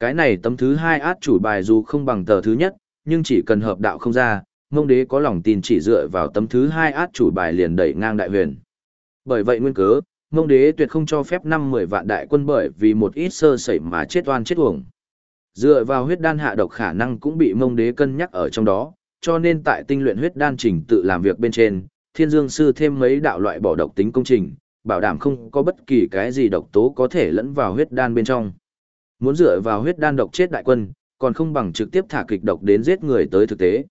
Cái này tấm thứ hai át chủ bài dù không bằng tờ thứ nhất, nhưng chỉ cần hợp đạo không ra, mông đế có lòng tin chỉ dựa vào tấm thứ hai át chủ bài liền đẩy ngang đại huyền. Bởi vậy nguyên cớ, mông đế tuyệt không cho phép năm mười vạn đại quân bởi vì một ít sơ sẩy mà chết oan chết uổng. Dựa vào huyết đan hạ độc khả năng cũng bị mông đế cân nhắc ở trong đó, cho nên tại tinh luyện huyết đan trình tự làm việc bên trên, thiên dương sư thêm mấy đạo loại bỏ độc tính công trình, bảo đảm không có bất kỳ cái gì độc tố có thể lẫn vào huyết đan bên trong. Muốn dựa vào huyết đan độc chết đại quân, còn không bằng trực tiếp thả kịch độc đến giết người tới thực tế.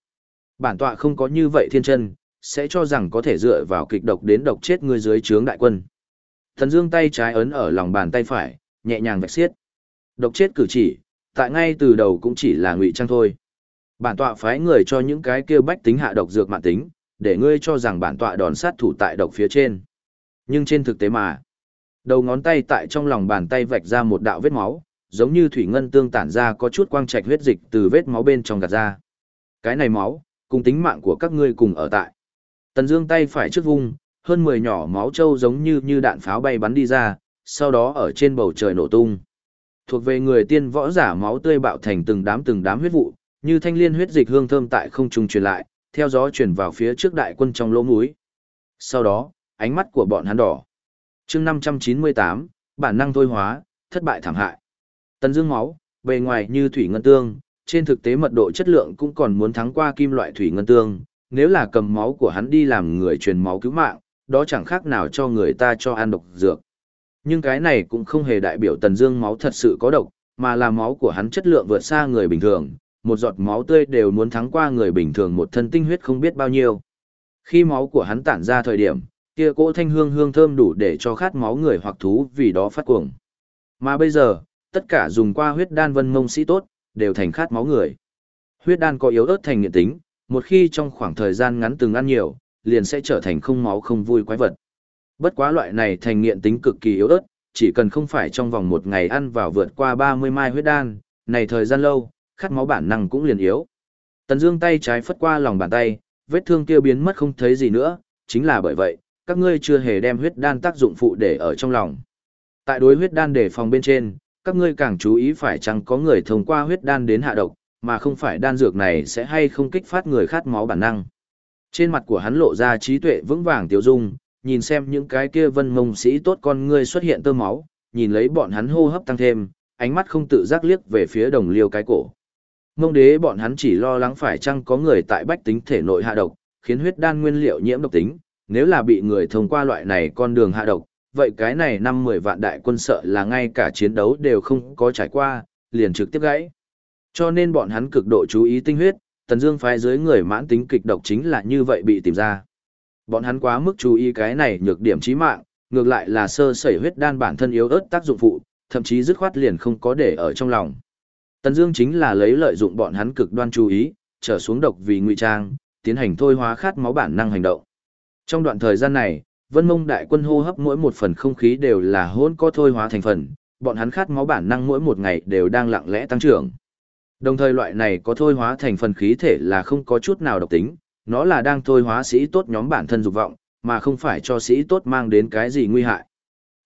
Bản tọa không có như vậy thiên chân, sẽ cho rằng có thể dựa vào kịch độc đến độc chết người dưới trướng đại quân. Thần Dương tay trái ấn ở lòng bàn tay phải, nhẹ nhàng vạch xiết. Độc chết cử chỉ, tại ngay từ đầu cũng chỉ là ngụy trang thôi. Bản tọa phái người cho những cái kia bách tính hạ độc dược mạng tính, để ngươi cho rằng bản tọa đòn sát thủ tại độc phía trên. Nhưng trên thực tế mà, đầu ngón tay tại trong lòng bàn tay vạch ra một đạo vết máu, giống như thủy ngân tương tản ra có chút quang trạch huyết dịch từ vết máu bên trong gạt ra. Cái này máu, cùng tính mạng của các ngươi cùng ở tại. Tần Dương tay phải trước vung, hơn 10 nhỏ máu châu giống như như đạn pháo bay bắn đi ra, sau đó ở trên bầu trời nổ tung. Thuộc về người tiên võ giả máu tươi bạo thành từng đám từng đám huyết vụ, như thanh liên huyết dịch hương thơm tại không trung truyền lại, theo gió truyền vào phía trước đại quân trong lỗ mũi. Sau đó, ánh mắt của bọn hắn đỏ. Chương 598, bản năng thôi hóa, thất bại thảm hại. Tần Dương máu, bề ngoài như thủy ngân tương, trên thực tế mật độ chất lượng cũng còn muốn thắng qua kim loại thủy ngân tương, nếu là cầm máu của hắn đi làm người truyền máu cứu mạng, đó chẳng khác nào cho người ta cho ăn độc dược. Nhưng cái này cũng không hề đại biểu Tần Dương máu thật sự có độc, mà là máu của hắn chất lượng vượt xa người bình thường, một giọt máu tươi đều muốn thắng qua người bình thường một thân tinh huyết không biết bao nhiêu. Khi máu của hắn tản ra thời điểm, kia cỗ thanh hương hương thơm đủ để cho khát máu người hoặc thú vì đó phát cuồng. Mà bây giờ, tất cả dùng qua huyết đan vân mông sĩ tốt, đều thành khát máu người. Huyết đan có yếu ớt thành nghiện tính, một khi trong khoảng thời gian ngắn từng ăn nhiều, liền sẽ trở thành không máu không vui quái vật. Bất quá loại này thành nghiện tính cực kỳ yếu ớt, chỉ cần không phải trong vòng một ngày ăn vào vượt qua 30 mai huyết đan, này thời gian lâu, khát máu bản năng cũng liền yếu. Tần Dương tay trái phất qua lòng bàn tay, vết thương kia biến mất không thấy gì nữa, chính là bởi vậy, các ngươi chưa hề đem huyết đan tác dụng phụ để ở trong lòng. Tại đối huyết đan để phòng bên trên, các ngươi càng chú ý phải chăng có người thông qua huyết đan đến hạ độc, mà không phải đan dược này sẽ hay không kích phát người khát máu bản năng. Trên mặt của hắn lộ ra trí tuệ vững vàng tiêu dung, nhìn xem những cái kia vân mông sĩ tốt con ngươi xuất hiện tơ máu, nhìn lấy bọn hắn hô hấp tăng thêm, ánh mắt không tự giác liếc về phía đồng liêu cái cổ. Mông đế bọn hắn chỉ lo lắng phải chăng có người tại bách tính thể nội hạ độc, khiến huyết đan nguyên liệu nhiễm độc tính, nếu là bị người thông qua loại này con đường hạ độc, vậy cái này năm mười vạn đại quân sợ là ngay cả chiến đấu đều không có trải qua, liền trực tiếp gãy. Cho nên bọn hắn cực độ chú ý tinh huyết, Tần Dương phái dưới người mãn tính kịch độc chính là như vậy bị tìm ra. Bọn hắn quá mức chú ý cái này nhược điểm chí mạng, ngược lại là sơ sẩy huyết đan bản thân yếu ớt tác dụng phụ, thậm chí dứt khoát liền không có để ở trong lòng. Tần Dương chính là lấy lợi dụng bọn hắn cực đoan chú ý, trở xuống độc vì ngụy trang, tiến hành thôi hóa khát máu bản năng hành động. Trong đoạn thời gian này, Vân Mông đại quân hô hấp mỗi một phần không khí đều là hỗn có thôi hóa thành phần, bọn hắn khát máu bản năng mỗi một ngày đều đang lặng lẽ tăng trưởng. Đồng thời loại này có thôi hóa thành phần khí thể là không có chút nào độc tính, nó là đang thôi hóa sĩ tốt nhóm bản thân dục vọng, mà không phải cho sĩ tốt mang đến cái gì nguy hại.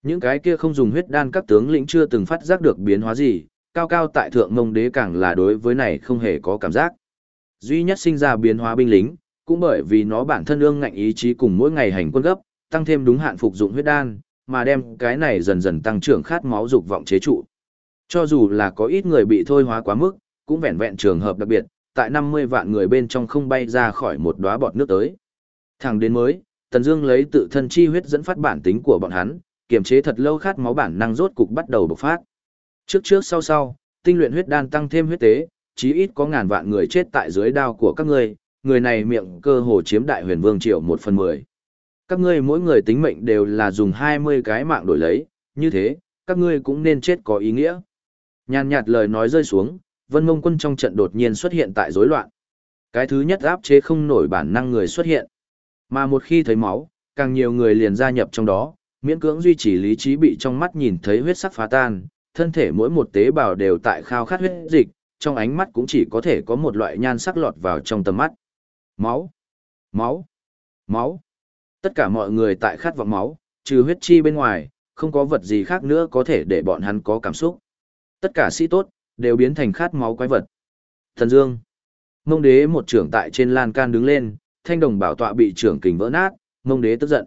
Những cái kia không dùng huyết đan các tướng lĩnh chưa từng phát giác được biến hóa gì, cao cao tại thượng mông đế càng là đối với này không hề có cảm giác. Duy nhất sinh ra biến hóa binh lính, cũng bởi vì nó bản thân ương ngạnh ý chí cùng mỗi ngày hành quân gấp, tăng thêm đúng hạn phục dụng huyết đan, mà đem cái này dần dần tăng trưởng khát máu dục vọng chế trụ. Cho dù là có ít người bị thôi hóa quá mức, cũng vẹn vẹn trường hợp đặc biệt, tại 50 vạn người bên trong không bay ra khỏi một đóa bọt nước tới. Thẳng đến mới, Tần Dương lấy tự thân chi huyết dẫn phát bản tính của bọn hắn, kiềm chế thật lâu khát máu bản năng rốt cục bắt đầu bộc phát. Trước trước sau sau, tinh luyện huyết đan tăng thêm huyết tế, chí ít có ngàn vạn người chết tại dưới đao của các ngươi, người này miệng cơ hồ chiếm đại huyền vương triệu một phần mười. Các ngươi mỗi người tính mệnh đều là dùng 20 cái mạng đổi lấy, như thế, các ngươi cũng nên chết có ý nghĩa. Nhàn nhạt lời nói rơi xuống, vân mông quân trong trận đột nhiên xuất hiện tại rối loạn. Cái thứ nhất áp chế không nổi bản năng người xuất hiện. Mà một khi thấy máu, càng nhiều người liền gia nhập trong đó, miễn cưỡng duy trì lý trí bị trong mắt nhìn thấy huyết sắc phá tan, thân thể mỗi một tế bào đều tại khao khát huyết dịch, trong ánh mắt cũng chỉ có thể có một loại nhan sắc lọt vào trong tầm mắt. Máu! Máu! Máu! Tất cả mọi người tại khát vọng máu, trừ huyết chi bên ngoài, không có vật gì khác nữa có thể để bọn hắn có cảm xúc. Tất cả sĩ tốt, đều biến thành khát máu quái vật. Thần Dương. Mông đế một trưởng tại trên lan can đứng lên, thanh đồng bảo tọa bị trưởng kình vỡ nát, mông đế tức giận.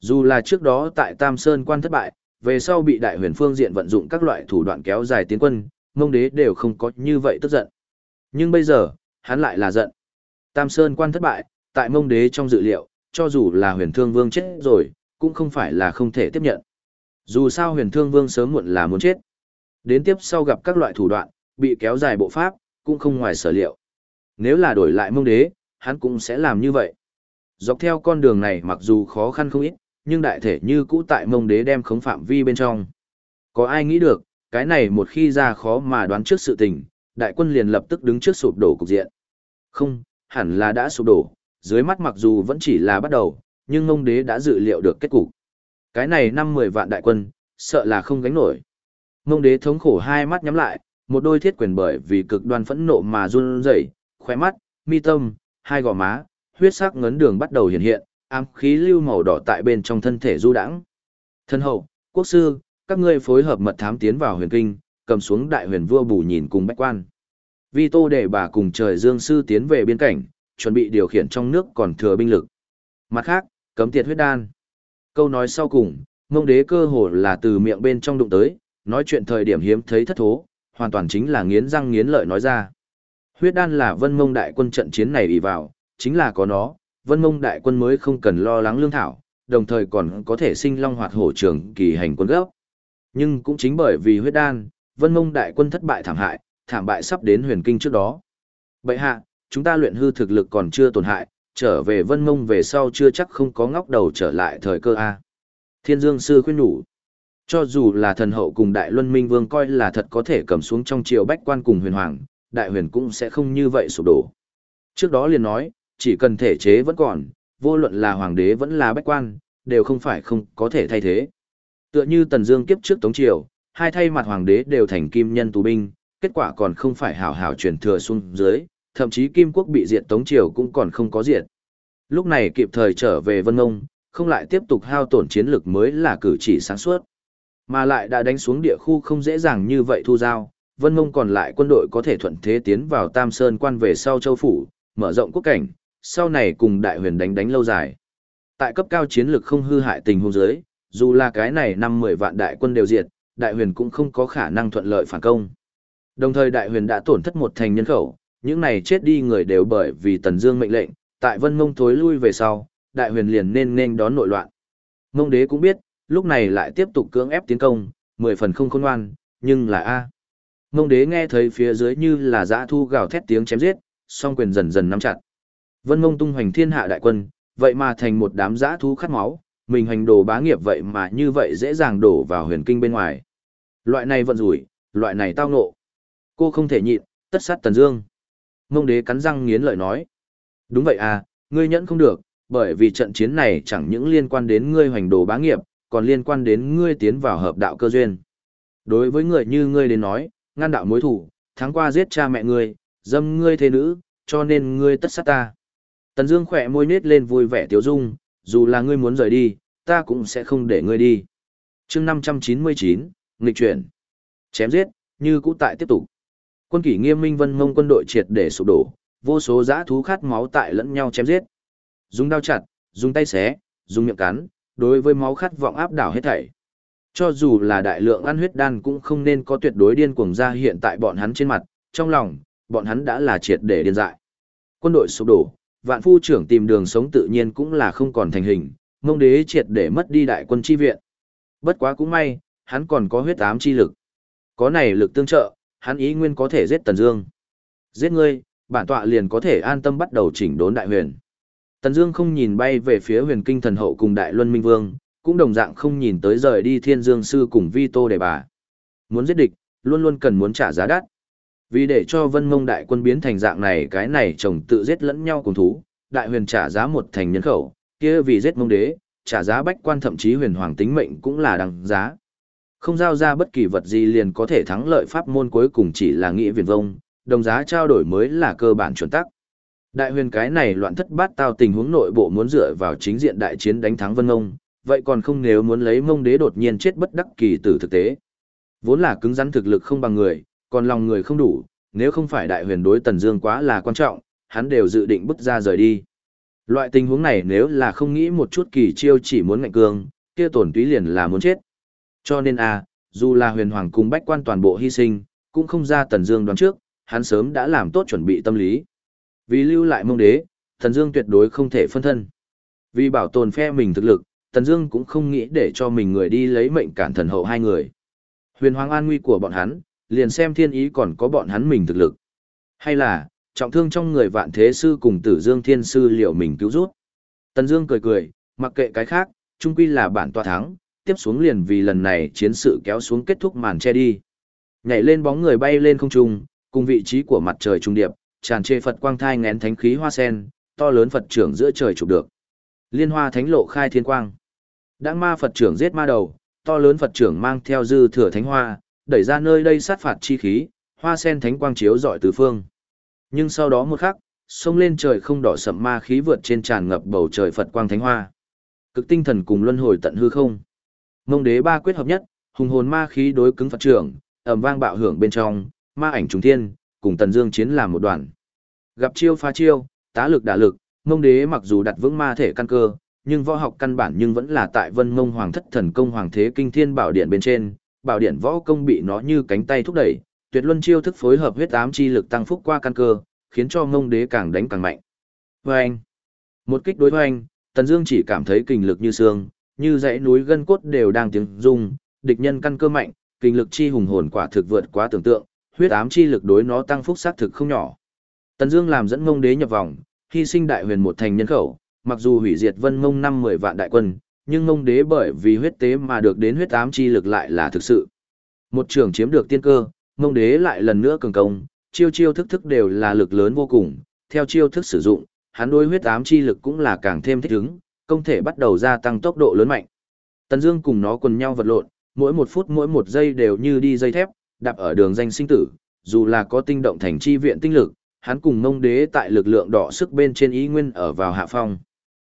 Dù là trước đó tại Tam Sơn quan thất bại, về sau bị đại huyền phương diện vận dụng các loại thủ đoạn kéo dài tiến quân, mông đế đều không có như vậy tức giận. Nhưng bây giờ, hắn lại là giận. Tam Sơn quan thất bại, tại mông đế trong dự liệu, cho dù là huyền thương vương chết rồi, cũng không phải là không thể tiếp nhận. Dù sao huyền thương vương sớm muộn là muốn chết. Đến tiếp sau gặp các loại thủ đoạn, bị kéo dài bộ pháp, cũng không ngoài sở liệu. Nếu là đổi lại mông đế, hắn cũng sẽ làm như vậy. Dọc theo con đường này mặc dù khó khăn không ít, nhưng đại thể như cũ tại mông đế đem khống phạm vi bên trong. Có ai nghĩ được, cái này một khi ra khó mà đoán trước sự tình, đại quân liền lập tức đứng trước sụp đổ cục diện. Không, hẳn là đã sụp đổ, dưới mắt mặc dù vẫn chỉ là bắt đầu, nhưng ngông đế đã dự liệu được kết cục. Cái này năm mười vạn đại quân, sợ là không gánh nổi. Ngông đế thống khổ hai mắt nhắm lại, một đôi thiết quyền bởi vì cực đoan phẫn nộ mà run rẩy, khóe mắt, mi tâm, hai gò má, huyết sắc ngấn đường bắt đầu hiện hiện, ám khí lưu màu đỏ tại bên trong thân thể du đãng. Thân hậu, quốc sư, các ngươi phối hợp mật thám tiến vào huyền kinh, cầm xuống đại huyền vua bù nhìn cùng bách quan. Vi tô để bà cùng trời dương sư tiến về biên cảnh, chuẩn bị điều khiển trong nước còn thừa binh lực. Mặt khác, cấm tiệt huyết đan. Câu nói sau cùng, mông đế cơ hồ là từ miệng bên trong đụng tới, nói chuyện thời điểm hiếm thấy thất thố, hoàn toàn chính là nghiến răng nghiến lợi nói ra. Huyết đan là vân mông đại quân trận chiến này ủy vào, chính là có nó, vân mông đại quân mới không cần lo lắng lương thảo, đồng thời còn có thể sinh long hoạt hổ trường kỳ hành quân gốc. Nhưng cũng chính bởi vì huyết đan, vân mông đại quân thất bại thảm hại, thảm bại sắp đến huyền kinh trước đó. Bậy hạ, chúng ta luyện hư thực lực còn chưa tổn hại, trở về vân mông về sau chưa chắc không có ngóc đầu trở lại thời cơ A. Thiên Dương Sư khuyên nhủ. Cho dù là thần hậu cùng đại luân minh vương coi là thật có thể cầm xuống trong triều bách quan cùng huyền hoàng, đại huyền cũng sẽ không như vậy sụp đổ. Trước đó liền nói, chỉ cần thể chế vẫn còn, vô luận là hoàng đế vẫn là bách quan, đều không phải không có thể thay thế. Tựa như Tần Dương kiếp trước Tống Triều, hai thay mặt hoàng đế đều thành kim nhân tù binh, kết quả còn không phải hảo hảo truyền thừa xuống dưới, thậm chí Kim quốc bị diệt Tống Triều cũng còn không có diệt. Lúc này kịp thời trở về Vân Ngông, không lại tiếp tục hao tổn chiến lực mới là cử chỉ sáng suốt. Mà lại đã đánh xuống địa khu không dễ dàng như vậy thu giao, Vân Ngông còn lại quân đội có thể thuận thế tiến vào Tam Sơn quan về sau châu phủ, mở rộng quốc cảnh, sau này cùng đại huyền đánh đánh lâu dài. Tại cấp cao chiến lực không hư hại tình huống dưới, dù là cái này năm mười vạn đại quân đều diệt, đại huyền cũng không có khả năng thuận lợi phản công. Đồng thời đại huyền đã tổn thất một thành nhân khẩu, những này chết đi người đều bởi vì Tần Dương mệnh lệnh, tại Vân Mông thối lui về sau, đại huyền liền nên nên đón nội loạn. Mông đế cũng biết, lúc này lại tiếp tục cưỡng ép tiến công, mười phần không khôn ngoan, nhưng là a. Mông đế nghe thấy phía dưới như là dã thu gào thét tiếng chém giết, song quyền dần dần nắm chặt. Vân Mông tung hoành thiên hạ đại quân, vậy mà thành một đám dã thú khát máu, mình hành đồ bá nghiệp vậy mà như vậy dễ dàng đổ vào huyền kinh bên ngoài. Loại này vận rủi, loại này tao ngộ. Cô không thể nhịn, tất sát Tần Dương. Mông đế cắn răng nghiến lợi nói. Đúng vậy à, ngươi nhẫn không được, bởi vì trận chiến này chẳng những liên quan đến ngươi hoành đồ bá nghiệp, còn liên quan đến ngươi tiến vào hợp đạo cơ duyên. Đối với người như ngươi đến nói, ngăn đạo mối thủ, tháng qua giết cha mẹ ngươi, dâm ngươi thế nữ, cho nên ngươi tất sát ta. Tần Dương khẽ môi nhếch lên vui vẻ tiểu dung, dù là ngươi muốn rời đi, ta cũng sẽ không để ngươi đi. Chương 599, nghịch chuyển. Chém giết, như cũ tại tiếp tục. Quân kỷ nghiêm minh vân mông quân đội triệt để sụp đổ, vô số dã thú khát máu tại lẫn nhau chém giết. Dùng đao chặt, dùng tay xé, dùng miệng cắn, đối với máu khát vọng áp đảo hết thảy. Cho dù là đại lượng ăn huyết đan cũng không nên có tuyệt đối điên cuồng ra hiện tại bọn hắn trên mặt, trong lòng, bọn hắn đã là triệt để điên dại. Quân đội sụp đổ, vạn phu trưởng tìm đường sống tự nhiên cũng là không còn thành hình, mông đế triệt để mất đi đại quân chi viện. Bất quá cũng may, hắn còn có huyết ám chi lực. Có này lực tương trợ, hắn ý nguyên có thể giết Tần Dương. Giết ngươi, bản tọa liền có thể an tâm bắt đầu chỉnh đốn đại huyền. Tần Dương không nhìn bay về phía huyền kinh thần hậu cùng đại luân minh vương, cũng đồng dạng không nhìn tới rời đi thiên dương sư cùng vi tô để bà. Muốn giết địch, luôn luôn cần muốn trả giá đắt. Vì để cho vân mông đại quân biến thành dạng này cái này chồng tự giết lẫn nhau cùng thú, đại huyền trả giá một thành nhân khẩu, kia vì giết mông đế, trả giá bách quan thậm chí huyền hoàng tính mệnh cũng là đằng giá. Không giao ra bất kỳ vật gì liền có thể thắng lợi pháp môn cuối cùng chỉ là nghĩa viền vông, đồng giá trao đổi mới là cơ bản chuẩn tắc. Đại huyền cái này loạn thất bát tao tình huống nội bộ muốn dựa vào chính diện đại chiến đánh thắng Vân Ngông, vậy còn không nếu muốn lấy mông đế đột nhiên chết bất đắc kỳ tử thực tế. Vốn là cứng rắn thực lực không bằng người, còn lòng người không đủ, nếu không phải đại huyền đối Tần Dương quá là quan trọng, hắn đều dự định bước ra rời đi. Loại tình huống này nếu là không nghĩ một chút kỳ chiêu chỉ muốn ngạnh cương, kia tổn túy liền là muốn chết. Cho nên a, dù là huyền hoàng cùng bách quan toàn bộ hy sinh, cũng không ra Tần Dương đoán trước, hắn sớm đã làm tốt chuẩn bị tâm lý. Vì lưu lại mông đế, Tần Dương tuyệt đối không thể phân thân. Vì bảo tồn phe mình thực lực, Tần Dương cũng không nghĩ để cho mình người đi lấy mệnh cản thần hậu hai người. Huyền hoàng an nguy của bọn hắn, liền xem thiên ý còn có bọn hắn mình thực lực. Hay là, trọng thương trong người vạn thế sư cùng tử dương thiên sư liệu mình cứu rút. Tần Dương cười cười, mặc kệ cái khác, chung quy là bản tòa thắng, tiếp xuống liền vì lần này chiến sự kéo xuống kết thúc màn che đi. Nhảy lên bóng người bay lên không trung, cùng vị trí của mặt trời trung điệp, tràn trề Phật quang thai ngén thánh khí hoa sen, to lớn Phật trưởng giữa trời chụp được. Liên hoa thánh lộ khai thiên quang. Đãng ma Phật trưởng giết ma đầu, to lớn Phật trưởng mang theo dư thừa thánh hoa, đẩy ra nơi đây sát phạt chi khí, hoa sen thánh quang chiếu rọi tứ phương. Nhưng sau đó một khắc, sông lên trời không đỏ sậm ma khí vượt trên tràn ngập bầu trời Phật quang thánh hoa. Cực tinh thần cùng luân hồi tận hư không. Mông đế ba quyết hợp nhất, hùng hồn ma khí đối cứng Phật trưởng, ầm vang bạo hưởng bên trong, ma ảnh trùng thiên, cùng Tần Dương chiến làm một đoàn. Gặp chiêu phá chiêu, tá lực đả lực, Mông đế mặc dù đặt vững ma thể căn cơ, nhưng võ học căn bản nhưng vẫn là tại Vân Mông Hoàng Thất Thần Công Hoàng Thế Kinh Thiên Bảo Điện bên trên, bảo điện võ công bị nó như cánh tay thúc đẩy, tuyệt luân chiêu thức phối hợp huyết ám chi lực tăng phúc qua căn cơ, khiến cho ngông đế càng đánh càng mạnh. Vâng! Một kích đối hoành, Tần Dương chỉ cảm thấy kinh lực như xương, như dãy núi gân cốt đều đang tiếng rung, địch nhân căn cơ mạnh, kinh lực chi hùng hồn quả thực vượt quá tưởng tượng, huyết ám chi lực đối nó tăng phúc sát thực không nhỏ. Tần Dương làm dẫn ngông đế nhập vòng, hy sinh đại huyền một thành nhân khẩu, mặc dù hủy diệt Vân Ngông năm mười vạn đại quân, nhưng ngông đế bởi vì huyết tế mà được đến huyết ám chi lực lại là thực sự. Một trưởng chiếm được tiên cơ, ngông đế lại lần nữa cường công, chiêu chiêu thức thức đều là lực lớn vô cùng, theo chiêu thức sử dụng, hắn đối huyết ám chi lực cũng là càng thêm thích ứng, công thể bắt đầu gia tăng tốc độ lớn mạnh. Tần Dương cùng nó quần nhau vật lộn, mỗi một phút mỗi một giây đều như đi dây thép, đạp ở đường danh sinh tử, dù là có tinh động thành chi viện tinh lực, hắn cùng ngông đế tại lực lượng đỏ sức bên trên ý nguyên ở vào hạ phong.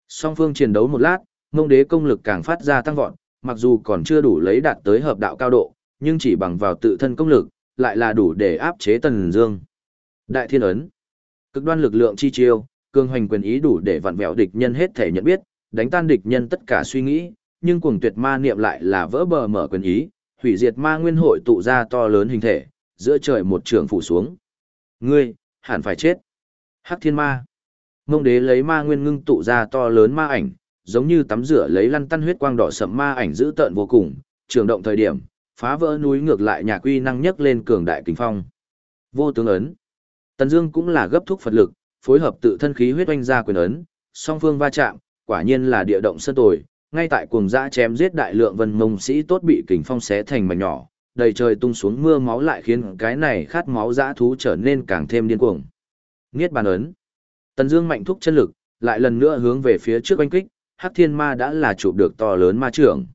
Song phương chiến đấu một lát, Ngông đế công lực càng phát ra tăng vọt, mặc dù còn chưa đủ lấy đạt tới hợp đạo cao độ, nhưng chỉ bằng vào tự thân công lực, lại là đủ để áp chế Tần Dương. Đại Thiên ấn, cực đoan lực lượng chi chiêu, cường hoành quyền ý đủ để vặn vẹo địch nhân hết thể nhận biết, đánh tan địch nhân tất cả suy nghĩ, nhưng cuồng tuyệt ma niệm lại là vỡ bờ mở quyền ý, hủy diệt ma nguyên hội tụ ra to lớn hình thể, giữa trời một trường phủ xuống. Ngươi, hẳn phải chết. Hắc Thiên Ma. Mông đế lấy ma nguyên ngưng tụ ra to lớn ma ảnh, giống như tắm rửa lấy lăn tăn huyết quang đỏ sậm ma ảnh dữ tợn vô cùng, trường động thời điểm, phá vỡ núi ngược lại nhà quy năng nhấc lên cường đại kinh phong. Vô tướng ấn. Tần Dương cũng là gấp thúc Phật lực, phối hợp tự thân khí huyết oanh ra quyền ấn, song phương va chạm, quả nhiên là địa động sơn tồi, ngay tại cuồng dã chém giết đại lượng vân mông sĩ tốt bị kình phong xé thành mảnh nhỏ, đầy trời tung xuống mưa máu lại khiến cái này khát máu dã thú trở nên càng thêm điên cuồng. Niết bàn ấn. Tần Dương mạnh thúc chân lực, lại lần nữa hướng về phía trước oanh kích, hắc thiên ma đã là chụp được to lớn ma trưởng.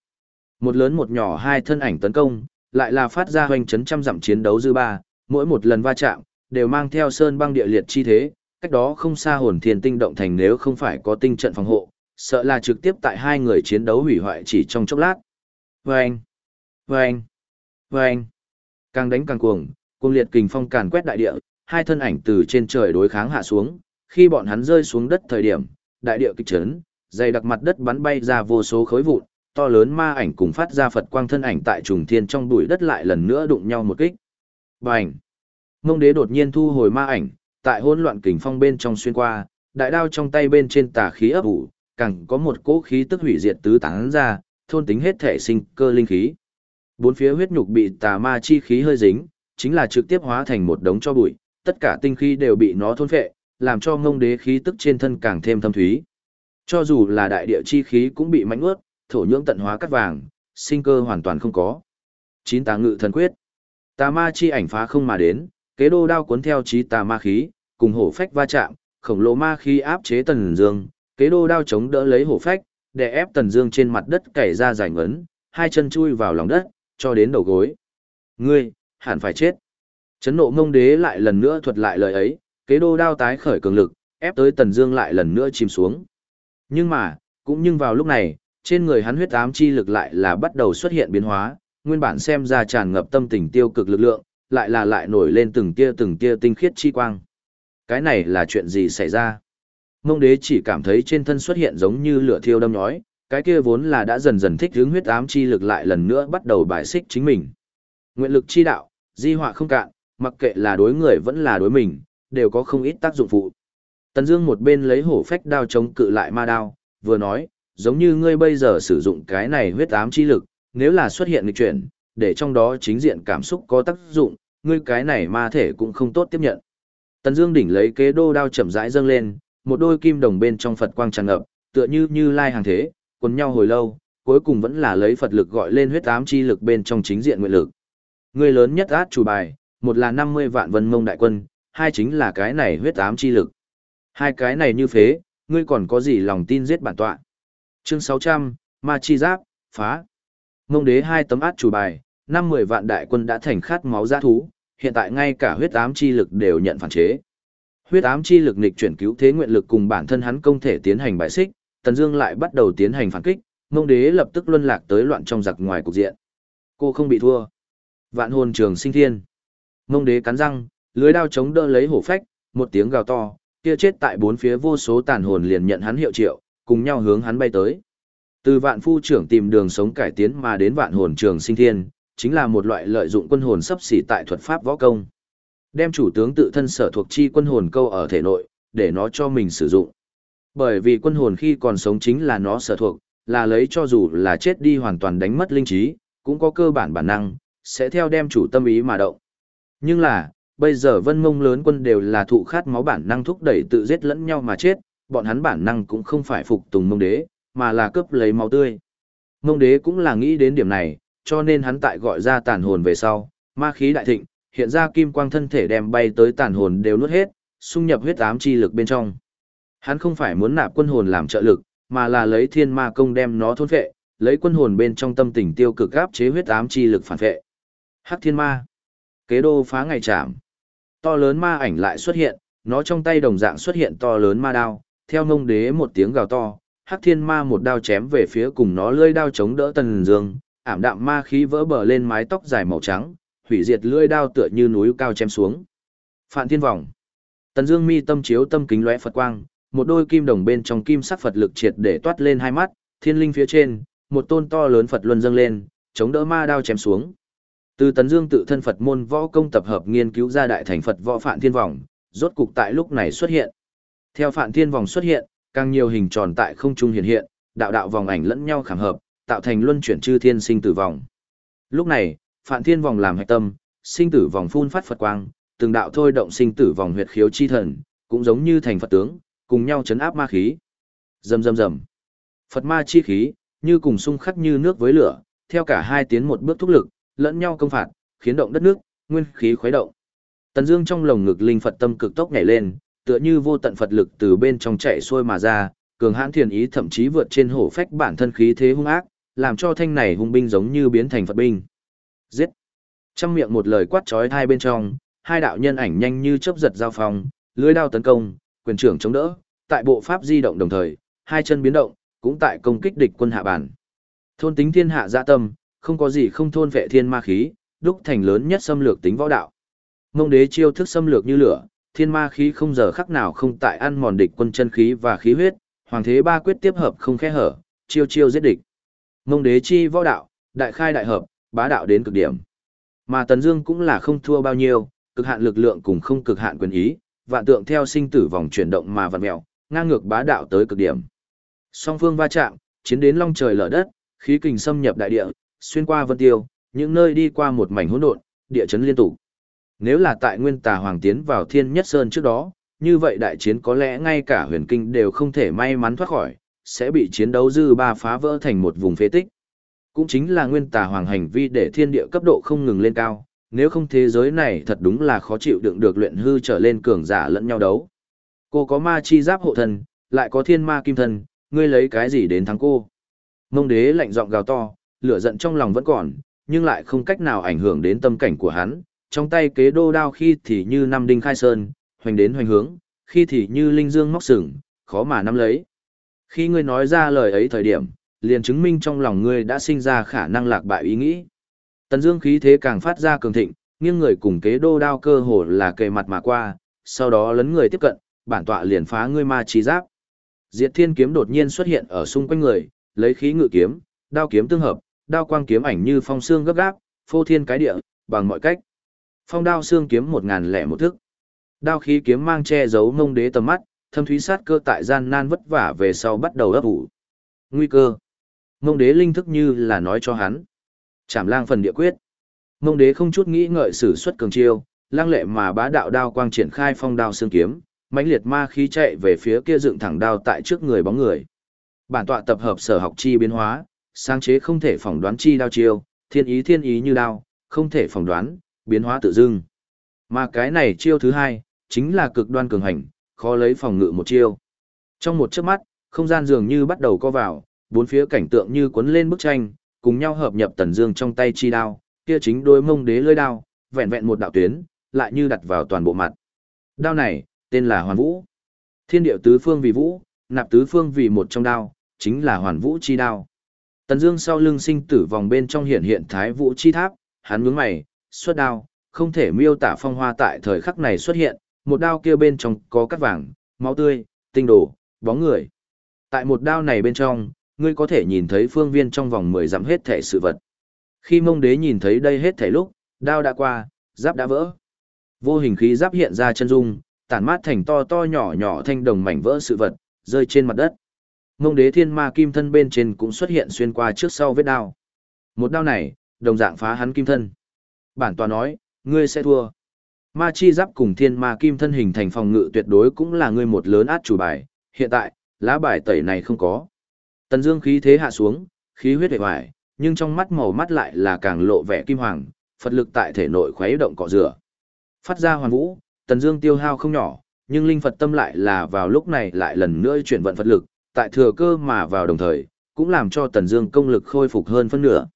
Một lớn một nhỏ hai thân ảnh tấn công, lại là phát ra hoành chấn trăm dặm chiến đấu dư ba, mỗi một lần va chạm, đều mang theo sơn băng địa liệt chi thế, cách đó không xa hồn thiên tinh động thành nếu không phải có tinh trận phòng hộ, sợ là trực tiếp tại hai người chiến đấu hủy hoại chỉ trong chốc lát. Vâng! Vâng! Vâng! Càng đánh càng cuồng, cuồng liệt kình phong càn quét đại địa, hai thân ảnh từ trên trời đối kháng hạ xuống, khi bọn hắn rơi xuống đất thời điểm, đại địa kịch chấn, dày đặc mặt đất bắn bay ra vô số khối vụn, to lớn ma ảnh cùng phát ra Phật quang thân ảnh tại trùng thiên trong bụi đất lại lần nữa đụng nhau một kích. Bành! Mông đế đột nhiên thu hồi ma ảnh, tại hỗn loạn kình phong bên trong xuyên qua, đại đao trong tay bên trên tà khí ấp ủ, càng có một cỗ khí tức hủy diệt tứ tán ra, thôn tính hết thể sinh cơ linh khí. Bốn phía huyết nhục bị tà ma chi khí hơi dính, chính là trực tiếp hóa thành một đống cho bụi, tất cả tinh khí đều bị nó thôn phệ, làm cho ngông đế khí tức trên thân càng thêm thâm thúy. Cho dù là đại địa chi khí cũng bị mãnh ướt, thổ nhưỡng tận hóa cắt vàng, sinh cơ hoàn toàn không có. Chín tà ngự thần quyết. Tà ma chi ảnh phá không mà đến, kế đô đao cuốn theo chí tà ma khí, cùng hổ phách va chạm, khổng lồ ma khí áp chế tần dương, kế đô đao chống đỡ lấy hổ phách, để ép tần dương trên mặt đất cày ra giải ngấn, hai chân chui vào lòng đất, cho đến đầu gối. Ngươi, hẳn phải chết. Chấn nộ ngông đế lại lần nữa thuật lại lời ấy, kế đô đao tái khởi cường lực, ép tới tần dương lại lần nữa chìm xuống. Nhưng mà, cũng nhưng vào lúc này, trên người hắn huyết ám chi lực lại là bắt đầu xuất hiện biến hóa, nguyên bản xem ra tràn ngập tâm tình tiêu cực lực lượng, lại là lại nổi lên từng tia từng tia tinh khiết chi quang. Cái này là chuyện gì xảy ra? Mông đế chỉ cảm thấy trên thân xuất hiện giống như lửa thiêu đâm nhói, cái kia vốn là đã dần dần thích hướng huyết ám chi lực lại lần nữa bắt đầu bài xích chính mình. Nguyện lực chi đạo, di họa không cạn, mặc kệ là đối người vẫn là đối mình, đều có không ít tác dụng phụ. Tần Dương một bên lấy hổ phách đao chống cự lại ma đao, vừa nói, giống như ngươi bây giờ sử dụng cái này huyết ám chi lực, nếu là xuất hiện nghịch chuyển, để trong đó chính diện cảm xúc có tác dụng, ngươi cái này ma thể cũng không tốt tiếp nhận. Tần Dương đỉnh lấy kế đô đao chậm rãi dâng lên, một đôi kim đồng bên trong Phật quang tràn ngập, tựa như như lai hàng thế, quấn nhau hồi lâu, cuối cùng vẫn là lấy Phật lực gọi lên huyết ám chi lực bên trong chính diện nguyện lực. Người lớn nhất át chủ bài, một là 50 vạn vân mông đại quân, hai chính là cái này huyết ám chi lực. Hai cái này như phế, ngươi còn có gì lòng tin giết bản tọa. Chương 600, Ma Chi Giáp, phá. Mông đế hai tấm át chủ bài, 50 vạn đại quân đã thành khát máu giã thú, hiện tại ngay cả huyết ám chi lực đều nhận phản chế. Huyết ám chi lực nghịch chuyển cứu thế nguyện lực cùng bản thân hắn công thể tiến hành bại xích, Tần Dương lại bắt đầu tiến hành phản kích, Mông Đế lập tức luân lạc tới loạn trong giặc ngoài cục diện. Cô không bị thua. Vạn hồn trường sinh thiên. Mông Đế cắn răng, lưới đao chống đỡ lấy hổ phách, một tiếng gào to, kia chết tại bốn phía vô số tàn hồn liền nhận hắn hiệu triệu, cùng nhau hướng hắn bay tới. Từ vạn phu trưởng tìm đường sống cải tiến mà đến vạn hồn trường sinh thiên, chính là một loại lợi dụng quân hồn sắp xỉ tại thuật pháp võ công. Đem chủ tướng tự thân sở thuộc chi quân hồn câu ở thể nội, để nó cho mình sử dụng. Bởi vì quân hồn khi còn sống chính là nó sở thuộc, là lấy cho dù là chết đi hoàn toàn đánh mất linh trí, cũng có cơ bản bản năng, sẽ theo đem chủ tâm ý mà động. Nhưng là, bây giờ vân mông lớn quân đều là thụ khát máu bản năng thúc đẩy tự giết lẫn nhau mà chết, bọn hắn bản năng cũng không phải phục tùng mông đế, mà là cướp lấy máu tươi. Mông đế cũng là nghĩ đến điểm này, cho nên hắn tại gọi ra tàn hồn về sau, ma khí đại thịnh, hiện ra kim quang thân thể đem bay tới tàn hồn đều nuốt hết, xung nhập huyết ám chi lực bên trong. Hắn không phải muốn nạp quân hồn làm trợ lực, mà là lấy thiên ma công đem nó thôn phệ, lấy quân hồn bên trong tâm tình tiêu cực áp chế huyết ám chi lực phản phệ. Hắc thiên ma. Kế đô phá ngày chạm. To lớn ma ảnh lại xuất hiện, nó trong tay đồng dạng xuất hiện to lớn ma đao, theo ngông đế một tiếng gào to, hắc thiên ma một đao chém về phía cùng nó lưỡi đao chống đỡ tần dương, ảm đạm ma khí vỡ bờ lên mái tóc dài màu trắng, hủy diệt lưỡi đao tựa như núi cao chém xuống. Phạn thiên vọng. Tần dương mi tâm chiếu tâm kính lóe Phật quang, một đôi kim đồng bên trong kim sắc Phật lực triệt để toát lên hai mắt, thiên linh phía trên, một tôn to lớn Phật luân dâng lên, chống đỡ ma đao chém xuống. Từ Tần Dương tự thân Phật môn võ công tập hợp nghiên cứu ra đại thành Phật võ Phạn Thiên Vòng, rốt cục tại lúc này xuất hiện. Theo Phạn Thiên Vòng xuất hiện, càng nhiều hình tròn tại không trung hiện hiện, đạo đạo vòng ảnh lẫn nhau khảm hợp, tạo thành luân chuyển chư thiên sinh tử vòng. Lúc này, Phạn Thiên Vòng làm hạch tâm, sinh tử vòng phun phát Phật quang, từng đạo thôi động sinh tử vòng huyệt khiếu chi thần, cũng giống như thành Phật tướng, cùng nhau chấn áp ma khí. Rầm rầm rầm. Phật ma chi khí, như cùng xung khắc như nước với lửa, theo cả hai tiến một bước thúc lực, lẫn nhau công phạt, khiến động đất nước, nguyên khí khuấy động. Tần Dương trong lồng ngực linh Phật tâm cực tốc nhảy lên, tựa như vô tận Phật lực từ bên trong chạy xuôi mà ra, cường hãn thiền ý thậm chí vượt trên hổ phách bản thân khí thế hung ác, làm cho thanh này hung binh giống như biến thành Phật binh. Giết! Trăm miệng một lời quát chói hai bên trong, hai đạo nhân ảnh nhanh như chớp giật giao phong, lưỡi đao tấn công, quyền trưởng chống đỡ, tại bộ pháp di động đồng thời, hai chân biến động, cũng tại công kích địch quân hạ bản. Thôn tính thiên hạ dạ tâm, không có gì không thôn vệ thiên ma khí, đúc thành lớn nhất xâm lược tính võ đạo. Mông đế chiêu thức xâm lược như lửa, thiên ma khí không giờ khắc nào không tại ăn mòn địch quân chân khí và khí huyết, hoàng thế ba quyết tiếp hợp không khe hở, chiêu chiêu giết địch. Mông đế chi võ đạo, đại khai đại hợp, bá đạo đến cực điểm. Mà Tần Dương cũng là không thua bao nhiêu, cực hạn lực lượng cùng không cực hạn quyền ý, vạn tượng theo sinh tử vòng chuyển động mà vặn mèo, ngang ngược bá đạo tới cực điểm. Song phương va chạm, chiến đến long trời lở đất, khí kình xâm nhập đại địa, xuyên qua vân tiêu, những nơi đi qua một mảnh hỗn độn, địa chấn liên tục. Nếu là tại Nguyên Tà Hoàng tiến vào Thiên Nhất Sơn trước đó, như vậy đại chiến có lẽ ngay cả huyền kinh đều không thể may mắn thoát khỏi, sẽ bị chiến đấu dư ba phá vỡ thành một vùng phế tích. Cũng chính là Nguyên Tà Hoàng hành vi để thiên địa cấp độ không ngừng lên cao, nếu không thế giới này thật đúng là khó chịu đựng được luyện hư trở lên cường giả lẫn nhau đấu. Cô có ma chi giáp hộ thần, lại có thiên ma kim thần, ngươi lấy cái gì đến thắng cô? Mông đế lạnh giọng gào to, lửa giận trong lòng vẫn còn, nhưng lại không cách nào ảnh hưởng đến tâm cảnh của hắn, trong tay kế đô đao khi thì như năm đinh khai sơn, hoành đến hoành hướng, khi thì như linh dương móc sừng, khó mà nắm lấy. Khi ngươi nói ra lời ấy thời điểm, liền chứng minh trong lòng ngươi đã sinh ra khả năng lạc bại ý nghĩ. Tần Dương khí thế càng phát ra cường thịnh, nghiêng người cùng kế đô đao cơ hồ là kề mặt mà qua, sau đó lấn người tiếp cận, bản tọa liền phá ngươi ma chi giáp. Diệt Thiên kiếm đột nhiên xuất hiện ở xung quanh người, lấy khí ngự kiếm, đao kiếm tương hợp, đao quang kiếm ảnh như phong xương gấp gáp, phô thiên cái địa, bằng mọi cách. Phong đao xương kiếm một ngàn lẻ một thức. Đao khí kiếm mang che giấu ngông đế tầm mắt, thâm thúy sát cơ tại gian nan vất vả về sau bắt đầu ấp ủ. Nguy cơ mông đế linh thức như là nói cho hắn. Chảm lang phần địa quyết. Mông đế không chút nghĩ ngợi sử xuất cường chiêu, lang lệ mà bá đạo đao quang triển khai phong đao xương kiếm, mãnh liệt ma khí chạy về phía kia dựng thẳng đao tại trước người bóng người. Bản tọa tập hợp sở học chi biến hóa, sáng chế không thể phỏng đoán chi đao chiêu, thiên ý thiên ý như đao, không thể phỏng đoán, biến hóa tự dưng. Mà cái này chiêu thứ hai, chính là cực đoan cường hành, khó lấy phòng ngự một chiêu. Trong một chớp mắt, không gian dường như bắt đầu co vào, bốn phía cảnh tượng như cuốn lên bức tranh, cùng nhau hợp nhập tần dương trong tay chi đao, kia chính đôi mông đế lưỡi đao, vẹn vẹn một đạo tuyến, lại như đặt vào toàn bộ mặt. Đao này, tên là Hoàn Vũ. Thiên điệu tứ phương vì vũ, nạp tứ phương vì một trong đao, chính là Hoàn Vũ chi đao. Tần Dương sau lưng sinh tử vòng bên trong hiện hiện Thái Vũ chi tháp, hắn nhướng mày, xuất đao, không thể miêu tả phong hoa tại thời khắc này xuất hiện, một đao kia bên trong có cắt vàng, máu tươi, tinh đồ, bóng người. Tại một đao này bên trong, ngươi có thể nhìn thấy phương viên trong vòng 10 dặm hết thể sự vật. Khi Mông Đế nhìn thấy đây hết thể lúc, đao đã qua, giáp đã vỡ. Vô hình khí giáp hiện ra chân dung, tản mát thành to to nhỏ nhỏ thanh đồng mảnh vỡ sự vật, rơi trên mặt đất. Mông Đế Thiên Ma Kim thân bên trên cũng xuất hiện xuyên qua trước sau vết đao. Một đao này, đồng dạng phá hắn kim thân. Bản tòa nói, ngươi sẽ thua. Ma chi giáp cùng thiên ma kim thân hình thành phòng ngự tuyệt đối cũng là ngươi một lớn át chủ bài, hiện tại, lá bài tẩy này không có. Tần Dương khí thế hạ xuống, khí huyết vẻ ngoài, nhưng trong mắt màu mắt lại là càng lộ vẻ kim hoàng, Phật lực tại thể nội khuấy động cọ rửa. Phát ra hoàn vũ, Tần Dương tiêu hao không nhỏ, nhưng linh Phật tâm lại là vào lúc này lại lần nữa chuyển vận Phật lực, tại thừa cơ mà vào đồng thời, cũng làm cho Tần Dương công lực khôi phục hơn phân nửa.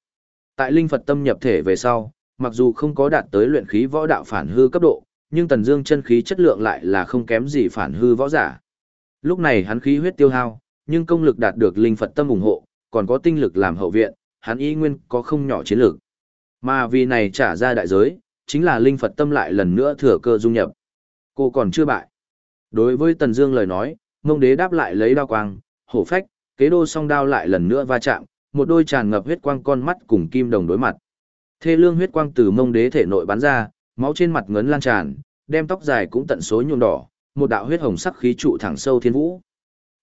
Tại linh Phật tâm nhập thể về sau, mặc dù không có đạt tới luyện khí võ đạo phản hư cấp độ, nhưng Tần Dương chân khí chất lượng lại là không kém gì phản hư võ giả. Lúc này hắn khí huyết tiêu hao, nhưng công lực đạt được linh Phật tâm ủng hộ, còn có tinh lực làm hậu viện, hắn y nguyên có không nhỏ chiến lược. Mà vì này trả ra đại giới, chính là linh Phật tâm lại lần nữa thừa cơ dung nhập. Cô còn chưa bại. Đối với Tần Dương lời nói, Mông Đế đáp lại lấy đao quang, hổ phách, kế đô song đao lại lần nữa va chạm, một đôi tràn ngập huyết quang con mắt cùng kim đồng đối mặt. Thê lương huyết quang từ Mông Đế thể nội bắn ra, máu trên mặt ngấn lan tràn, đem tóc dài cũng tận số nhuộm đỏ, một đạo huyết hồng sắc khí trụ thẳng sâu thiên vũ.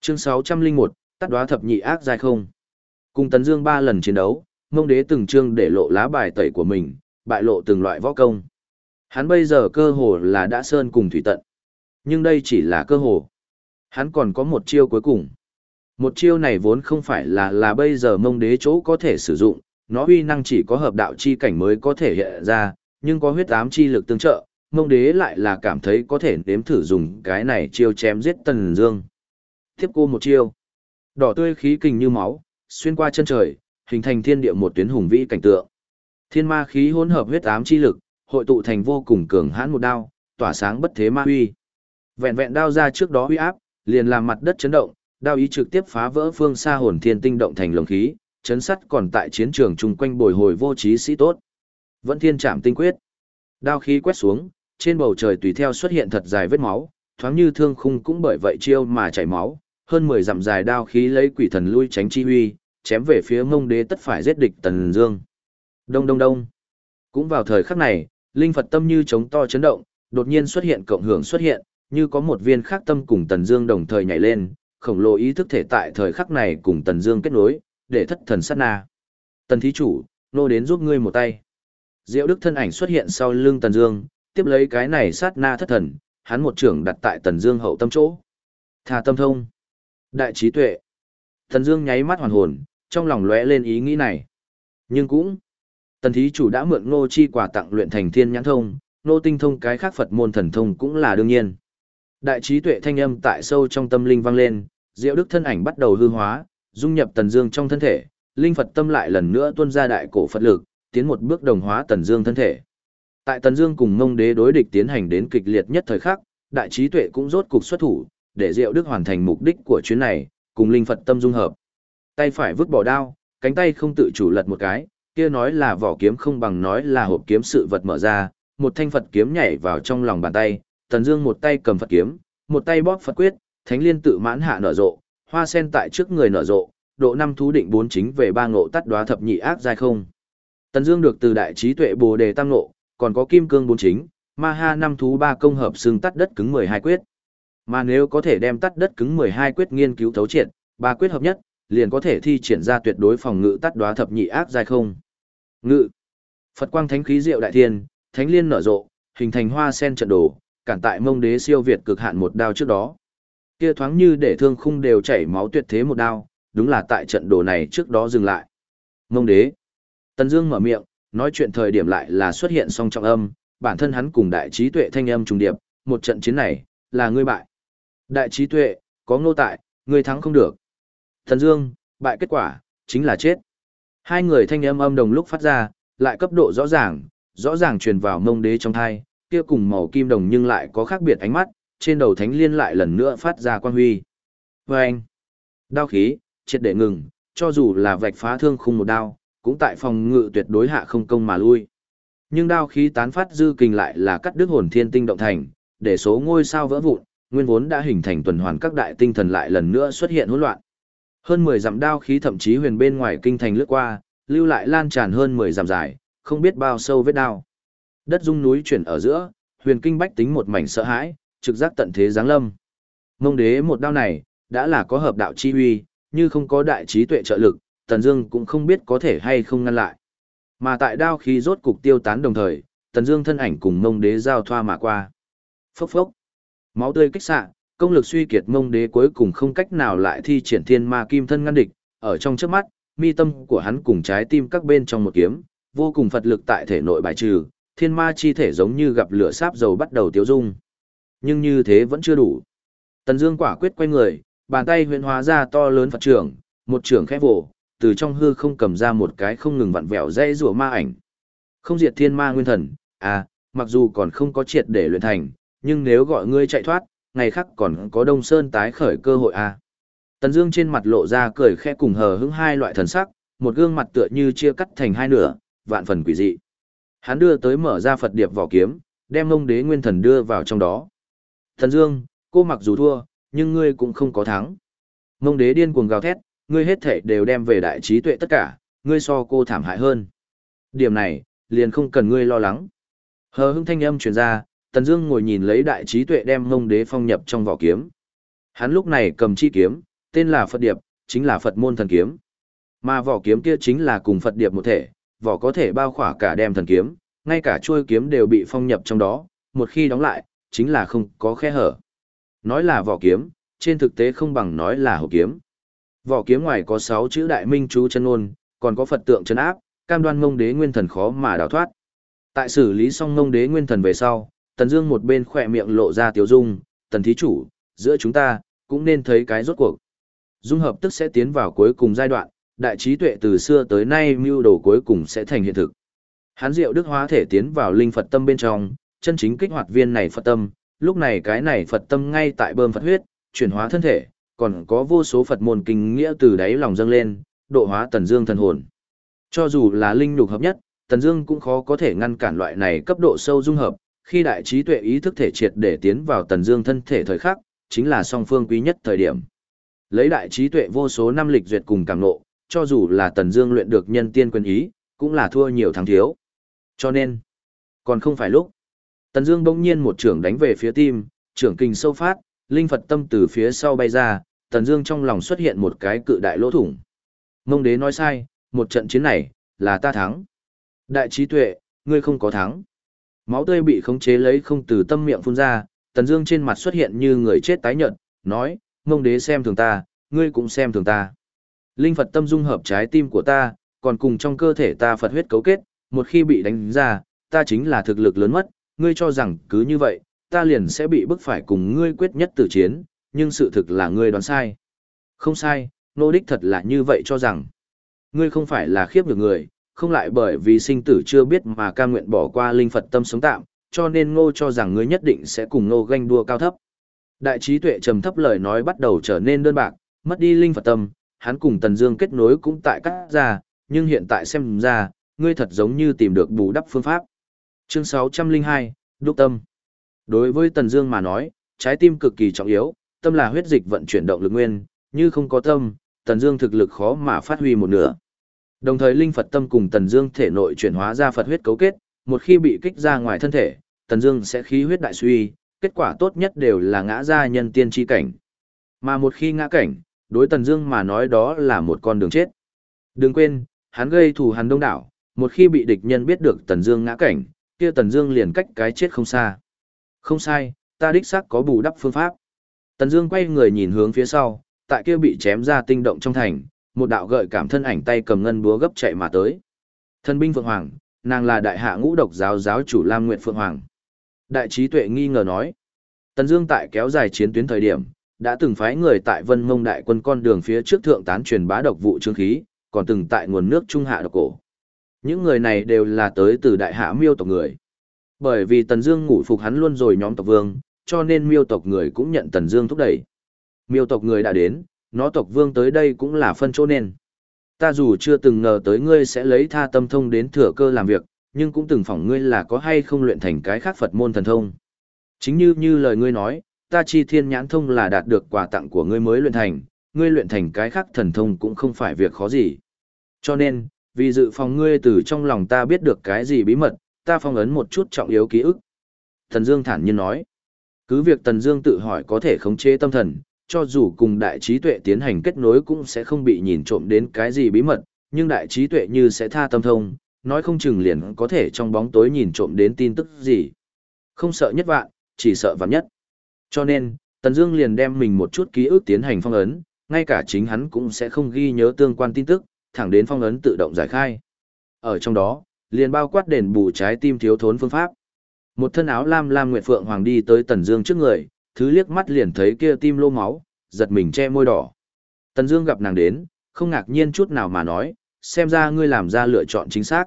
Chương 601, tắt đoá thập nhị ác dài không. Cùng Tấn Dương ba lần chiến đấu, Mông Đế từng chương để lộ lá bài tẩy của mình, bại lộ từng loại võ công. Hắn bây giờ cơ hồ là đã sơn cùng thủy tận. Nhưng đây chỉ là cơ hồ. Hắn còn có một chiêu cuối cùng. Một chiêu này vốn không phải là là bây giờ Mông Đế chỗ có thể sử dụng, nó uy năng chỉ có hợp đạo chi cảnh mới có thể hiện ra, nhưng có huyết ám chi lực tương trợ, mông đế lại là cảm thấy có thể nếm thử dùng cái này chiêu chém giết tần dương. Tiếp cô một chiêu. Đỏ tươi khí kình như máu, xuyên qua chân trời, hình thành thiên địa một tuyến hùng vĩ cảnh tượng. Thiên ma khí hỗn hợp huyết ám chi lực, hội tụ thành vô cùng cường hãn một đao, tỏa sáng bất thế ma uy. Vẹn vẹn đao ra trước đó uy áp, liền làm mặt đất chấn động, đao ý trực tiếp phá vỡ phương xa hồn thiên tinh động thành lồng khí, chấn sắt còn tại chiến trường chung quanh bồi hồi vô trí sĩ tốt. Vẫn thiên trảm tinh quyết. Đao khí quét xuống, trên bầu trời tùy theo xuất hiện thật dài vết máu, thoáng như thương khung cũng bởi vậy chiêu mà chảy máu, hơn 10 dặm dài đao khí lấy quỷ thần lui tránh chi huy, chém về phía Ngông Đế tất phải giết địch Tần Dương. Đông đông đông. Cũng vào thời khắc này, linh Phật tâm như chống to chấn động, đột nhiên xuất hiện cộng hưởng xuất hiện, như có một viên khác tâm cùng Tần Dương đồng thời nhảy lên, khổng lồ ý thức thể tại thời khắc này cùng Tần Dương kết nối, để thất thần sát na. Tần thí chủ, nô đến giúp ngươi một tay. Diệu Đức thân ảnh xuất hiện sau lưng Tần Dương, tiếp lấy cái này sát na thất thần, hắn một trưởng đặt tại Tần Dương hậu tâm chỗ. Tha tâm thông, đại trí tuệ. Tần Dương nháy mắt hoàn hồn, trong lòng lóe lên ý nghĩ này. Nhưng cũng, Tần thí chủ đã mượn Ngô Chi quả tặng luyện thành Thiên Nhãn thông, nô tinh thông cái khác Phật môn thần thông cũng là đương nhiên. Đại trí tuệ thanh âm tại sâu trong tâm linh vang lên, Diệu Đức thân ảnh bắt đầu hư hóa, dung nhập Tần Dương trong thân thể, linh Phật tâm lại lần nữa tuôn ra đại cổ Phật lực, tiến một bước đồng hóa Tần Dương thân thể. Tại Tần Dương cùng Ngông Đế đối địch tiến hành đến kịch liệt nhất thời khắc, đại trí tuệ cũng rốt cục xuất thủ, để Diệu Đức hoàn thành mục đích của chuyến này, cùng linh Phật tâm dung hợp. Tay phải vứt bỏ đao, cánh tay không tự chủ lật một cái, kia nói là vỏ kiếm không bằng nói là hộp kiếm sự vật mở ra, một thanh Phật kiếm nhảy vào trong lòng bàn tay, Tần Dương một tay cầm Phật kiếm, một tay bóp Phật quyết, thánh liên tự mãn hạ nở rộ, hoa sen tại trước người nở rộ, độ năm thú định bốn chính về ba ngộ tắt đóa thập nhị ác giai không. Tần Dương được từ đại trí tuệ Bồ đề tăng ngộ, còn có kim cương bốn chính, ma ha năm thú ba công hợp xương tắt đất cứng 12 quyết. Mà nếu có thể đem tắt đất cứng 12 quyết nghiên cứu thấu triệt, ba quyết hợp nhất, liền có thể thi triển ra tuyệt đối phòng ngự tắt đóa thập nhị ác giai không. Ngự. Phật quang thánh khí diệu đại thiên, thánh liên nở rộ, hình thành hoa sen trận đồ, cản tại mông đế siêu việt cực hạn một đao trước đó. Kia thoáng như để thương khung đều chảy máu tuyệt thế một đao, đúng là tại trận đồ này trước đó dừng lại. Mông đế. Tần Dương mở miệng, nói chuyện thời điểm lại là xuất hiện song trọng âm, bản thân hắn cùng đại trí tuệ thanh âm trùng điệp, một trận chiến này, là ngươi bại. Đại trí tuệ, có ngô tại, người thắng không được. Thần Dương, bại kết quả, chính là chết. Hai người thanh âm âm đồng lúc phát ra, lại cấp độ rõ ràng, rõ ràng truyền vào mông đế trong thai, kia cùng màu kim đồng nhưng lại có khác biệt ánh mắt, trên đầu thánh liên lại lần nữa phát ra quang huy. Vâng! Đao khí, triệt để ngừng, cho dù là vạch phá thương khung một đao, cũng tại phòng ngự tuyệt đối hạ không công mà lui. Nhưng đao khí tán phát dư kình lại là cắt đứt hồn thiên tinh động thành, để số ngôi sao vỡ vụn, nguyên vốn đã hình thành tuần hoàn các đại tinh thần lại lần nữa xuất hiện hỗn loạn. Hơn 10 dặm đao khí thậm chí huyền bên ngoài kinh thành lướt qua, lưu lại lan tràn hơn 10 dặm dài, không biết bao sâu vết đao. Đất rung núi chuyển ở giữa, huyền kinh bách tính một mảnh sợ hãi, trực giác tận thế giáng lâm. Mông đế một đao này, đã là có hợp đạo chi huy, như không có đại trí tuệ trợ lực, Tần Dương cũng không biết có thể hay không ngăn lại. Mà tại đao khí rốt cục tiêu tán đồng thời, Tần Dương thân ảnh cùng Mông Đế giao thoa mà qua. Phốc phốc. Máu tươi kích xạ, công lực suy kiệt Mông Đế cuối cùng không cách nào lại thi triển Thiên Ma Kim thân ngăn địch, ở trong chớp mắt, mi tâm của hắn cùng trái tim các bên trong một kiếm, vô cùng phật lực tại thể nội bài trừ, thiên ma chi thể giống như gặp lửa sáp dầu bắt đầu tiêu dung. Nhưng như thế vẫn chưa đủ. Tần Dương quả quyết quay người, bàn tay huyền hóa ra to lớn Phật trưởng, một trưởng khẽ vồ, từ trong hư không cầm ra một cái không ngừng vặn vẹo dây rùa ma ảnh. Không diệt thiên ma nguyên thần, à, mặc dù còn không có triệt để luyện thành, nhưng nếu gọi ngươi chạy thoát, ngày khác còn có Đông Sơn tái khởi cơ hội à. Tần Dương trên mặt lộ ra cười khẽ cùng hờ hững hai loại thần sắc, một gương mặt tựa như chia cắt thành hai nửa, vạn phần quỷ dị. Hắn đưa tới mở ra Phật điệp vỏ kiếm, đem Ngông Đế Nguyên Thần đưa vào trong đó. Thần Dương, cô mặc dù thua, nhưng ngươi cũng không có thắng. Ngông Đế điên cuồng gào thét, ngươi hết thảy đều đem về đại trí tuệ tất cả, ngươi so cô thảm hại hơn. Điểm này, liền không cần ngươi lo lắng. Hờ hững thanh âm truyền ra, Tần Dương ngồi nhìn lấy đại trí tuệ đem ngông Đế phong nhập trong vỏ kiếm. Hắn lúc này cầm chi kiếm, tên là Phật Điệp, chính là Phật môn thần kiếm. Mà vỏ kiếm kia chính là cùng Phật Điệp một thể, vỏ có thể bao khỏa cả đem thần kiếm, ngay cả chuôi kiếm đều bị phong nhập trong đó, một khi đóng lại, chính là không có khe hở. Nói là vỏ kiếm, trên thực tế không bằng nói là hộ kiếm. Vỏ kiếm ngoài có 6 chữ đại minh chú chân ngôn, còn có Phật tượng chân áp, cam đoan ngông đế nguyên thần khó mà đào thoát. Tại xử lý xong ngông đế nguyên thần về sau, Tần Dương một bên khỏe miệng lộ ra tiểu dung, "Tần thí chủ, giữa chúng ta cũng nên thấy cái rốt cuộc." Dung hợp tức sẽ tiến vào cuối cùng giai đoạn, đại trí tuệ từ xưa tới nay mưu đồ cuối cùng sẽ thành hiện thực. Hắn diệu đức hóa thể tiến vào linh Phật tâm bên trong, chân chính kích hoạt viên này Phật tâm, lúc này cái này Phật tâm ngay tại bơm Phật huyết, chuyển hóa thân thể, còn có vô số Phật môn kinh nghĩa từ đáy lòng dâng lên, độ hóa Tần Dương thần hồn. Cho dù là linh nhục hợp nhất, Tần Dương cũng khó có thể ngăn cản loại này cấp độ sâu dung hợp, khi đại trí tuệ ý thức thể triệt để tiến vào Tần Dương thân thể thời khắc, chính là song phương quý nhất thời điểm. Lấy đại trí tuệ vô số năm lịch duyệt cùng cảm ngộ, cho dù là Tần Dương luyện được nhân tiên quyền ý, cũng là thua nhiều thắng thiếu. Cho nên, còn không phải lúc. Tần Dương bỗng nhiên một trường đánh về phía tim, trưởng kinh sâu phát, linh Phật tâm từ phía sau bay ra, Tần Dương trong lòng xuất hiện một cái cự đại lỗ thủng. Mông Đế nói sai, một trận chiến này là ta thắng. Đại trí tuệ, ngươi không có thắng. Máu tươi bị khống chế lấy không từ tâm miệng phun ra, Tần Dương trên mặt xuất hiện như người chết tái nhợt, nói: "Mông Đế xem thường ta, ngươi cũng xem thường ta." Linh Phật tâm dung hợp trái tim của ta, còn cùng trong cơ thể ta Phật huyết cấu kết, một khi bị đánh ra, ta chính là thực lực lớn mất, ngươi cho rằng cứ như vậy, ta liền sẽ bị bức phải cùng ngươi quyết nhất tử chiến, nhưng sự thực là ngươi đoán sai. Không sai, nô đích thật là như vậy cho rằng. Ngươi không phải là khiếp được người, không lại bởi vì sinh tử chưa biết mà ca nguyện bỏ qua linh Phật tâm sống tạm, cho nên ngô cho rằng ngươi nhất định sẽ cùng ngô ganh đua cao thấp. Đại trí tuệ trầm thấp lời nói bắt đầu trở nên đơn bạc, mất đi linh Phật tâm, hắn cùng Tần Dương kết nối cũng tại cắt ra, nhưng hiện tại xem ra, ngươi thật giống như tìm được bù đắp phương pháp. Chương 602, Đúc Tâm Đối với Tần Dương mà nói, trái tim cực kỳ trọng yếu, tâm là huyết dịch vận chuyển động lực nguyên, như không có tâm, Tần Dương thực lực khó mà phát huy một nửa. Đồng thời linh Phật tâm cùng Tần Dương thể nội chuyển hóa ra Phật huyết cấu kết, một khi bị kích ra ngoài thân thể, Tần Dương sẽ khí huyết đại suy, kết quả tốt nhất đều là ngã ra nhân tiên chi cảnh. Mà một khi ngã cảnh, đối Tần Dương mà nói đó là một con đường chết. Đừng quên, hắn gây thù hằn đông đảo, một khi bị địch nhân biết được Tần Dương ngã cảnh, kia Tần Dương liền cách cái chết không xa. Không sai, ta đích xác có bù đắp phương pháp. Tần Dương quay người nhìn hướng phía sau, tại kia bị chém ra tinh động trong thành, một đạo gợi cảm thân ảnh tay cầm ngân búa gấp chạy mà tới. Thân binh Phượng Hoàng, nàng là đại hạ ngũ độc giáo giáo chủ Lam Nguyệt Phượng Hoàng. Đại trí tuệ nghi ngờ nói. Tần Dương tại kéo dài chiến tuyến thời điểm, đã từng phái người tại Vân Mông đại quân con đường phía trước thượng tán truyền bá độc vụ trương khí, còn từng tại nguồn nước trung hạ độc cổ. Những người này đều là tới từ đại hạ miêu tộc người. Bởi vì Tần Dương ngủ phục hắn luôn rồi nhóm tộc vương, cho nên miêu tộc người cũng nhận Tần Dương thúc đẩy. Miêu tộc người đã đến, nó tộc vương tới đây cũng là phân chỗ nên. Ta dù chưa từng ngờ tới ngươi sẽ lấy tha tâm thông đến thừa cơ làm việc, nhưng cũng từng phỏng ngươi là có hay không luyện thành cái khác Phật môn thần thông. Chính như như lời ngươi nói, ta chi thiên nhãn thông là đạt được quà tặng của ngươi mới luyện thành, ngươi luyện thành cái khác thần thông cũng không phải việc khó gì. Cho nên, vì dự phòng ngươi từ trong lòng ta biết được cái gì bí mật, ta phong ấn một chút trọng yếu ký ức. Thần Dương thản nhiên nói, cứ việc Tần Dương tự hỏi có thể khống chế tâm thần, cho dù cùng đại trí tuệ tiến hành kết nối cũng sẽ không bị nhìn trộm đến cái gì bí mật, nhưng đại trí tuệ như sẽ tha tâm thông, nói không chừng liền có thể trong bóng tối nhìn trộm đến tin tức gì. Không sợ nhất vạn, chỉ sợ vạn nhất. Cho nên, Tần Dương liền đem mình một chút ký ức tiến hành phong ấn, ngay cả chính hắn cũng sẽ không ghi nhớ tương quan tin tức, thẳng đến phong ấn tự động giải khai. Ở trong đó, liền bao quát đền bù trái tim thiếu thốn phương pháp. Một thân áo lam lam nguyệt phượng hoàng đi tới Tần Dương trước người, thứ liếc mắt liền thấy kia tim lô máu, giật mình che môi đỏ. Tần Dương gặp nàng đến, không ngạc nhiên chút nào mà nói, xem ra ngươi làm ra lựa chọn chính xác.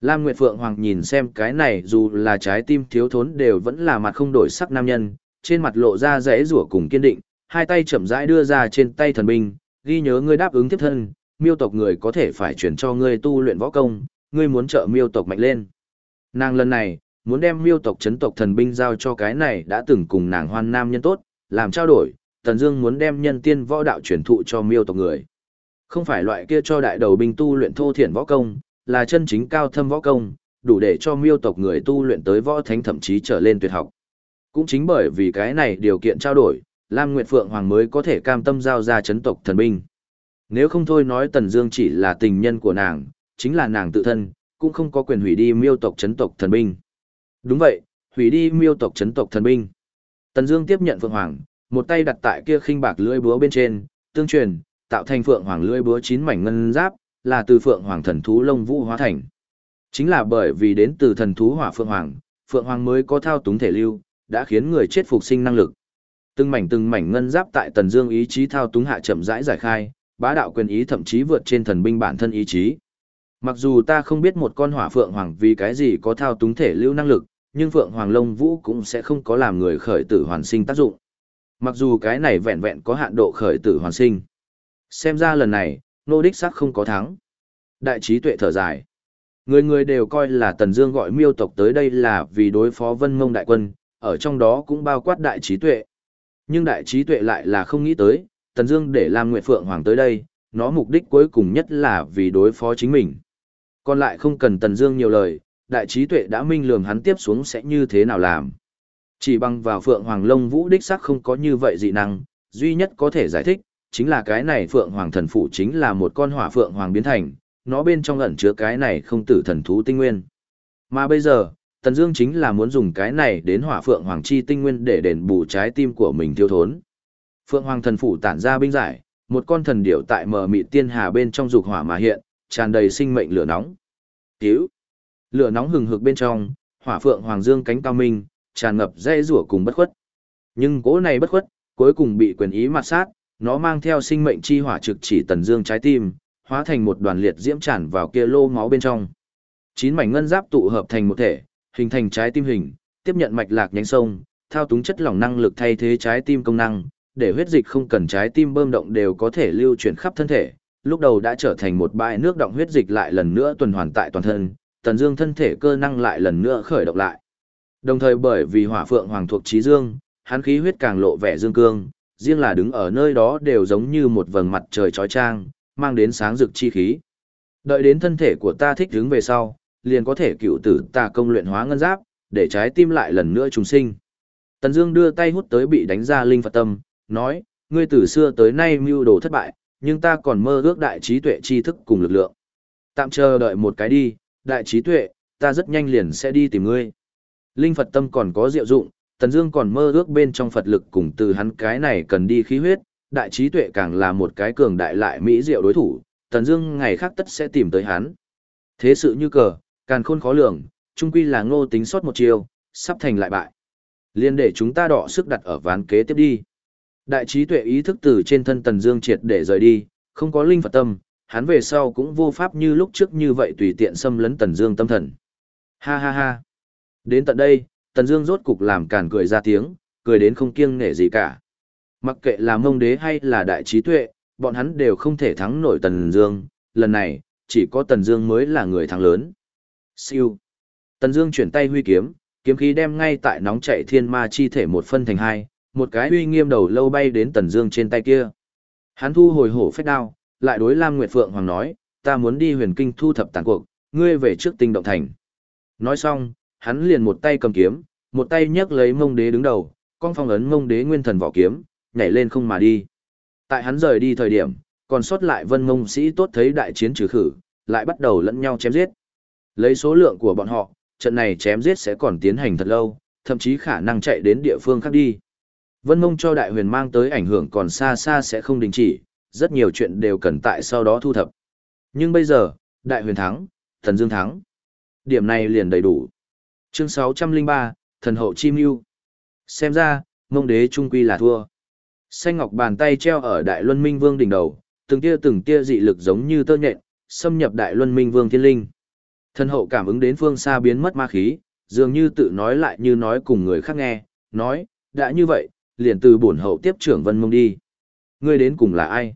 Lam Nguyệt Phượng Hoàng nhìn xem cái này dù là trái tim thiếu thốn đều vẫn là mặt không đổi sắc nam nhân, trên mặt lộ ra rẽ rủa cùng kiên định, hai tay chậm rãi đưa ra trên tay thần binh, ghi nhớ ngươi đáp ứng tiếp thân, miêu tộc người có thể phải chuyển cho ngươi tu luyện võ công, ngươi muốn trợ miêu tộc mạnh lên. Nàng lần này, muốn đem miêu tộc chấn tộc thần binh giao cho cái này đã từng cùng nàng hoan nam nhân tốt, làm trao đổi, Tần Dương muốn đem nhân tiên võ đạo truyền thụ cho miêu tộc người. Không phải loại kia cho đại đầu binh tu luyện thô thiển võ công, là chân chính cao thâm võ công, đủ để cho miêu tộc người tu luyện tới võ thánh thậm chí trở lên tuyệt học. Cũng chính bởi vì cái này điều kiện trao đổi, Lam Nguyệt Phượng Hoàng mới có thể cam tâm giao ra chấn tộc thần binh. Nếu không thôi nói Tần Dương chỉ là tình nhân của nàng, chính là nàng tự thân, cũng không có quyền hủy đi miêu tộc chấn tộc thần binh. Đúng vậy, hủy đi miêu tộc chấn tộc thần binh. Tần Dương tiếp nhận Phượng Hoàng, một tay đặt tại kia khinh bạc lưỡi búa bên trên, tương truyền, tạo thành Phượng Hoàng lưỡi búa chín mảnh ngân giáp, là từ Phượng Hoàng thần thú lông vũ hóa thành. Chính là bởi vì đến từ thần thú Hỏa Phượng Hoàng, Phượng Hoàng mới có thao túng thể lưu, đã khiến người chết phục sinh năng lực. Từng mảnh từng mảnh ngân giáp tại Tần Dương ý chí thao túng hạ chậm rãi giải khai, bá đạo quyền ý thậm chí vượt trên thần binh bản thân ý chí. Mặc dù ta không biết một con hỏa phượng hoàng vì cái gì có thao túng thể lưu năng lực, nhưng phượng hoàng long vũ cũng sẽ không có làm người khởi tử hoàn sinh tác dụng. Mặc dù cái này vẹn vẹn có hạn độ khởi tử hoàn sinh. Xem ra lần này, nô đích xác không có thắng. Đại trí tuệ thở dài. Người người đều coi là Tần Dương gọi miêu tộc tới đây là vì đối phó Vân Mông đại quân, ở trong đó cũng bao quát đại trí tuệ. Nhưng đại trí tuệ lại là không nghĩ tới, Tần Dương để Lam Nguyệt Phượng Hoàng tới đây, nó mục đích cuối cùng nhất là vì đối phó chính mình. Còn lại không cần Tần Dương nhiều lời, đại trí tuệ đã minh lường hắn tiếp xuống sẽ như thế nào làm. Chỉ bằng vào Phượng Hoàng Long Vũ đích xác không có như vậy dị năng, duy nhất có thể giải thích chính là cái này Phượng Hoàng thần phụ chính là một con hỏa phượng hoàng biến thành, nó bên trong ẩn chứa cái này không tử thần thú tinh nguyên. Mà bây giờ, Tần Dương chính là muốn dùng cái này đến hỏa phượng hoàng chi tinh nguyên để đền bù trái tim của mình thiếu thốn. Phượng Hoàng thần phủ tản ra binh giải, một con thần điểu tại mờ mịt tiên hà bên trong dục hỏa mà hiện, tràn đầy sinh mệnh lửa nóng. Tiếu, Lửa nóng hừng hực bên trong, hỏa phượng hoàng dương cánh cao minh, tràn ngập dây rủa cùng bất khuất. Nhưng cỗ này bất khuất, cuối cùng bị quyền ý mặt sát, nó mang theo sinh mệnh chi hỏa trực chỉ tần dương trái tim, hóa thành một đoàn liệt diễm tràn vào kia lô máu bên trong. Chín mảnh ngân giáp tụ hợp thành một thể, hình thành trái tim hình, tiếp nhận mạch lạc nhánh sông, thao túng chất lỏng năng lực thay thế trái tim công năng, để huyết dịch không cần trái tim bơm động đều có thể lưu chuyển khắp thân thể, lúc đầu đã trở thành một bãi nước động huyết dịch lại lần nữa tuần hoàn tại toàn thân, Tần Dương thân thể cơ năng lại lần nữa khởi động lại. Đồng thời bởi vì Hỏa Phượng Hoàng thuộc trí dương, hắn khí huyết càng lộ vẻ dương cương, riêng là đứng ở nơi đó đều giống như một vầng mặt trời chói chang, mang đến sáng rực chi khí. Đợi đến thân thể của ta thích ứng về sau, liền có thể cựu tử ta công luyện hóa ngân giáp, để trái tim lại lần nữa trùng sinh. Tần Dương đưa tay hút tới bị đánh ra linh Phật tâm, nói, ngươi từ xưa tới nay mưu đồ thất bại, nhưng ta còn mơ ước đại trí tuệ tri thức cùng lực lượng. Tạm chờ đợi một cái đi, đại trí tuệ, ta rất nhanh liền sẽ đi tìm ngươi. Linh Phật tâm còn có diệu dụng, Tần Dương còn mơ ước bên trong Phật lực cùng từ hắn cái này cần đi khí huyết, đại trí tuệ càng là một cái cường đại lại mỹ diệu đối thủ, Tần Dương ngày khác tất sẽ tìm tới hắn. Thế sự như cờ, càn khôn khó lường, chung quy là Ngô tính sót một chiều, sắp thành lại bại. Liên để chúng ta đọ sức đặt ở ván kế tiếp đi. Đại trí tuệ ý thức từ trên thân Tần Dương triệt để rời đi, không có linh Phật tâm, hắn về sau cũng vô pháp như lúc trước như vậy tùy tiện xâm lấn Tần Dương tâm thần. Ha ha ha. Đến tận đây, Tần Dương rốt cục làm càn cười ra tiếng, cười đến không kiêng nể gì cả. Mặc kệ là Mông Đế hay là đại trí tuệ, bọn hắn đều không thể thắng nổi Tần Dương, lần này, chỉ có Tần Dương mới là người thắng lớn. Siêu. Tần Dương chuyển tay huy kiếm, kiếm khí đem ngay tại nóng chảy thiên ma chi thể một phân thành hai, một cái uy nghiêm đầu lâu bay đến Tần Dương trên tay kia. Hắn thu hồi hổ phách đao, lại đối Lam Nguyệt Phượng Hoàng nói, ta muốn đi huyền kinh thu thập tàn cuộc, ngươi về trước tinh động thành. Nói xong, hắn liền một tay cầm kiếm, một tay nhấc lấy mông đế đứng đầu, con phong ấn mông đế nguyên thần vỏ kiếm, nhảy lên không mà đi. Tại hắn rời đi thời điểm, còn sót lại vân mông sĩ tốt thấy đại chiến trừ khử, lại bắt đầu lẫn nhau chém giết. Lấy số lượng của bọn họ, trận này chém giết sẽ còn tiến hành thật lâu, thậm chí khả năng chạy đến địa phương khác đi. Vân mông cho đại huyền mang tới ảnh hưởng còn xa xa sẽ không đình chỉ, rất nhiều chuyện đều cần tại sau đó thu thập. Nhưng bây giờ, đại huyền thắng, thần dương thắng. Điểm này liền đầy đủ. Chương 603, Thần hậu chim yêu. Xem ra, mông đế trung quy là thua. Xanh ngọc bàn tay treo ở đại luân minh vương đỉnh đầu, từng tia từng tia dị lực giống như tơ nhện, xâm nhập đại luân minh vương thiên linh. Thần hậu cảm ứng đến phương xa biến mất ma khí, dường như tự nói lại như nói cùng người khác nghe, nói, đã như vậy, liền từ bổn hậu tiếp trưởng vân mông đi. Ngươi đến cùng là ai?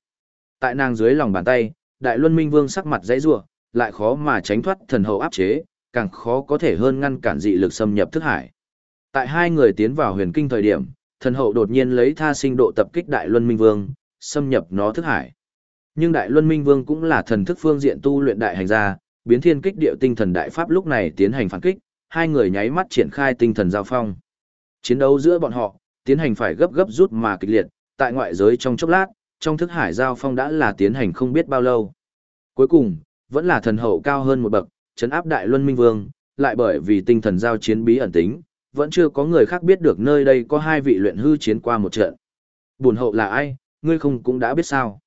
Tại nàng dưới lòng bàn tay, đại luân minh vương sắc mặt dãy rủa, lại khó mà tránh thoát thần hậu áp chế, càng khó có thể hơn ngăn cản dị lực xâm nhập thức hải. Tại hai người tiến vào huyền kinh thời điểm, thần hậu đột nhiên lấy tha sinh độ tập kích đại luân minh vương, xâm nhập nó thức hải. Nhưng đại luân minh vương cũng là thần thức phương diện tu luyện đại hành gia, biến thiên kích điệu tinh thần đại pháp lúc này tiến hành phản kích, hai người nháy mắt triển khai tinh thần giao phong. Chiến đấu giữa bọn họ, tiến hành phải gấp gấp rút mà kịch liệt, tại ngoại giới trong chốc lát, trong thức hải giao phong đã là tiến hành không biết bao lâu. Cuối cùng, vẫn là thần hậu cao hơn một bậc, chấn áp đại luân minh vương, lại bởi vì tinh thần giao chiến bí ẩn tính, vẫn chưa có người khác biết được nơi đây có hai vị luyện hư chiến qua một trận. buồn hậu là ai, ngươi không cũng đã biết sao.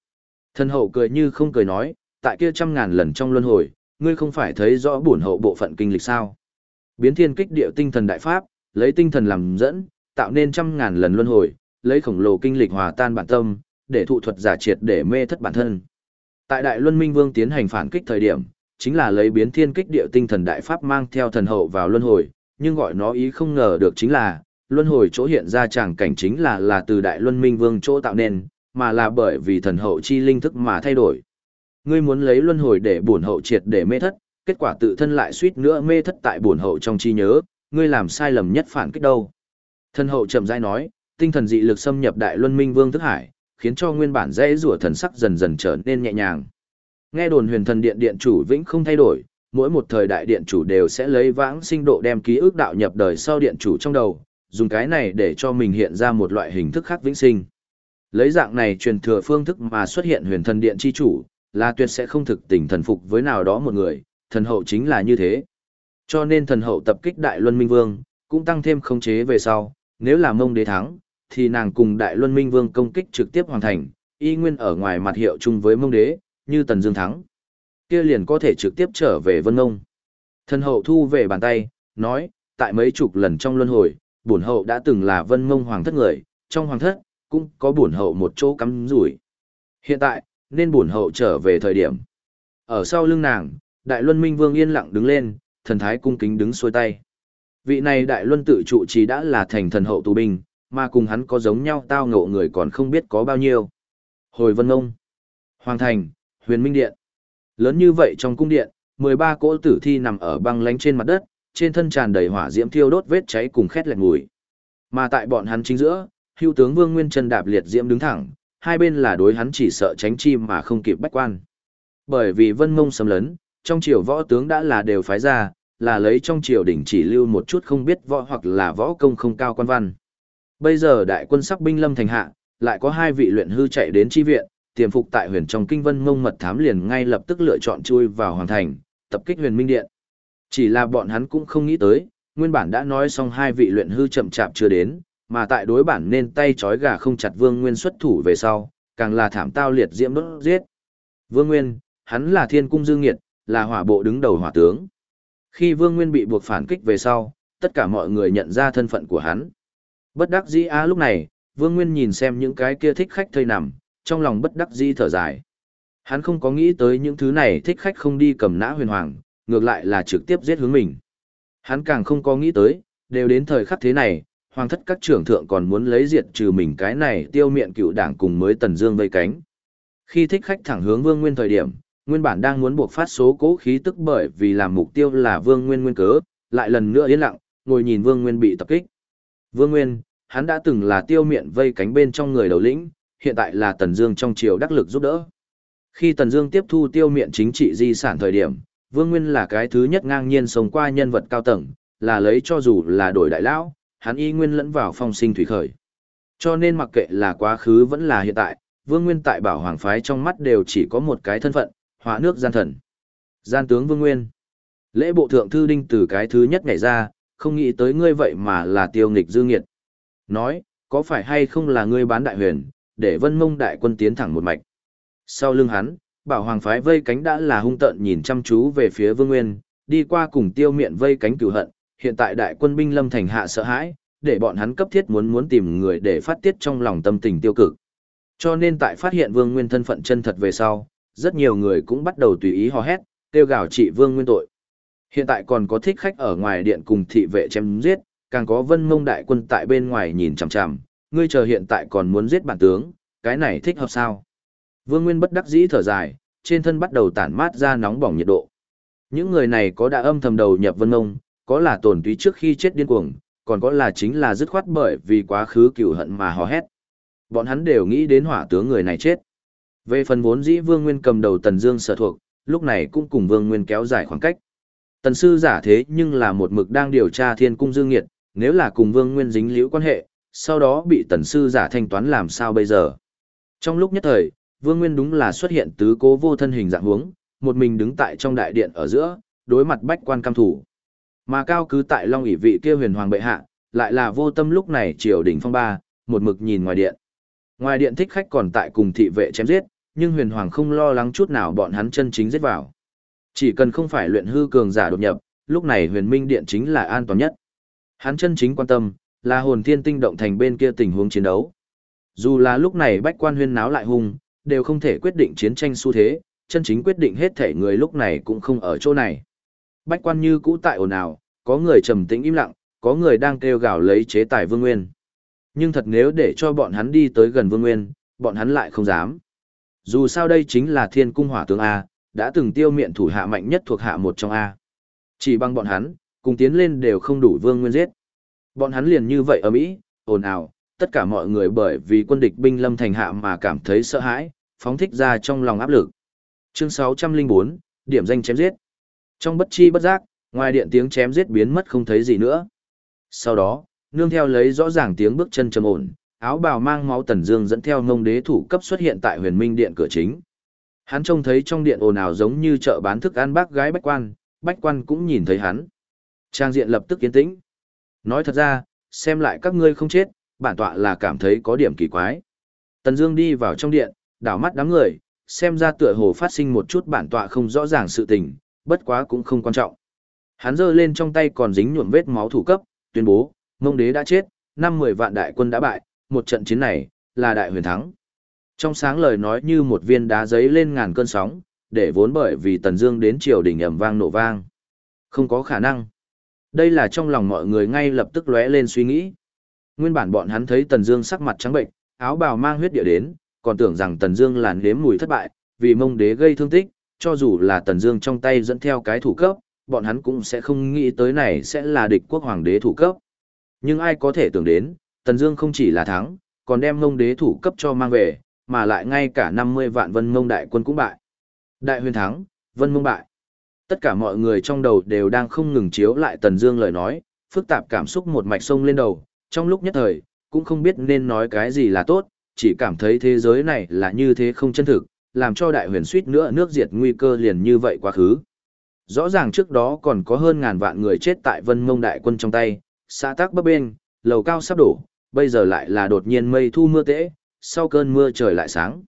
Thần hậu cười như không cười nói, tại kia trăm ngàn lần trong luân hồi, ngươi không phải thấy rõ buồn hậu bộ phận kinh lịch sao. Biến thiên kích địa tinh thần đại pháp, lấy tinh thần làm dẫn, tạo nên trăm ngàn lần luân hồi, lấy khổng lồ kinh lịch hòa tan bản tâm, để thụ thuật giả triệt để mê thất bản thân. Tại Đại Luân Minh Vương tiến hành phản kích thời điểm, chính là lấy biến thiên kích địa tinh thần đại pháp mang theo thần hậu vào luân hồi, nhưng gọi nó ý không ngờ được chính là, luân hồi chỗ hiện ra chẳng cảnh chính là là từ đại luân minh vương chỗ tạo nên, mà là bởi vì thần hậu chi linh thức mà thay đổi. Ngươi muốn lấy luân hồi để bổn hậu triệt để mê thất, kết quả tự thân lại suýt nữa mê thất tại bổn hậu trong chi nhớ, ngươi làm sai lầm nhất phản kích đâu. Thần hậu chậm rãi nói, tinh thần dị lực xâm nhập đại luân minh vương thức hải, khiến cho nguyên bản dễ rủa thần sắc dần dần trở nên nhẹ nhàng. Nghe đồn huyền thần điện điện chủ vĩnh không thay đổi, mỗi một thời đại điện chủ đều sẽ lấy vãng sinh độ đem ký ức đạo nhập đời sau điện chủ trong đầu, dùng cái này để cho mình hiện ra một loại hình thức khác vĩnh sinh. Lấy dạng này truyền thừa phương thức mà xuất hiện huyền thần điện chi chủ, là tuyệt sẽ không thực tình thần phục với nào đó một người, thần hậu chính là như thế. Cho nên thần hậu tập kích Đại Luân Minh Vương, cũng tăng thêm khống chế về sau, nếu là mông đế thắng, thì nàng cùng Đại Luân Minh Vương công kích trực tiếp hoàn thành, y nguyên ở ngoài mặt hiệu chung với mông đế, như Tần Dương thắng kia liền có thể trực tiếp trở về Vân Ngông. Thần hậu thu về bàn tay, nói, tại mấy chục lần trong luân hồi, bổn hậu đã từng là Vân Ngông hoàng thất người, trong hoàng thất cũng có bổn hậu một chỗ cắm rủi. Hiện tại, nên bổn hậu trở về thời điểm. Ở sau lưng nàng, Đại Luân Minh Vương yên lặng đứng lên, thần thái cung kính đứng xuôi tay. Vị này Đại Luân tự trụ chỉ đã là thành thần hậu tù binh, mà cùng hắn có giống nhau tao ngộ người còn không biết có bao nhiêu. Hồi Vân ông, Hoàng Thành, Huyền Minh Điện. Lớn như vậy trong cung điện, 13 cỗ tử thi nằm ở băng lánh trên mặt đất, trên thân tràn đầy hỏa diễm thiêu đốt vết cháy cùng khét lẹt mùi. Mà tại bọn hắn chính giữa, hưu tướng Vương Nguyên chân đạp liệt diễm đứng thẳng, hai bên là đối hắn chỉ sợ tránh chi mà không kịp bách quan. Bởi vì Vân Mông xâm lấn, trong triều võ tướng đã là đều phái ra, là lấy trong triều đỉnh chỉ lưu một chút không biết võ hoặc là võ công không cao quan văn. Bây giờ đại quân sắc binh lâm thành hạ, lại có hai vị luyện hư chạy đến chi viện, tiềm phục tại huyền trong kinh vân mông mật thám liền ngay lập tức lựa chọn chui vào hoàng thành, tập kích huyền minh điện. Chỉ là bọn hắn cũng không nghĩ tới, nguyên bản đã nói xong hai vị luyện hư chậm chạp chưa đến, mà tại đối bản nên tay trói gà không chặt vương nguyên xuất thủ về sau, càng là thảm tao liệt diễm đốt giết. Vương Nguyên, hắn là thiên cung dương nghiệt, là hỏa bộ đứng đầu hỏa tướng. Khi Vương Nguyên bị buộc phản kích về sau, tất cả mọi người nhận ra thân phận của hắn. Bất đắc dĩ á lúc này, Vương Nguyên nhìn xem những cái kia thích khách thây nằm, trong lòng bất đắc dĩ thở dài. Hắn không có nghĩ tới những thứ này thích khách không đi cầm nã huyền hoàng, ngược lại là trực tiếp giết hướng mình. Hắn càng không có nghĩ tới, đều đến thời khắc thế này, hoàng thất các trưởng thượng còn muốn lấy diệt trừ mình cái này tiêu miệng cựu đảng cùng mới tần dương vây cánh. Khi thích khách thẳng hướng Vương Nguyên thời điểm, nguyên bản đang muốn buộc phát số cố khí tức bởi vì làm mục tiêu là Vương Nguyên nguyên cớ, lại lần nữa yên lặng, ngồi nhìn Vương Nguyên bị tập kích. Vương Nguyên, hắn đã từng là tiêu Miện vây cánh bên trong người đầu lĩnh, hiện tại là Tần Dương trong triều đắc lực giúp đỡ. Khi Tần Dương tiếp thu tiêu Miện chính trị di sản thời điểm, Vương Nguyên là cái thứ nhất ngang nhiên sống qua nhân vật cao tầng, là lấy cho dù là đổi đại lão, hắn y nguyên lẫn vào phong sinh thủy khởi. Cho nên mặc kệ là quá khứ vẫn là hiện tại, Vương Nguyên tại Bảo Hoàng phái trong mắt đều chỉ có một cái thân phận, hóa nước gian thần. Gian tướng Vương Nguyên. Lễ bộ thượng thư đinh từ cái thứ nhất nhảy ra, không nghĩ tới ngươi vậy mà là tiêu nghịch dư nghiệt. Nói, có phải hay không là ngươi bán đại huyền, để vân mông đại quân tiến thẳng một mạch. Sau lưng hắn, bảo hoàng phái vây cánh đã là hung tợn nhìn chăm chú về phía vương nguyên, đi qua cùng tiêu miện vây cánh cửu hận, hiện tại đại quân binh lâm thành hạ sợ hãi, để bọn hắn cấp thiết muốn muốn tìm người để phát tiết trong lòng tâm tình tiêu cực. Cho nên tại phát hiện vương nguyên thân phận chân thật về sau, rất nhiều người cũng bắt đầu tùy ý hò hét, kêu gào trị vương nguyên tội. Hiện tại còn có thích khách ở ngoài điện cùng thị vệ chém giết, càng có vân mông đại quân tại bên ngoài nhìn chằm chằm, ngươi chờ hiện tại còn muốn giết bản tướng, cái này thích hợp sao? Vương Nguyên bất đắc dĩ thở dài, trên thân bắt đầu tản mát ra nóng bỏng nhiệt độ. Những người này có đã âm thầm đầu nhập vân mông, có là tổn túy trước khi chết điên cuồng, còn có là chính là dứt khoát bởi vì quá khứ cựu hận mà hò hét. Bọn hắn đều nghĩ đến hỏa tướng người này chết. Về phần vốn dĩ Vương Nguyên cầm đầu Tần Dương sở thuộc, lúc này cũng cùng Vương Nguyên kéo dài khoảng cách. Tần sư giả thế nhưng là một mực đang điều tra Thiên cung Dương Nghiệt, nếu là cùng Vương Nguyên dính liễu quan hệ, sau đó bị tần sư giả thanh toán làm sao bây giờ. Trong lúc nhất thời, Vương Nguyên đúng là xuất hiện tứ cố vô thân hình dạng huống, một mình đứng tại trong đại điện ở giữa, đối mặt bách quan cam thủ. Mà cao cứ tại Long ỷ vị kia huyền hoàng bệ hạ, lại là vô tâm lúc này triều đỉnh phong ba, một mực nhìn ngoài điện. Ngoài điện thích khách còn tại cùng thị vệ chém giết, nhưng huyền hoàng không lo lắng chút nào bọn hắn chân chính giết vào. Chỉ cần không phải luyện hư cường giả đột nhập, lúc này huyền minh điện chính là an toàn nhất. Hắn chân chính quan tâm, là hồn thiên tinh động thành bên kia tình huống chiến đấu. Dù là lúc này bách quan huyên náo lại hung, đều không thể quyết định chiến tranh xu thế, chân chính quyết định hết thể người lúc này cũng không ở chỗ này. Bách quan như cũ tại ồn ào, có người trầm tĩnh im lặng, có người đang kêu gào lấy chế tài vương nguyên. Nhưng thật nếu để cho bọn hắn đi tới gần vương nguyên, bọn hắn lại không dám. Dù sao đây chính là thiên cung hỏa tướng A, đã từng tiêu miệng thủ hạ mạnh nhất thuộc hạ một trong A. Chỉ bằng bọn hắn, cùng tiến lên đều không đủ vương nguyên giết. Bọn hắn liền như vậy ở Mỹ, ồn ào, tất cả mọi người bởi vì quân địch binh lâm thành hạ mà cảm thấy sợ hãi, phóng thích ra trong lòng áp lực. Chương 604, điểm danh chém giết. Trong bất chi bất giác, ngoài điện tiếng chém giết biến mất không thấy gì nữa. Sau đó, nương theo lấy rõ ràng tiếng bước chân trầm ổn, áo bào mang máu tần dương dẫn theo ngông đế thủ cấp xuất hiện tại huyền minh điện cửa chính. Hắn trông thấy trong điện ồn ào giống như chợ bán thức ăn bác gái bách quan, bách quan cũng nhìn thấy hắn. Trang diện lập tức yên tĩnh. Nói thật ra, xem lại các ngươi không chết, bản tọa là cảm thấy có điểm kỳ quái. Tần Dương đi vào trong điện, đảo mắt đám người, xem ra tựa hồ phát sinh một chút bản tọa không rõ ràng sự tình, bất quá cũng không quan trọng. Hắn giơ lên trong tay còn dính nhuộm vết máu thủ cấp, tuyên bố, Mông Đế đã chết, năm mười vạn đại quân đã bại, một trận chiến này là đại huyền thắng. Trong sáng lời nói như một viên đá giấy lên ngàn cơn sóng, để vốn bởi vì Tần Dương đến triều đình ầm vang nổ vang. Không có khả năng. Đây là trong lòng mọi người ngay lập tức lóe lên suy nghĩ. Nguyên bản bọn hắn thấy Tần Dương sắc mặt trắng bệnh, áo bào mang huyết địa đến, còn tưởng rằng Tần Dương làn nếm mùi thất bại, vì mông đế gây thương tích, cho dù là Tần Dương trong tay dẫn theo cái thủ cấp, bọn hắn cũng sẽ không nghĩ tới này sẽ là địch quốc hoàng đế thủ cấp. Nhưng ai có thể tưởng đến, Tần Dương không chỉ là thắng, còn đem mông đế thủ cấp cho mang về, mà lại ngay cả 50 vạn Vân Mông đại quân cũng bại. Đại huyền thắng, Vân Mông bại. Tất cả mọi người trong đầu đều đang không ngừng chiếu lại Tần Dương lời nói, phức tạp cảm xúc một mạch sông lên đầu, trong lúc nhất thời, cũng không biết nên nói cái gì là tốt, chỉ cảm thấy thế giới này là như thế không chân thực, làm cho đại huyền suýt nữa nước diệt nguy cơ liền như vậy quá khứ. Rõ ràng trước đó còn có hơn ngàn vạn người chết tại Vân Mông đại quân trong tay, xã tác bấp bên, lầu cao sắp đổ, bây giờ lại là đột nhiên mây thu mưa tễ, sau cơn mưa trời lại sáng.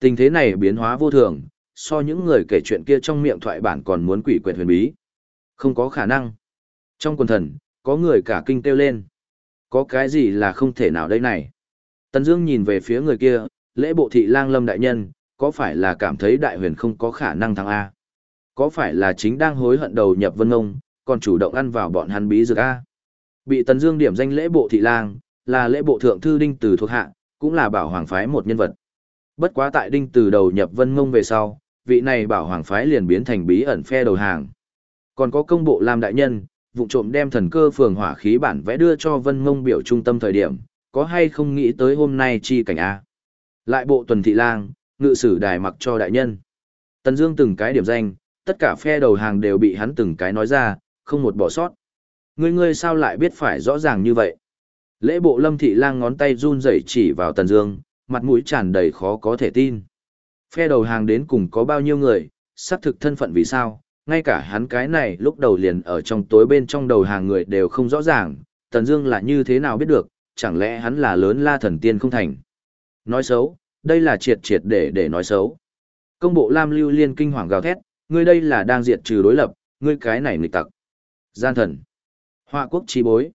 Tình thế này biến hóa vô thường, so những người kể chuyện kia trong miệng thoại bản còn muốn quỷ quyệt huyền bí. Không có khả năng. Trong quần thần, có người cả kinh kêu lên. Có cái gì là không thể nào đây này? Tần Dương nhìn về phía người kia, lễ bộ thị lang lâm đại nhân, có phải là cảm thấy đại huyền không có khả năng thắng A? Có phải là chính đang hối hận đầu nhập vân ngông, còn chủ động ăn vào bọn hắn bí dược A? Bị Tần Dương điểm danh lễ bộ thị lang, là lễ bộ thượng thư đinh từ thuộc hạ, cũng là bảo hoàng phái một nhân vật. Bất quá tại đinh từ đầu nhập vân mông về sau, vị này bảo hoàng phái liền biến thành bí ẩn phe đầu hàng. Còn có công bộ làm đại nhân, vụ trộm đem thần cơ phường hỏa khí bản vẽ đưa cho vân mông biểu trung tâm thời điểm, có hay không nghĩ tới hôm nay chi cảnh A. Lại bộ tuần thị lang, ngự sử đài mặc cho đại nhân. Tần Dương từng cái điểm danh, tất cả phe đầu hàng đều bị hắn từng cái nói ra, không một bỏ sót. Ngươi ngươi sao lại biết phải rõ ràng như vậy? Lễ bộ lâm thị lang ngón tay run rẩy chỉ vào Tần Dương, mặt mũi tràn đầy khó có thể tin. Phe đầu hàng đến cùng có bao nhiêu người, xác thực thân phận vì sao, ngay cả hắn cái này lúc đầu liền ở trong tối bên trong đầu hàng người đều không rõ ràng, Tần Dương là như thế nào biết được, chẳng lẽ hắn là lớn la thần tiên không thành. Nói xấu, đây là triệt triệt để để nói xấu. Công bộ Lam Lưu Liên kinh hoàng gào thét, ngươi đây là đang diệt trừ đối lập, ngươi cái này nghịch tặc. Gian thần. Họa quốc chi bối.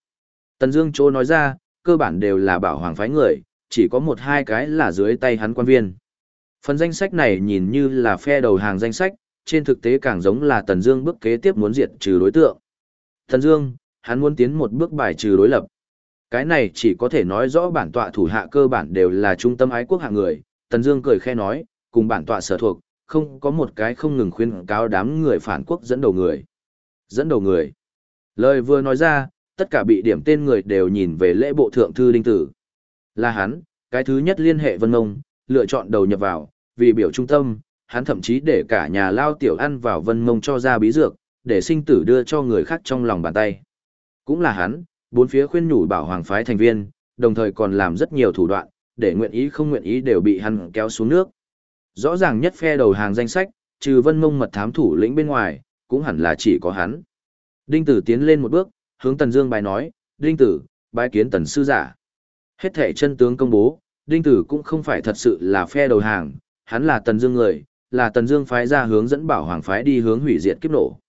Tần Dương Trô nói ra, cơ bản đều là bảo hoàng phái người, chỉ có một hai cái là dưới tay hắn quan viên. Phần danh sách này nhìn như là phe đầu hàng danh sách, trên thực tế càng giống là Tần Dương bước kế tiếp muốn diệt trừ đối tượng. Tần Dương, hắn muốn tiến một bước bài trừ đối lập. Cái này chỉ có thể nói rõ bản tọa thủ hạ cơ bản đều là trung tâm ái quốc hạng người, Tần Dương cười khẽ nói, cùng bản tọa sở thuộc, không có một cái không ngừng khuyên cáo đám người phản quốc dẫn đầu người. Dẫn đầu người. Lời vừa nói ra, tất cả bị điểm tên người đều nhìn về lễ bộ thượng thư đinh tử. Là hắn, cái thứ nhất liên hệ Vân Mông, lựa chọn đầu nhập vào, vì biểu trung tâm, hắn thậm chí để cả nhà lao tiểu ăn vào Vân Mông cho ra bí dược, để sinh tử đưa cho người khác trong lòng bàn tay. Cũng là hắn, bốn phía khuyên nhủ bảo hoàng phái thành viên, đồng thời còn làm rất nhiều thủ đoạn, để nguyện ý không nguyện ý đều bị hắn kéo xuống nước. Rõ ràng nhất phe đầu hàng danh sách, trừ vân mông mật thám thủ lĩnh bên ngoài, cũng hẳn là chỉ có hắn. Đinh tử tiến lên một bước, hướng Tần Dương bài nói, Đinh tử, bái kiến Tần sư giả. Hết thảy chân tướng công bố, Đinh tử cũng không phải thật sự là phe đầu hàng, hắn là Tần Dương người, là Tần Dương phái ra hướng dẫn bảo hoàng phái đi hướng hủy diệt kiếp nổ.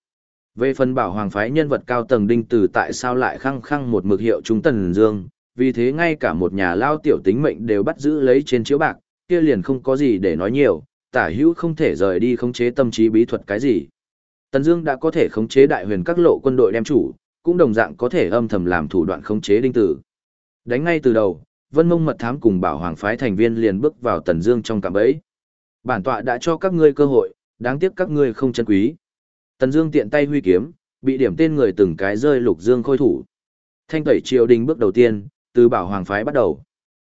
Về phần bảo hoàng phái nhân vật cao tầng đinh tử tại sao lại khăng khăng một mực hiệu chúng tần dương, vì thế ngay cả một nhà lao tiểu tính mệnh đều bắt giữ lấy trên chiếu bạc, kia liền không có gì để nói nhiều, tả hữu không thể rời đi khống chế tâm trí bí thuật cái gì. Tần Dương đã có thể khống chế đại huyền các lộ quân đội đem chủ, cũng đồng dạng có thể âm thầm làm thủ đoạn khống chế đinh tử. Đánh ngay từ đầu, Vân Mông mật thám cùng Bảo Hoàng phái thành viên liền bước vào Tần Dương trong cạm bẫy. Bản tọa đã cho các ngươi cơ hội, đáng tiếc các ngươi không trân quý. Tần Dương tiện tay huy kiếm, bị điểm tên người từng cái rơi lục dương khôi thủ. Thanh tẩy triều đình bước đầu tiên, từ bảo hoàng phái bắt đầu.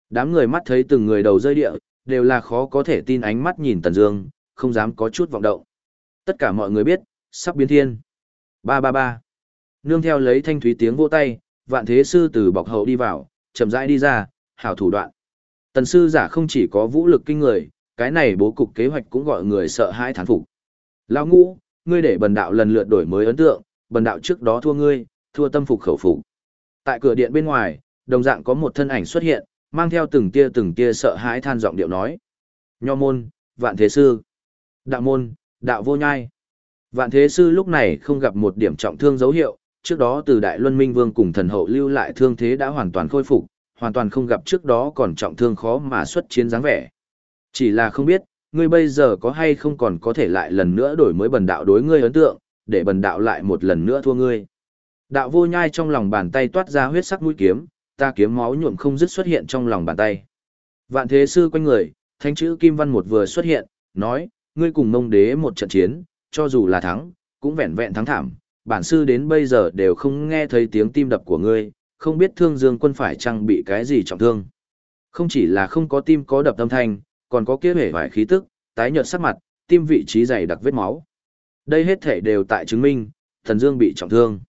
Đám người mắt thấy từng người đầu rơi địa, đều là khó có thể tin ánh mắt nhìn Tần Dương, không dám có chút vọng động. Tất cả mọi người biết, sắp biến thiên. Ba ba ba. Nương theo lấy thanh thúy tiếng vỗ tay, vạn thế sư từ bọc hậu đi vào, chậm rãi đi ra, hảo thủ đoạn. Tần sư giả không chỉ có vũ lực kinh người, cái này bố cục kế hoạch cũng gọi người sợ hãi thán phục. Lão ngũ, ngươi để bần đạo lần lượt đổi mới ấn tượng, bần đạo trước đó thua ngươi, thua tâm phục khẩu phục. Tại cửa điện bên ngoài, đồng dạng có một thân ảnh xuất hiện, mang theo từng tia từng tia sợ hãi than giọng điệu nói. Nho môn, vạn thế sư. Đạo môn, đạo vô nhai. Vạn thế sư lúc này không gặp một điểm trọng thương dấu hiệu, trước đó từ Đại Luân Minh Vương cùng thần hậu lưu lại thương thế đã hoàn toàn khôi phục, hoàn toàn không gặp trước đó còn trọng thương khó mà xuất chiến dáng vẻ. Chỉ là không biết, ngươi bây giờ có hay không còn có thể lại lần nữa đổi mới bần đạo đối ngươi ấn tượng, để bần đạo lại một lần nữa thua ngươi. Đạo vô nhai trong lòng bàn tay toát ra huyết sắc mũi kiếm, ta kiếm máu nhuộm không dứt xuất hiện trong lòng bàn tay. Vạn thế sư quanh người, thánh chữ kim văn một vừa xuất hiện, nói, ngươi cùng mông đế một trận chiến, cho dù là thắng, cũng vẹn vẹn thắng thảm, bản sư đến bây giờ đều không nghe thấy tiếng tim đập của ngươi, không biết thương dương quân phải chăng bị cái gì trọng thương. Không chỉ là không có tim có đập âm thanh, còn có kia hể vải khí tức, tái nhợt sắc mặt, tim vị trí dày đặc vết máu. Đây hết thể đều tại chứng minh, thần dương bị trọng thương.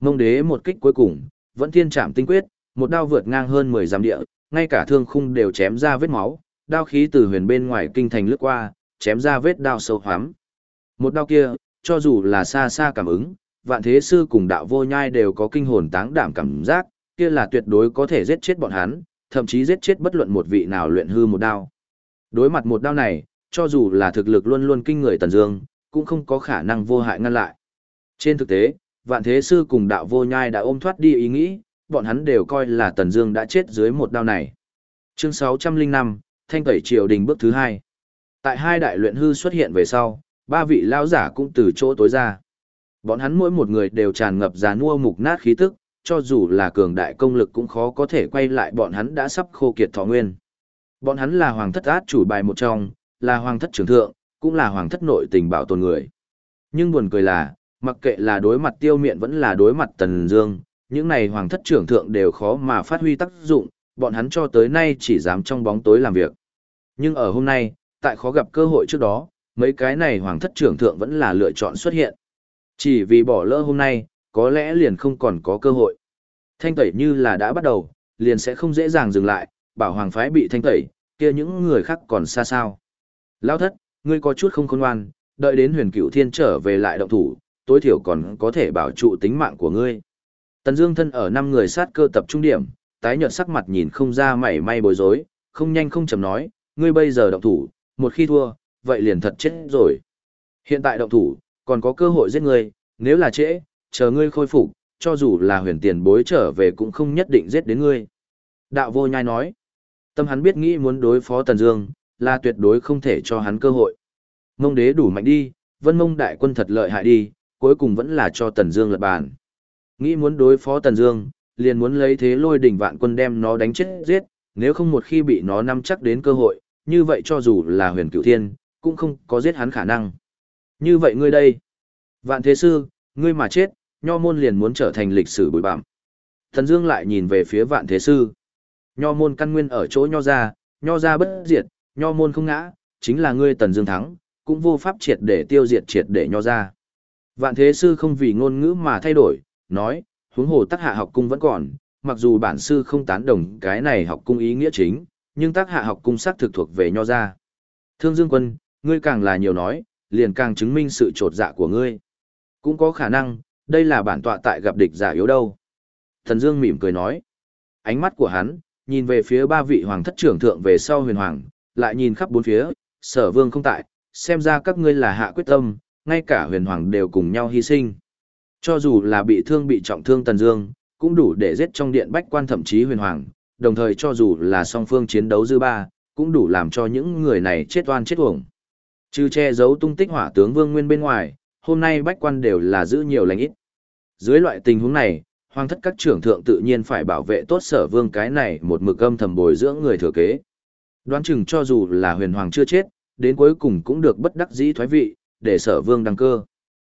Mông đế một kích cuối cùng, vẫn thiên trảm tinh quyết, một đao vượt ngang hơn 10 dặm địa, ngay cả thương khung đều chém ra vết máu, đao khí từ huyền bên ngoài kinh thành lướt qua, chém ra vết đao sâu hoắm. Một đao kia, cho dù là xa xa cảm ứng, vạn thế sư cùng đạo vô nhai đều có kinh hồn táng đảm cảm giác, kia là tuyệt đối có thể giết chết bọn hắn, thậm chí giết chết bất luận một vị nào luyện hư một đao. Đối mặt một đao này, cho dù là thực lực luôn luôn kinh người Tần Dương, cũng không có khả năng vô hại ngăn lại. Trên thực tế, vạn thế sư cùng đạo vô nhai đã ôm thoát đi ý nghĩ, bọn hắn đều coi là Tần Dương đã chết dưới một đao này. Chương 605, Thanh tẩy triều đình bước thứ hai. Tại hai đại luyện hư xuất hiện về sau, ba vị lão giả cũng từ chỗ tối ra. Bọn hắn mỗi một người đều tràn ngập giàn mua mục nát khí tức, cho dù là cường đại công lực cũng khó có thể quay lại bọn hắn đã sắp khô kiệt thọ nguyên. Bọn hắn là hoàng thất át chủ bài một trong, là hoàng thất trưởng thượng, cũng là hoàng thất nội tình bảo tồn người. Nhưng buồn cười là, mặc kệ là đối mặt tiêu miện vẫn là đối mặt tần dương, những này hoàng thất trưởng thượng đều khó mà phát huy tác dụng, bọn hắn cho tới nay chỉ dám trong bóng tối làm việc. Nhưng ở hôm nay, tại khó gặp cơ hội trước đó, mấy cái này hoàng thất trưởng thượng vẫn là lựa chọn xuất hiện. Chỉ vì bỏ lỡ hôm nay, có lẽ liền không còn có cơ hội. Thanh tẩy như là đã bắt đầu, liền sẽ không dễ dàng dừng lại, bảo hoàng phái bị thanh tẩy, kia những người khác còn xa sao. Lao thất, ngươi có chút không khôn ngoan, đợi đến huyền cửu thiên trở về lại động thủ, tối thiểu còn có thể bảo trụ tính mạng của ngươi. Tần Dương thân ở năm người sát cơ tập trung điểm, tái nhợt sắc mặt nhìn không ra mảy may bối rối, không nhanh không chậm nói, ngươi bây giờ động thủ, một khi thua, vậy liền thật chết rồi. Hiện tại động thủ, còn có cơ hội giết ngươi, nếu là trễ, chờ ngươi khôi phục, cho dù là huyền tiền bối trở về cũng không nhất định giết đến ngươi. Đạo vô nhai nói, tâm hắn biết nghĩ muốn đối phó Tần Dương, là tuyệt đối không thể cho hắn cơ hội. Mông đế đủ mạnh đi, vân mông đại quân thật lợi hại đi, cuối cùng vẫn là cho Tần Dương lật bàn. Nghĩ muốn đối phó Tần Dương, liền muốn lấy thế lôi đỉnh vạn quân đem nó đánh chết giết, nếu không một khi bị nó nắm chắc đến cơ hội, như vậy cho dù là huyền cửu thiên, cũng không có giết hắn khả năng. Như vậy ngươi đây, vạn thế sư, ngươi mà chết, nho môn liền muốn trở thành lịch sử bụi bặm. Thần Dương lại nhìn về phía vạn thế sư. Nho môn căn nguyên ở chỗ nho gia, nho gia bất diệt, nho môn không ngã, chính là ngươi Tần Dương thắng, cũng vô pháp triệt để tiêu diệt triệt để nho gia. Vạn thế sư không vì ngôn ngữ mà thay đổi, nói, huống hồ tác hạ học cung vẫn còn, mặc dù bản sư không tán đồng cái này học cung ý nghĩa chính, nhưng tác hạ học cung xác thực thuộc về nho gia. Thương Dương Quân, ngươi càng là nhiều nói, liền càng chứng minh sự trột dạ của ngươi. Cũng có khả năng, đây là bản tọa tại gặp địch giả yếu đâu. Thần Dương mỉm cười nói. Ánh mắt của hắn, nhìn về phía ba vị hoàng thất trưởng thượng về sau huyền hoàng, lại nhìn khắp bốn phía, sở vương không tại, xem ra các ngươi là hạ quyết tâm, ngay cả huyền hoàng đều cùng nhau hy sinh. Cho dù là bị thương bị trọng thương Tần Dương, cũng đủ để giết trong điện bách quan thậm chí huyền hoàng, đồng thời cho dù là song phương chiến đấu dư ba, cũng đủ làm cho những người này chết oan chết uổng. Trừ che giấu tung tích hỏa tướng Vương Nguyên bên ngoài, hôm nay bách quan đều là giữ nhiều lành ít. Dưới loại tình huống này, hoàng thất các trưởng thượng tự nhiên phải bảo vệ tốt sở vương cái này một mực âm thầm bồi dưỡng người thừa kế. Đoán chừng cho dù là huyền hoàng chưa chết, đến cuối cùng cũng được bất đắc dĩ thoái vị, để sở vương đăng cơ.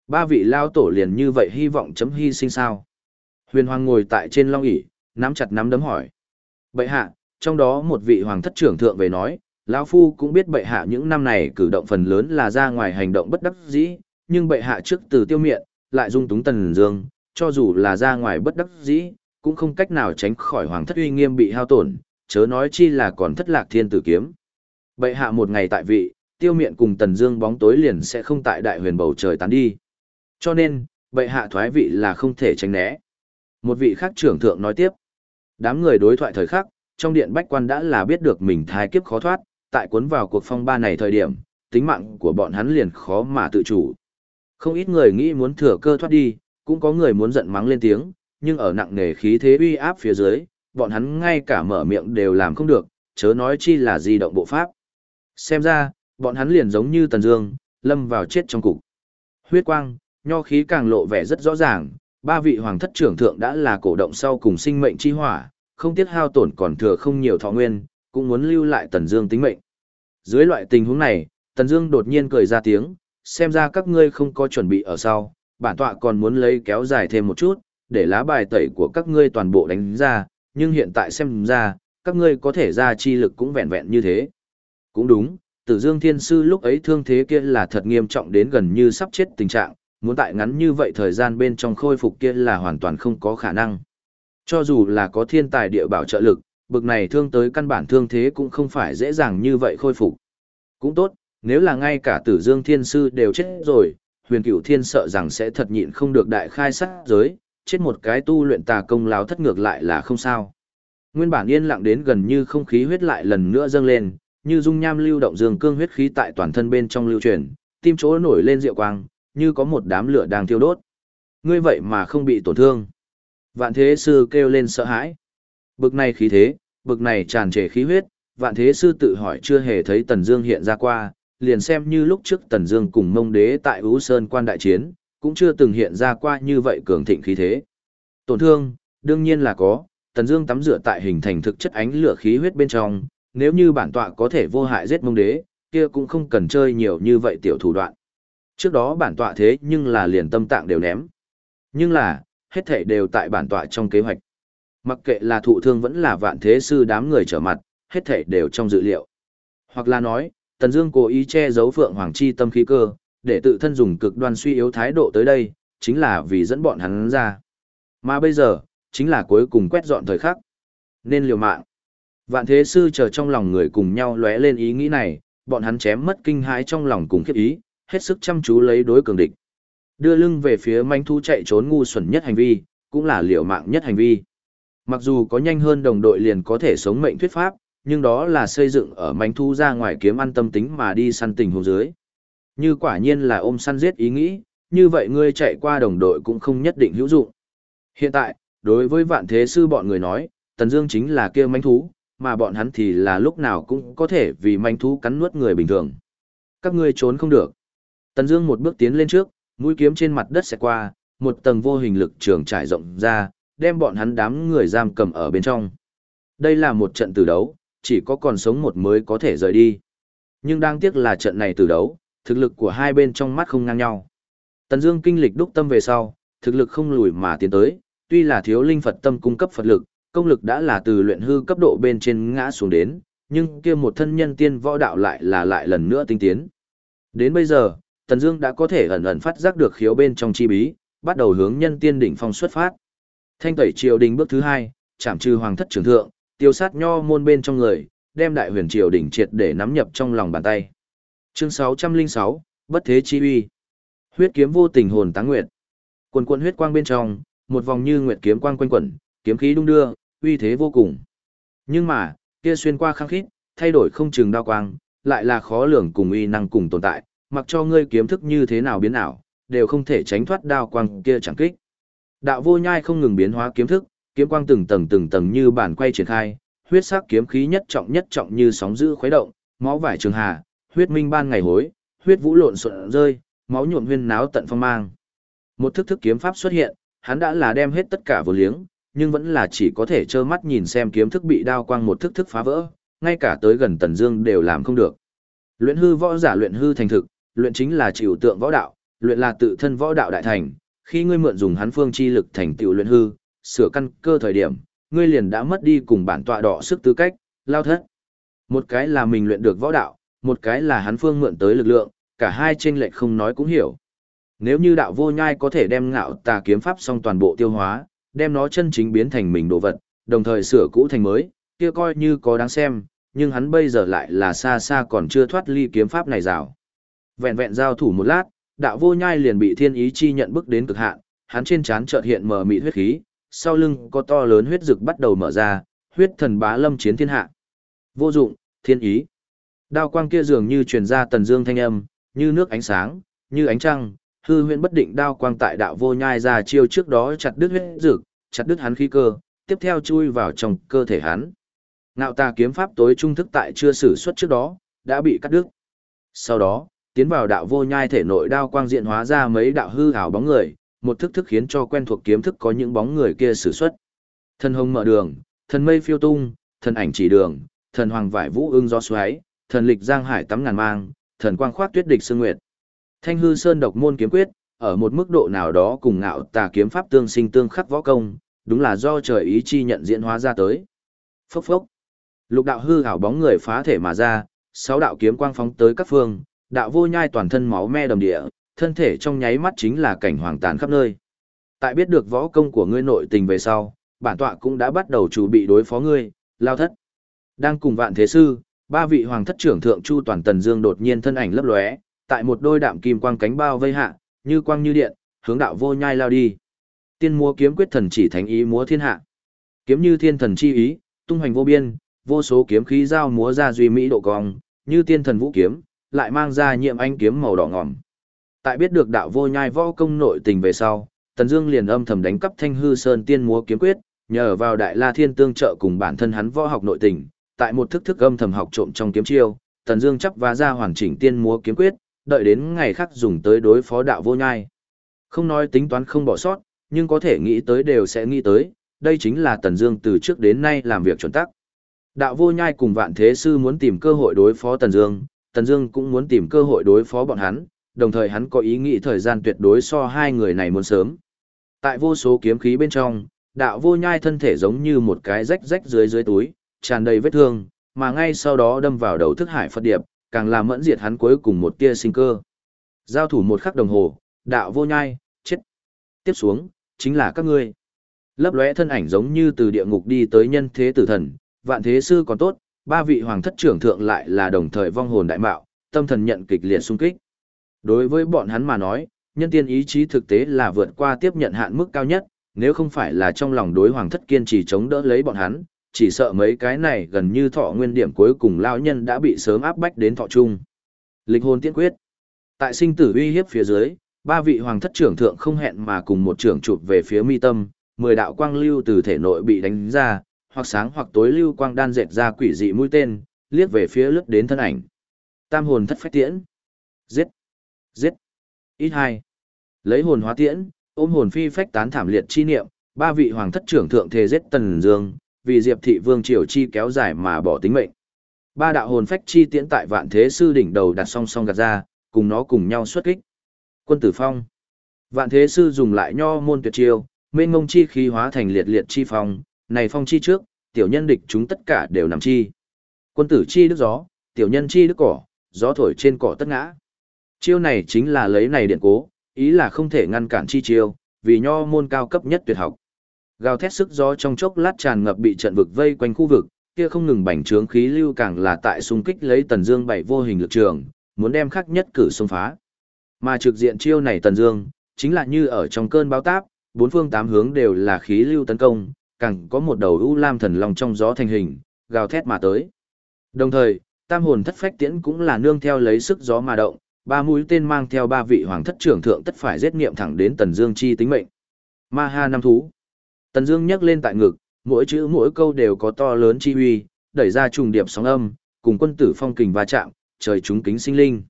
Ba vị lao tổ liền như vậy hy vọng chấm hy sinh sao. Huyền hoàng ngồi tại trên long ỷ nắm chặt nắm đấm hỏi. Bệ hạ, trong đó một vị hoàng thất trưởng thượng về nói, lão phu cũng biết bệ hạ những năm này cử động phần lớn là ra ngoài hành động bất đắc dĩ, nhưng bệ hạ trước từ tiêu miệng, lại dung túng tần dương, cho dù là ra ngoài bất đắc dĩ, cũng không cách nào tránh khỏi hoàng thất uy nghiêm bị hao tổn, chớ nói chi là còn thất lạc thiên tử kiếm. Bệ hạ một ngày tại vị, tiêu miệng cùng tần dương bóng tối liền sẽ không tại đại huyền bầu trời tán đi. Cho nên, bệ hạ thoái vị là không thể tránh né. Một vị khác trưởng thượng nói tiếp. Đám người đối thoại thời khắc, trong điện bách quan đã là biết được mình thái kiếp khó thoát, tại cuốn vào cuộc phong ba này thời điểm, tính mạng của bọn hắn liền khó mà tự chủ. Không ít người nghĩ muốn thừa cơ thoát đi, cũng có người muốn giận mắng lên tiếng, nhưng ở nặng nề khí thế uy áp phía dưới, bọn hắn ngay cả mở miệng đều làm không được, chớ nói chi là di động bộ pháp. Xem ra, bọn hắn liền giống như Tần Dương, lâm vào chết trong cục. Huyết quang, nho khí càng lộ vẻ rất rõ ràng, ba vị hoàng thất trưởng thượng đã là cổ động sau cùng sinh mệnh chi hỏa, không tiếc hao tổn còn thừa không nhiều thọ nguyên, cũng muốn lưu lại Tần Dương tính mệnh. Dưới loại tình huống này, Tần Dương đột nhiên cười ra tiếng, xem ra các ngươi không có chuẩn bị ở sau, bản tọa còn muốn lấy kéo dài thêm một chút, để lá bài tẩy của các ngươi toàn bộ đánh ra, nhưng hiện tại xem ra, các ngươi có thể ra chi lực cũng vẹn vẹn như thế. Cũng đúng, Tử Dương Thiên Sư lúc ấy thương thế kia là thật nghiêm trọng đến gần như sắp chết tình trạng, muốn tại ngắn như vậy thời gian bên trong khôi phục kia là hoàn toàn không có khả năng. Cho dù là có thiên tài địa bảo trợ lực, bực này thương tới căn bản thương thế cũng không phải dễ dàng như vậy khôi phục. Cũng tốt, nếu là ngay cả Tử Dương Thiên Sư đều chết rồi, huyền cửu thiên sợ rằng sẽ thật nhịn không được đại khai sát giới, chết một cái tu luyện tà công láo thất ngược lại là không sao. Nguyên bản yên lặng đến gần như không khí huyết lại lần nữa dâng lên, như dung nham lưu động dương cương huyết khí tại toàn thân bên trong lưu truyền, tim chỗ nổi lên diệu quang, như có một đám lửa đang thiêu đốt. Ngươi vậy mà không bị tổn thương. Vạn thế sư kêu lên sợ hãi. Bực này khí thế, bực này tràn trề khí huyết, vạn thế sư tự hỏi chưa hề thấy Tần Dương hiện ra qua, liền xem như lúc trước Tần Dương cùng Mông Đế tại Vũ Sơn quan đại chiến, cũng chưa từng hiện ra qua như vậy cường thịnh khí thế. Tổn thương, đương nhiên là có, Tần Dương tắm rửa tại hình thành thực chất ánh lửa khí huyết bên trong, nếu như bản tọa có thể vô hại giết Mông Đế, kia cũng không cần chơi nhiều như vậy tiểu thủ đoạn. Trước đó bản tọa thế nhưng là liền tâm tạng đều ném. Nhưng là, hết thảy đều tại bản tọa trong kế hoạch. Mặc kệ là thụ thương vẫn là vạn thế sư đám người trở mặt, hết thảy đều trong dự liệu. Hoặc là nói, Tần Dương cố ý che giấu Phượng Hoàng chi tâm khí cơ, để tự thân dùng cực đoan suy yếu thái độ tới đây, chính là vì dẫn bọn hắn ra. Mà bây giờ, chính là cuối cùng quét dọn thời khắc. Nên liều mạng. Vạn thế sư chờ trong lòng người cùng nhau lóe lên ý nghĩ này, bọn hắn chém mất kinh hãi trong lòng cùng khiếp ý, hết sức chăm chú lấy đối cường địch. Đưa lưng về phía manh thu chạy trốn ngu xuẩn nhất hành vi, cũng là liều mạng nhất hành vi. Mặc dù có nhanh hơn đồng đội liền có thể sống mệnh thuyết pháp, nhưng đó là xây dựng ở manh thú ra ngoài kiếm ăn tâm tính mà đi săn tình hồ dưới. Như quả nhiên là ôm săn giết ý nghĩ, như vậy ngươi chạy qua đồng đội cũng không nhất định hữu dụng. Hiện tại, đối với vạn thế sư bọn người nói, Tần Dương chính là kia manh thú, mà bọn hắn thì là lúc nào cũng có thể vì manh thú cắn nuốt người bình thường. Các ngươi trốn không được. Tần Dương một bước tiến lên trước, mũi kiếm trên mặt đất sẽ qua, một tầng vô hình lực trường trải rộng ra, đem bọn hắn đám người giam cầm ở bên trong. Đây là một trận tử đấu, chỉ có còn sống một mới có thể rời đi. Nhưng đáng tiếc là trận này tử đấu, thực lực của hai bên trong mắt không ngang nhau. Tần Dương kinh lịch đúc tâm về sau, thực lực không lùi mà tiến tới, tuy là thiếu linh Phật tâm cung cấp Phật lực, công lực đã là từ luyện hư cấp độ bên trên ngã xuống đến, nhưng kia một thân nhân tiên võ đạo lại là lại lần nữa tinh tiến. Đến bây giờ, Tần Dương đã có thể ẩn ẩn phát giác được khiếu bên trong chi bí, bắt đầu hướng nhân tiên đỉnh phong xuất phát. Thanh tẩy triều đình bước thứ hai, chạm trừ hoàng thất trưởng thượng, tiêu sát nho môn bên trong người, đem đại huyền triều đỉnh triệt để nắm nhập trong lòng bàn tay. Chương 606, bất thế chi uy. Huyết kiếm vô tình hồn táng nguyệt. Quần quần huyết quang bên trong, một vòng như nguyệt kiếm quang quanh quẩn, kiếm khí đung đưa, uy thế vô cùng. Nhưng mà, kia xuyên qua khăng khít, thay đổi không chừng đao quang, lại là khó lường cùng uy năng cùng tồn tại, mặc cho ngươi kiếm thức như thế nào biến ảo, đều không thể tránh thoát đao quang kia chẳng kích. Đạo vô nhai không ngừng biến hóa kiếm thức, kiếm quang từng tầng từng tầng như bản quay triển khai, huyết sắc kiếm khí nhất trọng nhất trọng như sóng dữ khuấy động, máu vải trường hà, huyết minh ban ngày hối, huyết vũ lộn xộn rơi, máu nhuộm huyên náo tận phong mang. Một thức thức kiếm pháp xuất hiện, hắn đã là đem hết tất cả vô liếng, nhưng vẫn là chỉ có thể trơ mắt nhìn xem kiếm thức bị đao quang một thức thức phá vỡ, ngay cả tới gần Tần Dương đều làm không được. Luyện hư võ giả luyện hư thành thực, luyện chính là chịu tượng võ đạo, luyện là tự thân võ đạo đại thành, khi ngươi mượn dùng hắn phương chi lực thành tựu luyện hư, sửa căn cơ thời điểm, ngươi liền đã mất đi cùng bản tọa đỏ sức tư cách, lao thất. Một cái là mình luyện được võ đạo, một cái là hắn phương mượn tới lực lượng, cả hai chênh lệch không nói cũng hiểu. Nếu như đạo vô nhai có thể đem ngạo tà kiếm pháp xong toàn bộ tiêu hóa, đem nó chân chính biến thành mình đồ vật, đồng thời sửa cũ thành mới, kia coi như có đáng xem, nhưng hắn bây giờ lại là xa xa còn chưa thoát ly kiếm pháp này rào. Vẹn vẹn giao thủ một lát, đạo vô nhai liền bị thiên ý chi nhận bức đến cực hạn, hắn trên trán chợt hiện mờ mịt huyết khí, sau lưng có to lớn huyết dực bắt đầu mở ra, huyết thần bá lâm chiến thiên hạ. Vô dụng, thiên ý. Đao quang kia dường như truyền ra tần dương thanh âm, như nước ánh sáng, như ánh trăng, hư huyễn bất định đao quang tại đạo vô nhai ra chiêu trước đó chặt đứt huyết dực, chặt đứt hắn khí cơ, tiếp theo chui vào trong cơ thể hắn. Nạo tà kiếm pháp tối trung thức tại chưa sử xuất trước đó, đã bị cắt đứt. Sau đó, tiến vào đạo vô nhai thể nội đao quang diện hóa ra mấy đạo hư ảo bóng người, một thức thức khiến cho quen thuộc kiếm thức có những bóng người kia sử xuất. Thần hồng mở đường, thần mây phiêu tung, thần ảnh chỉ đường, thần hoàng vải vũ ưng gió xoáy, thần lịch giang hải tắm ngàn mang, thần quang khoác tuyết địch sương nguyệt. Thanh hư sơn độc môn kiếm quyết, ở một mức độ nào đó cùng ngạo tà kiếm pháp tương sinh tương khắc võ công, đúng là do trời ý chi nhận diễn hóa ra tới. Phốc phốc. Lục đạo hư ảo bóng người phá thể mà ra, sáu đạo kiếm quang phóng tới các phương, đạo vô nhai toàn thân máu me đầm địa, thân thể trong nháy mắt chính là cảnh hoàng tàn khắp nơi. Tại biết được võ công của ngươi nội tình về sau, bản tọa cũng đã bắt đầu chuẩn bị đối phó ngươi, lao thất. Đang cùng vạn thế sư, ba vị hoàng thất trưởng thượng chu toàn tần dương đột nhiên thân ảnh lấp lóe, tại một đôi đạm kim quang cánh bao vây hạ, như quang như điện, hướng đạo vô nhai lao đi. Tiên múa kiếm quyết thần chỉ thánh ý múa thiên hạ. Kiếm như thiên thần chi ý, tung hoành vô biên, vô số kiếm khí giao múa ra duy mỹ độ cong, như tiên thần vũ kiếm, lại mang ra nhiệm anh kiếm màu đỏ ngòm. Tại biết được đạo vô nhai võ công nội tình về sau, Tần Dương liền âm thầm đánh cắp Thanh Hư Sơn Tiên Múa kiếm quyết, nhờ vào Đại La Thiên tương trợ cùng bản thân hắn võ học nội tình, tại một thức thức âm thầm học trộm trong kiếm chiêu, Tần Dương chấp và ra hoàn chỉnh Tiên Múa kiếm quyết, đợi đến ngày khác dùng tới đối phó đạo vô nhai. Không nói tính toán không bỏ sót, nhưng có thể nghĩ tới đều sẽ nghĩ tới, đây chính là Tần Dương từ trước đến nay làm việc chuẩn tắc. Đạo vô nhai cùng vạn thế sư muốn tìm cơ hội đối phó Tần Dương, Tần Dương cũng muốn tìm cơ hội đối phó bọn hắn, đồng thời hắn có ý nghĩ thời gian tuyệt đối so hai người này muốn sớm. Tại vô số kiếm khí bên trong, đạo vô nhai thân thể giống như một cái rách rách dưới dưới túi, tràn đầy vết thương, mà ngay sau đó đâm vào đầu thức hải Phật Điệp, càng làm mẫn diệt hắn cuối cùng một tia sinh cơ. Giao thủ một khắc đồng hồ, đạo vô nhai, chết. Tiếp xuống, chính là các ngươi. Lấp lóe thân ảnh giống như từ địa ngục đi tới nhân thế tử thần, vạn thế sư còn tốt, ba vị hoàng thất trưởng thượng lại là đồng thời vong hồn đại mạo, tâm thần nhận kịch liệt xung kích. Đối với bọn hắn mà nói, nhân tiên ý chí thực tế là vượt qua tiếp nhận hạn mức cao nhất, nếu không phải là trong lòng đối hoàng thất kiên trì chống đỡ lấy bọn hắn, chỉ sợ mấy cái này gần như thọ nguyên điểm cuối cùng lao nhân đã bị sớm áp bách đến thọ chung. Lịch hồn tiễn quyết. Tại sinh tử uy hiếp phía dưới, ba vị hoàng thất trưởng thượng không hẹn mà cùng một trưởng chụp về phía mi tâm, mười đạo quang lưu từ thể nội bị đánh ra, hoặc sáng hoặc tối lưu quang đan dệt ra quỷ dị mũi tên, liếc về phía lướt đến thân ảnh. Tam hồn thất phách tiễn. Giết. Giết. Ít hai. Lấy hồn hóa tiễn, ôm hồn phi phách tán thảm liệt chi niệm, ba vị hoàng thất trưởng thượng thề giết tần dương, vì Diệp thị vương triều chi kéo dài mà bỏ tính mệnh. Ba đạo hồn phách chi tiễn tại vạn thế sư đỉnh đầu đặt song song gạt ra, cùng nó cùng nhau xuất kích. Quân tử phong. Vạn thế sư dùng lại nho môn tuyệt chiêu, mênh ngông chi khí hóa thành liệt liệt chi phong, này phong chi trước, tiểu nhân địch chúng tất cả đều nằm chi. Quân tử chi đức gió, tiểu nhân chi đức cỏ, gió thổi trên cỏ tất ngã. Chiêu này chính là lấy này điện cố, ý là không thể ngăn cản chi chiêu, vì nho môn cao cấp nhất tuyệt học. Gào thét sức gió trong chốc lát tràn ngập bị trận vực vây quanh khu vực, kia không ngừng bành trướng khí lưu càng là tại xung kích lấy Tần Dương bảy vô hình lực trường, muốn đem khắc nhất cử xông phá. Mà trực diện chiêu này Tần Dương, chính là như ở trong cơn bão táp, bốn phương tám hướng đều là khí lưu tấn công, càng có một đầu u lam thần long trong gió thành hình, gào thét mà tới. Đồng thời, tam hồn thất phách tiễn cũng là nương theo lấy sức gió mà động, ba mũi tên mang theo ba vị hoàng thất trưởng thượng tất phải giết nghiệm thẳng đến Tần Dương chi tính mệnh. Ma ha năm thú. Tần Dương nhấc lên tại ngực, mỗi chữ mỗi câu đều có to lớn chi uy, đẩy ra trùng điệp sóng âm, cùng quân tử phong kình va chạm, trời chúng kính sinh linh.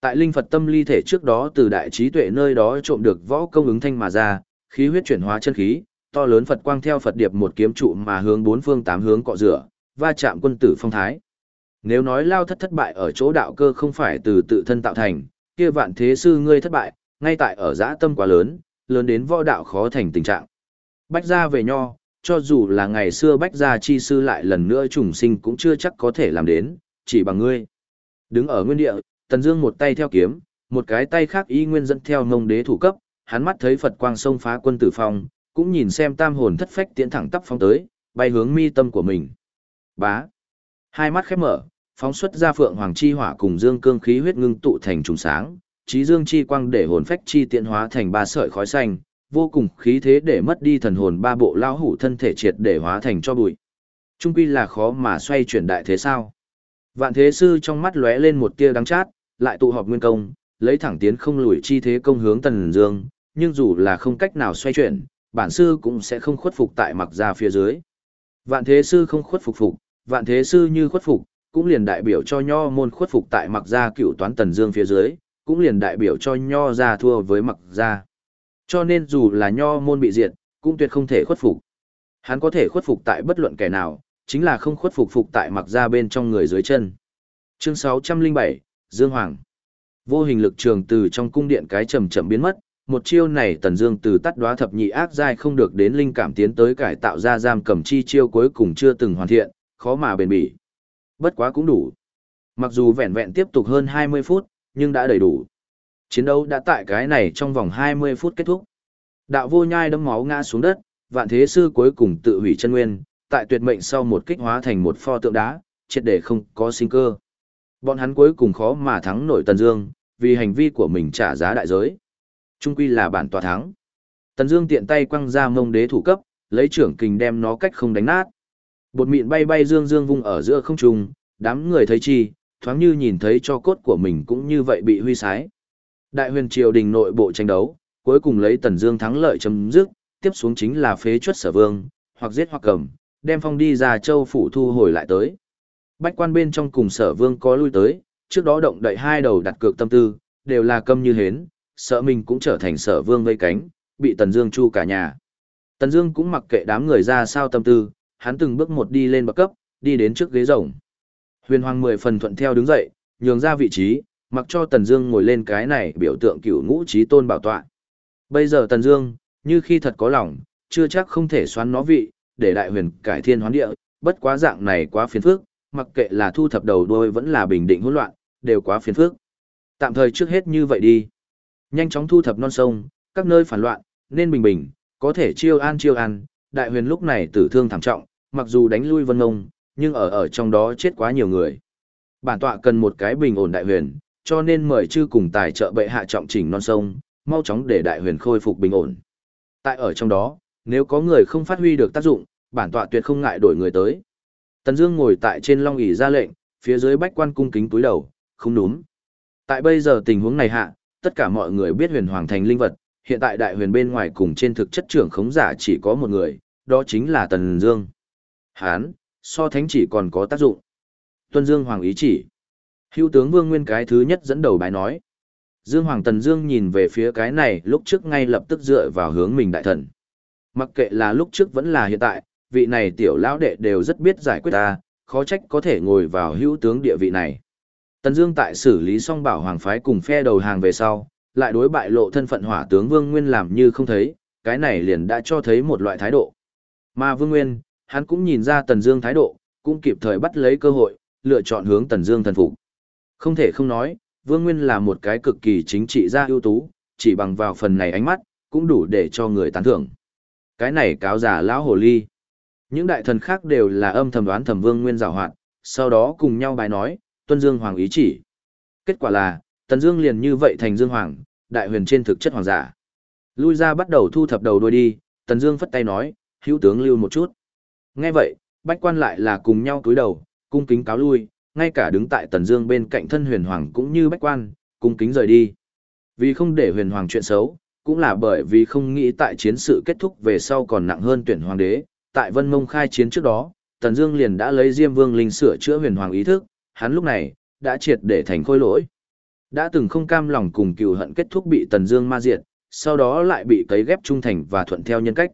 Tại linh Phật tâm ly thể trước đó từ đại trí tuệ nơi đó trộm được võ công ứng thanh mà ra, khí huyết chuyển hóa chân khí, to lớn Phật quang theo Phật điệp một kiếm trụ mà hướng bốn phương tám hướng cọ rửa, va chạm quân tử phong thái. Nếu nói lao thất thất bại ở chỗ đạo cơ không phải từ tự thân tạo thành, kia vạn thế sư ngươi thất bại, ngay tại ở giã tâm quá lớn, lớn đến võ đạo khó thành tình trạng. Bách gia về nho, cho dù là ngày xưa bách gia chi sư lại lần nữa trùng sinh cũng chưa chắc có thể làm đến, chỉ bằng ngươi. Đứng ở nguyên địa, Tần Dương một tay theo kiếm, một cái tay khác y nguyên dẫn theo ngông đế thủ cấp, hắn mắt thấy Phật quang sông phá quân tử phong, cũng nhìn xem tam hồn thất phách tiến thẳng tắp phóng tới, bay hướng mi tâm của mình. Bá. Hai mắt khép mở, phóng xuất ra phượng hoàng chi hỏa cùng dương cương khí huyết ngưng tụ thành trùng sáng, trí dương chi quang để hồn phách chi tiện hóa thành ba sợi khói xanh, vô cùng khí thế để mất đi thần hồn ba bộ lao hủ thân thể triệt để hóa thành cho bụi. Trung quy là khó mà xoay chuyển đại thế sao? Vạn thế sư trong mắt lóe lên một tia đắng chát, lại tụ họp nguyên công, lấy thẳng tiến không lùi chi thế công hướng tần dương, nhưng dù là không cách nào xoay chuyển, bản sư cũng sẽ không khuất phục tại mặc gia phía dưới. Vạn thế sư không khuất phục phục, vạn thế sư như khuất phục, cũng liền đại biểu cho nho môn khuất phục tại mặc gia cựu toán tần dương phía dưới, cũng liền đại biểu cho nho gia thua với mặc gia. Cho nên dù là nho môn bị diệt, cũng tuyệt không thể khuất phục. Hắn có thể khuất phục tại bất luận kẻ nào, chính là không khuất phục phục tại mặc gia bên trong người dưới chân. Chương 607, Dương Hoàng. Vô hình lực trường từ trong cung điện cái chậm chậm biến mất, một chiêu này Tần Dương từ tắt đóa thập nhị ác giai không được đến linh cảm tiến tới cải tạo ra giam cầm chi chiêu cuối cùng chưa từng hoàn thiện, khó mà bền bỉ. Bất quá cũng đủ. Mặc dù vẹn vẹn tiếp tục hơn 20 phút, nhưng đã đầy đủ. Chiến đấu đã tại cái này trong vòng 20 phút kết thúc. Đạo vô nhai đấm máu ngã xuống đất, vạn thế sư cuối cùng tự hủy chân nguyên, tại tuyệt mệnh sau một kích hóa thành một pho tượng đá, triệt để không có sinh cơ. Bọn hắn cuối cùng khó mà thắng nổi Tần Dương, vì hành vi của mình trả giá đại giới. Trung quy là bản tòa thắng. Tần Dương tiện tay quăng ra mông đế thủ cấp, lấy trưởng kình đem nó cách không đánh nát. Bột mịn bay bay dương dương vung ở giữa không trung, đám người thấy chi, thoáng như nhìn thấy cho cốt của mình cũng như vậy bị huy sái. Đại huyền triều đình nội bộ tranh đấu, cuối cùng lấy Tần Dương thắng lợi chấm dứt, tiếp xuống chính là phế chuất sở vương, hoặc giết hoặc cầm, đem phong đi ra châu phủ thu hồi lại tới. Bách quan bên trong cùng sở vương có lui tới, trước đó động đậy hai đầu đặt cược tâm tư, đều là câm như hến, sợ mình cũng trở thành sở vương vây cánh, bị Tần Dương chu cả nhà. Tần Dương cũng mặc kệ đám người ra sao tâm tư, hắn từng bước một đi lên bậc cấp, đi đến trước ghế rồng. Huyền Hoàng mười phần thuận theo đứng dậy, nhường ra vị trí, mặc cho Tần Dương ngồi lên cái này biểu tượng cửu ngũ chí tôn bảo tọa. Bây giờ Tần Dương, như khi thật có lòng, chưa chắc không thể xoán nó vị, để đại huyền cải thiên hoán địa, bất quá dạng này quá phiền phức, mặc kệ là thu thập đầu đuôi vẫn là bình định hỗn loạn, đều quá phiền phức. Tạm thời trước hết như vậy đi. Nhanh chóng thu thập non sông, các nơi phản loạn, nên bình bình, có thể chiêu an chiêu an, đại huyền lúc này tử thương thảm trọng, mặc dù đánh lui vân ngông, nhưng ở ở trong đó chết quá nhiều người. Bản tọa cần một cái bình ổn đại huyền, cho nên mời chư cùng tài trợ bệ hạ trọng chỉnh non sông, mau chóng để đại huyền khôi phục bình ổn. Tại ở trong đó, nếu có người không phát huy được tác dụng, bản tọa tuyệt không ngại đổi người tới. Tần Dương ngồi tại trên long ỷ ra lệnh, phía dưới bách quan cung kính cúi đầu, không núm. Tại bây giờ tình huống này hạ, tất cả mọi người biết huyền hoàng thành linh vật, hiện tại đại huyền bên ngoài cùng trên thực chất trưởng khống giả chỉ có một người, đó chính là Tần Dương. Hán, so thánh chỉ còn có tác dụng. Tuân Dương Hoàng ý chỉ. Hữu tướng Vương Nguyên cái thứ nhất dẫn đầu bài nói. Dương Hoàng Tần Dương nhìn về phía cái này lúc trước ngay lập tức dựa vào hướng mình đại thần. Mặc kệ là lúc trước vẫn là hiện tại, vị này tiểu lão đệ đều rất biết giải quyết ta, khó trách có thể ngồi vào hữu tướng địa vị này. Tần Dương tại xử lý xong bảo hoàng phái cùng phe đầu hàng về sau, lại đối bại lộ thân phận hỏa tướng Vương Nguyên làm như không thấy, cái này liền đã cho thấy một loại thái độ. Mà Vương Nguyên, hắn cũng nhìn ra Tần Dương thái độ, cũng kịp thời bắt lấy cơ hội, lựa chọn hướng Tần Dương thần phục. Không thể không nói, Vương Nguyên là một cái cực kỳ chính trị gia ưu tú, chỉ bằng vào phần này ánh mắt, cũng đủ để cho người tán thưởng. Cái này cáo giả lão hồ ly. Những đại thần khác đều là âm thầm đoán thẩm Vương Nguyên giàu hoạt, sau đó cùng nhau bài nói, tuân Dương Hoàng ý chỉ. Kết quả là, Tần Dương liền như vậy thành Dương Hoàng, đại huyền trên thực chất hoàng giả. Lui ra bắt đầu thu thập đầu đuôi đi, Tần Dương phất tay nói, hữu tướng lưu một chút. Nghe vậy, bách quan lại là cùng nhau cúi đầu, cung kính cáo lui, ngay cả đứng tại Tần Dương bên cạnh thân huyền hoàng cũng như bách quan, cung kính rời đi. Vì không để huyền hoàng chuyện xấu, cũng là bởi vì không nghĩ tại chiến sự kết thúc về sau còn nặng hơn tuyển hoàng đế, tại Vân Mông khai chiến trước đó, Tần Dương liền đã lấy Diêm Vương linh sửa chữa huyền hoàng ý thức, hắn lúc này đã triệt để thành khôi lỗi. Đã từng không cam lòng cùng cừu hận kết thúc bị Tần Dương ma diệt, sau đó lại bị cấy ghép trung thành và thuận theo nhân cách.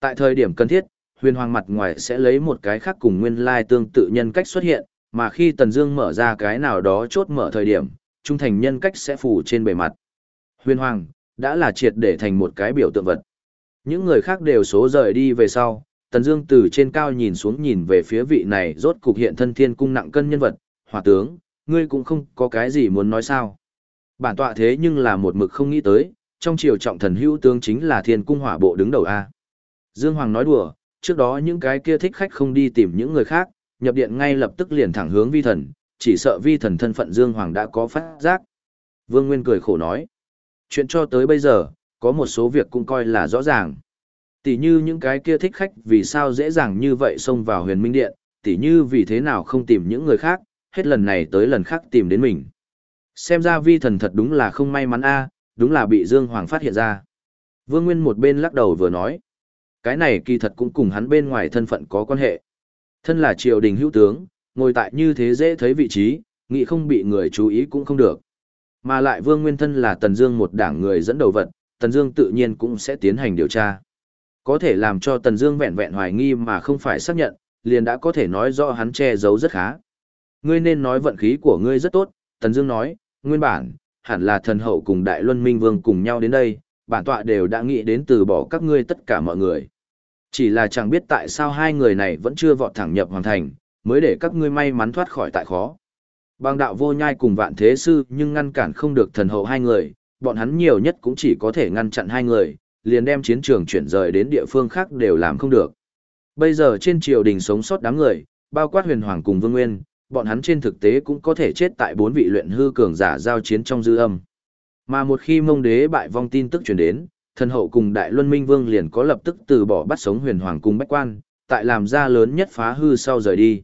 Tại thời điểm cần thiết, huyền hoàng mặt ngoài sẽ lấy một cái khác cùng nguyên lai tương tự nhân cách xuất hiện, mà khi Tần Dương mở ra cái nào đó chốt mở thời điểm, trung thành nhân cách sẽ phủ trên bề mặt. Huyền hoàng đã là triệt để thành một cái biểu tượng vật. Những người khác đều số rời đi về sau, Tần Dương từ trên cao nhìn xuống nhìn về phía vị này rốt cục hiện thân thiên cung nặng cân nhân vật, "Hỏa tướng, ngươi cũng không có cái gì muốn nói sao?" Bản tọa thế nhưng là một mực không nghĩ tới, trong triều trọng thần hữu tướng chính là thiên cung hỏa bộ đứng đầu a. Dương Hoàng nói đùa, trước đó những cái kia thích khách không đi tìm những người khác, nhập điện ngay lập tức liền thẳng hướng vi thần, chỉ sợ vi thần thân phận Dương Hoàng đã có phát giác. Vương Nguyên cười khổ nói, chuyện cho tới bây giờ, có một số việc cũng coi là rõ ràng. Tỷ như những cái kia thích khách vì sao dễ dàng như vậy xông vào huyền minh điện, tỷ như vì thế nào không tìm những người khác, hết lần này tới lần khác tìm đến mình. Xem ra vi thần thật đúng là không may mắn a, đúng là bị Dương Hoàng phát hiện ra. Vương Nguyên một bên lắc đầu vừa nói, cái này kỳ thật cũng cùng hắn bên ngoài thân phận có quan hệ. Thân là triều đình hữu tướng, ngồi tại như thế dễ thấy vị trí, nghĩ không bị người chú ý cũng không được. Mà lại Vương Nguyên thân là Tần Dương một đảng người dẫn đầu vật, Tần Dương tự nhiên cũng sẽ tiến hành điều tra. Có thể làm cho Tần Dương vẹn vẹn hoài nghi mà không phải xác nhận, liền đã có thể nói rõ hắn che giấu rất khá. Ngươi nên nói vận khí của ngươi rất tốt, Tần Dương nói, nguyên bản, hẳn là thần hậu cùng Đại Luân Minh Vương cùng nhau đến đây, bản tọa đều đã nghĩ đến từ bỏ các ngươi tất cả mọi người. Chỉ là chẳng biết tại sao hai người này vẫn chưa vọt thẳng nhập hoàn thành, mới để các ngươi may mắn thoát khỏi tại khó. Bang đạo vô nhai cùng vạn thế sư nhưng ngăn cản không được thần hậu hai người, bọn hắn nhiều nhất cũng chỉ có thể ngăn chặn hai người, liền đem chiến trường chuyển rời đến địa phương khác đều làm không được. Bây giờ trên triều đình sống sót đám người, bao quát huyền hoàng cùng vương nguyên, bọn hắn trên thực tế cũng có thể chết tại bốn vị luyện hư cường giả giao chiến trong dư âm. Mà một khi mông đế bại vong tin tức truyền đến, thần hậu cùng đại luân minh vương liền có lập tức từ bỏ bắt sống huyền hoàng cung bách quan, tại làm ra lớn nhất phá hư sau rời đi.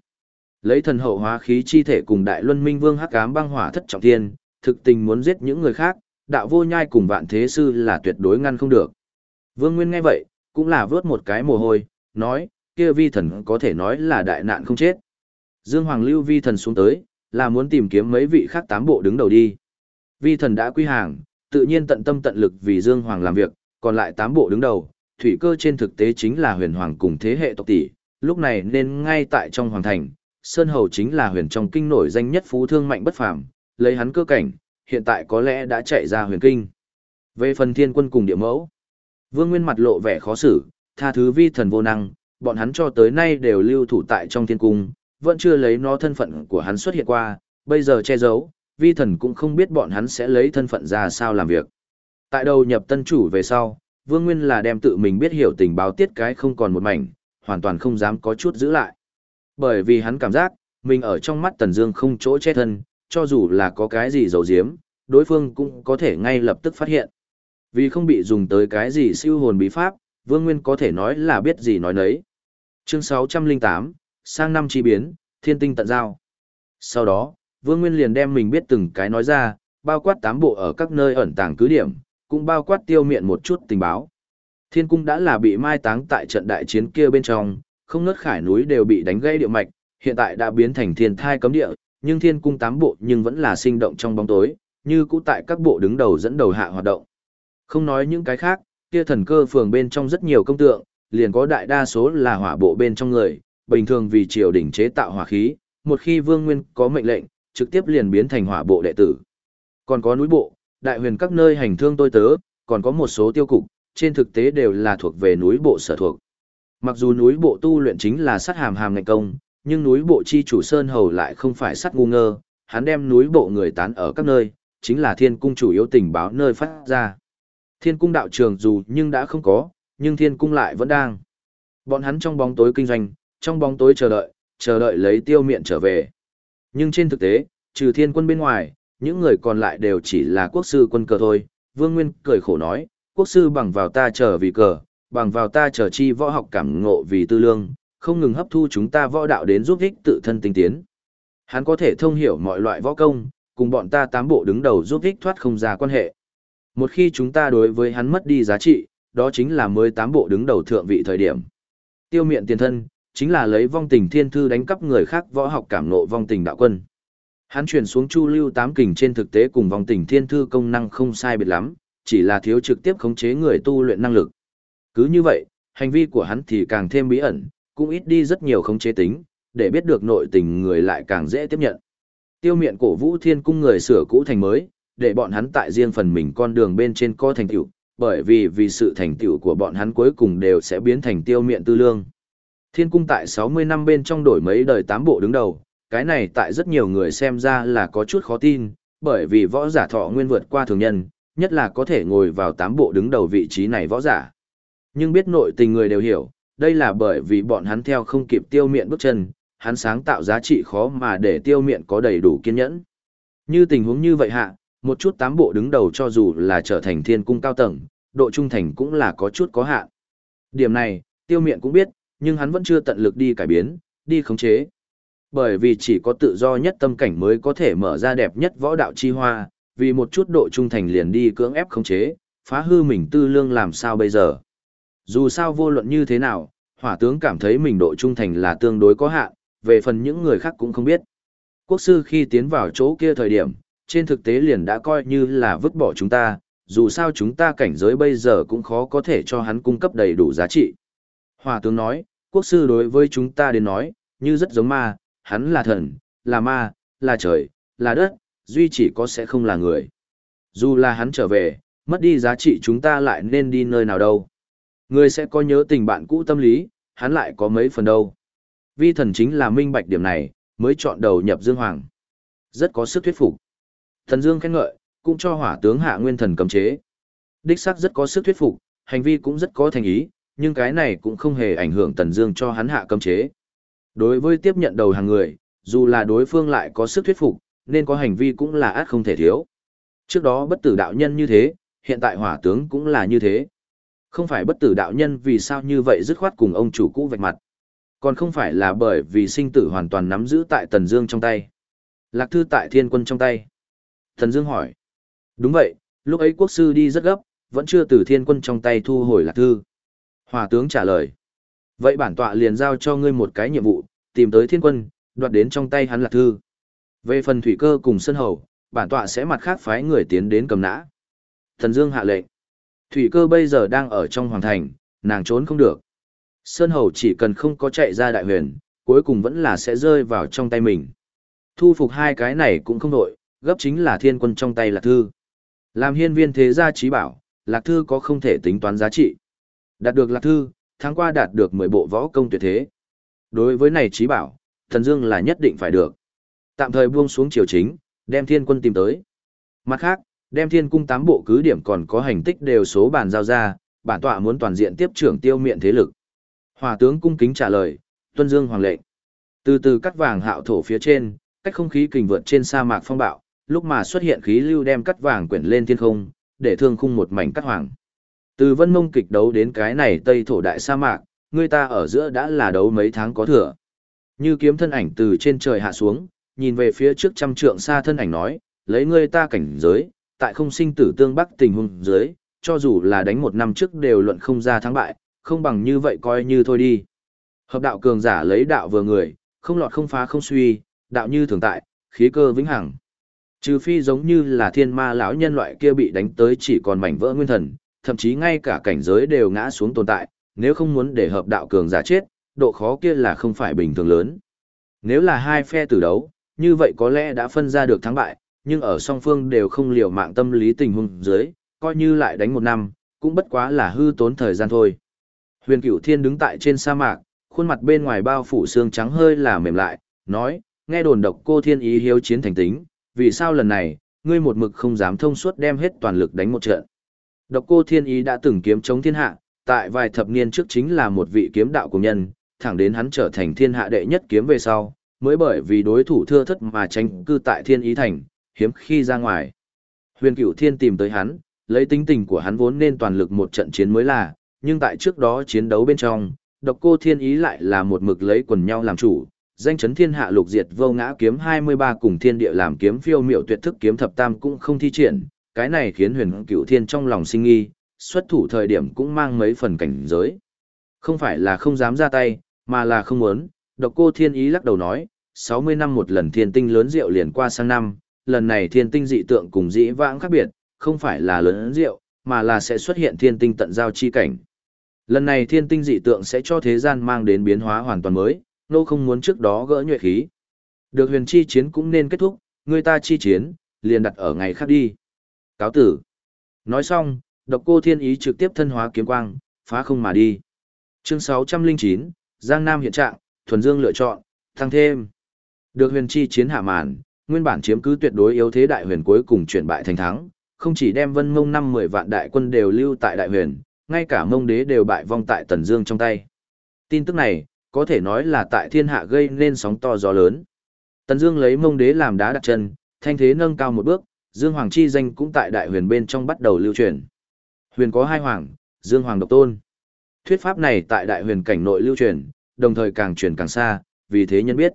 Lấy thần hậu hóa khí chi thể cùng đại luân minh vương hắc ám băng hỏa thất trọng thiên, thực tình muốn giết những người khác, đạo vô nhai cùng vạn thế sư là tuyệt đối ngăn không được. Vương Nguyên nghe vậy, cũng là vớt một cái mồ hôi, nói, kia vi thần có thể nói là đại nạn không chết. Dương Hoàng lưu vi thần xuống tới, là muốn tìm kiếm mấy vị khác tám bộ đứng đầu đi. Vi thần đã quy hàng, tự nhiên tận tâm tận lực vì Dương Hoàng làm việc, còn lại tám bộ đứng đầu, thủy cơ trên thực tế chính là huyền hoàng cùng thế hệ tộc tỷ, lúc này nên ngay tại trong hoàng thành, Sơn Hầu chính là huyền trong kinh nổi danh nhất phú thương mạnh bất phàm, lấy hắn cơ cảnh, hiện tại có lẽ đã chạy ra huyền kinh. Về phần thiên quân cùng địa mẫu, Vương Nguyên mặt lộ vẻ khó xử, tha thứ vi thần vô năng, bọn hắn cho tới nay đều lưu thủ tại trong thiên cung, vẫn chưa lấy nó thân phận của hắn xuất hiện qua, bây giờ che giấu, vi thần cũng không biết bọn hắn sẽ lấy thân phận ra sao làm việc. Tại đầu nhập tân chủ về sau, Vương Nguyên là đem tự mình biết hiểu tình báo tiết cái không còn một mảnh, hoàn toàn không dám có chút giữ lại. Bởi vì hắn cảm giác, mình ở trong mắt Tần Dương không chỗ che thân, cho dù là có cái gì giấu giếm, đối phương cũng có thể ngay lập tức phát hiện. Vì không bị dùng tới cái gì siêu hồn bí pháp, Vương Nguyên có thể nói là biết gì nói nấy. Chương 608, sang năm chi biến, thiên tinh tận giao. Sau đó, Vương Nguyên liền đem mình biết từng cái nói ra, bao quát tám bộ ở các nơi ẩn tàng cứ điểm, cũng bao quát tiêu miệng một chút tình báo. Thiên cung đã là bị mai táng tại trận đại chiến kia bên trong, không ngớt khải núi đều bị đánh gãy địa mạch, hiện tại đã biến thành thiên thai cấm địa, nhưng thiên cung tám bộ nhưng vẫn là sinh động trong bóng tối, như cũ tại các bộ đứng đầu dẫn đầu hạ hoạt động. Không nói những cái khác, kia thần cơ phường bên trong rất nhiều công tượng, liền có đại đa số là hỏa bộ bên trong người, bình thường vì triều đình chế tạo hỏa khí, một khi vương nguyên có mệnh lệnh, trực tiếp liền biến thành hỏa bộ đệ tử. Còn có núi bộ, đại huyền các nơi hành thương tôi tớ, còn có một số tiêu cục, trên thực tế đều là thuộc về núi bộ sở thuộc. Mặc dù núi bộ tu luyện chính là sắt hàm hàm ngành công, nhưng núi bộ chi chủ Sơn Hầu lại không phải sắt ngu ngơ, hắn đem núi bộ người tán ở các nơi, chính là thiên cung chủ yếu tình báo nơi phát ra. Thiên cung đạo trường dù nhưng đã không có, nhưng thiên cung lại vẫn đang. Bọn hắn trong bóng tối kinh doanh, trong bóng tối chờ đợi, chờ đợi lấy tiêu miện trở về. Nhưng trên thực tế, trừ thiên quân bên ngoài, những người còn lại đều chỉ là quốc sư quân cờ thôi. Vương Nguyên cười khổ nói, quốc sư bằng vào ta chờ vì cờ, bằng vào ta chờ chi võ học cảm ngộ vì tư lương, không ngừng hấp thu chúng ta võ đạo đến giúp ích tự thân tinh tiến. Hắn có thể thông hiểu mọi loại võ công, cùng bọn ta tám bộ đứng đầu giúp ích thoát không ra quan hệ. Một khi chúng ta đối với hắn mất đi giá trị, đó chính là mới tám bộ đứng đầu thượng vị thời điểm. Tiêu miện tiền thân, chính là lấy vong tình thiên thư đánh cắp người khác võ học cảm nộ vong tình đạo quân. Hắn chuyển xuống chu lưu tám kình trên thực tế cùng vong tình thiên thư công năng không sai biệt lắm, chỉ là thiếu trực tiếp khống chế người tu luyện năng lực. Cứ như vậy, hành vi của hắn thì càng thêm bí ẩn, cũng ít đi rất nhiều khống chế tính, để biết được nội tình người lại càng dễ tiếp nhận. Tiêu miện cổ vũ thiên cung người sửa cũ thành mới, để bọn hắn tại riêng phần mình con đường bên trên co thành tựu, bởi vì vì sự thành tựu của bọn hắn cuối cùng đều sẽ biến thành tiêu miện tư lương. Thiên cung tại 60 năm bên trong đổi mấy đời tám bộ đứng đầu, cái này tại rất nhiều người xem ra là có chút khó tin, bởi vì võ giả thọ nguyên vượt qua thường nhân, nhất là có thể ngồi vào tám bộ đứng đầu vị trí này võ giả. Nhưng biết nội tình người đều hiểu, đây là bởi vì bọn hắn theo không kịp tiêu miện bước chân, hắn sáng tạo giá trị khó mà để tiêu miện có đầy đủ kiên nhẫn. Như tình huống như vậy hạ, một chút tám bộ đứng đầu cho dù là trở thành thiên cung cao tầng, độ trung thành cũng là có chút có hạn. Điểm này, tiêu miện cũng biết, nhưng hắn vẫn chưa tận lực đi cải biến, đi khống chế. Bởi vì chỉ có tự do nhất tâm cảnh mới có thể mở ra đẹp nhất võ đạo chi hoa, vì một chút độ trung thành liền đi cưỡng ép khống chế, phá hư mình tư lương làm sao bây giờ. Dù sao vô luận như thế nào, hỏa tướng cảm thấy mình độ trung thành là tương đối có hạn, về phần những người khác cũng không biết. Quốc sư khi tiến vào chỗ kia thời điểm, trên thực tế liền đã coi như là vứt bỏ chúng ta, dù sao chúng ta cảnh giới bây giờ cũng khó có thể cho hắn cung cấp đầy đủ giá trị. Hòa tướng nói, quốc sư đối với chúng ta đến nói, như rất giống ma, hắn là thần, là ma, là trời, là đất, duy chỉ có sẽ không là người. Dù là hắn trở về, mất đi giá trị chúng ta lại nên đi nơi nào đâu. Người sẽ có nhớ tình bạn cũ tâm lý, hắn lại có mấy phần đâu. Vi thần chính là minh bạch điểm này, mới chọn đầu nhập Dương Hoàng. Rất có sức thuyết phục. Thần Dương khen ngợi, cũng cho hỏa tướng hạ nguyên thần cấm chế. Đích xác rất có sức thuyết phục, hành vi cũng rất có thành ý, nhưng cái này cũng không hề ảnh hưởng Tần Dương cho hắn hạ cấm chế. Đối với tiếp nhận đầu hàng người, dù là đối phương lại có sức thuyết phục, nên có hành vi cũng là át không thể thiếu. Trước đó bất tử đạo nhân như thế, hiện tại hỏa tướng cũng là như thế. Không phải bất tử đạo nhân vì sao như vậy dứt khoát cùng ông chủ cũ vạch mặt. Còn không phải là bởi vì sinh tử hoàn toàn nắm giữ tại Tần Dương trong tay. Lạc thư tại thiên quân trong tay. Tần Dương hỏi. Đúng vậy, lúc ấy quốc sư đi rất gấp, vẫn chưa từ thiên quân trong tay thu hồi lạc thư. Hòa tướng trả lời. Vậy bản tọa liền giao cho ngươi một cái nhiệm vụ, tìm tới thiên quân, đoạt đến trong tay hắn lạc thư. Về phần thủy cơ cùng sân hầu, bản tọa sẽ mặt khác phái người tiến đến cầm nã. Thần Dương hạ lệnh. Thủy cơ bây giờ đang ở trong hoàng thành, nàng trốn không được. Sơn hầu chỉ cần không có chạy ra đại huyền, cuối cùng vẫn là sẽ rơi vào trong tay mình. Thu phục hai cái này cũng không nổi, gấp chính là thiên quân trong tay lạc thư. Làm hiên viên thế gia trí bảo, lạc thư có không thể tính toán giá trị. Đạt được lạc thư, tháng qua đạt được 10 bộ võ công tuyệt thế. Đối với này trí bảo, thần dương là nhất định phải được. Tạm thời buông xuống triều chính, đem thiên quân tìm tới. Mặt khác, đem thiên cung tám bộ cứ điểm còn có hành tích đều số bàn giao ra, bản tọa muốn toàn diện tiếp trưởng tiêu miện thế lực. Hòa tướng cung kính trả lời, tuân dương hoàng lệnh. Từ từ cắt vàng hạo thổ phía trên, cách không khí kình vượt trên sa mạc phong bạo, lúc mà xuất hiện khí lưu đem cắt vàng quyển lên thiên không, để thương khung một mảnh cắt hoàng. Từ vân mông kịch đấu đến cái này tây thổ đại sa mạc, người ta ở giữa đã là đấu mấy tháng có thừa. Như kiếm thân ảnh từ trên trời hạ xuống, nhìn về phía trước trăm trượng xa thân ảnh nói, lấy ngươi ta cảnh giới, tại không sinh tử tương bắc tình huống dưới, cho dù là đánh một năm trước đều luận không ra thắng bại, không bằng như vậy coi như thôi đi. Hợp đạo cường giả lấy đạo vừa người, không lọt không phá không suy, đạo như thường tại, khí cơ vĩnh hằng. Trừ phi giống như là thiên ma lão nhân loại kia bị đánh tới chỉ còn mảnh vỡ nguyên thần, thậm chí ngay cả cảnh giới đều ngã xuống tồn tại, nếu không muốn để hợp đạo cường giả chết, độ khó kia là không phải bình thường lớn. Nếu là hai phe tử đấu, như vậy có lẽ đã phân ra được thắng bại, nhưng ở song phương đều không liều mạng tâm lý tình huống dưới, coi như lại đánh một năm, cũng bất quá là hư tốn thời gian thôi. Huyền Cửu Thiên đứng tại trên sa mạc, khuôn mặt bên ngoài bao phủ xương trắng hơi là mềm lại, nói, nghe đồn độc cô thiên ý hiếu chiến thành tính, vì sao lần này, ngươi một mực không dám thông suốt đem hết toàn lực đánh một trận. Độc cô thiên ý đã từng kiếm chống thiên hạ, tại vài thập niên trước chính là một vị kiếm đạo cùng nhân, thẳng đến hắn trở thành thiên hạ đệ nhất kiếm về sau, mới bởi vì đối thủ thưa thất mà tranh cư tại thiên ý thành, hiếm khi ra ngoài. Huyền cửu thiên tìm tới hắn, lấy tính tình của hắn vốn nên toàn lực một trận chiến mới là, nhưng tại trước đó chiến đấu bên trong, độc cô thiên ý lại là một mực lấy quần nhau làm chủ, danh chấn thiên hạ lục diệt vô ngã kiếm 23 cùng thiên địa làm kiếm phiêu miệu tuyệt thức kiếm thập tam cũng không thi triển, cái này khiến huyền Cựu thiên trong lòng sinh nghi, xuất thủ thời điểm cũng mang mấy phần cảnh giới. Không phải là không dám ra tay, mà là không muốn, độc cô thiên ý lắc đầu nói, 60 năm một lần thiên tinh lớn rượu liền qua sang năm, lần này thiên tinh dị tượng cùng dĩ vãng khác biệt, không phải là lớn rượu, mà là sẽ xuất hiện thiên tinh tận giao chi cảnh. Lần này thiên tinh dị tượng sẽ cho thế gian mang đến biến hóa hoàn toàn mới, nô không muốn trước đó gỡ nhuệ khí. Được huyền chi chiến cũng nên kết thúc, người ta chi chiến, liền đặt ở ngày khác đi. Cáo tử. Nói xong, độc cô thiên ý trực tiếp thân hóa kiếm quang, phá không mà đi. Chương 609, Giang Nam hiện trạng, thuần dương lựa chọn, tăng thêm. Được huyền chi chiến hạ màn, nguyên bản chiếm cứ tuyệt đối yếu thế đại huyền cuối cùng chuyển bại thành thắng, không chỉ đem vân mông năm mười vạn đại quân đều lưu tại đại huyền, ngay cả mông đế đều bại vong tại tần dương trong tay. Tin tức này, có thể nói là tại thiên hạ gây nên sóng to gió lớn. Tần dương lấy mông đế làm đá đặt chân, thanh thế nâng cao một bước, dương hoàng chi danh cũng tại đại huyền bên trong bắt đầu lưu truyền. Huyền có hai hoàng, dương hoàng độc tôn. Thuyết pháp này tại đại huyền cảnh nội lưu truyền, đồng thời càng truyền càng xa, vì thế nhân biết.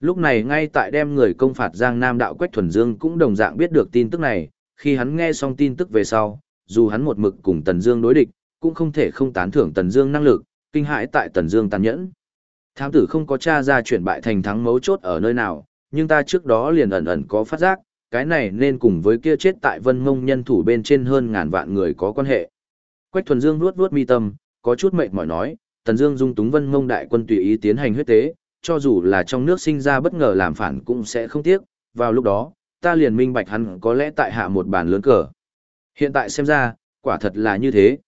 Lúc này ngay tại đem người công phạt Giang Nam đạo Quách Thuần Dương cũng đồng dạng biết được tin tức này, khi hắn nghe xong tin tức về sau, dù hắn một mực cùng Tần Dương đối địch, cũng không thể không tán thưởng Tần Dương năng lực, kinh hãi tại Tần Dương tàn nhẫn. Thám tử không có tra ra chuyển bại thành thắng mấu chốt ở nơi nào, nhưng ta trước đó liền ẩn ẩn có phát giác, cái này nên cùng với kia chết tại Vân Mông nhân thủ bên trên hơn ngàn vạn người có quan hệ. Quách Thuần Dương nuốt nuốt mi tâm, có chút mệt mỏi nói, Tần Dương dung túng Vân Mông đại quân tùy ý tiến hành huyết tế, cho dù là trong nước sinh ra bất ngờ làm phản cũng sẽ không tiếc, vào lúc đó, ta liền minh bạch hắn có lẽ tại hạ một bàn lớn cờ. Hiện tại xem ra, quả thật là như thế.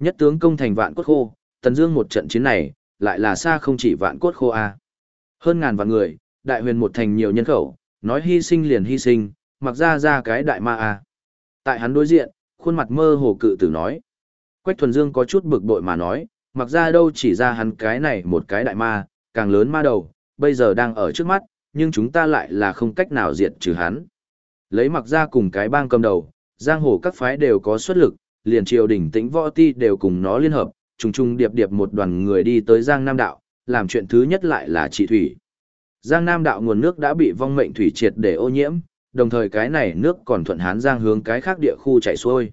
Nhất tướng công thành vạn cốt khô, Tần Dương một trận chiến này, lại là xa không chỉ vạn cốt khô a. Hơn ngàn vạn người, đại huyền một thành nhiều nhân khẩu, nói hy sinh liền hy sinh, mặc ra ra cái đại ma à, Tại hắn đối diện, khuôn mặt mơ hồ cự tử nói. Quách thuần dương có chút bực bội mà nói, mặc ra đâu chỉ ra hắn cái này một cái đại ma, càng lớn ma đầu, bây giờ đang ở trước mắt, nhưng chúng ta lại là không cách nào diệt trừ hắn. Lấy mặc ra cùng cái bang cầm đầu, giang hồ các phái đều có xuất lực, liền triều đỉnh tĩnh võ ti đều cùng nó liên hợp, trùng trùng điệp điệp một đoàn người đi tới Giang Nam Đạo, làm chuyện thứ nhất lại là trị thủy. Giang Nam Đạo nguồn nước đã bị vong mệnh thủy triệt để ô nhiễm, đồng thời cái này nước còn thuận hán giang hướng cái khác địa khu chảy xuôi.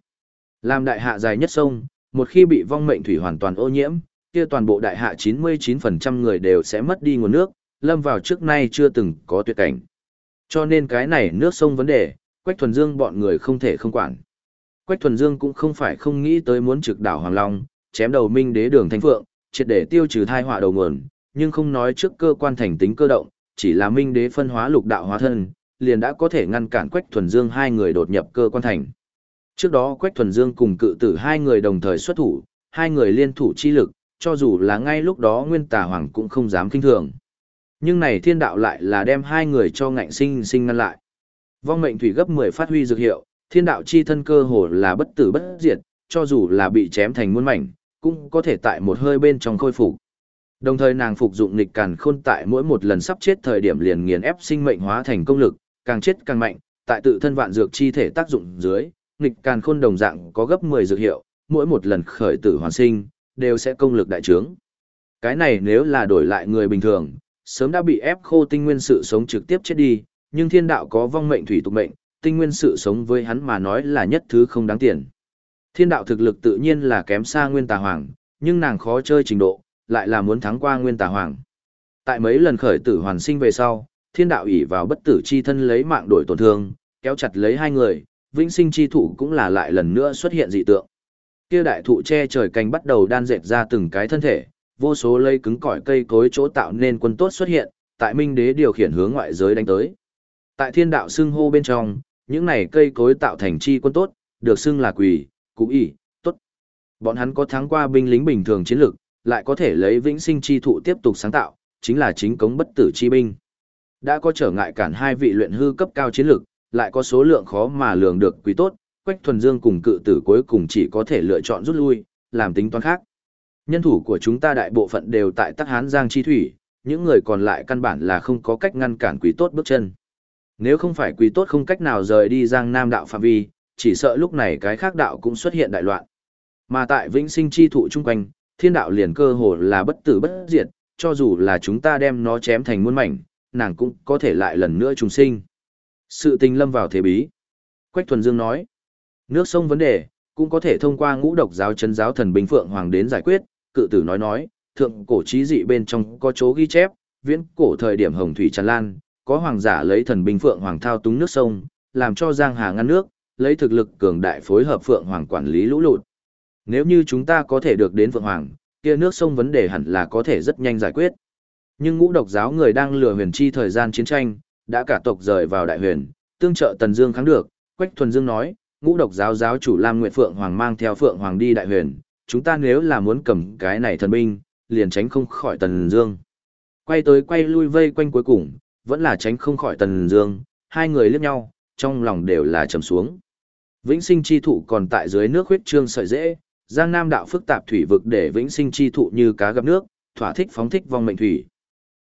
Làm đại hạ dài nhất sông, một khi bị vong mệnh thủy hoàn toàn ô nhiễm, kia toàn bộ đại hạ 99% người đều sẽ mất đi nguồn nước, lâm vào trước nay chưa từng có tuyệt cảnh. Cho nên cái này nước sông vấn đề, Quách Thuần Dương bọn người không thể không quản. Quách Thuần Dương cũng không phải không nghĩ tới muốn trực đảo Hoàng Long, chém đầu Minh Đế Đường thánh Phượng, triệt để tiêu trừ thai họa đầu nguồn, nhưng không nói trước cơ quan thành tính cơ động, chỉ là Minh Đế phân hóa lục đạo hóa thân, liền đã có thể ngăn cản Quách Thuần Dương hai người đột nhập cơ quan thành. Trước đó Quách Thuần Dương cùng cự tử hai người đồng thời xuất thủ, hai người liên thủ chi lực, cho dù là ngay lúc đó Nguyên Tà Hoàng cũng không dám kinh thường. Nhưng này thiên đạo lại là đem hai người cho ngạnh sinh sinh ngăn lại. Vong mệnh thủy gấp 10 phát huy dược hiệu, thiên đạo chi thân cơ hồ là bất tử bất diệt, cho dù là bị chém thành muôn mảnh, cũng có thể tại một hơi bên trong khôi phục. Đồng thời nàng phục dụng nghịch càn khôn tại mỗi một lần sắp chết thời điểm liền nghiền ép sinh mệnh hóa thành công lực, càng chết càng mạnh, tại tự thân vạn dược chi thể tác dụng dưới, nghịch càn khôn đồng dạng có gấp 10 dược hiệu, mỗi một lần khởi tử hoàn sinh, đều sẽ công lực đại trướng. Cái này nếu là đổi lại người bình thường, sớm đã bị ép khô tinh nguyên sự sống trực tiếp chết đi, nhưng thiên đạo có vong mệnh thủy tục mệnh, tinh nguyên sự sống với hắn mà nói là nhất thứ không đáng tiền. Thiên đạo thực lực tự nhiên là kém xa nguyên tà hoàng, nhưng nàng khó chơi trình độ, lại là muốn thắng qua nguyên tà hoàng. Tại mấy lần khởi tử hoàn sinh về sau, thiên đạo ỷ vào bất tử chi thân lấy mạng đổi tổn thương, kéo chặt lấy hai người, vĩnh sinh chi thủ cũng là lại lần nữa xuất hiện dị tượng. Kia đại thụ che trời cành bắt đầu đan dệt ra từng cái thân thể, vô số lây cứng cỏi cây cối chỗ tạo nên quân tốt xuất hiện, tại Minh Đế điều khiển hướng ngoại giới đánh tới. Tại thiên đạo xưng hô bên trong, những này cây cối tạo thành chi quân tốt, được xưng là quỷ, cụ ỷ, tốt. Bọn hắn có thắng qua binh lính bình thường chiến lược, lại có thể lấy vĩnh sinh chi thụ tiếp tục sáng tạo, chính là chính cống bất tử chi binh. Đã có trở ngại cản hai vị luyện hư cấp cao chiến lược, lại có số lượng khó mà lường được quý tốt, Quách Thuần Dương cùng cự tử cuối cùng chỉ có thể lựa chọn rút lui, làm tính toán khác. Nhân thủ của chúng ta đại bộ phận đều tại Tắc Hán Giang Chi Thủy, những người còn lại căn bản là không có cách ngăn cản quý tốt bước chân. Nếu không phải quý tốt không cách nào rời đi Giang Nam đạo phạm vi, chỉ sợ lúc này cái khác đạo cũng xuất hiện đại loạn. Mà tại Vĩnh Sinh Chi Thụ chung quanh, thiên đạo liền cơ hồ là bất tử bất diệt, cho dù là chúng ta đem nó chém thành muôn mảnh, nàng cũng có thể lại lần nữa trùng sinh. Sự tình lâm vào thế bí. Quách Thuần Dương nói, nước sông vấn đề, cũng có thể thông qua ngũ độc giáo chân giáo thần Bình Phượng Hoàng đến giải quyết, cự tử nói nói, thượng cổ trí dị bên trong có chỗ ghi chép, viễn cổ thời điểm hồng thủy tràn lan, có hoàng giả lấy thần Bình Phượng Hoàng thao túng nước sông, làm cho Giang Hà ngăn nước, lấy thực lực cường đại phối hợp Phượng Hoàng quản lý lũ lụt. Nếu như chúng ta có thể được đến Phượng Hoàng, kia nước sông vấn đề hẳn là có thể rất nhanh giải quyết. Nhưng ngũ độc giáo người đang lừa huyền chi thời gian chiến tranh, đã cả tộc rời vào đại huyền, tương trợ Tần Dương kháng được, Quách Thuần Dương nói, ngũ độc giáo giáo chủ Lam Nguyệt Phượng Hoàng mang theo Phượng Hoàng đi đại huyền, chúng ta nếu là muốn cầm cái này thần binh, liền tránh không khỏi Tần Dương. Quay tới quay lui vây quanh cuối cùng, vẫn là tránh không khỏi Tần Dương, hai người liếc nhau, trong lòng đều là trầm xuống. Vĩnh sinh chi thụ còn tại dưới nước huyết trương sợi rễ, Giang Nam đạo phức tạp thủy vực để vĩnh sinh chi thụ như cá gặp nước, thỏa thích phóng thích vong mệnh thủy.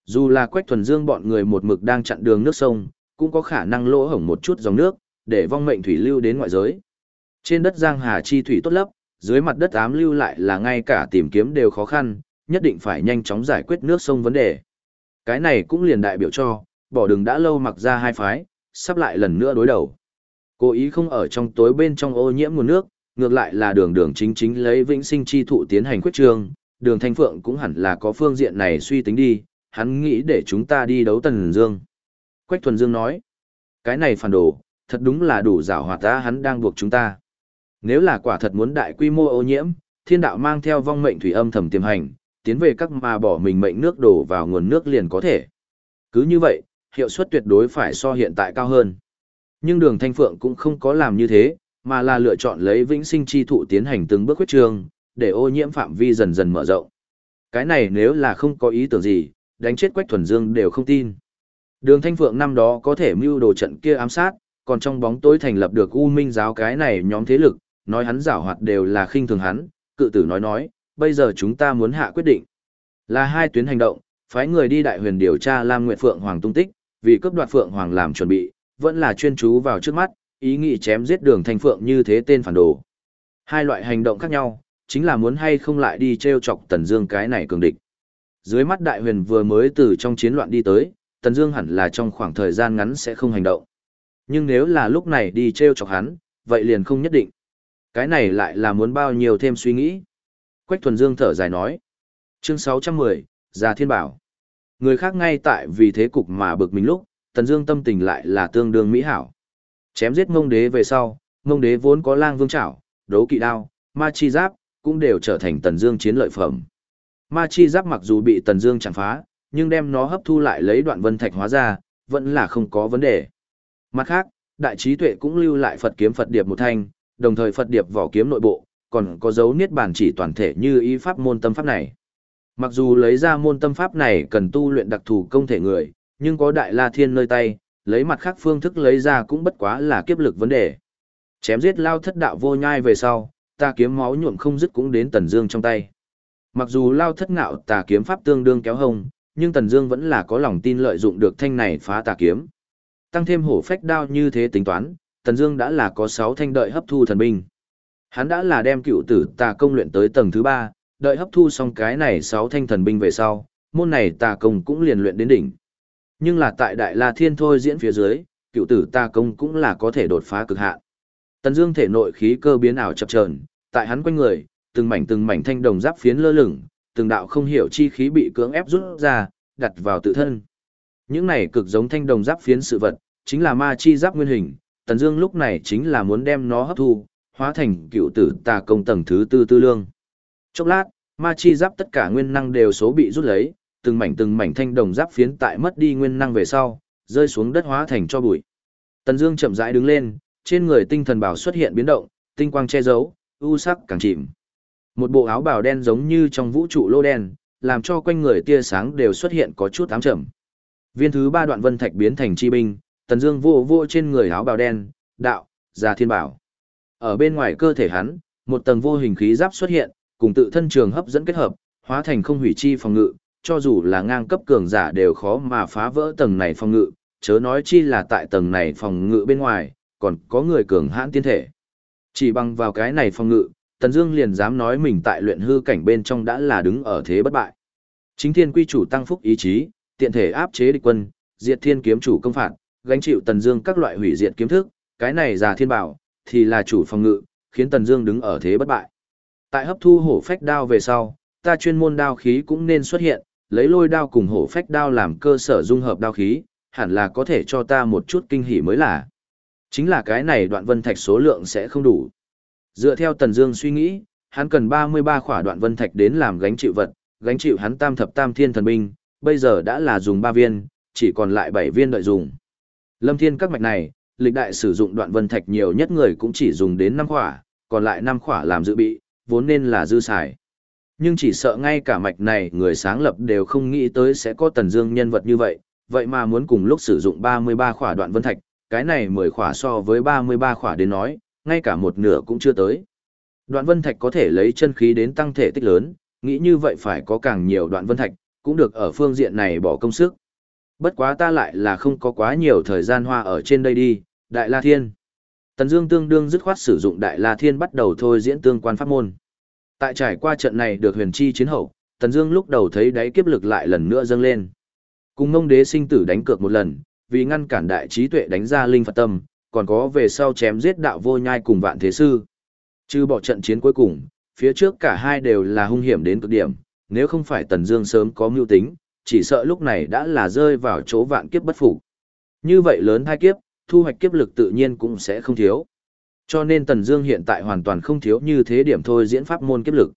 Dù là Quách Thuần Dương bọn người một mực đang chặn đường nước sông, cũng có khả năng lỗ hổng một chút dòng nước, để vong mệnh thủy lưu đến ngoại giới. Trên đất Giang Hà chi thủy tốt lấp, dưới mặt đất ám lưu lại là ngay cả tìm kiếm đều khó khăn, nhất định phải nhanh chóng giải quyết nước sông vấn đề. Cái này cũng liền đại biểu cho, bỏ đường đã lâu mặc ra hai phái, sắp lại lần nữa đối đầu. Cố ý không ở trong tối bên trong ô nhiễm nguồn nước, ngược lại là đường đường chính chính lấy vĩnh sinh chi thụ tiến hành quyết trương, đường thanh phượng cũng hẳn là có phương diện này suy tính đi, hắn nghĩ để chúng ta đi đấu tần dương. Quách thuần dương nói, cái này phản đồ, thật đúng là đủ rào hoạt ta hắn đang buộc chúng ta. Nếu là quả thật muốn đại quy mô ô nhiễm, thiên đạo mang theo vong mệnh thủy âm thầm tiềm hành, tiến về các mà bỏ mình mệnh nước đổ vào nguồn nước liền có thể. Cứ như vậy, hiệu suất tuyệt đối phải so hiện tại cao hơn. Nhưng đường Thanh Phượng cũng không có làm như thế, mà là lựa chọn lấy vĩnh sinh chi thụ tiến hành từng bước quyết trường, để ô nhiễm phạm vi dần dần mở rộng. Cái này nếu là không có ý tưởng gì, đánh chết Quách Thuần Dương đều không tin. Đường Thanh Phượng năm đó có thể mưu đồ trận kia ám sát, còn trong bóng tối thành lập được U Minh giáo cái này nhóm thế lực, nói hắn giảo hoạt đều là khinh thường hắn, cự tử nói nói, bây giờ chúng ta muốn hạ quyết định. Là hai tuyến hành động, phái người đi đại huyền điều tra Lam Nguyệt Phượng Hoàng tung tích, vì cấp đoạt Phượng Hoàng làm chuẩn bị, vẫn là chuyên chú vào trước mắt, ý nghĩ chém giết đường Thanh Phượng như thế tên phản đồ. Hai loại hành động khác nhau, chính là muốn hay không lại đi treo chọc Tần Dương cái này cường địch. Dưới mắt đại huyền vừa mới từ trong chiến loạn đi tới, Tần Dương hẳn là trong khoảng thời gian ngắn sẽ không hành động. Nhưng nếu là lúc này đi treo chọc hắn, vậy liền không nhất định. Cái này lại là muốn bao nhiêu thêm suy nghĩ. Quách Thuần Dương thở dài nói. Chương 610, Già Thiên Bảo. Người khác ngay tại vì thế cục mà bực mình lúc, Tần Dương tâm tình lại là tương đương mỹ hảo. Chém giết Ngông Đế về sau, Ngông Đế vốn có lang vương trảo, đấu kỵ đao, ma chi giáp, cũng đều trở thành Tần Dương chiến lợi phẩm. Ma chi giáp mặc dù bị Tần Dương chặn phá, nhưng đem nó hấp thu lại lấy đoạn vân thạch hóa ra, vẫn là không có vấn đề. Mặt khác, đại trí tuệ cũng lưu lại Phật kiếm Phật điệp một thanh, đồng thời Phật điệp vỏ kiếm nội bộ, còn có dấu niết bàn chỉ toàn thể như ý pháp môn tâm pháp này. Mặc dù lấy ra môn tâm pháp này cần tu luyện đặc thù công thể người, nhưng có đại la thiên nơi tay, lấy mặt khác phương thức lấy ra cũng bất quá là kiếp lực vấn đề. Chém giết lao thất đạo vô nhai về sau, ta kiếm máu nhuộm không dứt cũng đến tần dương trong tay. Mặc dù lao thất ngạo tà kiếm pháp tương đương kéo hông, nhưng tần dương vẫn là có lòng tin lợi dụng được thanh này phá tà kiếm. Tăng thêm hổ phách đao như thế tính toán, tần dương đã là có 6 thanh đợi hấp thu thần binh. Hắn đã là đem cựu tử tà công luyện tới tầng thứ 3, đợi hấp thu xong cái này 6 thanh thần binh về sau, môn này tà công cũng liền luyện đến đỉnh. Nhưng là tại Đại La Thiên thôi diễn phía dưới, cựu tử tà công cũng là có thể đột phá cực hạn. Tần Dương thể nội khí cơ biến ảo chập chờn, tại hắn quanh người, từng mảnh từng mảnh thanh đồng giáp phiến lơ lửng, từng đạo không hiểu chi khí bị cưỡng ép rút ra, đặt vào tự thân. Những này cực giống thanh đồng giáp phiến sự vật, chính là ma chi giáp nguyên hình, Tần Dương lúc này chính là muốn đem nó hấp thu, hóa thành cựu tử tà công tầng thứ tư tư lương. Chốc lát, ma chi giáp tất cả nguyên năng đều số bị rút lấy, từng mảnh từng mảnh thanh đồng giáp phiến tại mất đi nguyên năng về sau, rơi xuống đất hóa thành cho bụi. Tần Dương chậm rãi đứng lên, trên người tinh thần bảo xuất hiện biến động, tinh quang che giấu, u sắc càng chìm. Một bộ áo bào đen giống như trong vũ trụ lô đen, làm cho quanh người tia sáng đều xuất hiện có chút ám trầm. Viên thứ ba đoạn vân thạch biến thành chi binh, Tần Dương vô vô trên người áo bào đen, đạo, Già Thiên Bảo. Ở bên ngoài cơ thể hắn, một tầng vô hình khí giáp xuất hiện, cùng tự thân trường hấp dẫn kết hợp, hóa thành không hủy chi phòng ngự, cho dù là ngang cấp cường giả đều khó mà phá vỡ tầng này phòng ngự, chớ nói chi là tại tầng này phòng ngự bên ngoài, còn có người cường hãn tiên thể. Chỉ bằng vào cái này phòng ngự, Tần Dương liền dám nói mình tại luyện hư cảnh bên trong đã là đứng ở thế bất bại. Chính Thiên Quy chủ tăng phúc ý chí, tiện thể áp chế địch quân, diệt thiên kiếm chủ công phạt, gánh chịu Tần Dương các loại hủy diệt kiếm thức, cái này già thiên bảo thì là chủ phòng ngự, khiến Tần Dương đứng ở thế bất bại. Tại hấp thu hổ phách đao về sau, ta chuyên môn đao khí cũng nên xuất hiện, lấy lôi đao cùng hổ phách đao làm cơ sở dung hợp đao khí, hẳn là có thể cho ta một chút kinh hỉ mới là. Chính là cái này đoạn vân thạch số lượng sẽ không đủ. Dựa theo Tần Dương suy nghĩ, hắn cần 33 khỏa đoạn vân thạch đến làm gánh chịu vật, gánh chịu hắn tam thập tam thiên thần binh, bây giờ đã là dùng 3 viên, chỉ còn lại 7 viên đợi dùng. Lâm Thiên các mạch này, lịch đại sử dụng đoạn vân thạch nhiều nhất người cũng chỉ dùng đến 5 khỏa, còn lại 5 khỏa làm dự bị, vốn nên là dư xài. Nhưng chỉ sợ ngay cả mạch này người sáng lập đều không nghĩ tới sẽ có Tần Dương nhân vật như vậy, vậy mà muốn cùng lúc sử dụng 33 khỏa đoạn vân thạch, cái này 10 khỏa so với 33 khỏa đến nói, ngay cả một nửa cũng chưa tới. Đoạn vân thạch có thể lấy chân khí đến tăng thể tích lớn, nghĩ như vậy phải có càng nhiều đoạn vân thạch, cũng được ở phương diện này bỏ công sức. Bất quá ta lại là không có quá nhiều thời gian hoa ở trên đây đi, Đại La Thiên. Tần Dương tương đương dứt khoát sử dụng Đại La Thiên bắt đầu thôi diễn tương quan pháp môn. Tại trải qua trận này được huyền chi chiến hậu, Tần Dương lúc đầu thấy đáy kiếp lực lại lần nữa dâng lên. Cùng Ngông Đế sinh tử đánh cược một lần, vì ngăn cản đại trí tuệ đánh ra linh Phật tâm, còn có về sau chém giết đạo vô nhai cùng vạn thế sư. Trừ bỏ trận chiến cuối cùng, phía trước cả hai đều là hung hiểm đến cực điểm, nếu không phải Tần Dương sớm có mưu tính, chỉ sợ lúc này đã là rơi vào chỗ vạn kiếp bất phục. Như vậy lớn hai kiếp, thu hoạch kiếp lực tự nhiên cũng sẽ không thiếu. Cho nên Tần Dương hiện tại hoàn toàn không thiếu như thế điểm thôi diễn pháp môn kiếp lực.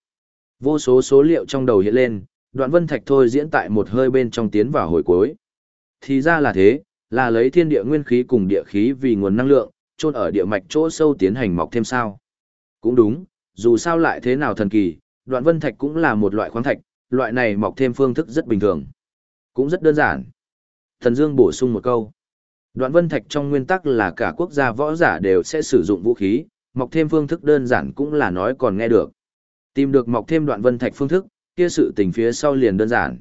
Vô số số liệu trong đầu hiện lên, Đoạn Vân Thạch thôi diễn tại một hơi bên trong tiến vào hồi cuối. Thì ra là thế, là lấy thiên địa nguyên khí cùng địa khí vì nguồn năng lượng, chôn ở địa mạch chỗ sâu tiến hành mọc thêm sao. Cũng đúng, dù sao lại thế nào thần kỳ, đoạn vân thạch cũng là một loại khoáng thạch, loại này mọc thêm phương thức rất bình thường. Cũng rất đơn giản. Thần Dương bổ sung một câu. Đoạn vân thạch trong nguyên tắc là cả quốc gia võ giả đều sẽ sử dụng vũ khí, mọc thêm phương thức đơn giản cũng là nói còn nghe được. Tìm được mọc thêm đoạn vân thạch phương thức, kia sự tình phía sau liền đơn giản.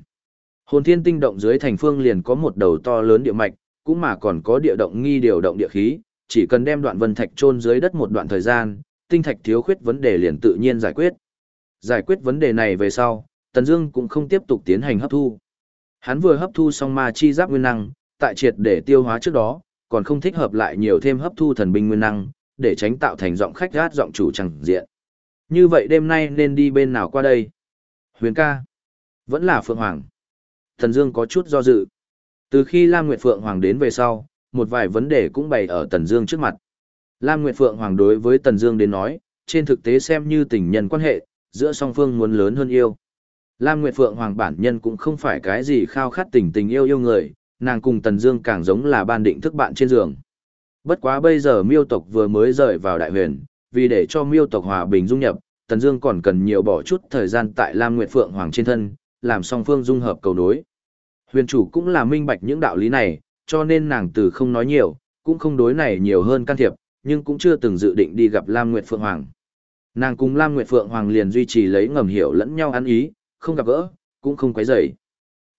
Hồn thiên tinh động dưới thành phương liền có một đầu to lớn địa mạch, cũng mà còn có địa động nghi điều động địa khí, chỉ cần đem đoạn vân thạch chôn dưới đất một đoạn thời gian, tinh thạch thiếu khuyết vấn đề liền tự nhiên giải quyết. Giải quyết vấn đề này về sau, Tần Dương cũng không tiếp tục tiến hành hấp thu. Hắn vừa hấp thu xong ma chi giáp nguyên năng, tại triệt để tiêu hóa trước đó, còn không thích hợp lại nhiều thêm hấp thu thần binh nguyên năng, để tránh tạo thành giọng khách gát giọng chủ chẳng diện. Như vậy đêm nay nên đi bên nào qua đây? Huyền ca. Vẫn là Phượng Hoàng. Thần Dương có chút do dự. Từ khi Lam Nguyệt Phượng Hoàng đến về sau, một vài vấn đề cũng bày ở Tần Dương trước mặt. Lam Nguyệt Phượng Hoàng đối với Tần Dương đến nói, trên thực tế xem như tình nhân quan hệ, giữa song phương muốn lớn hơn yêu. Lam Nguyệt Phượng Hoàng bản nhân cũng không phải cái gì khao khát tình tình yêu yêu người, nàng cùng Tần Dương càng giống là ban định thức bạn trên giường. Bất quá bây giờ Miêu tộc vừa mới rời vào Đại Huyền, vì để cho Miêu tộc hòa bình dung nhập, Tần Dương còn cần nhiều bỏ chút thời gian tại Lam Nguyệt Phượng Hoàng trên thân, làm song phương dung hợp cầu nối. Huyền chủ cũng là minh bạch những đạo lý này, cho nên nàng từ không nói nhiều, cũng không đối này nhiều hơn can thiệp, nhưng cũng chưa từng dự định đi gặp Lam Nguyệt Phượng Hoàng. Nàng cùng Lam Nguyệt Phượng Hoàng liền duy trì lấy ngầm hiểu lẫn nhau ăn ý, không gặp gỡ, cũng không quấy rầy.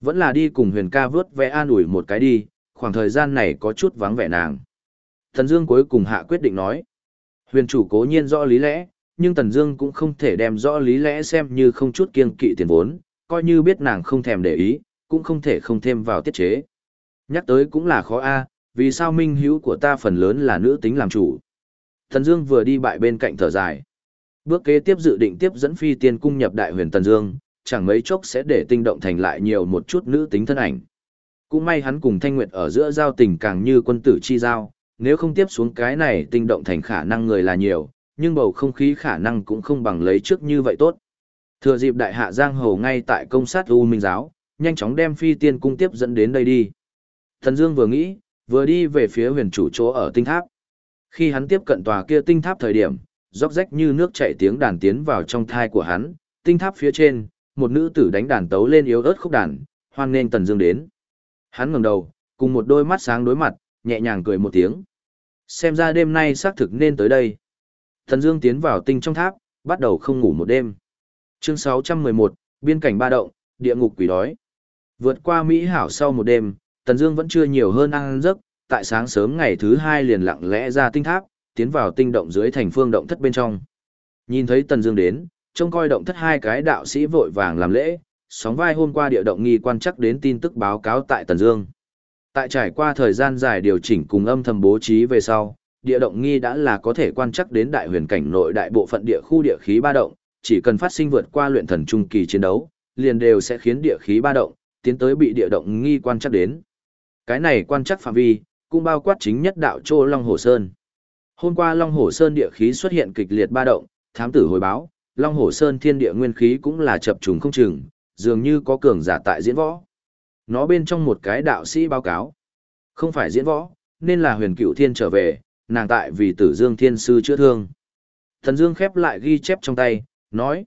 Vẫn là đi cùng Huyền ca vớt vẽ an ủi một cái đi, khoảng thời gian này có chút vắng vẻ nàng. Thần Dương cuối cùng hạ quyết định nói. Huyền chủ cố nhiên rõ lý lẽ, nhưng Tần Dương cũng không thể đem rõ lý lẽ xem như không chút kiêng kỵ tiền vốn, coi như biết nàng không thèm để ý, cũng không thể không thêm vào tiết chế. Nhắc tới cũng là khó a, vì sao minh hữu của ta phần lớn là nữ tính làm chủ. thần Dương vừa đi bại bên cạnh thở dài. Bước kế tiếp dự định tiếp dẫn phi tiên cung nhập đại huyền thần Dương, chẳng mấy chốc sẽ để tinh động thành lại nhiều một chút nữ tính thân ảnh. Cũng may hắn cùng Thanh Nguyệt ở giữa giao tình càng như quân tử chi giao, nếu không tiếp xuống cái này tinh động thành khả năng người là nhiều, nhưng bầu không khí khả năng cũng không bằng lấy trước như vậy tốt. Thừa dịp đại hạ Giang Hồ ngay tại công sát U Minh Giáo, nhanh chóng đem phi tiên cung tiếp dẫn đến đây đi. Thần Dương vừa nghĩ, vừa đi về phía huyền chủ chỗ ở tinh tháp. Khi hắn tiếp cận tòa kia tinh tháp thời điểm, róc rách như nước chảy tiếng đàn tiến vào trong thai của hắn, tinh tháp phía trên, một nữ tử đánh đàn tấu lên yếu ớt khúc đàn, hoan nghênh Tần Dương đến. Hắn ngẩng đầu, cùng một đôi mắt sáng đối mặt, nhẹ nhàng cười một tiếng. Xem ra đêm nay xác thực nên tới đây. Tần Dương tiến vào tinh trong tháp, bắt đầu không ngủ một đêm. Chương 611, biên cảnh ba động, địa ngục quỷ đói. Vượt qua Mỹ hảo sau một đêm, Tần Dương vẫn chưa nhiều hơn ăn giấc, tại sáng sớm ngày thứ hai liền lặng lẽ ra tinh tháp, tiến vào tinh động dưới thành phương động thất bên trong. Nhìn thấy Tần Dương đến, trông coi động thất hai cái đạo sĩ vội vàng làm lễ, sóng vai hôm qua địa động nghi quan chắc đến tin tức báo cáo tại Tần Dương. Tại trải qua thời gian dài điều chỉnh cùng âm thầm bố trí về sau, địa động nghi đã là có thể quan chắc đến đại huyền cảnh nội đại bộ phận địa khu địa khí ba động, chỉ cần phát sinh vượt qua luyện thần trung kỳ chiến đấu, liền đều sẽ khiến địa khí ba động, tiến tới bị địa động nghi quan chắc đến. Cái này quan chắc phạm vi, cũng bao quát chính nhất đạo Trô Long Hồ Sơn. Hôm qua Long Hồ Sơn địa khí xuất hiện kịch liệt ba động, thám tử hồi báo, Long Hồ Sơn thiên địa nguyên khí cũng là chập trùng không chừng, dường như có cường giả tại diễn võ. Nó bên trong một cái đạo sĩ báo cáo. Không phải diễn võ, nên là huyền cựu thiên trở về, nàng tại vì tử dương thiên sư chữa thương. Thần Dương khép lại ghi chép trong tay, nói.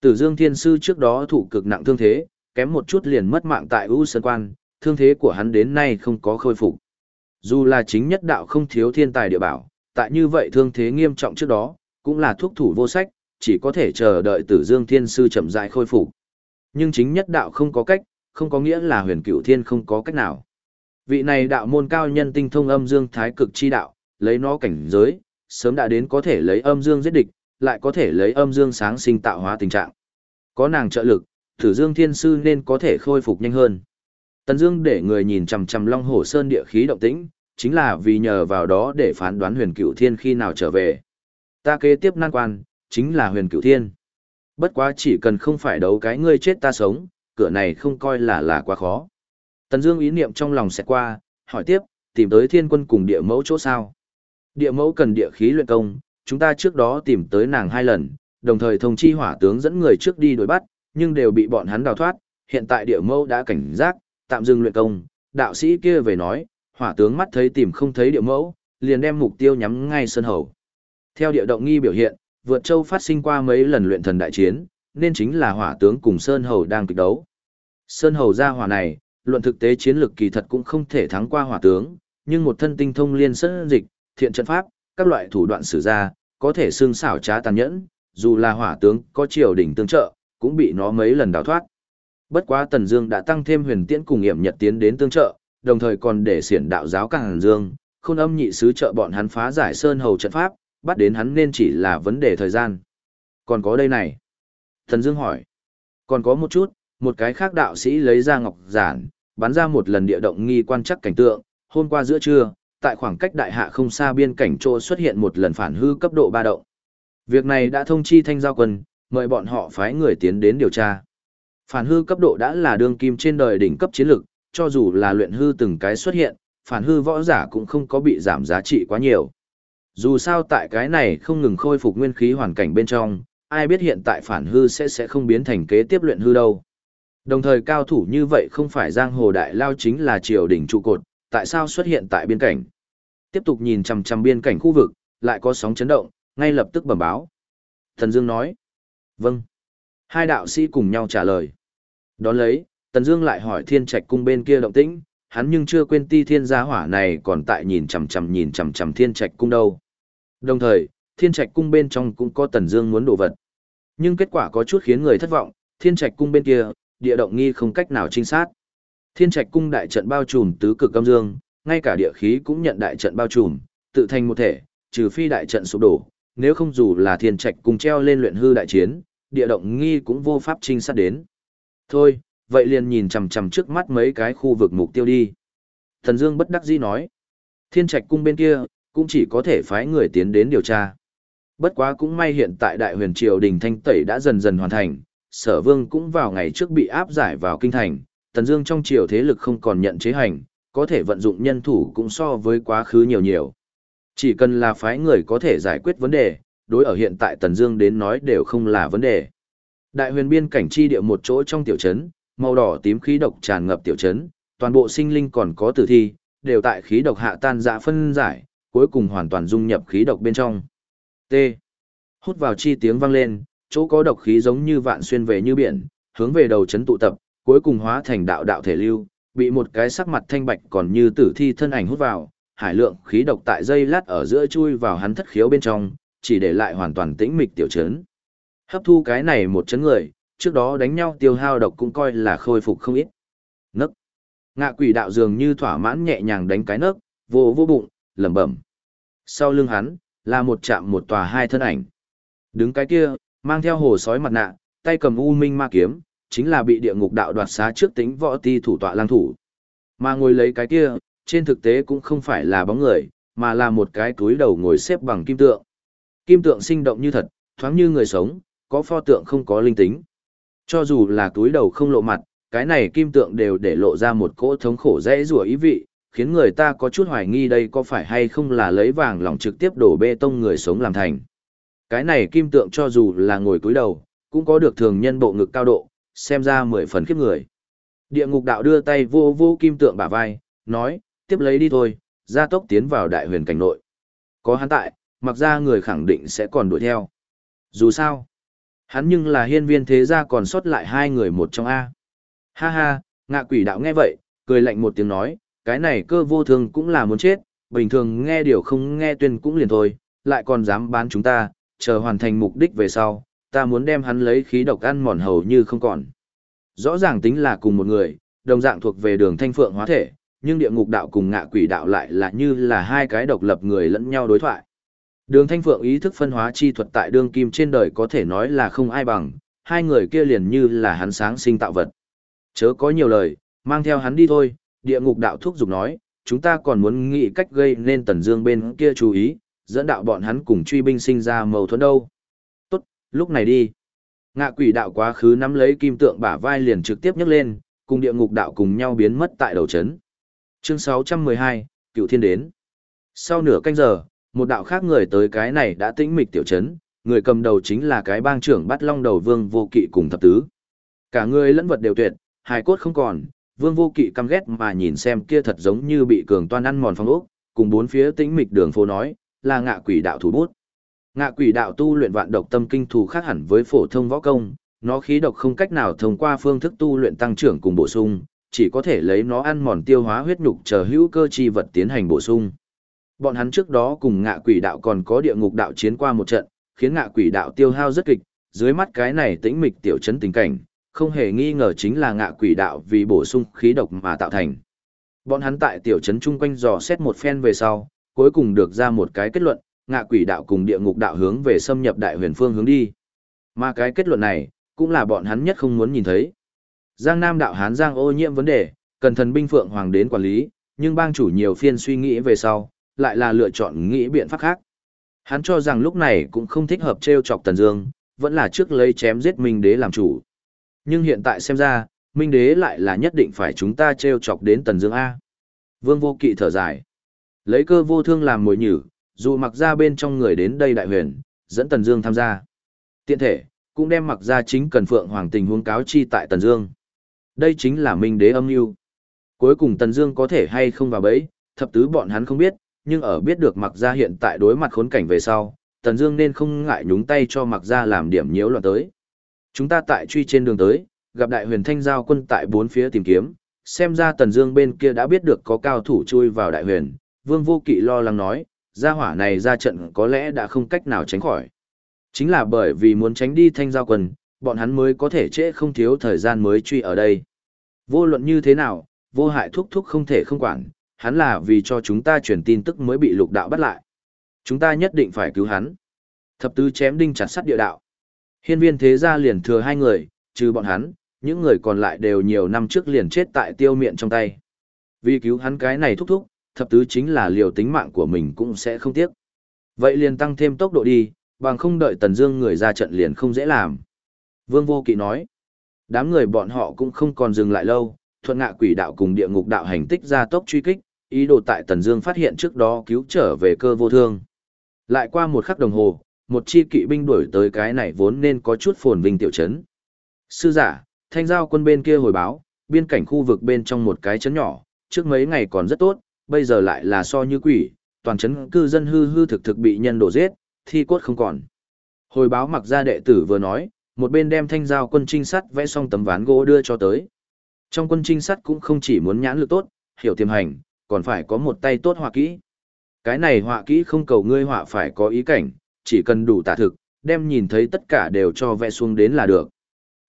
Tử dương thiên sư trước đó thủ cực nặng thương thế, kém một chút liền mất mạng tại U Sơn Quan, thương thế của hắn đến nay không có khôi phục. Dù là chính nhất đạo không thiếu thiên tài địa bảo, tại như vậy thương thế nghiêm trọng trước đó, cũng là thuốc thủ vô sách, chỉ có thể chờ đợi tử dương thiên sư chậm rãi khôi phục. Nhưng chính nhất đạo không có cách, không có nghĩa là huyền cửu thiên không có cách nào. Vị này đạo môn cao nhân tinh thông âm dương thái cực chi đạo, lấy nó cảnh giới, sớm đã đến có thể lấy âm dương giết địch, lại có thể lấy âm dương sáng sinh tạo hóa tình trạng. Có nàng trợ lực, Tử Dương Thiên Sư nên có thể khôi phục nhanh hơn. Tần Dương để người nhìn chằm chằm Long Hổ Sơn địa khí động tĩnh, chính là vì nhờ vào đó để phán đoán Huyền Cửu Thiên khi nào trở về. Ta kế tiếp nan quan, chính là Huyền Cửu Thiên. Bất quá chỉ cần không phải đấu cái ngươi chết ta sống, cửa này không coi là là quá khó. Tần Dương ý niệm trong lòng sẽ qua, hỏi tiếp, tìm tới Thiên Quân cùng địa mẫu chỗ sao? Địa mẫu cần địa khí luyện công, chúng ta trước đó tìm tới nàng hai lần, đồng thời thông chi hỏa tướng dẫn người trước đi đuổi bắt, nhưng đều bị bọn hắn đào thoát, hiện tại địa mẫu đã cảnh giác, tạm dừng luyện công, đạo sĩ kia về nói, Hỏa tướng mắt thấy tìm không thấy địa mẫu, liền đem mục tiêu nhắm ngay Sơn Hầu. Theo địa động nghi biểu hiện, vượt châu phát sinh qua mấy lần luyện thần đại chiến, nên chính là hỏa tướng cùng Sơn Hầu đang kịch đấu. Sơn Hầu ra hỏa này, luận thực tế chiến lược kỳ thật cũng không thể thắng qua hỏa tướng, nhưng một thân tinh thông liên sơn dịch, thiện trận pháp, các loại thủ đoạn sử ra, có thể xương xảo trá tàn nhẫn, dù là hỏa tướng có triều đỉnh tương trợ, cũng bị nó mấy lần đào thoát. Bất quá Tần Dương đã tăng thêm huyền tiễn cùng nghiệm nhật tiến đến tương trợ, đồng thời còn để xiển đạo giáo càng dương, khôn âm nhị sứ trợ bọn hắn phá giải sơn hầu trận pháp, bắt đến hắn nên chỉ là vấn đề thời gian. Còn có đây này. Tần Dương hỏi. Còn có một chút, một cái khác đạo sĩ lấy ra ngọc giản, bắn ra một lần địa động nghi quan chắc cảnh tượng, hôm qua giữa trưa, tại khoảng cách đại hạ không xa biên cảnh chỗ xuất hiện một lần phản hư cấp độ ba động. Việc này đã thông chi thanh giao quân, mời bọn họ phái người tiến đến điều tra. Phản hư cấp độ đã là đương kim trên đời đỉnh cấp chiến lực, cho dù là luyện hư từng cái xuất hiện, phản hư võ giả cũng không có bị giảm giá trị quá nhiều. Dù sao tại cái này không ngừng khôi phục nguyên khí hoàn cảnh bên trong, ai biết hiện tại phản hư sẽ sẽ không biến thành kế tiếp luyện hư đâu. Đồng thời cao thủ như vậy không phải giang hồ đại lao chính là triều đỉnh trụ cột, tại sao xuất hiện tại biên cảnh. Tiếp tục nhìn chằm chằm biên cảnh khu vực, lại có sóng chấn động, ngay lập tức bẩm báo. Thần Dương nói. Vâng. Hai đạo sĩ cùng nhau trả lời. Đón lấy, Tần Dương lại hỏi Thiên Trạch cung bên kia động tĩnh, hắn nhưng chưa quên Ti Thiên gia hỏa này còn tại nhìn chằm chằm nhìn chằm chằm Thiên Trạch cung đâu. Đồng thời, Thiên Trạch cung bên trong cũng có Tần Dương muốn đồ vật. Nhưng kết quả có chút khiến người thất vọng, Thiên Trạch cung bên kia, địa động nghi không cách nào trinh sát. Thiên Trạch cung đại trận bao trùm tứ cực âm dương, ngay cả địa khí cũng nhận đại trận bao trùm, tự thành một thể, trừ phi đại trận sụp đổ, nếu không dù là Thiên Trạch cung treo lên luyện hư đại chiến, địa động nghi cũng vô pháp trinh sát đến. Thôi, vậy liền nhìn chằm chằm trước mắt mấy cái khu vực mục tiêu đi. Thần Dương bất đắc dĩ nói, Thiên Trạch cung bên kia cũng chỉ có thể phái người tiến đến điều tra. Bất quá cũng may hiện tại Đại Huyền triều đình thanh tẩy đã dần dần hoàn thành, Sở Vương cũng vào ngày trước bị áp giải vào kinh thành, Tần Dương trong triều thế lực không còn nhận chế hành, có thể vận dụng nhân thủ cũng so với quá khứ nhiều nhiều. Chỉ cần là phái người có thể giải quyết vấn đề, đối ở hiện tại Tần Dương đến nói đều không là vấn đề. Đại huyền biên cảnh chi địa một chỗ trong tiểu trấn, màu đỏ tím khí độc tràn ngập tiểu trấn, toàn bộ sinh linh còn có tử thi, đều tại khí độc hạ tan rã phân giải, cuối cùng hoàn toàn dung nhập khí độc bên trong. T. Hút vào chi tiếng vang lên, chỗ có độc khí giống như vạn xuyên về như biển, hướng về đầu trấn tụ tập, cuối cùng hóa thành đạo đạo thể lưu, bị một cái sắc mặt thanh bạch còn như tử thi thân ảnh hút vào, hải lượng khí độc tại dây lát ở giữa chui vào hắn thất khiếu bên trong, chỉ để lại hoàn toàn tĩnh mịch tiểu chấn. Hấp thu cái này một chấn người, trước đó đánh nhau tiêu hao độc cũng coi là khôi phục không ít. Nấc. Ngạ quỷ đạo dường như thỏa mãn nhẹ nhàng đánh cái nấc, vô vô bụng, lẩm bẩm. Sau lưng hắn, là một chạm một tòa hai thân ảnh. Đứng cái kia, mang theo hồ sói mặt nạ, tay cầm u minh ma kiếm, chính là bị địa ngục đạo đoạt xá trước tính võ ti thủ tọa lang thủ. Mà ngồi lấy cái kia, trên thực tế cũng không phải là bóng người, mà là một cái túi đầu ngồi xếp bằng kim tượng. Kim tượng sinh động như thật, thoáng như người sống, có pho tượng không có linh tính. Cho dù là túi đầu không lộ mặt, cái này kim tượng đều để lộ ra một cỗ thống khổ dễ rủa ý vị, khiến người ta có chút hoài nghi đây có phải hay không là lấy vàng lỏng trực tiếp đổ bê tông người sống làm thành. Cái này kim tượng cho dù là ngồi túi đầu, cũng có được thường nhân bộ ngực cao độ, xem ra mười phần khiếp người. Địa ngục đạo đưa tay vô vô kim tượng bả vai, nói, tiếp lấy đi thôi, gia tốc tiến vào đại huyền cảnh nội. Có hắn tại, mặc ra người khẳng định sẽ còn đuổi theo. Dù sao, hắn nhưng là hiên viên thế gia còn sót lại hai người một trong A. Ha ha, ngạ quỷ đạo nghe vậy, cười lạnh một tiếng nói, cái này cơ vô thường cũng là muốn chết, bình thường nghe điều không nghe tuyên cũng liền thôi, lại còn dám bán chúng ta, chờ hoàn thành mục đích về sau, ta muốn đem hắn lấy khí độc ăn mòn hầu như không còn. Rõ ràng tính là cùng một người, đồng dạng thuộc về đường thanh phượng hóa thể, nhưng địa ngục đạo cùng ngạ quỷ đạo lại là như là hai cái độc lập người lẫn nhau đối thoại. Đường thanh phượng ý thức phân hóa chi thuật tại đương kim trên đời có thể nói là không ai bằng, hai người kia liền như là hắn sáng sinh tạo vật. Chớ có nhiều lời, mang theo hắn đi thôi, địa ngục đạo thúc giục nói, chúng ta còn muốn nghĩ cách gây nên tần dương bên kia chú ý, dẫn đạo bọn hắn cùng truy binh sinh ra mâu thuẫn đâu. Tốt, lúc này đi. Ngạ quỷ đạo quá khứ nắm lấy kim tượng bả vai liền trực tiếp nhấc lên, cùng địa ngục đạo cùng nhau biến mất tại đầu chấn. Chương 612, Cựu Thiên đến. Sau nửa canh giờ, một đạo khác người tới cái này đã tĩnh mịch tiểu chấn, người cầm đầu chính là cái bang trưởng bắt long đầu vương vô kỵ cùng thập tứ. Cả người lẫn vật đều tuyệt, hài cốt không còn, Vương Vô Kỵ căm ghét mà nhìn xem kia thật giống như bị cường toan ăn mòn phong ốc, cùng bốn phía tĩnh mịch đường phố nói, là ngạ quỷ đạo thủ bút. Ngạ quỷ đạo tu luyện vạn độc tâm kinh thủ khác hẳn với phổ thông võ công, nó khí độc không cách nào thông qua phương thức tu luyện tăng trưởng cùng bổ sung, chỉ có thể lấy nó ăn mòn tiêu hóa huyết nhục chờ hữu cơ chi vật tiến hành bổ sung. Bọn hắn trước đó cùng ngạ quỷ đạo còn có địa ngục đạo chiến qua một trận, khiến ngạ quỷ đạo tiêu hao rất kịch, dưới mắt cái này tĩnh mịch tiểu chấn tình cảnh, không hề nghi ngờ chính là ngạ quỷ đạo vì bổ sung khí độc mà tạo thành. Bọn hắn tại tiểu trấn chung quanh dò xét một phen về sau, cuối cùng được ra một cái kết luận, ngạ quỷ đạo cùng địa ngục đạo hướng về xâm nhập đại huyền phương hướng đi. Mà cái kết luận này, cũng là bọn hắn nhất không muốn nhìn thấy. Giang Nam đạo Hán Giang ô nhiễm vấn đề, cần thần binh phượng hoàng đến quản lý, nhưng bang chủ nhiều phiên suy nghĩ về sau, lại là lựa chọn nghĩ biện pháp khác. Hắn cho rằng lúc này cũng không thích hợp treo chọc Tần Dương, vẫn là trước lấy chém giết Minh Đế làm chủ. Nhưng hiện tại xem ra, Minh Đế lại là nhất định phải chúng ta treo chọc đến Tần Dương a. Vương Vô Kỵ thở dài, lấy cơ vô thương làm mồi nhử, dù mặc ra bên trong người đến đây đại huyền, dẫn Tần Dương tham gia. Tiện thể, cũng đem mặc ra chính cần phượng hoàng tình huống cáo chi tại Tần Dương. Đây chính là Minh Đế âm mưu. Cuối cùng Tần Dương có thể hay không vào bẫy, thập tứ bọn hắn không biết, nhưng ở biết được mặc Gia hiện tại đối mặt khốn cảnh về sau, Tần Dương nên không ngại nhúng tay cho mặc Gia làm điểm nhiễu loạn tới. Chúng ta tại truy trên đường tới, gặp đại huyền thanh giao quân tại bốn phía tìm kiếm, xem ra Tần Dương bên kia đã biết được có cao thủ chui vào đại huyền, Vương Vô Kỵ lo lắng nói, gia hỏa này ra trận có lẽ đã không cách nào tránh khỏi. Chính là bởi vì muốn tránh đi thanh giao quân, bọn hắn mới có thể trễ không thiếu thời gian mới truy ở đây. Vô luận như thế nào, vô hại thúc thúc không thể không quản, hắn là vì cho chúng ta truyền tin tức mới bị lục đạo bắt lại. Chúng ta nhất định phải cứu hắn. Thập tứ chém đinh chặt sắt địa đạo. Hiên viên thế gia liền thừa hai người, trừ bọn hắn, những người còn lại đều nhiều năm trước liền chết tại tiêu miệng trong tay. Vì cứu hắn cái này thúc thúc, thập tứ chính là liều tính mạng của mình cũng sẽ không tiếc. Vậy liền tăng thêm tốc độ đi, bằng không đợi Tần Dương người ra trận liền không dễ làm. Vương Vô Kỵ nói, đám người bọn họ cũng không còn dừng lại lâu, thuận ngạ quỷ đạo cùng địa ngục đạo hành tích ra tốc truy kích, ý đồ tại Tần Dương phát hiện trước đó cứu trở về cơ vô thương. Lại qua một khắc đồng hồ, một chi kỵ binh đuổi tới cái này vốn nên có chút phồn vinh tiểu trấn. Sư giả, thanh giao quân bên kia hồi báo, biên cảnh khu vực bên trong một cái trấn nhỏ, trước mấy ngày còn rất tốt, bây giờ lại là so như quỷ, toàn trấn cư dân hư hư thực thực bị nhân đổ giết, thi cốt không còn. Hồi báo mặc gia đệ tử vừa nói, một bên đem thanh giao quân trinh sát vẽ xong tấm ván gỗ đưa cho tới. Trong quân trinh sát cũng không chỉ muốn nhãn lực tốt, hiểu tiềm hành, còn phải có một tay tốt họa kỹ. Cái này họa kỹ không cầu ngươi họa phải có ý cảnh, chỉ cần đủ tả thực, đem nhìn thấy tất cả đều cho vẽ xuống đến là được.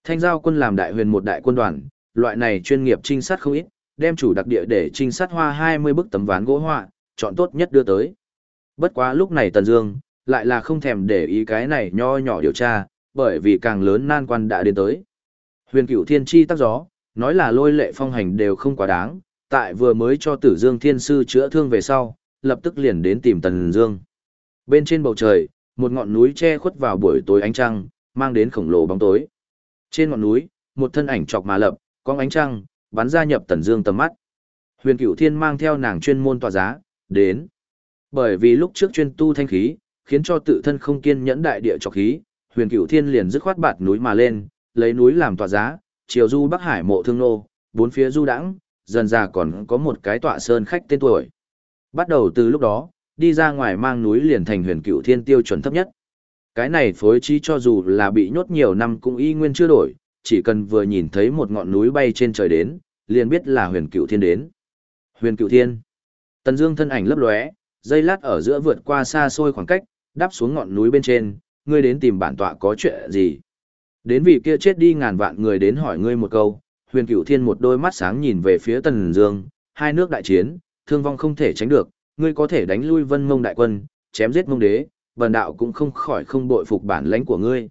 Thanh giao quân làm đại huyền một đại quân đoàn, loại này chuyên nghiệp trinh sát không ít, đem chủ đặc địa để trinh sát hoa 20 bức tấm ván gỗ họa, chọn tốt nhất đưa tới. Bất quá lúc này Tần Dương lại là không thèm để ý cái này nho nhỏ điều tra, bởi vì càng lớn nan quan đã đến tới. Huyền Cửu Thiên chi tác gió, nói là lôi lệ phong hành đều không quá đáng, tại vừa mới cho Tử Dương Thiên sư chữa thương về sau, lập tức liền đến tìm Tần Dương. Bên trên bầu trời, một ngọn núi che khuất vào buổi tối ánh trăng, mang đến khổng lồ bóng tối. Trên ngọn núi, một thân ảnh chọc mà lập, có ánh trăng, bắn ra nhập Tần Dương tầm mắt. Huyền Cửu Thiên mang theo nàng chuyên môn tọa giá, đến. Bởi vì lúc trước chuyên tu thanh khí, khiến cho tự thân không kiên nhẫn đại địa trọc khí, Huyền Cửu Thiên liền dứt khoát bạt núi mà lên, lấy núi làm tọa giá, chiều du Bắc Hải mộ thương nô, bốn phía du đãng, dần ra còn có một cái tọa sơn khách tên tuổi. Bắt đầu từ lúc đó, đi ra ngoài mang núi liền thành huyền cựu thiên tiêu chuẩn thấp nhất. Cái này phối trí cho dù là bị nhốt nhiều năm cũng y nguyên chưa đổi, chỉ cần vừa nhìn thấy một ngọn núi bay trên trời đến, liền biết là huyền cựu thiên đến. Huyền cựu thiên. Tần Dương thân ảnh lấp lóe, dây lát ở giữa vượt qua xa xôi khoảng cách, đáp xuống ngọn núi bên trên, ngươi đến tìm bản tọa có chuyện gì? Đến vị kia chết đi ngàn vạn người đến hỏi ngươi một câu, huyền cửu thiên một đôi mắt sáng nhìn về phía tần dương, hai nước đại chiến, thương vong không thể tránh được, ngươi có thể đánh lui vân mông đại quân, chém giết mông đế, bần đạo cũng không khỏi không bội phục bản lãnh của ngươi.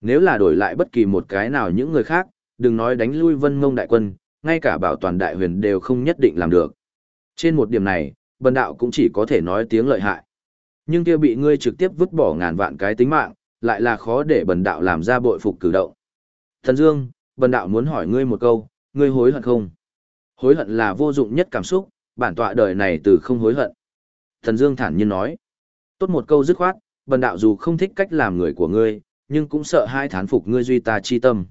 Nếu là đổi lại bất kỳ một cái nào những người khác, đừng nói đánh lui vân mông đại quân, ngay cả bảo toàn đại huyền đều không nhất định làm được. Trên một điểm này, bần đạo cũng chỉ có thể nói tiếng lợi hại. Nhưng kia bị ngươi trực tiếp vứt bỏ ngàn vạn cái tính mạng, lại là khó để bần đạo làm ra bội phục cử động. Thần Dương, bần đạo muốn hỏi ngươi một câu, ngươi hối hận không? Hối hận là vô dụng nhất cảm xúc, bản tọa đời này từ không hối hận. Thần Dương thản nhiên nói. Tốt một câu dứt khoát, bần đạo dù không thích cách làm người của ngươi, nhưng cũng sợ hai thán phục ngươi duy ta chi tâm.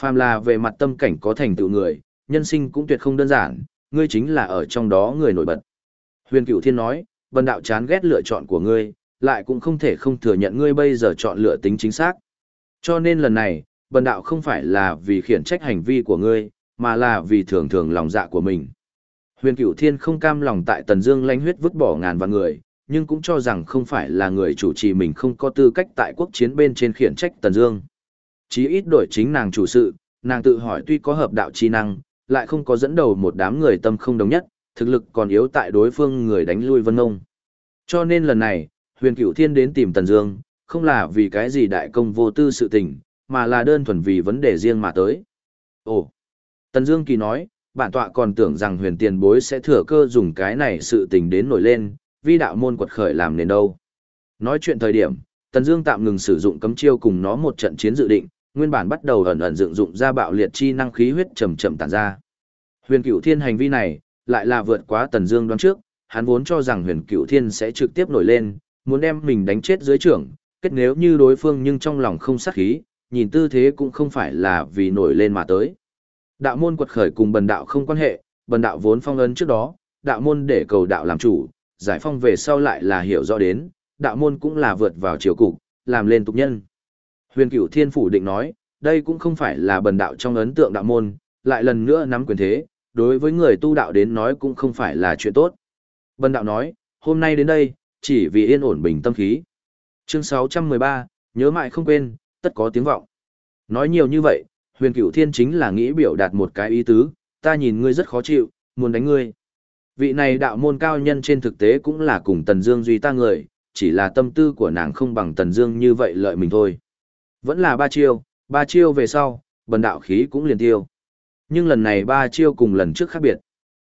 Phàm là về mặt tâm cảnh có thành tựu người, nhân sinh cũng tuyệt không đơn giản, ngươi chính là ở trong đó người nổi bật. Huyền Cửu Thiên nói, bần đạo chán ghét lựa chọn của ngươi, lại cũng không thể không thừa nhận ngươi bây giờ chọn lựa tính chính xác. Cho nên lần này, bần đạo không phải là vì khiển trách hành vi của ngươi, mà là vì thường thường lòng dạ của mình. Huyền Cửu Thiên không cam lòng tại Tần Dương lãnh huyết vứt bỏ ngàn vạn người, nhưng cũng cho rằng không phải là người chủ trì mình không có tư cách tại quốc chiến bên trên khiển trách Tần Dương. Chí ít đổi chính nàng chủ sự, nàng tự hỏi tuy có hợp đạo chi năng, lại không có dẫn đầu một đám người tâm không đồng nhất, thực lực còn yếu tại đối phương người đánh lui Vân Ngông. Cho nên lần này, Huyền Cửu Thiên đến tìm Tần Dương, không là vì cái gì đại công vô tư sự tình, mà là đơn thuần vì vấn đề riêng mà tới. Ồ, Tần Dương Kỳ nói, bản tọa còn tưởng rằng huyền tiền bối sẽ thừa cơ dùng cái này sự tình đến nổi lên, vi đạo môn quật khởi làm nên đâu. Nói chuyện thời điểm, Tần Dương tạm ngừng sử dụng cấm chiêu cùng nó một trận chiến dự định, nguyên bản bắt đầu ẩn ẩn dựng dụng ra bạo liệt chi năng khí huyết chậm chậm tản ra. Huyền Cửu Thiên hành vi này, lại là vượt quá Tần Dương đoán trước, hắn vốn cho rằng Huyền Cửu Thiên sẽ trực tiếp nổi lên, muốn đem mình đánh chết dưới trưởng, kết nếu như đối phương nhưng trong lòng không sát khí, nhìn tư thế cũng không phải là vì nổi lên mà tới. Đạo môn quật khởi cùng bần đạo không quan hệ, bần đạo vốn phong ấn trước đó, đạo môn để cầu đạo làm chủ, giải phong về sau lại là hiểu rõ đến, đạo môn cũng là vượt vào triều cục, làm lên tục nhân. Huyền cửu thiên phủ định nói, đây cũng không phải là bần đạo trong ấn tượng đạo môn, lại lần nữa nắm quyền thế, đối với người tu đạo đến nói cũng không phải là chuyện tốt. Bần đạo nói, hôm nay đến đây, chỉ vì yên ổn bình tâm khí. Chương 613, nhớ mãi không quên, tất có tiếng vọng. Nói nhiều như vậy, huyền cửu thiên chính là nghĩ biểu đạt một cái ý tứ, ta nhìn ngươi rất khó chịu, muốn đánh ngươi. Vị này đạo môn cao nhân trên thực tế cũng là cùng Tần Dương duy ta người, chỉ là tâm tư của nàng không bằng Tần Dương như vậy lợi mình thôi. Vẫn là ba chiêu, ba chiêu về sau, bần đạo khí cũng liền tiêu. Nhưng lần này ba chiêu cùng lần trước khác biệt.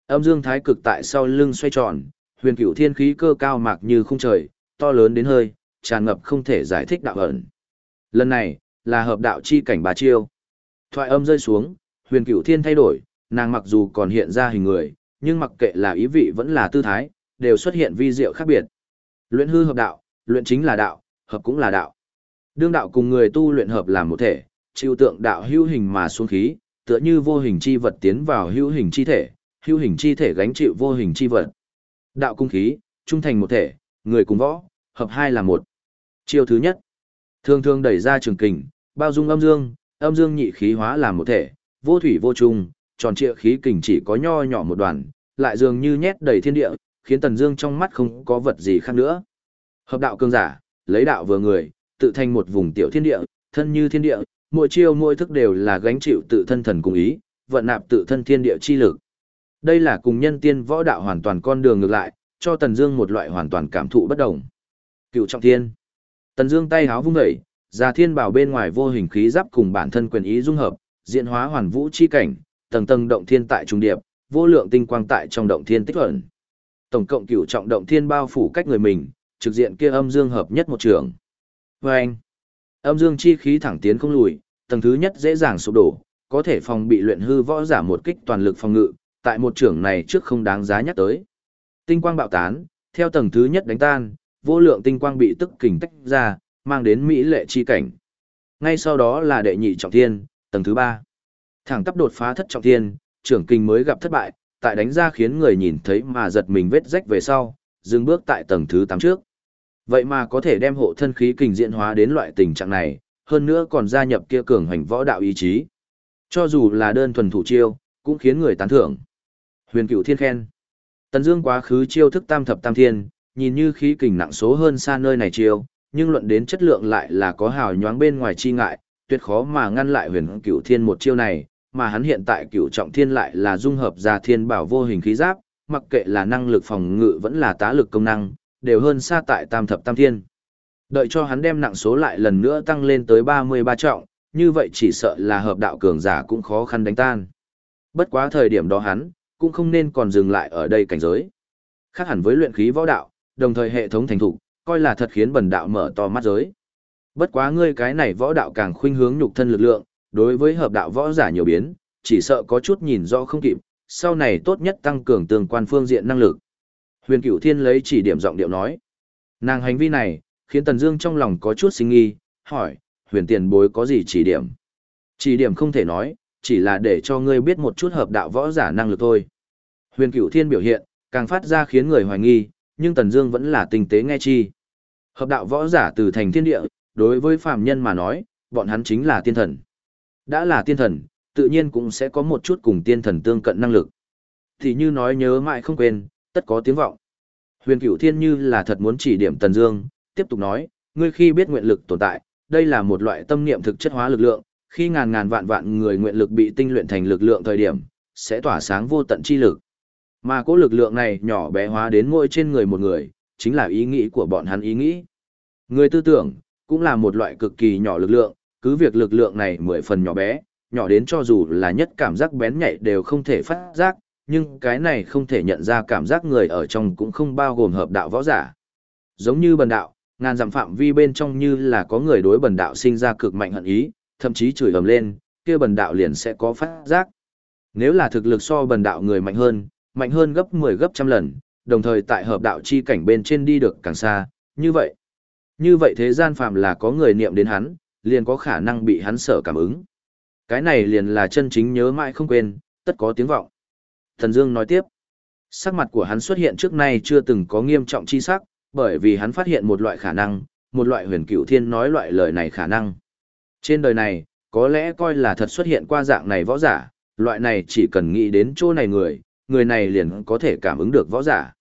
Âm dương thái cực tại sau lưng xoay tròn, huyền cửu thiên khí cơ cao mạc như không trời, to lớn đến hơi, tràn ngập không thể giải thích đạo ẩn. Lần này, là hợp đạo chi cảnh ba chiêu. Thoại âm rơi xuống, huyền cửu thiên thay đổi, nàng mặc dù còn hiện ra hình người, nhưng mặc kệ là ý vị vẫn là tư thái, đều xuất hiện vi diệu khác biệt. Luyện hư hợp đạo, luyện chính là đạo, hợp cũng là đạo. Đương đạo cùng người tu luyện hợp làm một thể, chịu tượng đạo hữu hình mà xuống khí, tựa như vô hình chi vật tiến vào hữu hình chi thể, hữu hình chi thể gánh chịu vô hình chi vật. Đạo cung khí, trung thành một thể, người cùng võ, hợp hai là một. Chiêu thứ nhất, thường thường đẩy ra trường kình, bao dung âm dương, âm dương nhị khí hóa làm một thể, vô thủy vô trùng, tròn trịa khí kình chỉ có nho nhỏ một đoàn, lại dường như nhét đầy thiên địa, khiến Tần Dương trong mắt không có vật gì khác nữa. Hợp đạo cương giả, lấy đạo vừa người, tự thành một vùng tiểu thiên địa, thân như thiên địa, mỗi chiêu mỗi thức đều là gánh chịu tự thân thần cùng ý, vận nạp tự thân thiên địa chi lực. Đây là cùng nhân tiên võ đạo hoàn toàn con đường ngược lại, cho Tần Dương một loại hoàn toàn cảm thụ bất động. Cựu trọng thiên. Tần Dương tay háo vung dậy, Già Thiên Bảo bên ngoài vô hình khí giáp cùng bản thân quyền ý dung hợp, diễn hóa hoàn vũ chi cảnh, tầng tầng động thiên tại trung điệp, vô lượng tinh quang tại trong động thiên tích ẩn. Tổng cộng cửu trọng động thiên bao phủ cách người mình, trực diện kia âm dương hợp nhất một trường. Anh, Âm dương chi khí thẳng tiến không lùi, tầng thứ nhất dễ dàng sụp đổ, có thể phòng bị luyện hư võ giả một kích toàn lực phòng ngự, tại một trưởng này trước không đáng giá nhắc tới. Tinh quang bạo tán, theo tầng thứ nhất đánh tan, vô lượng tinh quang bị tức kình tách ra, mang đến mỹ lệ chi cảnh. Ngay sau đó là đệ nhị trọng thiên, tầng thứ ba. Thẳng tắp đột phá thất trọng thiên, trưởng kinh mới gặp thất bại, tại đánh ra khiến người nhìn thấy mà giật mình vết rách về sau, dừng bước tại tầng thứ 8 trước. Vậy mà có thể đem hộ thân khí kình diễn hóa đến loại tình trạng này, hơn nữa còn gia nhập kia cường hành võ đạo ý chí. Cho dù là đơn thuần thủ chiêu, cũng khiến người tán thưởng. Huyền Cửu Thiên khen. Tần Dương quá khứ chiêu thức tam thập tam thiên, nhìn như khí kình nặng số hơn xa nơi này chiêu, nhưng luận đến chất lượng lại là có hào nhoáng bên ngoài chi ngại, tuyệt khó mà ngăn lại Huyền Cửu Thiên một chiêu này, mà hắn hiện tại cửu trọng thiên lại là dung hợp ra thiên bảo vô hình khí giáp, mặc kệ là năng lực phòng ngự vẫn là tá lực công năng, đều hơn xa tại tam thập tam thiên. Đợi cho hắn đem nặng số lại lần nữa tăng lên tới 33 trọng, như vậy chỉ sợ là hợp đạo cường giả cũng khó khăn đánh tan. Bất quá thời điểm đó hắn, cũng không nên còn dừng lại ở đây cảnh giới. Khác hẳn với luyện khí võ đạo, đồng thời hệ thống thành thục, coi là thật khiến bần đạo mở to mắt giới. Bất quá ngươi cái này võ đạo càng khuynh hướng nhục thân lực lượng, đối với hợp đạo võ giả nhiều biến, chỉ sợ có chút nhìn rõ không kịp, sau này tốt nhất tăng cường tương quan phương diện năng lực. Huyền Cửu Thiên lấy chỉ điểm giọng điệu nói. Nàng hành vi này, khiến Tần Dương trong lòng có chút suy nghi, hỏi, huyền tiền bối có gì chỉ điểm? Chỉ điểm không thể nói, chỉ là để cho ngươi biết một chút hợp đạo võ giả năng lực thôi. Huyền Cửu Thiên biểu hiện, càng phát ra khiến người hoài nghi, nhưng Tần Dương vẫn là tinh tế nghe chi. Hợp đạo võ giả từ thành thiên địa, đối với phàm nhân mà nói, bọn hắn chính là tiên thần. Đã là tiên thần, tự nhiên cũng sẽ có một chút cùng tiên thần tương cận năng lực. Thì như nói nhớ mãi không quên, tất có tiếng vọng. Huyền Cửu Thiên như là thật muốn chỉ điểm Tần Dương, tiếp tục nói, ngươi khi biết nguyện lực tồn tại, đây là một loại tâm niệm thực chất hóa lực lượng, khi ngàn ngàn vạn vạn người nguyện lực bị tinh luyện thành lực lượng thời điểm, sẽ tỏa sáng vô tận chi lực. Mà cỗ lực lượng này nhỏ bé hóa đến mỗi trên người một người, chính là ý nghĩ của bọn hắn ý nghĩ. Người tư tưởng, cũng là một loại cực kỳ nhỏ lực lượng, cứ việc lực lượng này mười phần nhỏ bé, nhỏ đến cho dù là nhất cảm giác bén nhạy đều không thể phát giác, nhưng cái này không thể nhận ra cảm giác người ở trong cũng không bao gồm hợp đạo võ giả. Giống như bần đạo, ngàn dặm phạm vi bên trong như là có người đối bần đạo sinh ra cực mạnh hận ý, thậm chí chửi ầm lên, kia bần đạo liền sẽ có phát giác. Nếu là thực lực so bần đạo người mạnh hơn, mạnh hơn gấp 10 gấp trăm lần, đồng thời tại hợp đạo chi cảnh bên trên đi được càng xa, như vậy. Như vậy thế gian phàm là có người niệm đến hắn, liền có khả năng bị hắn sở cảm ứng. Cái này liền là chân chính nhớ mãi không quên, tất có tiếng vọng. Thần Dương nói tiếp, sắc mặt của hắn xuất hiện trước nay chưa từng có nghiêm trọng chi sắc, bởi vì hắn phát hiện một loại khả năng, một loại huyền cửu thiên nói loại lời này khả năng. Trên đời này, có lẽ coi là thật xuất hiện qua dạng này võ giả, loại này chỉ cần nghĩ đến chỗ này người, người này liền có thể cảm ứng được võ giả.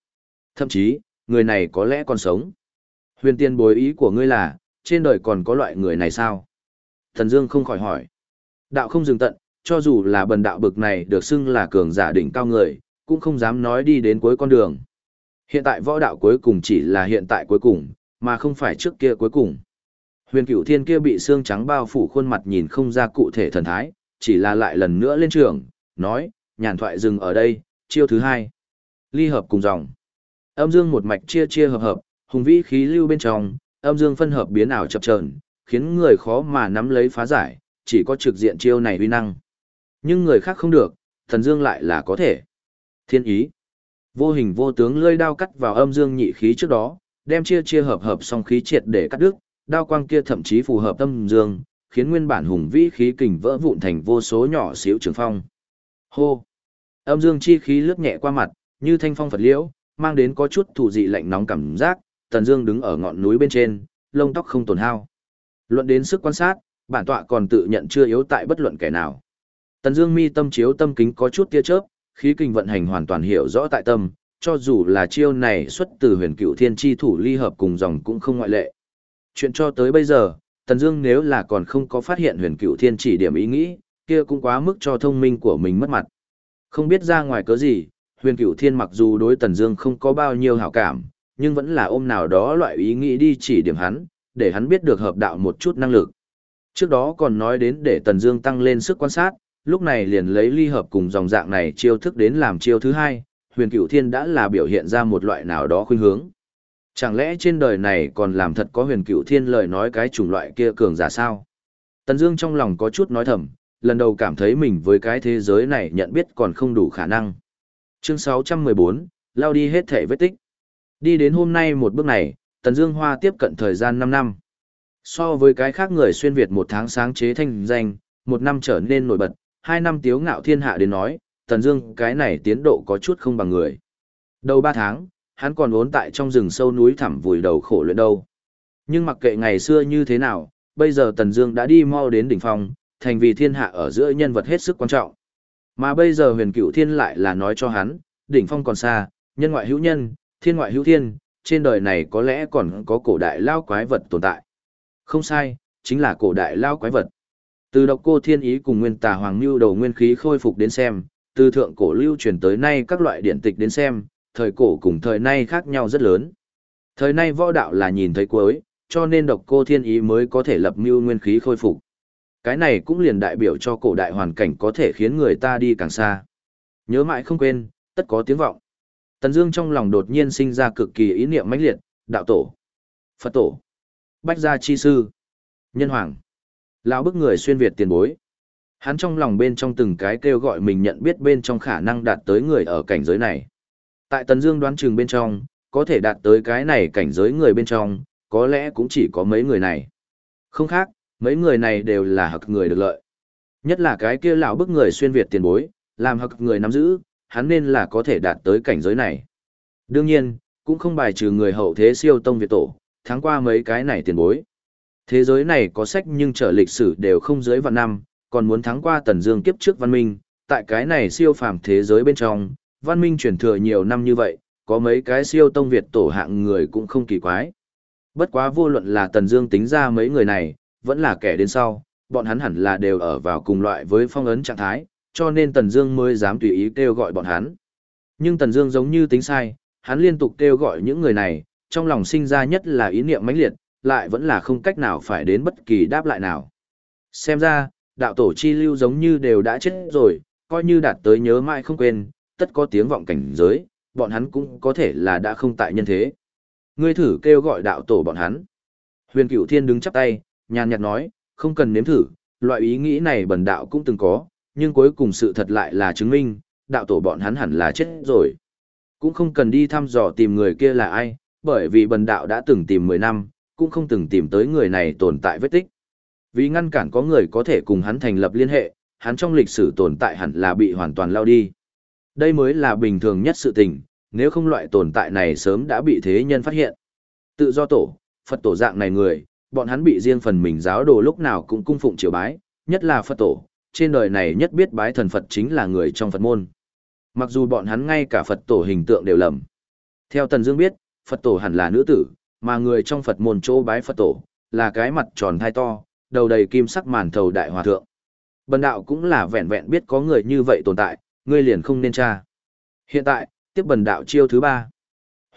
Thậm chí, người này có lẽ còn sống. Huyền tiên bối ý của ngươi là, trên đời còn có loại người này sao? Thần Dương không khỏi hỏi. Đạo không dừng tận, cho dù là bần đạo bực này được xưng là cường giả đỉnh cao người, cũng không dám nói đi đến cuối con đường. Hiện tại võ đạo cuối cùng chỉ là hiện tại cuối cùng, mà không phải trước kia cuối cùng. Huyền cửu thiên kia bị xương trắng bao phủ khuôn mặt nhìn không ra cụ thể thần thái, chỉ là lại lần nữa lên trường, nói, nhàn thoại dừng ở đây, chiêu thứ hai. Ly hợp cùng dòng. Âm dương một mạch chia chia hợp hợp, hùng vĩ khí lưu bên trong, âm dương phân hợp biến ảo chập chờn, khiến người khó mà nắm lấy phá giải, chỉ có trực diện chiêu này uy năng. Nhưng người khác không được, thần dương lại là có thể. Thiên ý. Vô hình vô tướng lưỡi đao cắt vào âm dương nhị khí trước đó, đem chia chia hợp hợp song khí triệt để cắt đứt, đao quang kia thậm chí phù hợp âm dương, khiến nguyên bản hùng vĩ khí kình vỡ vụn thành vô số nhỏ xíu trường phong. Hô. Âm dương chi khí lướt nhẹ qua mặt, như thanh phong Phật liễu, mang đến có chút thủ dị lạnh nóng cảm giác, Tần Dương đứng ở ngọn núi bên trên, lông tóc không tổn hao. Luận đến sức quan sát, bản tọa còn tự nhận chưa yếu tại bất luận kẻ nào. Tần Dương mi tâm chiếu tâm kính có chút tia chớp, khí kinh vận hành hoàn toàn hiểu rõ tại tâm, cho dù là chiêu này xuất từ Huyền Cựu Thiên chi thủ ly hợp cùng dòng cũng không ngoại lệ. Chuyện cho tới bây giờ, Tần Dương nếu là còn không có phát hiện Huyền Cựu Thiên chỉ điểm ý nghĩ, kia cũng quá mức cho thông minh của mình mất mặt. Không biết ra ngoài cớ gì, Huyền Cựu Thiên mặc dù đối Tần Dương không có bao nhiêu hảo cảm, nhưng vẫn là ôm nào đó loại ý nghĩ đi chỉ điểm hắn, để hắn biết được hợp đạo một chút năng lực. Trước đó còn nói đến để Tần Dương tăng lên sức quan sát, lúc này liền lấy ly hợp cùng dòng dạng này chiêu thức đến làm chiêu thứ hai, huyền cửu thiên đã là biểu hiện ra một loại nào đó khuynh hướng. Chẳng lẽ trên đời này còn làm thật có huyền cửu thiên lời nói cái chủng loại kia cường giả sao? Tần Dương trong lòng có chút nói thầm, lần đầu cảm thấy mình với cái thế giới này nhận biết còn không đủ khả năng. Chương 614, lao đi hết thể vết tích. Đi đến hôm nay một bước này, Tần Dương Hoa tiếp cận thời gian 5 năm. So với cái khác người xuyên Việt một tháng sáng chế thanh danh, một năm trở nên nổi bật, hai năm tiếu ngạo thiên hạ đến nói, Tần Dương cái này tiến độ có chút không bằng người. Đầu ba tháng, hắn còn vốn tại trong rừng sâu núi thẳm vùi đầu khổ luyện đâu. Nhưng mặc kệ ngày xưa như thế nào, bây giờ Tần Dương đã đi mau đến đỉnh phong, thành vì thiên hạ ở giữa nhân vật hết sức quan trọng. Mà bây giờ Huyền Cửu Thiên lại là nói cho hắn, đỉnh phong còn xa, nhân ngoại hữu nhân, thiên ngoại hữu thiên, trên đời này có lẽ còn có cổ đại lao quái vật tồn tại. Không sai, chính là cổ đại lao quái vật. Từ độc cô thiên ý cùng nguyên tà hoàng lưu đầu nguyên khí khôi phục đến xem, từ thượng cổ lưu truyền tới nay các loại điển tịch đến xem, thời cổ cùng thời nay khác nhau rất lớn. Thời nay võ đạo là nhìn thấy cuối, cho nên độc cô thiên ý mới có thể lập mưu nguyên khí khôi phục. Cái này cũng liền đại biểu cho cổ đại hoàn cảnh có thể khiến người ta đi càng xa. Nhớ mãi không quên, tất có tiếng vọng. Tần Dương trong lòng đột nhiên sinh ra cực kỳ ý niệm mãnh liệt, đạo tổ, Phật tổ, Bách gia chi sư, Nhân hoàng. Lão bức người xuyên Việt tiền bối. Hắn trong lòng bên trong từng cái kêu gọi mình nhận biết bên trong khả năng đạt tới người ở cảnh giới này. Tại Tần Dương đoán chừng bên trong, có thể đạt tới cái này cảnh giới người bên trong, có lẽ cũng chỉ có mấy người này. Không khác, mấy người này đều là hặc người được lợi. Nhất là cái kia lão bức người xuyên Việt tiền bối, làm hậc người nắm giữ, hắn nên là có thể đạt tới cảnh giới này. Đương nhiên, cũng không bài trừ người hậu thế siêu tông Việt tổ, thắng qua mấy cái này tiền bối. Thế giới này có sách nhưng trở lịch sử đều không dưới vạn năm, còn muốn thắng qua tần dương kiếp trước văn minh, tại cái này siêu phàm thế giới bên trong, văn minh truyền thừa nhiều năm như vậy, có mấy cái siêu tông Việt tổ hạng người cũng không kỳ quái. Bất quá vô luận là tần dương tính ra mấy người này, vẫn là kẻ đến sau, bọn hắn hẳn là đều ở vào cùng loại với phong ấn trạng thái, cho nên tần dương mới dám tùy ý kêu gọi bọn hắn. Nhưng tần dương giống như tính sai, hắn liên tục kêu gọi những người này, trong lòng sinh ra nhất là ý niệm mãnh liệt, lại vẫn là không cách nào phải đến bất kỳ đáp lại nào. Xem ra, đạo tổ chi lưu giống như đều đã chết rồi, coi như đạt tới nhớ mãi không quên, tất có tiếng vọng cảnh giới, bọn hắn cũng có thể là đã không tại nhân thế. Ngươi thử kêu gọi đạo tổ bọn hắn. Huyền Cửu Thiên đứng chắp tay, nhàn nhạt nói, không cần nếm thử, loại ý nghĩ này bần đạo cũng từng có, nhưng cuối cùng sự thật lại là chứng minh, đạo tổ bọn hắn hẳn là chết rồi. Cũng không cần đi thăm dò tìm người kia là ai, bởi vì bần đạo đã từng tìm 10 năm, cũng không từng tìm tới người này tồn tại vết tích. Vì ngăn cản có người có thể cùng hắn thành lập liên hệ, hắn trong lịch sử tồn tại hẳn là bị hoàn toàn lao đi. Đây mới là bình thường nhất sự tình, nếu không loại tồn tại này sớm đã bị thế nhân phát hiện. Tự do tổ, Phật tổ dạng này người, bọn hắn bị riêng phần mình giáo đồ lúc nào cũng cung phụng triều bái, nhất là Phật tổ, trên đời này nhất biết bái thần Phật chính là người trong Phật môn. Mặc dù bọn hắn ngay cả Phật tổ hình tượng đều lầm. Theo Tần Dương biết, Phật tổ hẳn là nữ tử, mà người trong Phật môn chỗ bái Phật tổ, là cái mặt tròn thai to, đầu đầy kim sắc màn thầu đại hòa thượng. Bần đạo cũng là vẹn vẹn biết có người như vậy tồn tại, ngươi liền không nên tra. Hiện tại, tiếp bần đạo chiêu thứ ba.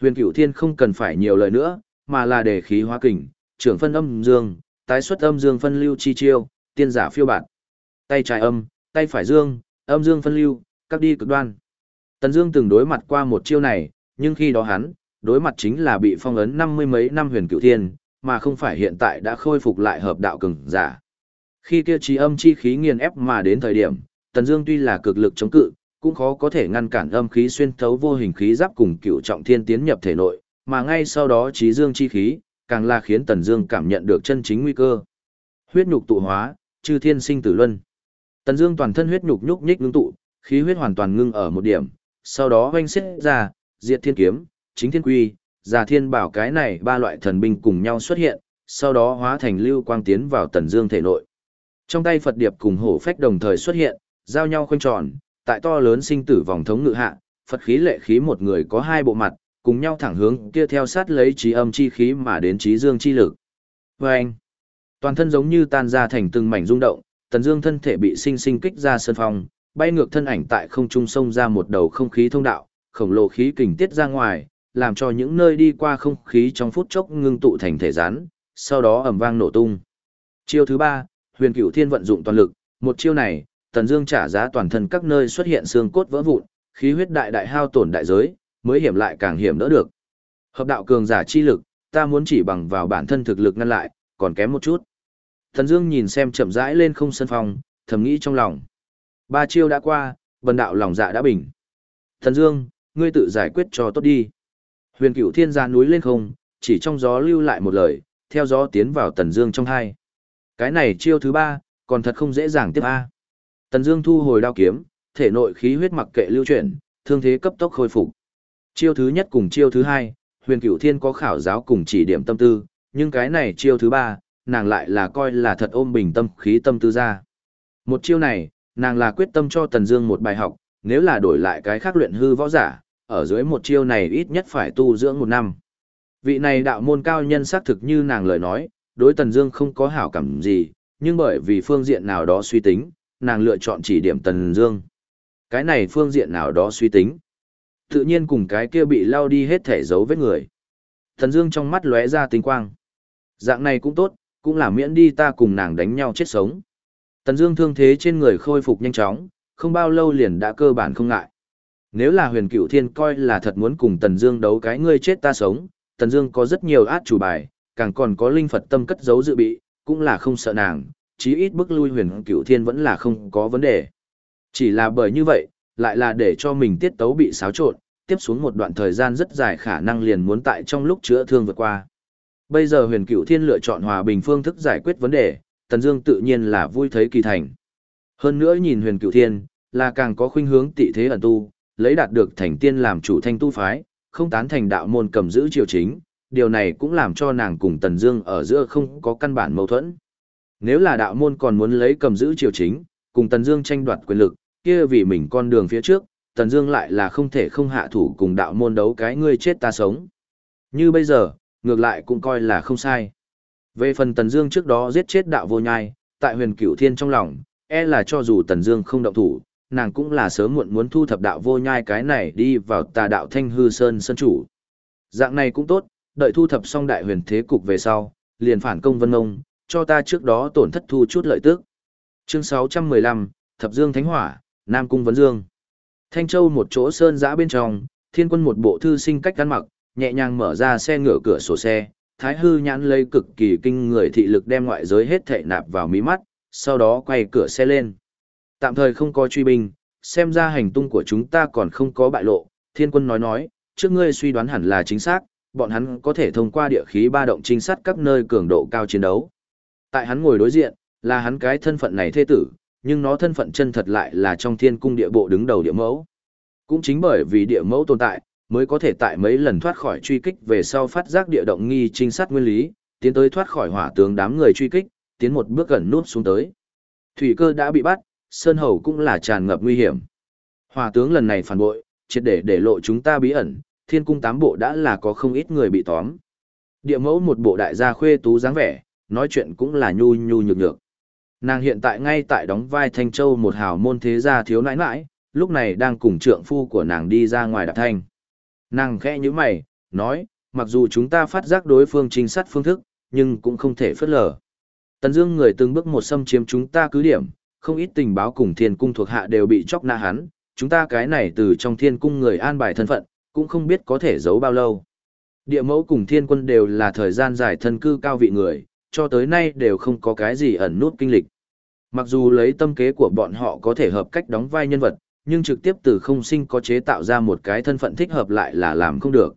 Huyền Cửu Thiên không cần phải nhiều lời nữa, mà là để khí hóa kình, trưởng phân âm dương, tái xuất âm dương phân lưu chi chiêu, tiên giả phiêu bạt. Tay trái âm, tay phải dương, âm dương phân lưu, các đi cực đoan. Tần Dương từng đối mặt qua một chiêu này, nhưng khi đó hắn, đối mặt chính là bị phong ấn năm mươi mấy năm huyền cửu thiên, mà không phải hiện tại đã khôi phục lại hợp đạo cường giả. Khi kia trí âm chi khí nghiền ép mà đến thời điểm, Tần Dương tuy là cực lực chống cự, cũng khó có thể ngăn cản âm khí xuyên thấu vô hình khí giáp cùng cựu trọng thiên tiến nhập thể nội, mà ngay sau đó trí dương chi khí, càng là khiến Tần Dương cảm nhận được chân chính nguy cơ. Huyết nhục tụ hóa, chư thiên sinh tử luân. Tần Dương toàn thân huyết nhục nhúc nhích ngưng tụ, khí huyết hoàn toàn ngưng ở một điểm, sau đó oanh xiết ra, diệt thiên kiếm, chính thiên quy, già thiên bảo cái này ba loại thần binh cùng nhau xuất hiện, sau đó hóa thành lưu quang tiến vào tần dương thể nội. Trong tay Phật điệp cùng hổ phách đồng thời xuất hiện, giao nhau khoanh tròn, tại to lớn sinh tử vòng thống ngự hạ, Phật khí lệ khí một người có hai bộ mặt, cùng nhau thẳng hướng kia theo sát lấy trí âm chi khí mà đến trí dương chi lực. Và anh, toàn thân giống như tan ra thành từng mảnh rung động, tần dương thân thể bị sinh sinh kích ra sơn phong, bay ngược thân ảnh tại không trung sông ra một đầu không khí thông đạo, khổng lồ khí kình tiết ra ngoài, làm cho những nơi đi qua không khí trong phút chốc ngưng tụ thành thể rắn, sau đó ầm vang nổ tung. Chiêu thứ ba, Huyền Cửu Thiên vận dụng toàn lực, một chiêu này, Tần Dương trả giá toàn thân các nơi xuất hiện xương cốt vỡ vụn, khí huyết đại đại hao tổn đại giới, mới hiểm lại càng hiểm đỡ được. Hợp đạo cường giả chi lực, ta muốn chỉ bằng vào bản thân thực lực ngăn lại, còn kém một chút. Tần Dương nhìn xem chậm rãi lên không sân phòng, thầm nghĩ trong lòng. Ba chiêu đã qua, bần đạo lòng dạ đã bình. Thần Dương, ngươi tự giải quyết cho tốt đi. Huyền cửu thiên ra núi lên không, chỉ trong gió lưu lại một lời, theo gió tiến vào Tần Dương trong hai. Cái này chiêu thứ ba, còn thật không dễ dàng tiếp a. Tần Dương thu hồi đao kiếm, thể nội khí huyết mặc kệ lưu chuyển, thương thế cấp tốc khôi phục. Chiêu thứ nhất cùng chiêu thứ hai, Huyền Cửu Thiên có khảo giáo cùng chỉ điểm tâm tư, nhưng cái này chiêu thứ ba, nàng lại là coi là thật ôm bình tâm khí tâm tư ra. Một chiêu này, nàng là quyết tâm cho Tần Dương một bài học, nếu là đổi lại cái khác luyện hư võ giả, ở dưới một chiêu này ít nhất phải tu dưỡng một năm. Vị này đạo môn cao nhân xác thực như nàng lời nói, đối Tần Dương không có hảo cảm gì, nhưng bởi vì phương diện nào đó suy tính, nàng lựa chọn chỉ điểm Tần Dương. Cái này phương diện nào đó suy tính, tự nhiên cùng cái kia bị lao đi hết thể dấu vết người. Tần Dương trong mắt lóe ra tinh quang. Dạng này cũng tốt, cũng là miễn đi ta cùng nàng đánh nhau chết sống. Tần Dương thương thế trên người khôi phục nhanh chóng, không bao lâu liền đã cơ bản không ngại. Nếu là huyền cựu thiên coi là thật muốn cùng Tần Dương đấu cái ngươi chết ta sống, Tần Dương có rất nhiều át chủ bài, càng còn có linh Phật tâm cất giấu dự bị, cũng là không sợ nàng, chí ít bức lui huyền cựu thiên vẫn là không có vấn đề. Chỉ là bởi như vậy, lại là để cho mình tiết tấu bị xáo trộn, tiếp xuống một đoạn thời gian rất dài khả năng liền muốn tại trong lúc chữa thương vượt qua. Bây giờ huyền cựu thiên lựa chọn hòa bình phương thức giải quyết vấn đề, Tần Dương tự nhiên là vui thấy kỳ thành. Hơn nữa nhìn huyền cựu thiên, là càng có khuynh hướng tị thế ẩn tu, lấy đạt được thành tiên làm chủ thanh tu phái, không tán thành đạo môn cầm giữ triều chính, điều này cũng làm cho nàng cùng Tần Dương ở giữa không có căn bản mâu thuẫn. Nếu là đạo môn còn muốn lấy cầm giữ triều chính, cùng Tần Dương tranh đoạt quyền lực, kia vì mình con đường phía trước, Tần Dương lại là không thể không hạ thủ cùng đạo môn đấu cái ngươi chết ta sống. Như bây giờ, ngược lại cũng coi là không sai. Về phần Tần Dương trước đó giết chết đạo vô nhai, tại Huyền Cửu Thiên trong lòng, e là cho dù Tần Dương không động thủ, nàng cũng là sớm muộn muốn thu thập đạo vô nhai cái này đi vào tà đạo Thanh Hư Sơn sơn chủ. Dạng này cũng tốt, đợi thu thập xong đại huyền thế cục về sau, liền phản công Vân ông, cho ta trước đó tổn thất thu chút lợi tức. Chương 615, Thập Dương Thánh Hỏa, Nam Cung Vấn Dương. Thanh Châu một chỗ sơn giã bên trong, thiên quân một bộ thư sinh cách ăn mặc, nhẹ nhàng mở ra xe ngựa cửa sổ xe, thái hư nhãn lấy cực kỳ kinh người thị lực đem ngoại giới hết thệ nạp vào mí mắt, sau đó quay cửa xe lên. Tạm thời không có truy binh, xem ra hành tung của chúng ta còn không có bại lộ, thiên quân nói nói, trước ngươi suy đoán hẳn là chính xác, bọn hắn có thể thông qua địa khí ba động trinh sát các nơi cường độ cao chiến đấu. Tại hắn ngồi đối diện, là hắn cái thân phận này thê tử, nhưng nó thân phận chân thật lại là trong thiên cung địa bộ đứng đầu địa mẫu. Cũng chính bởi vì địa mẫu tồn tại, mới có thể tại mấy lần thoát khỏi truy kích về sau phát giác địa động nghi trinh sát nguyên lý, tiến tới thoát khỏi hỏa tướng đám người truy kích, tiến một bước gần nút xuống tới. Thủy cơ đã bị bắt, Sơn Hầu cũng là tràn ngập nguy hiểm. Hòa tướng lần này phản bội, triệt để để lộ chúng ta bí ẩn, thiên cung tám bộ đã là có không ít người bị tóm. Địa mẫu một bộ đại gia khuê tú dáng vẻ, nói chuyện cũng là nhu nhu nhược nhược. Nàng hiện tại ngay tại đóng vai Thanh Châu một hào môn thế gia thiếu nãi nãi, lúc này đang cùng trượng phu của nàng đi ra ngoài đạp thanh. Nàng khẽ như mày, nói, mặc dù chúng ta phát giác đối phương trinh sát phương thức, nhưng cũng không thể phớt lờ. Tần Dương người từng bước một xâm chiếm chúng ta cứ điểm, không ít tình báo cùng thiên cung thuộc hạ đều bị chóc na hắn, chúng ta cái này từ trong thiên cung người an bài thân phận, cũng không biết có thể giấu bao lâu. Địa mẫu cùng thiên quân đều là thời gian dài thân cư cao vị người, cho tới nay đều không có cái gì ẩn nút kinh lịch. Mặc dù lấy tâm kế của bọn họ có thể hợp cách đóng vai nhân vật, nhưng trực tiếp từ không sinh có chế tạo ra một cái thân phận thích hợp lại là làm không được.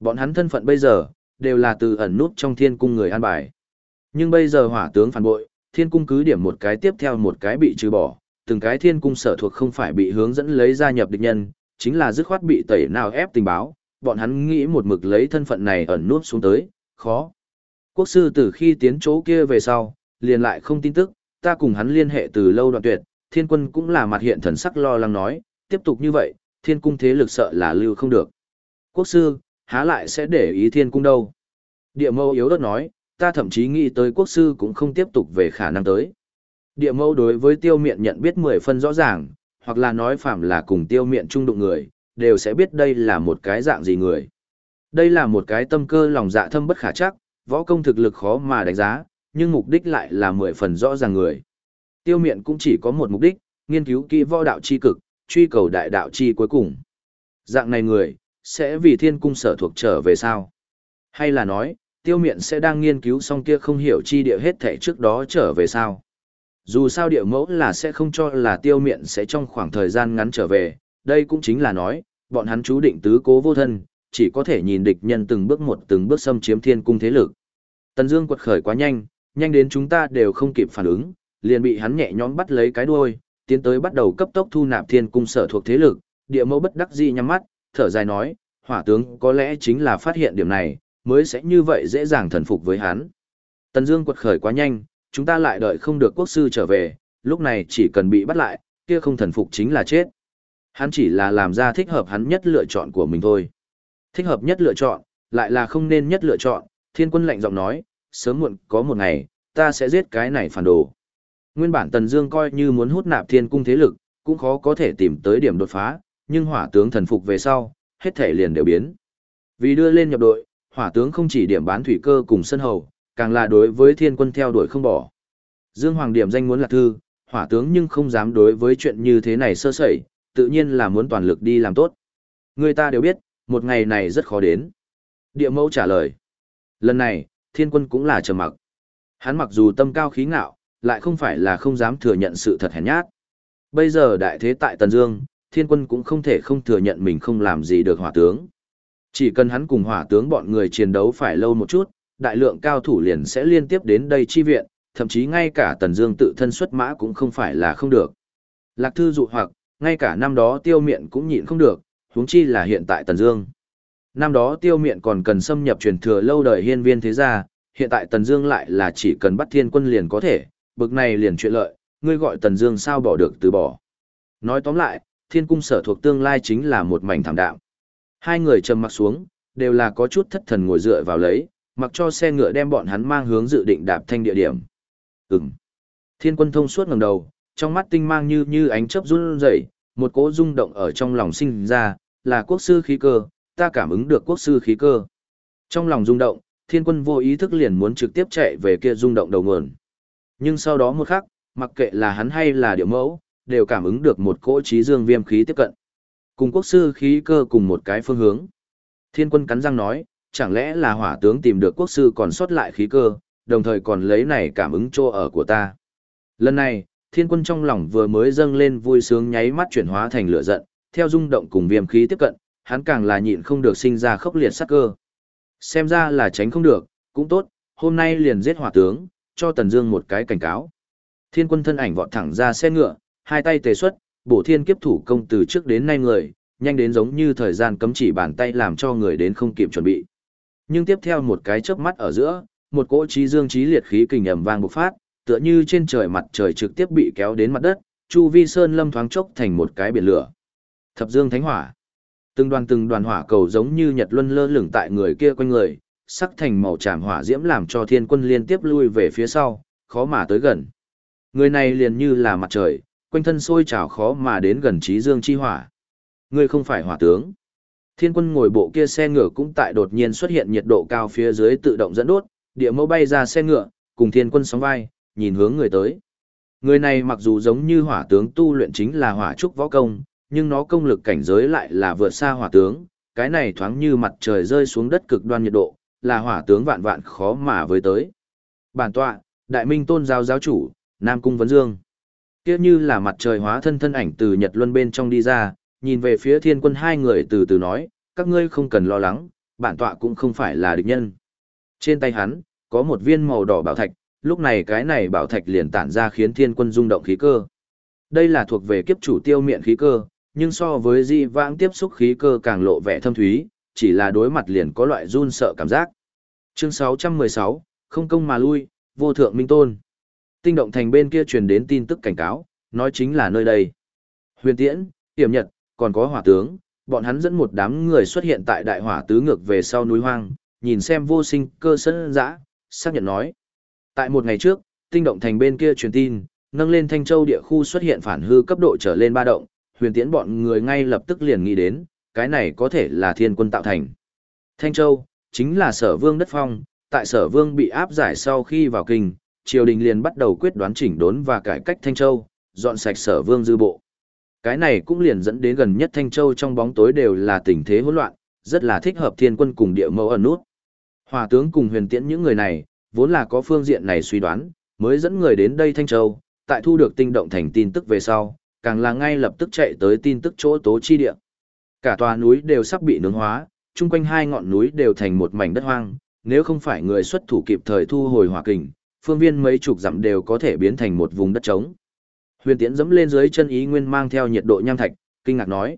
Bọn hắn thân phận bây giờ, đều là từ ẩn nút trong thiên cung người an bài. Nhưng bây giờ hỏa tướng phản bội, thiên cung cứ điểm một cái tiếp theo một cái bị trừ bỏ, từng cái thiên cung sở thuộc không phải bị hướng dẫn lấy gia nhập địch nhân, chính là dứt khoát bị tẩy nào ép tình báo, bọn hắn nghĩ một mực lấy thân phận này ẩn nút xuống tới, khó. Quốc sư từ khi tiến chỗ kia về sau, liền lại không tin tức, ta cùng hắn liên hệ từ lâu đoạn tuyệt, thiên quân cũng là mặt hiện thần sắc lo lắng nói, tiếp tục như vậy, thiên cung thế lực sợ là lưu không được. Quốc sư, há lại sẽ để ý thiên cung đâu. Địa mâu yếu đất nói, ta thậm chí nghĩ tới quốc sư cũng không tiếp tục về khả năng tới. Địa mâu đối với tiêu miện nhận biết mười phân rõ ràng, hoặc là nói phạm là cùng tiêu miện trung đụng người, đều sẽ biết đây là một cái dạng gì người. Đây là một cái tâm cơ lòng dạ thâm bất khả chắc, võ công thực lực khó mà đánh giá, nhưng mục đích lại là mười phần rõ ràng người. Tiêu miện cũng chỉ có một mục đích, nghiên cứu kỹ võ đạo chi cực, truy cầu đại đạo chi cuối cùng. Dạng này người, sẽ vì thiên cung sở thuộc trở về sao? Hay là nói, tiêu miện sẽ đang nghiên cứu xong kia không hiểu chi địa hết thể trước đó trở về sao? Dù sao địa mẫu là sẽ không cho là tiêu miện sẽ trong khoảng thời gian ngắn trở về, đây cũng chính là nói, bọn hắn chú định tứ cố vô thân, chỉ có thể nhìn địch nhân từng bước một từng bước xâm chiếm thiên cung thế lực. Tần Dương quật khởi quá nhanh, nhanh đến chúng ta đều không kịp phản ứng, liền bị hắn nhẹ nhõm bắt lấy cái đuôi, tiến tới bắt đầu cấp tốc thu nạp thiên cung sở thuộc thế lực, địa mẫu bất đắc dĩ nhắm mắt, thở dài nói, hỏa tướng có lẽ chính là phát hiện điểm này, mới sẽ như vậy dễ dàng thần phục với hắn. Tần Dương quật khởi quá nhanh, chúng ta lại đợi không được quốc sư trở về, lúc này chỉ cần bị bắt lại, kia không thần phục chính là chết. Hắn chỉ là làm ra thích hợp hắn nhất lựa chọn của mình thôi. Thích hợp nhất lựa chọn, lại là không nên nhất lựa chọn, thiên quân lạnh giọng nói, sớm muộn có một ngày, ta sẽ giết cái này phản đồ. Nguyên bản Tần Dương coi như muốn hút nạp thiên cung thế lực, cũng khó có thể tìm tới điểm đột phá, nhưng hỏa tướng thần phục về sau, hết thể liền đều biến. Vì đưa lên nhập đội, hỏa tướng không chỉ điểm bán thủy cơ cùng sân hầu, càng là đối với thiên quân theo đuổi không bỏ. Dương Hoàng điểm danh muốn lạc thư, hỏa tướng nhưng không dám đối với chuyện như thế này sơ sẩy, tự nhiên là muốn toàn lực đi làm tốt. Người ta đều biết, một ngày này rất khó đến. Địa mẫu trả lời. Lần này, thiên quân cũng là trầm mặc. Hắn mặc dù tâm cao khí ngạo, lại không phải là không dám thừa nhận sự thật hèn nhát. Bây giờ đại thế tại Tần Dương, thiên quân cũng không thể không thừa nhận mình không làm gì được hỏa tướng. Chỉ cần hắn cùng hỏa tướng bọn người chiến đấu phải lâu một chút, đại lượng cao thủ liền sẽ liên tiếp đến đây chi viện, thậm chí ngay cả Tần Dương tự thân xuất mã cũng không phải là không được. Lạc Thư dụ hoặc, ngay cả năm đó tiêu miện cũng nhịn không được, huống chi là hiện tại Tần Dương. Năm đó tiêu miện còn cần xâm nhập truyền thừa lâu đời hiên viên thế gia, hiện tại Tần Dương lại là chỉ cần bắt thiên quân liền có thể, bực này liền chuyện lợi, ngươi gọi Tần Dương sao bỏ được từ bỏ. Nói tóm lại, thiên cung sở thuộc tương lai chính là một mảnh thảm đạm. Hai người trầm mặc xuống, đều là có chút thất thần ngồi dựa vào lấy, mặc cho xe ngựa đem bọn hắn mang hướng dự định đạp thanh địa điểm. Ừm. Thiên quân thông suốt ngẩng đầu, trong mắt tinh mang như như ánh chớp run rẩy, một cỗ rung động ở trong lòng sinh ra, là quốc sư khí cơ, ta cảm ứng được quốc sư khí cơ. Trong lòng rung động, thiên quân vô ý thức liền muốn trực tiếp chạy về kia rung động đầu nguồn. Nhưng sau đó một khắc, mặc kệ là hắn hay là điệu mẫu, đều cảm ứng được một cỗ trí dương viêm khí tiếp cận. Cùng quốc sư khí cơ cùng một cái phương hướng. Thiên quân cắn răng nói, chẳng lẽ là hỏa tướng tìm được quốc sư còn sót lại khí cơ, đồng thời còn lấy này cảm ứng chỗ ở của ta. Lần này, thiên quân trong lòng vừa mới dâng lên vui sướng nháy mắt chuyển hóa thành lửa giận, theo rung động cùng viêm khí tiếp cận, hắn càng là nhịn không được sinh ra khốc liệt sát cơ. Xem ra là tránh không được, cũng tốt, hôm nay liền giết hỏa tướng, cho Tần Dương một cái cảnh cáo. Thiên quân thân ảnh vọt thẳng ra xe ngựa, hai tay tề xuất, bổ thiên kiếp thủ công từ trước đến nay người, nhanh đến giống như thời gian cấm chỉ bàn tay làm cho người đến không kịp chuẩn bị. Nhưng tiếp theo một cái chớp mắt ở giữa, một cỗ trí dương trí liệt khí kình ầm vang bộc phát, tựa như trên trời mặt trời trực tiếp bị kéo đến mặt đất, chu vi sơn lâm thoáng chốc thành một cái biển lửa. Thập Dương Thánh Hỏa. Từng đoàn từng đoàn hỏa cầu giống như nhật luân lơ lửng tại người kia quanh người, sắc thành màu tràm hỏa diễm làm cho thiên quân liên tiếp lui về phía sau, khó mà tới gần. Người này liền như là mặt trời, quanh thân sôi trào khó mà đến gần trí dương chi hỏa. Ngươi không phải hỏa tướng. Thiên quân ngồi bộ kia xe ngựa cũng tại đột nhiên xuất hiện nhiệt độ cao phía dưới tự động dẫn đốt, địa mẫu bay ra xe ngựa, cùng thiên quân sóng vai, nhìn hướng người tới. Người này mặc dù giống như hỏa tướng tu luyện chính là hỏa trúc võ công, nhưng nó công lực cảnh giới lại là vượt xa hỏa tướng, cái này thoáng như mặt trời rơi xuống đất cực đoan nhiệt độ, là hỏa tướng vạn vạn khó mà với tới. Bản tọa, Đại Minh Tôn giáo giáo chủ, Nam Cung Vấn Dương. Kia như là mặt trời hóa thân thân ảnh từ Nhật Luân bên trong đi ra, nhìn về phía thiên quân hai người từ từ nói, các ngươi không cần lo lắng, bản tọa cũng không phải là địch nhân. Trên tay hắn, có một viên màu đỏ bảo thạch, lúc này cái này bảo thạch liền tản ra khiến thiên quân rung động khí cơ. Đây là thuộc về kiếp chủ tiêu miệng khí cơ, nhưng so với di vãng tiếp xúc khí cơ càng lộ vẻ thâm thúy, chỉ là đối mặt liền có loại run sợ cảm giác. Chương 616, không công mà lui, vô thượng minh tôn. Tinh động thành bên kia truyền đến tin tức cảnh cáo, nói chính là nơi đây. Huyền Tiễn, Tiểm Nhật, còn có hỏa tướng, bọn hắn dẫn một đám người xuất hiện tại đại hỏa tứ ngược về sau núi hoang, nhìn xem vô sinh cơ sân dã, xác nhận nói. Tại một ngày trước, tinh động thành bên kia truyền tin, nâng lên Thanh Châu địa khu xuất hiện phản hư cấp độ trở lên ba động, huyền tiễn bọn người ngay lập tức liền nghĩ đến, cái này có thể là thiên quân tạo thành. Thanh Châu, chính là sở vương đất phong, tại sở vương bị áp giải sau khi vào kinh, triều đình liền bắt đầu quyết đoán chỉnh đốn và cải cách Thanh Châu, dọn sạch sở vương dư bộ. Cái này cũng liền dẫn đến gần nhất Thanh Châu trong bóng tối đều là tình thế hỗn loạn, rất là thích hợp thiên quân cùng địa mẫu ẩn nút. Hòa tướng cùng huyền tiễn những người này, vốn là có phương diện này suy đoán, mới dẫn người đến đây Thanh Châu, tại thu được tinh động thành tin tức về sau, càng là ngay lập tức chạy tới tin tức chỗ tố chi địa. Cả tòa núi đều sắp bị nướng hóa, chung quanh hai ngọn núi đều thành một mảnh đất hoang, nếu không phải người xuất thủ kịp thời thu hồi hỏa kình, phương viên mấy chục dặm đều có thể biến thành một vùng đất trống. Huyền Tiễn dẫm lên dưới chân ý nguyên mang theo nhiệt độ nham thạch, kinh ngạc nói: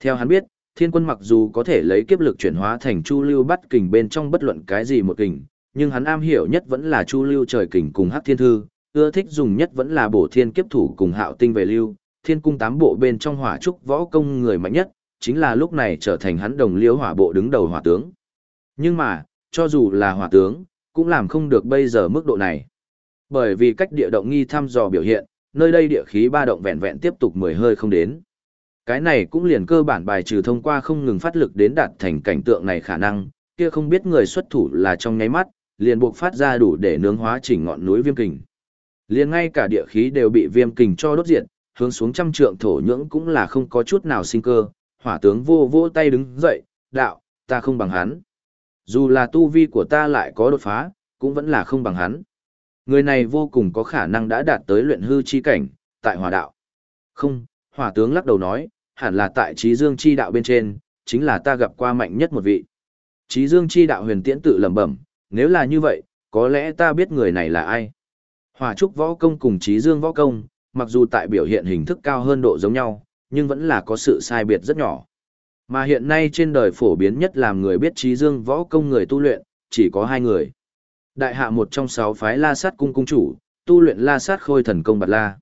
"Theo hắn biết, Thiên Quân mặc dù có thể lấy kiếp lực chuyển hóa thành Chu Lưu bắt kình bên trong bất luận cái gì một kình, nhưng hắn am hiểu nhất vẫn là Chu Lưu trời kình cùng Hắc Thiên Thư, ưa thích dùng nhất vẫn là Bổ Thiên kiếp thủ cùng Hạo Tinh về lưu, Thiên Cung tám bộ bên trong hỏa trúc võ công người mạnh nhất, chính là lúc này trở thành hắn đồng liễu hỏa bộ đứng đầu hỏa tướng. Nhưng mà, cho dù là hỏa tướng, cũng làm không được bây giờ mức độ này. Bởi vì cách địa động nghi thăm dò biểu hiện, nơi đây địa khí ba động vẹn vẹn tiếp tục mười hơi không đến. Cái này cũng liền cơ bản bài trừ thông qua không ngừng phát lực đến đạt thành cảnh tượng này khả năng, kia không biết người xuất thủ là trong nháy mắt, liền buộc phát ra đủ để nướng hóa chỉnh ngọn núi viêm kình. Liền ngay cả địa khí đều bị viêm kình cho đốt diệt, hướng xuống trăm trượng thổ nhưỡng cũng là không có chút nào sinh cơ, hỏa tướng vô vô tay đứng dậy, đạo, ta không bằng hắn. Dù là tu vi của ta lại có đột phá, cũng vẫn là không bằng hắn. Người này vô cùng có khả năng đã đạt tới luyện hư chi cảnh, tại hỏa đạo. Không, hỏa tướng lắc đầu nói, hẳn là tại trí dương chi đạo bên trên, chính là ta gặp qua mạnh nhất một vị. Trí dương chi đạo huyền tiễn tự lẩm bẩm, nếu là như vậy, có lẽ ta biết người này là ai. Hỏa trúc võ công cùng trí dương võ công, mặc dù tại biểu hiện hình thức cao hơn độ giống nhau, nhưng vẫn là có sự sai biệt rất nhỏ. Mà hiện nay trên đời phổ biến nhất làm người biết trí dương võ công người tu luyện, chỉ có hai người. Đại hạ một trong sáu phái la sát cung cung chủ, tu luyện la sát khôi thần công bạt la.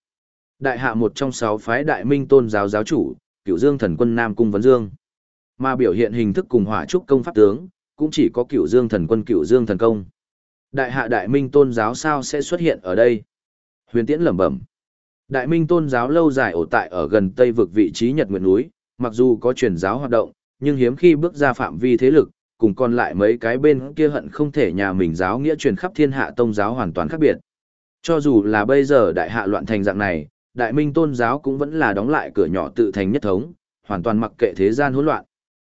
Đại hạ một trong sáu phái đại minh tôn giáo giáo chủ, cửu dương thần quân Nam Cung Vấn Dương. Mà biểu hiện hình thức cùng hỏa trúc công pháp tướng, cũng chỉ có cửu dương thần quân cửu dương thần công. Đại hạ đại minh tôn giáo sao sẽ xuất hiện ở đây? Huyền tiễn lẩm bẩm. Đại minh tôn giáo lâu dài ổ tại ở gần tây vực vị trí Nhật Nguyệt núi, mặc dù có truyền giáo hoạt động, nhưng hiếm khi bước ra phạm vi thế lực, cùng còn lại mấy cái bên kia hận không thể nhà mình giáo nghĩa truyền khắp thiên hạ tông giáo hoàn toàn khác biệt. Cho dù là bây giờ đại hạ loạn thành dạng này, đại minh tôn giáo cũng vẫn là đóng lại cửa nhỏ tự thành nhất thống, hoàn toàn mặc kệ thế gian hỗn loạn.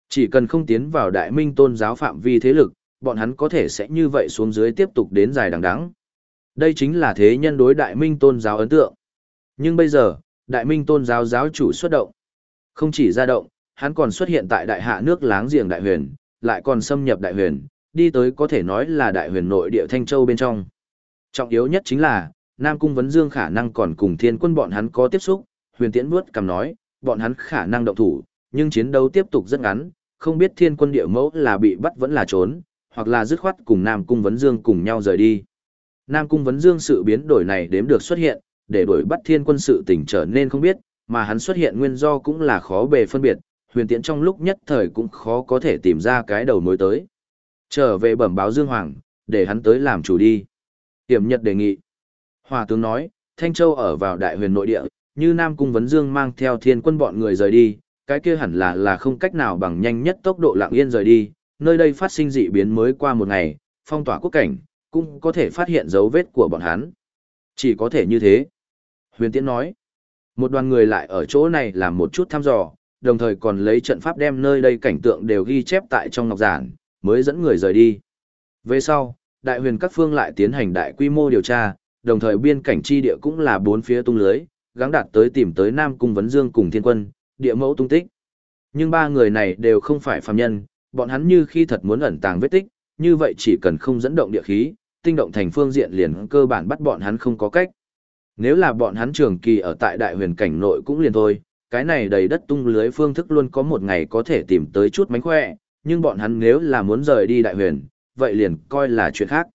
Chỉ cần không tiến vào đại minh tôn giáo phạm vi thế lực, bọn hắn có thể sẽ như vậy xuống dưới tiếp tục đến dài đằng đẵng. Đây chính là thế nhân đối đại minh tôn giáo ấn tượng. Nhưng bây giờ, đại minh tôn giáo giáo chủ xuất động. Không chỉ ra động, hắn còn xuất hiện tại đại hạ nước láng giềng đại huyền, lại còn xâm nhập đại huyền, đi tới có thể nói là đại huyền nội địa Thanh Châu bên trong. Trọng yếu nhất chính là, Nam Cung Vấn Dương khả năng còn cùng thiên quân bọn hắn có tiếp xúc, huyền tiễn bước cầm nói, bọn hắn khả năng động thủ, nhưng chiến đấu tiếp tục rất ngắn, không biết thiên quân địa mẫu là bị bắt vẫn là trốn, hoặc là dứt khoát cùng Nam Cung Vấn Dương cùng nhau rời đi. Nam Cung Vấn Dương sự biến đổi này đếm được xuất hiện, để đổi bắt thiên quân sự tỉnh trở nên không biết, mà hắn xuất hiện nguyên do cũng là khó bề phân biệt, huyền tiễn trong lúc nhất thời cũng khó có thể tìm ra cái đầu mối tới. Trở về bẩm báo Dương Hoàng, để hắn tới làm chủ đi. Tiểm Nhật đề nghị. Hòa tướng nói, Thanh Châu ở vào đại huyền nội địa, như Nam Cung Vấn Dương mang theo thiên quân bọn người rời đi, cái kia hẳn là là không cách nào bằng nhanh nhất tốc độ lặng yên rời đi, nơi đây phát sinh dị biến mới qua một ngày, phong tỏa quốc cảnh, cũng có thể phát hiện dấu vết của bọn hắn. Chỉ có thể như thế. Huyền Tiễn nói, một đoàn người lại ở chỗ này làm một chút thăm dò, đồng thời còn lấy trận pháp đem nơi đây cảnh tượng đều ghi chép tại trong ngọc giản, mới dẫn người rời đi. Về sau, đại huyền các phương lại tiến hành đại quy mô điều tra, đồng thời biên cảnh chi địa cũng là bốn phía tung lưới, gắng đạt tới tìm tới Nam Cung Vấn Dương cùng Thiên Quân, địa mẫu tung tích. Nhưng ba người này đều không phải phàm nhân, bọn hắn như khi thật muốn ẩn tàng vết tích, như vậy chỉ cần không dẫn động địa khí, tinh động thành phương diện liền cơ bản bắt bọn hắn không có cách. Nếu là bọn hắn trường kỳ ở tại đại huyền cảnh nội cũng liền thôi, cái này đầy đất tung lưới phương thức luôn có một ngày có thể tìm tới chút mánh khỏe, nhưng bọn hắn nếu là muốn rời đi đại huyền, vậy liền coi là chuyện khác.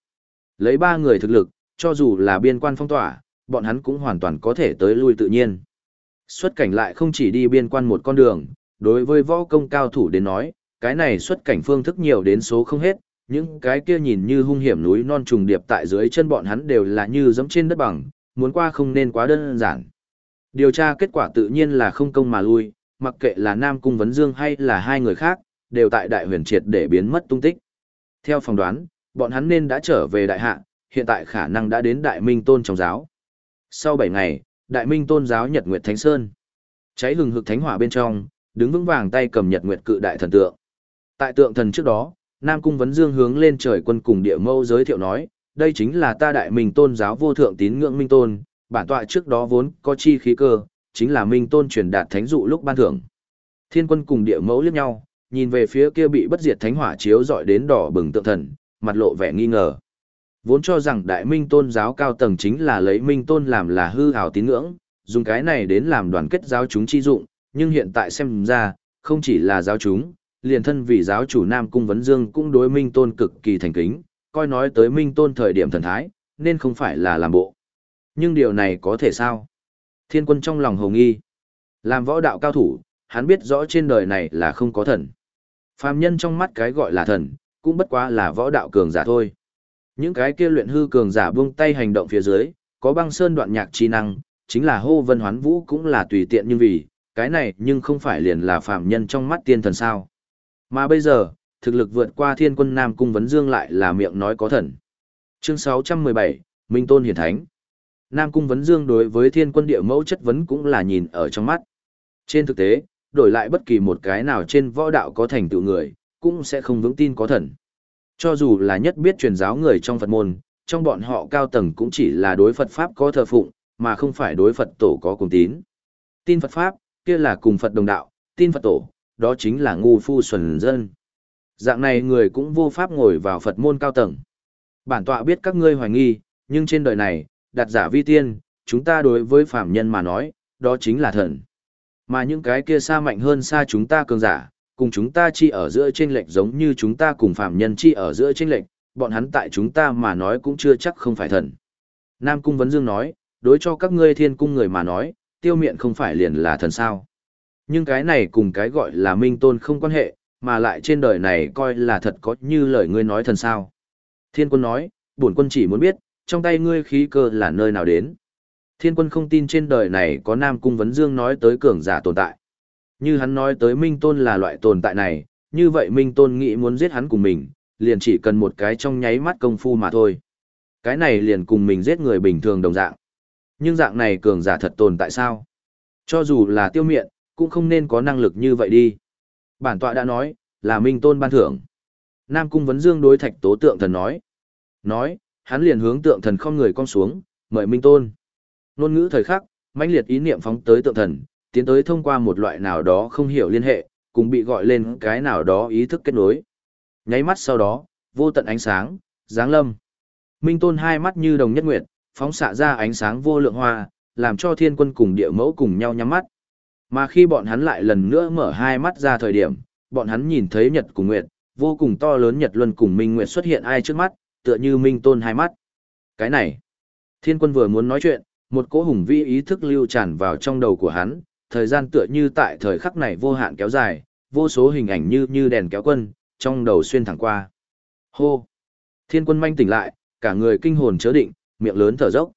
Lấy ba người thực lực, cho dù là biên quan phong tỏa, bọn hắn cũng hoàn toàn có thể tới lui tự nhiên. Xuất cảnh lại không chỉ đi biên quan một con đường, đối với võ công cao thủ đến nói, cái này xuất cảnh phương thức nhiều đến số không hết, những cái kia nhìn như hung hiểm núi non trùng điệp tại dưới chân bọn hắn đều là như giống trên đất bằng, muốn qua không nên quá đơn giản. Điều tra kết quả tự nhiên là không công mà lui, mặc kệ là Nam Cung Vấn Dương hay là hai người khác, đều tại đại huyền triệt để biến mất tung tích. Theo phỏng đoán, bọn hắn nên đã trở về đại hạ, hiện tại khả năng đã đến đại minh tôn trong giáo. Sau 7 ngày, đại minh tôn giáo Nhật Nguyệt Thánh Sơn. Cháy hừng hực thánh hỏa bên trong, đứng vững vàng tay cầm Nhật Nguyệt cự đại thần tượng. Tại tượng thần trước đó, Nam Cung Vấn Dương hướng lên trời quân cùng địa mâu giới thiệu nói, đây chính là ta đại minh tôn giáo vô thượng tín ngưỡng minh tôn, bản tọa trước đó vốn có chi khí cơ, chính là minh tôn truyền đạt thánh dụ lúc ban thưởng. Thiên quân cùng địa mẫu liếc nhau, nhìn về phía kia bị bất diệt thánh hỏa chiếu dọi đến đỏ bừng tượng thần, mặt lộ vẻ nghi ngờ. Vốn cho rằng đại minh tôn giáo cao tầng chính là lấy minh tôn làm là hư hào tín ngưỡng, dùng cái này đến làm đoàn kết giáo chúng chi dụng, nhưng hiện tại xem ra, không chỉ là giáo chúng, liền thân vì giáo chủ Nam Cung Vấn Dương cũng đối minh tôn cực kỳ thành kính, coi nói tới minh tôn thời điểm thần thái, nên không phải là làm bộ. Nhưng điều này có thể sao? Thiên quân trong lòng hồng nghi. Làm võ đạo cao thủ, hắn biết rõ trên đời này là không có thần. Phàm nhân trong mắt cái gọi là thần, cũng bất quá là võ đạo cường giả thôi. Những cái kia luyện hư cường giả buông tay hành động phía dưới, có băng sơn đoạn nhạc chi năng, chính là hô vân hoán vũ cũng là tùy tiện nhưng vì, cái này nhưng không phải liền là phàm nhân trong mắt tiên thần sao. Mà bây giờ, thực lực vượt qua thiên quân Nam Cung Vấn Dương lại là miệng nói có thần. Chương 617, Minh Tôn Hiển Thánh Nam Cung Vấn Dương đối với thiên quân địa mẫu chất vấn cũng là nhìn ở trong mắt. Trên thực tế, đổi lại bất kỳ một cái nào trên võ đạo có thành tựu người, cũng sẽ không vững tin có thần. Cho dù là nhất biết truyền giáo người trong Phật môn, trong bọn họ cao tầng cũng chỉ là đối Phật Pháp có thờ phụng, mà không phải đối Phật tổ có cùng tín. Tin Phật Pháp, kia là cùng Phật đồng đạo, tin Phật tổ, đó chính là ngu phu xuẩn dân. Dạng này người cũng vô pháp ngồi vào Phật môn cao tầng. Bản tọa biết các ngươi hoài nghi, nhưng trên đời này, đặt giả vi tiên, chúng ta đối với phạm nhân mà nói, đó chính là thần. Mà những cái kia xa mạnh hơn xa chúng ta cường giả, cùng chúng ta chi ở giữa trên lệnh giống như chúng ta cùng phạm nhân chi ở giữa trên lệnh bọn hắn tại chúng ta mà nói cũng chưa chắc không phải thần. Nam Cung Vấn Dương nói, đối cho các ngươi thiên cung người mà nói, tiêu miện không phải liền là thần sao. Nhưng cái này cùng cái gọi là minh tôn không quan hệ, mà lại trên đời này coi là thật có như lời ngươi nói thần sao. Thiên quân nói, bổn quân chỉ muốn biết, trong tay ngươi khí cơ là nơi nào đến. Thiên quân không tin trên đời này có Nam Cung Vấn Dương nói tới cường giả tồn tại. Như hắn nói tới Minh Tôn là loại tồn tại này, như vậy Minh Tôn nghĩ muốn giết hắn cùng mình, liền chỉ cần một cái trong nháy mắt công phu mà thôi. Cái này liền cùng mình giết người bình thường đồng dạng. Nhưng dạng này cường giả thật tồn tại sao? Cho dù là tiêu miện, cũng không nên có năng lực như vậy đi. Bản tọa đã nói, là Minh Tôn ban thưởng. Nam Cung Vấn Dương đối thạch tố tượng thần nói. Nói, hắn liền hướng tượng thần không người con xuống, mời Minh Tôn. Nôn ngữ thời khắc, mãnh liệt ý niệm phóng tới tượng thần, tiến tới thông qua một loại nào đó không hiểu liên hệ, cùng bị gọi lên cái nào đó ý thức kết nối. Nháy mắt sau đó, vô tận ánh sáng, giáng lâm. Minh Tôn hai mắt như đồng nhất nguyệt, phóng xạ ra ánh sáng vô lượng hoa, làm cho thiên quân cùng địa mẫu cùng nhau nhắm mắt. Mà khi bọn hắn lại lần nữa mở hai mắt ra thời điểm, bọn hắn nhìn thấy nhật cùng nguyệt, vô cùng to lớn nhật luân cùng minh nguyệt xuất hiện ai trước mắt, tựa như minh tôn hai mắt. Cái này, thiên quân vừa muốn nói chuyện, một cỗ hùng vĩ ý thức lưu tràn vào trong đầu của hắn, thời gian tựa như tại thời khắc này vô hạn kéo dài, vô số hình ảnh như như đèn kéo quân, trong đầu xuyên thẳng qua. Hô! Thiên quân manh tỉnh lại, cả người kinh hồn chớ định, miệng lớn thở dốc.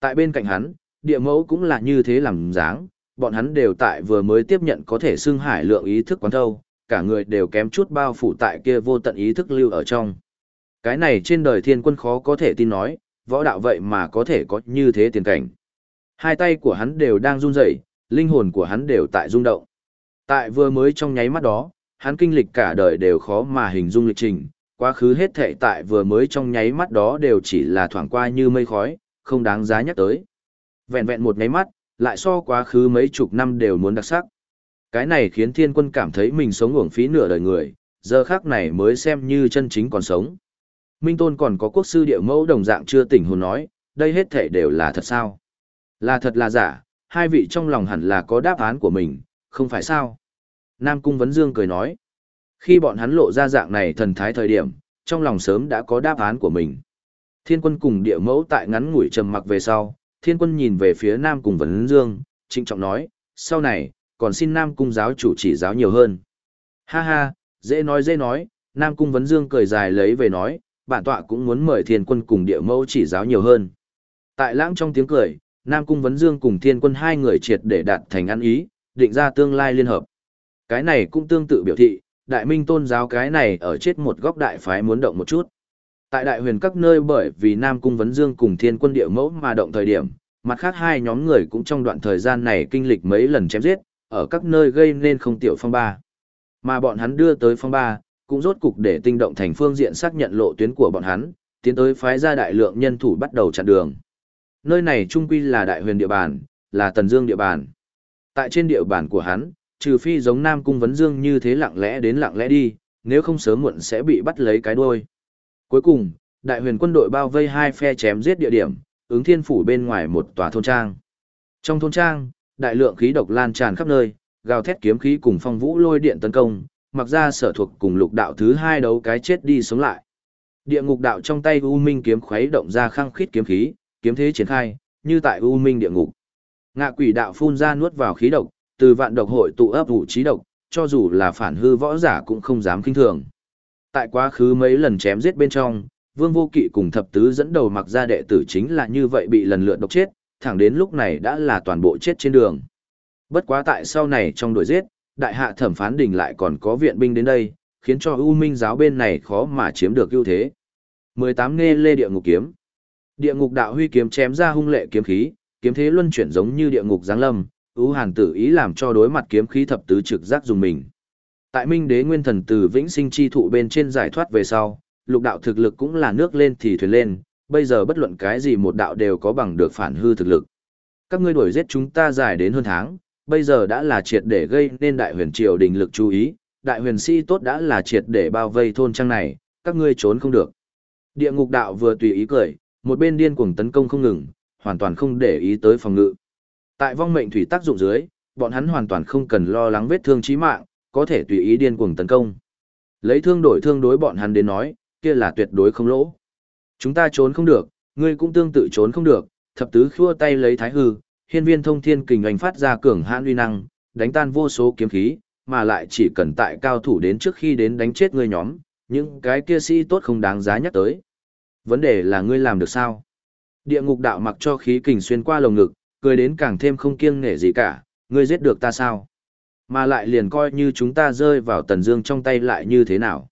Tại bên cạnh hắn, địa mẫu cũng là như thế làm dáng, bọn hắn đều tại vừa mới tiếp nhận có thể xưng hải lượng ý thức quán thâu, cả người đều kém chút bao phủ tại kia vô tận ý thức lưu ở trong. Cái này trên đời thiên quân khó có thể tin nói, võ đạo vậy mà có thể có như thế tiền cảnh. Hai tay của hắn đều đang run rẩy, linh hồn của hắn đều tại rung động. Tại vừa mới trong nháy mắt đó, hắn kinh lịch cả đời đều khó mà hình dung lịch trình, quá khứ hết thệ tại vừa mới trong nháy mắt đó đều chỉ là thoảng qua như mây khói, không đáng giá nhắc tới. Vẹn vẹn một nháy mắt, lại so quá khứ mấy chục năm đều muốn đặc sắc. Cái này khiến thiên quân cảm thấy mình sống uổng phí nửa đời người, giờ khác này mới xem như chân chính còn sống. Minh Tôn còn có quốc sư địa mẫu đồng dạng chưa tỉnh hồn nói, đây hết thể đều là thật sao? Là thật là giả, hai vị trong lòng hẳn là có đáp án của mình, không phải sao? Nam Cung Vấn Dương cười nói, khi bọn hắn lộ ra dạng này thần thái thời điểm, trong lòng sớm đã có đáp án của mình. Thiên quân cùng địa mẫu tại ngắn ngủi trầm mặc về sau, thiên quân nhìn về phía Nam Cung Vấn Dương, trịnh trọng nói, sau này, còn xin Nam Cung giáo chủ chỉ giáo nhiều hơn. Ha ha, dễ nói dễ nói, Nam Cung Vấn Dương cười dài lấy về nói, bản tọa cũng muốn mời thiên quân cùng địa mẫu chỉ giáo nhiều hơn. Tại lãng trong tiếng cười, Nam Cung Vấn Dương cùng thiên quân hai người triệt để đạt thành ăn ý, định ra tương lai liên hợp. Cái này cũng tương tự biểu thị, đại minh tôn giáo cái này ở chết một góc đại phái muốn động một chút. Tại đại huyền các nơi bởi vì Nam Cung Vấn Dương cùng thiên quân địa mẫu mà động thời điểm, mặt khác hai nhóm người cũng trong đoạn thời gian này kinh lịch mấy lần chém giết, ở các nơi gây nên không tiểu phong ba. Mà bọn hắn đưa tới phong ba, cũng rốt cục để tinh động thành phương diện xác nhận lộ tuyến của bọn hắn, tiến tới phái ra đại lượng nhân thủ bắt đầu chặn đường. Nơi này trung quy là đại huyền địa bàn, là tần dương địa bàn. Tại trên địa bàn của hắn, trừ phi giống Nam Cung Vấn Dương như thế lặng lẽ đến lặng lẽ đi, nếu không sớm muộn sẽ bị bắt lấy cái đuôi. Cuối cùng, đại huyền quân đội bao vây hai phe chém giết địa điểm, ứng thiên phủ bên ngoài một tòa thôn trang. Trong thôn trang, đại lượng khí độc lan tràn khắp nơi, gào thét kiếm khí cùng phong vũ lôi điện tấn công, mặc ra sở thuộc cùng lục đạo thứ hai đấu cái chết đi sống lại. Địa ngục đạo trong tay U Minh kiếm khuấy động ra khăng khít kiếm khí, kiếm thế triển khai, như tại U Minh địa ngục. Ngạ quỷ đạo phun ra nuốt vào khí độc, từ vạn độc hội tụ ấp vũ trí độc, cho dù là phản hư võ giả cũng không dám kinh thường. Tại quá khứ mấy lần chém giết bên trong, Vương Vô Kỵ cùng thập tứ dẫn đầu mặc ra đệ tử chính là như vậy bị lần lượt độc chết, thẳng đến lúc này đã là toàn bộ chết trên đường. Bất quá tại sau này trong đuổi giết, đại hạ thẩm phán đình lại còn có viện binh đến đây, khiến cho U Minh giáo bên này khó mà chiếm được ưu thế. 18 nghe lê địa ngục kiếm. Địa ngục đạo huy kiếm chém ra hung lệ kiếm khí, kiếm thế luân chuyển giống như địa ngục giáng lâm, U Hàn tử ý làm cho đối mặt kiếm khí thập tứ trực giác dùng mình. Tại Minh Đế Nguyên Thần từ Vĩnh Sinh chi thụ bên trên giải thoát về sau, lục đạo thực lực cũng là nước lên thì thuyền lên, bây giờ bất luận cái gì một đạo đều có bằng được phản hư thực lực. Các ngươi đuổi giết chúng ta dài đến hơn tháng, bây giờ đã là triệt để gây nên đại huyền triều đình lực chú ý, đại huyền sĩ tốt đã là triệt để bao vây thôn trang này, các ngươi trốn không được. Địa ngục đạo vừa tùy ý cười, một bên điên cuồng tấn công không ngừng, hoàn toàn không để ý tới phòng ngự. Tại vong mệnh thủy tác dụng dưới, bọn hắn hoàn toàn không cần lo lắng vết thương chí mạng, có thể tùy ý điên cuồng tấn công. Lấy thương đổi thương đối bọn hắn đến nói, kia là tuyệt đối không lỗ. Chúng ta trốn không được, ngươi cũng tương tự trốn không được, thập tứ khua tay lấy thái hư, hiên viên thông thiên kình ảnh phát ra cường hãn uy năng, đánh tan vô số kiếm khí, mà lại chỉ cần tại cao thủ đến trước khi đến đánh chết ngươi nhóm, những cái kia sĩ tốt không đáng giá nhắc tới. Vấn đề là ngươi làm được sao? Địa ngục đạo mặc cho khí kình xuyên qua lồng ngực, cười đến càng thêm không kiêng nể gì cả, ngươi giết được ta sao? Mà lại liền coi như chúng ta rơi vào tần dương trong tay lại như thế nào?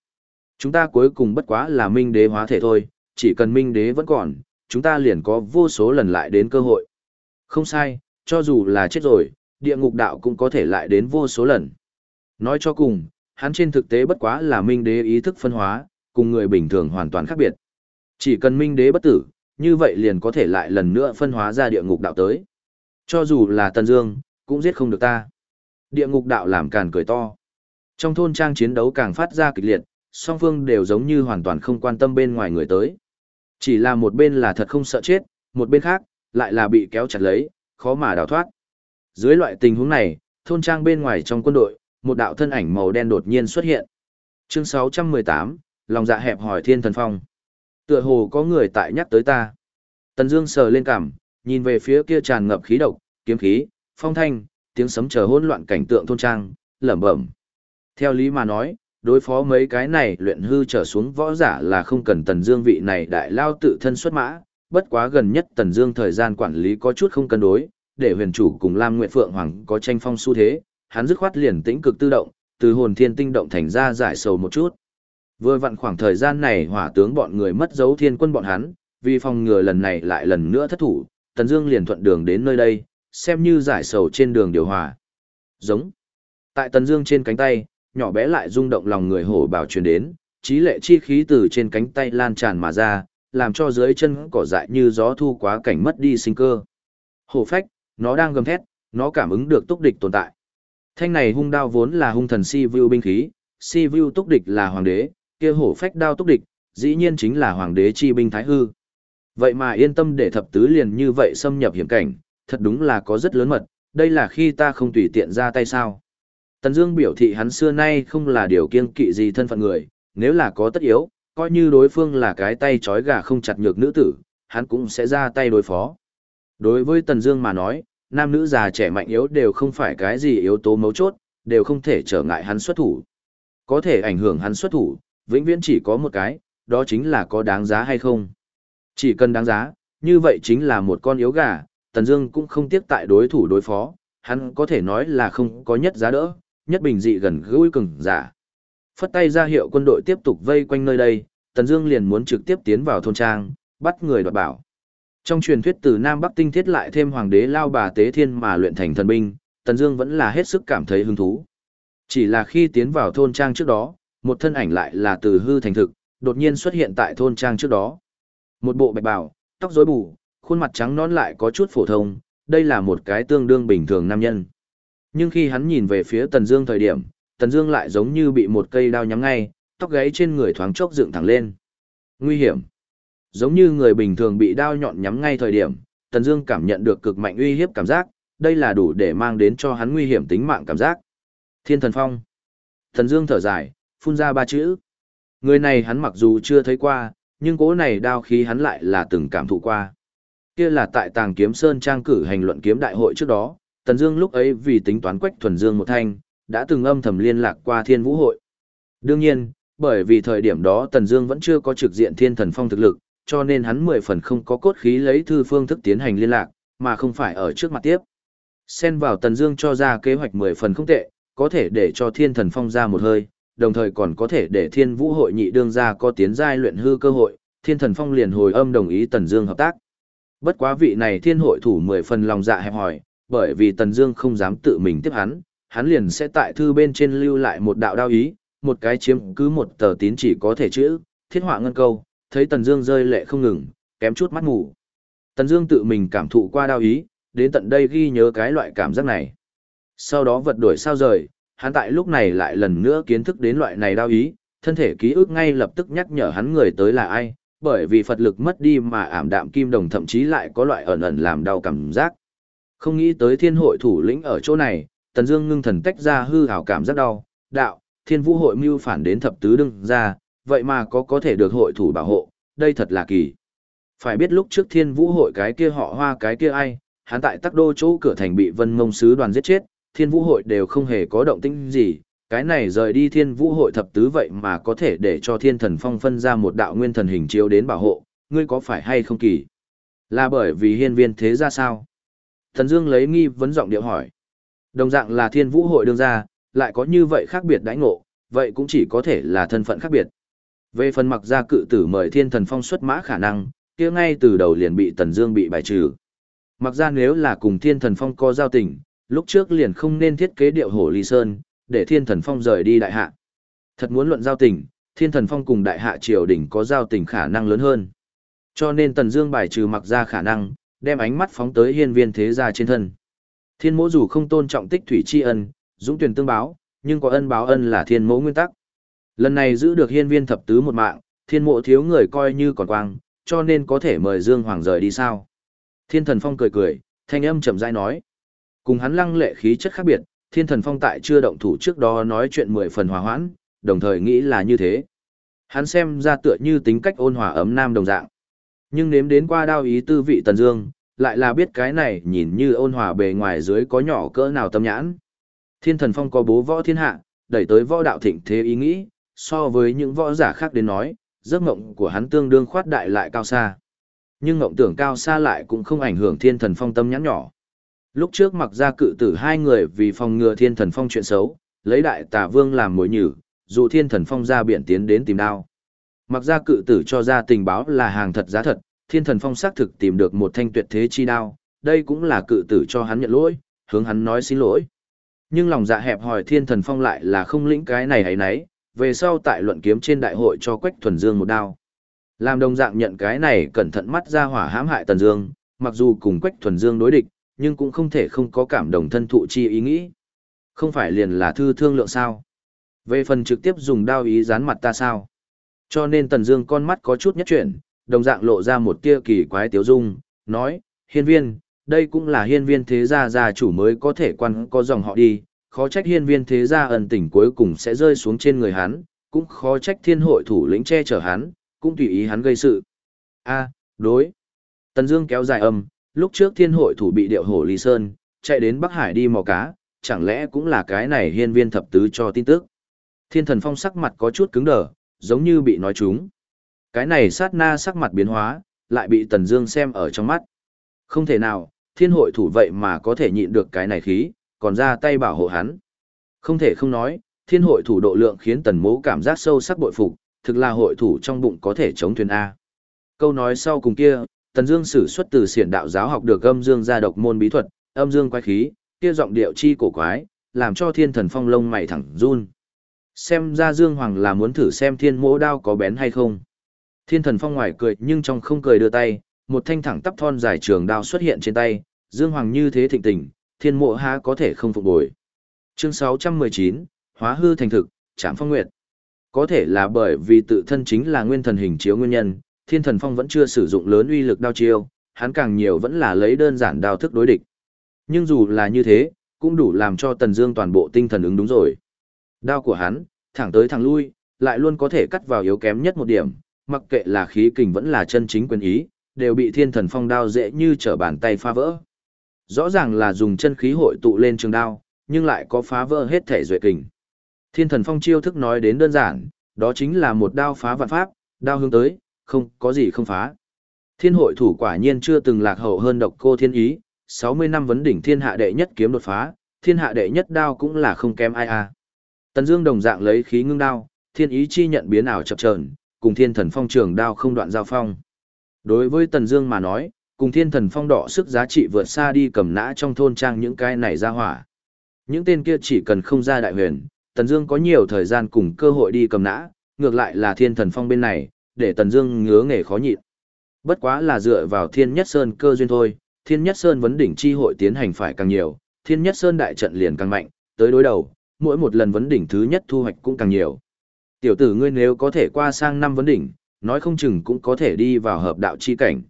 Chúng ta cuối cùng bất quá là minh đế hóa thể thôi, chỉ cần minh đế vẫn còn, chúng ta liền có vô số lần lại đến cơ hội. Không sai, cho dù là chết rồi, địa ngục đạo cũng có thể lại đến vô số lần. Nói cho cùng, hắn trên thực tế bất quá là minh đế ý thức phân hóa, cùng người bình thường hoàn toàn khác biệt. Chỉ cần minh đế bất tử, như vậy liền có thể lại lần nữa phân hóa ra địa ngục đạo tới. Cho dù là Tần Dương, cũng giết không được ta. Địa ngục đạo làm càn cười to. Trong thôn trang chiến đấu càng phát ra kịch liệt, song phương đều giống như hoàn toàn không quan tâm bên ngoài người tới. Chỉ là một bên là thật không sợ chết, một bên khác, lại là bị kéo chặt lấy, khó mà đào thoát. Dưới loại tình huống này, thôn trang bên ngoài trong quân đội, một đạo thân ảnh màu đen đột nhiên xuất hiện. Chương 618, lòng dạ hẹp hỏi thiên thần phong. Tựa hồ có người tại nhắc tới ta. Tần Dương sờ lên cằm, nhìn về phía kia tràn ngập khí độc, kiếm khí, phong thanh, tiếng sấm chờ hỗn loạn cảnh tượng thôn trang, lẩm bẩm. Theo lý mà nói, đối phó mấy cái này luyện hư trở xuống võ giả là không cần Tần Dương vị này đại lao tự thân xuất mã, bất quá gần nhất Tần Dương thời gian quản lý có chút không cân đối, để huyền chủ cùng Lam Nguyệt Phượng Hoàng có tranh phong xu thế, hắn dứt khoát liền tĩnh cực tự động, từ hồn thiên tinh động thành ra giải sầu một chút. Vừa vặn khoảng thời gian này hỏa tướng bọn người mất dấu thiên quân bọn hắn, vì phòng ngừa lần này lại lần nữa thất thủ, Tần Dương liền thuận đường đến nơi đây, xem như giải sầu trên đường điều hòa. Giống. Tại Tần Dương trên cánh tay, nhỏ bé lại rung động lòng người hổ bảo truyền đến, trí lệ chi khí từ trên cánh tay lan tràn mà ra, làm cho dưới chân cỏ dại như gió thu quá cảnh mất đi sinh cơ. Hổ phách, nó đang gầm thét, nó cảm ứng được túc địch tồn tại. Thanh này hung đao vốn là hung thần si view binh khí, si view túc địch là hoàng đế, kia hổ phách đao túc địch, dĩ nhiên chính là hoàng đế chi binh thái hư. Vậy mà yên tâm để thập tứ liền như vậy xâm nhập hiểm cảnh, thật đúng là có rất lớn mật, đây là khi ta không tùy tiện ra tay sao. Tần Dương biểu thị hắn xưa nay không là điều kiêng kỵ gì thân phận người, nếu là có tất yếu, coi như đối phương là cái tay trói gà không chặt nhược nữ tử, hắn cũng sẽ ra tay đối phó. Đối với Tần Dương mà nói, nam nữ già trẻ mạnh yếu đều không phải cái gì yếu tố mấu chốt, đều không thể trở ngại hắn xuất thủ. Có thể ảnh hưởng hắn xuất thủ, vĩnh viễn chỉ có một cái, đó chính là có đáng giá hay không. Chỉ cần đáng giá, như vậy chính là một con yếu gà, Tần Dương cũng không tiếc tại đối thủ đối phó, hắn có thể nói là không có nhất giá đỡ, nhất bình dị gần gũi cường giả. Phất tay ra hiệu quân đội tiếp tục vây quanh nơi đây, Tần Dương liền muốn trực tiếp tiến vào thôn trang, bắt người đoạt bảo. Trong truyền thuyết từ Nam Bắc tinh thiết lại thêm hoàng đế lao bà tế thiên mà luyện thành thần binh, Tần Dương vẫn là hết sức cảm thấy hứng thú. Chỉ là khi tiến vào thôn trang trước đó, một thân ảnh lại là từ hư thành thực, đột nhiên xuất hiện tại thôn trang trước đó. Một bộ bạch bào, tóc rối bù, khuôn mặt trắng non lại có chút phổ thông, đây là một cái tương đương bình thường nam nhân. Nhưng khi hắn nhìn về phía Tần Dương thời điểm, Tần Dương lại giống như bị một cây đao nhắm ngay, tóc gáy trên người thoáng chốc dựng thẳng lên. Nguy hiểm. Giống như người bình thường bị đao nhọn nhắm ngay thời điểm, Tần Dương cảm nhận được cực mạnh uy hiếp cảm giác, đây là đủ để mang đến cho hắn nguy hiểm tính mạng cảm giác. Thiên Thần Phong. Tần Dương thở dài, phun ra ba chữ. Người này hắn mặc dù chưa thấy qua, nhưng cỗ này đao khí hắn lại là từng cảm thụ qua. Kia là tại Tàng Kiếm Sơn trang cử hành luận kiếm đại hội trước đó, Tần Dương lúc ấy vì tính toán Quách Thuần Dương một thanh, đã từng âm thầm liên lạc qua Thiên Vũ hội. Đương nhiên, bởi vì thời điểm đó Tần Dương vẫn chưa có trực diện Thiên Thần Phong thực lực, cho nên hắn mười phần không có cốt khí lấy thư phương thức tiến hành liên lạc, mà không phải ở trước mặt tiếp. Xen vào Tần Dương cho ra kế hoạch mười phần không tệ, có thể để cho Thiên Thần Phong ra một hơi, đồng thời còn có thể để Thiên Vũ hội nhị đương gia có tiến giai luyện hư cơ hội, Thiên Thần Phong liền hồi âm đồng ý Tần Dương hợp tác. Bất quá vị này Thiên hội thủ mười phần lòng dạ hẹp hòi, bởi vì Tần Dương không dám tự mình tiếp hắn, hắn liền sẽ tại thư bên trên lưu lại một đạo đao ý, một cái chiếm cứ một tờ tín chỉ có thể chữ, thiết họa ngân câu, thấy Tần Dương rơi lệ không ngừng, kém chút mắt ngủ. Tần Dương tự mình cảm thụ qua đao ý, đến tận đây ghi nhớ cái loại cảm giác này. Sau đó vật đổi sao rời, hắn tại lúc này lại lần nữa kiến thức đến loại này đao ý, thân thể ký ức ngay lập tức nhắc nhở hắn người tới là ai, bởi vì Phật lực mất đi mà ảm đạm kim đồng thậm chí lại có loại ẩn ẩn làm đau cảm giác. Không nghĩ tới thiên hội thủ lĩnh ở chỗ này, Tần Dương ngưng thần tách ra hư ảo cảm giác đau, đạo, thiên vũ hội mưu phản đến thập tứ đương ra, vậy mà có có thể được hội thủ bảo hộ, đây thật là kỳ. Phải biết lúc trước thiên vũ hội cái kia họ hoa cái kia ai, hắn tại tắc đô chỗ cửa thành bị vân mông sứ đoàn giết chết, thiên vũ hội đều không hề có động tĩnh gì, cái này rời đi thiên vũ hội thập tứ vậy mà có thể để cho thiên thần phong phân ra một đạo nguyên thần hình chiếu đến bảo hộ, ngươi có phải hay không kỳ? Là bởi vì hiên viên thế ra sao? Thần Dương lấy nghi vấn giọng điệu hỏi. Đồng dạng là thiên vũ hội đương ra, lại có như vậy khác biệt đãi ngộ, vậy cũng chỉ có thể là thân phận khác biệt. Về phần mặc gia cự tử mời thiên thần phong xuất mã khả năng, kia ngay từ đầu liền bị Tần Dương bị bài trừ. Mặc ra nếu là cùng thiên thần phong có giao tình, lúc trước liền không nên thiết kế điệu hổ ly sơn, để thiên thần phong rời đi đại hạ. Thật muốn luận giao tình, thiên thần phong cùng đại hạ triều đình có giao tình khả năng lớn hơn. Cho nên Tần Dương bài trừ mặc ra khả năng, đem ánh mắt phóng tới hiên viên thế gia trên thân. Thiên mỗ dù không tôn trọng tích thủy tri ân, dũng tuyển tương báo, nhưng có ân báo ân là thiên mỗ nguyên tắc. Lần này giữ được hiên viên thập tứ một mạng, thiên mộ thiếu người coi như còn quang, cho nên có thể mời Dương Hoàng rời đi sao. Thiên thần phong cười cười, thanh âm chậm rãi nói. Cùng hắn lăng lệ khí chất khác biệt, thiên thần phong tại chưa động thủ trước đó nói chuyện mười phần hòa hoãn, đồng thời nghĩ là như thế. Hắn xem ra tựa như tính cách ôn hòa ấm nam đồng dạng. Nhưng nếm đến qua đao ý tư vị tần dương, lại là biết cái này nhìn như ôn hòa bề ngoài dưới có nhỏ cỡ nào tâm nhãn. Thiên thần phong có bố võ thiên hạ, đẩy tới võ đạo thịnh thế ý nghĩ, so với những võ giả khác đến nói, giấc mộng của hắn tương đương khoát đại lại cao xa. Nhưng mộng tưởng cao xa lại cũng không ảnh hưởng thiên thần phong tâm nhãn nhỏ. Lúc trước mặc ra cự tử hai người vì phòng ngừa thiên thần phong chuyện xấu, lấy đại tà vương làm mối nhử, dụ thiên thần phong ra biển tiến đến tìm đao. Mặc ra cự tử cho ra tình báo là hàng thật giá thật, thiên thần phong xác thực tìm được một thanh tuyệt thế chi đao, đây cũng là cự tử cho hắn nhận lỗi, hướng hắn nói xin lỗi. Nhưng lòng dạ hẹp hỏi thiên thần phong lại là không lĩnh cái này hay nấy, về sau tại luận kiếm trên đại hội cho Quách Thuần Dương một đao. Làm đồng dạng nhận cái này cẩn thận mắt ra hỏa hãm hại Tần Dương, mặc dù cùng Quách Thuần Dương đối địch, nhưng cũng không thể không có cảm đồng thân thụ chi ý nghĩ. Không phải liền là thư thương lượng sao? Về phần trực tiếp dùng đao ý dán mặt ta sao? Cho nên Tần Dương con mắt có chút nhất chuyển, đồng dạng lộ ra một tia kỳ quái tiếu dung, nói: "Hiên Viên, đây cũng là Hiên Viên thế gia gia chủ mới có thể quan có dòng họ đi, khó trách Hiên Viên thế gia ẩn tình cuối cùng sẽ rơi xuống trên người hắn, cũng khó trách Thiên hội thủ lĩnh che chở hắn, cũng tùy ý hắn gây sự." A, đối. Tần Dương kéo dài âm, lúc trước Thiên hội thủ bị điệu hổ Lý Sơn, chạy đến Bắc Hải đi mò cá, chẳng lẽ cũng là cái này Hiên Viên thập tứ cho tin tức. Thiên thần phong sắc mặt có chút cứng đờ, giống như bị nói trúng. Cái này sát na sắc mặt biến hóa, lại bị Tần Dương xem ở trong mắt. Không thể nào, thiên hội thủ vậy mà có thể nhịn được cái này khí, còn ra tay bảo hộ hắn. Không thể không nói, thiên hội thủ độ lượng khiến Tần Mỗ cảm giác sâu sắc bội phục, thực là hội thủ trong bụng có thể chống thuyền A. Câu nói sau cùng kia, Tần Dương sử xuất từ xiển đạo giáo học được âm dương gia độc môn bí thuật, âm dương quái khí, kia giọng điệu chi cổ quái, làm cho thiên thần phong lông mày thẳng run. Xem ra Dương Hoàng là muốn thử xem thiên mỗ đao có bén hay không. Thiên thần phong ngoài cười nhưng trong không cười đưa tay, một thanh thẳng tắp thon dài trường đao xuất hiện trên tay, Dương Hoàng như thế thịnh tình, thiên mộ há có thể không phục bồi. Chương 619, Hóa hư thành thực, Trảm Phong Nguyệt. Có thể là bởi vì tự thân chính là nguyên thần hình chiếu nguyên nhân, Thiên Thần Phong vẫn chưa sử dụng lớn uy lực đao chiêu, hắn càng nhiều vẫn là lấy đơn giản đao thức đối địch. Nhưng dù là như thế, cũng đủ làm cho Tần Dương toàn bộ tinh thần ứng đúng rồi. Đao của hắn, thẳng tới thẳng lui, lại luôn có thể cắt vào yếu kém nhất một điểm, mặc kệ là khí kình vẫn là chân chính quyền ý, đều bị thiên thần phong đao dễ như trở bàn tay phá vỡ. Rõ ràng là dùng chân khí hội tụ lên trường đao, nhưng lại có phá vỡ hết thể duệ kình. Thiên thần phong chiêu thức nói đến đơn giản, đó chính là một đao phá vạn pháp, đao hướng tới, không có gì không phá. Thiên hội thủ quả nhiên chưa từng lạc hậu hơn độc cô thiên ý, 60 năm vấn đỉnh thiên hạ đệ nhất kiếm đột phá, thiên hạ đệ nhất đao cũng là không kém ai à. Tần Dương đồng dạng lấy khí ngưng đao, thiên ý chi nhận biến ảo chập chờn, cùng thiên thần phong trường đao không đoạn giao phong. Đối với Tần Dương mà nói, cùng thiên thần phong đỏ sức giá trị vượt xa đi cầm nã trong thôn trang những cái này ra hỏa. Những tên kia chỉ cần không ra đại huyền, Tần Dương có nhiều thời gian cùng cơ hội đi cầm nã, ngược lại là thiên thần phong bên này, để Tần Dương ngứa nghề khó nhịn. Bất quá là dựa vào Thiên Nhất Sơn cơ duyên thôi, Thiên Nhất Sơn vấn đỉnh chi hội tiến hành phải càng nhiều, Thiên Nhất Sơn đại trận liền càng mạnh, tới đối đầu, mỗi một lần vấn đỉnh thứ nhất thu hoạch cũng càng nhiều. Tiểu tử ngươi nếu có thể qua sang năm vấn đỉnh, nói không chừng cũng có thể đi vào hợp đạo chi cảnh.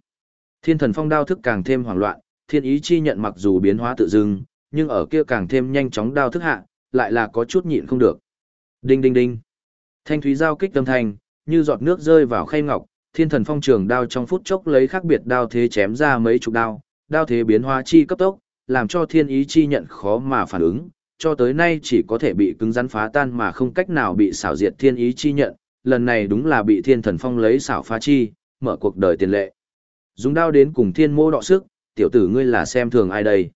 Thiên thần phong đao thức càng thêm hoảng loạn, thiên ý chi nhận mặc dù biến hóa tự dưng, nhưng ở kia càng thêm nhanh chóng đao thức hạ, lại là có chút nhịn không được. Đinh đinh đinh. Thanh thúy giao kích âm thanh, như giọt nước rơi vào khay ngọc, thiên thần phong trường đao trong phút chốc lấy khác biệt đao thế chém ra mấy chục đao, đao thế biến hóa chi cấp tốc, làm cho thiên ý chi nhận khó mà phản ứng, cho tới nay chỉ có thể bị cứng rắn phá tan mà không cách nào bị xảo diệt thiên ý chi nhận, lần này đúng là bị thiên thần phong lấy xảo phá chi, mở cuộc đời tiền lệ. Dùng đao đến cùng thiên mô đọ sức, tiểu tử ngươi là xem thường ai đây.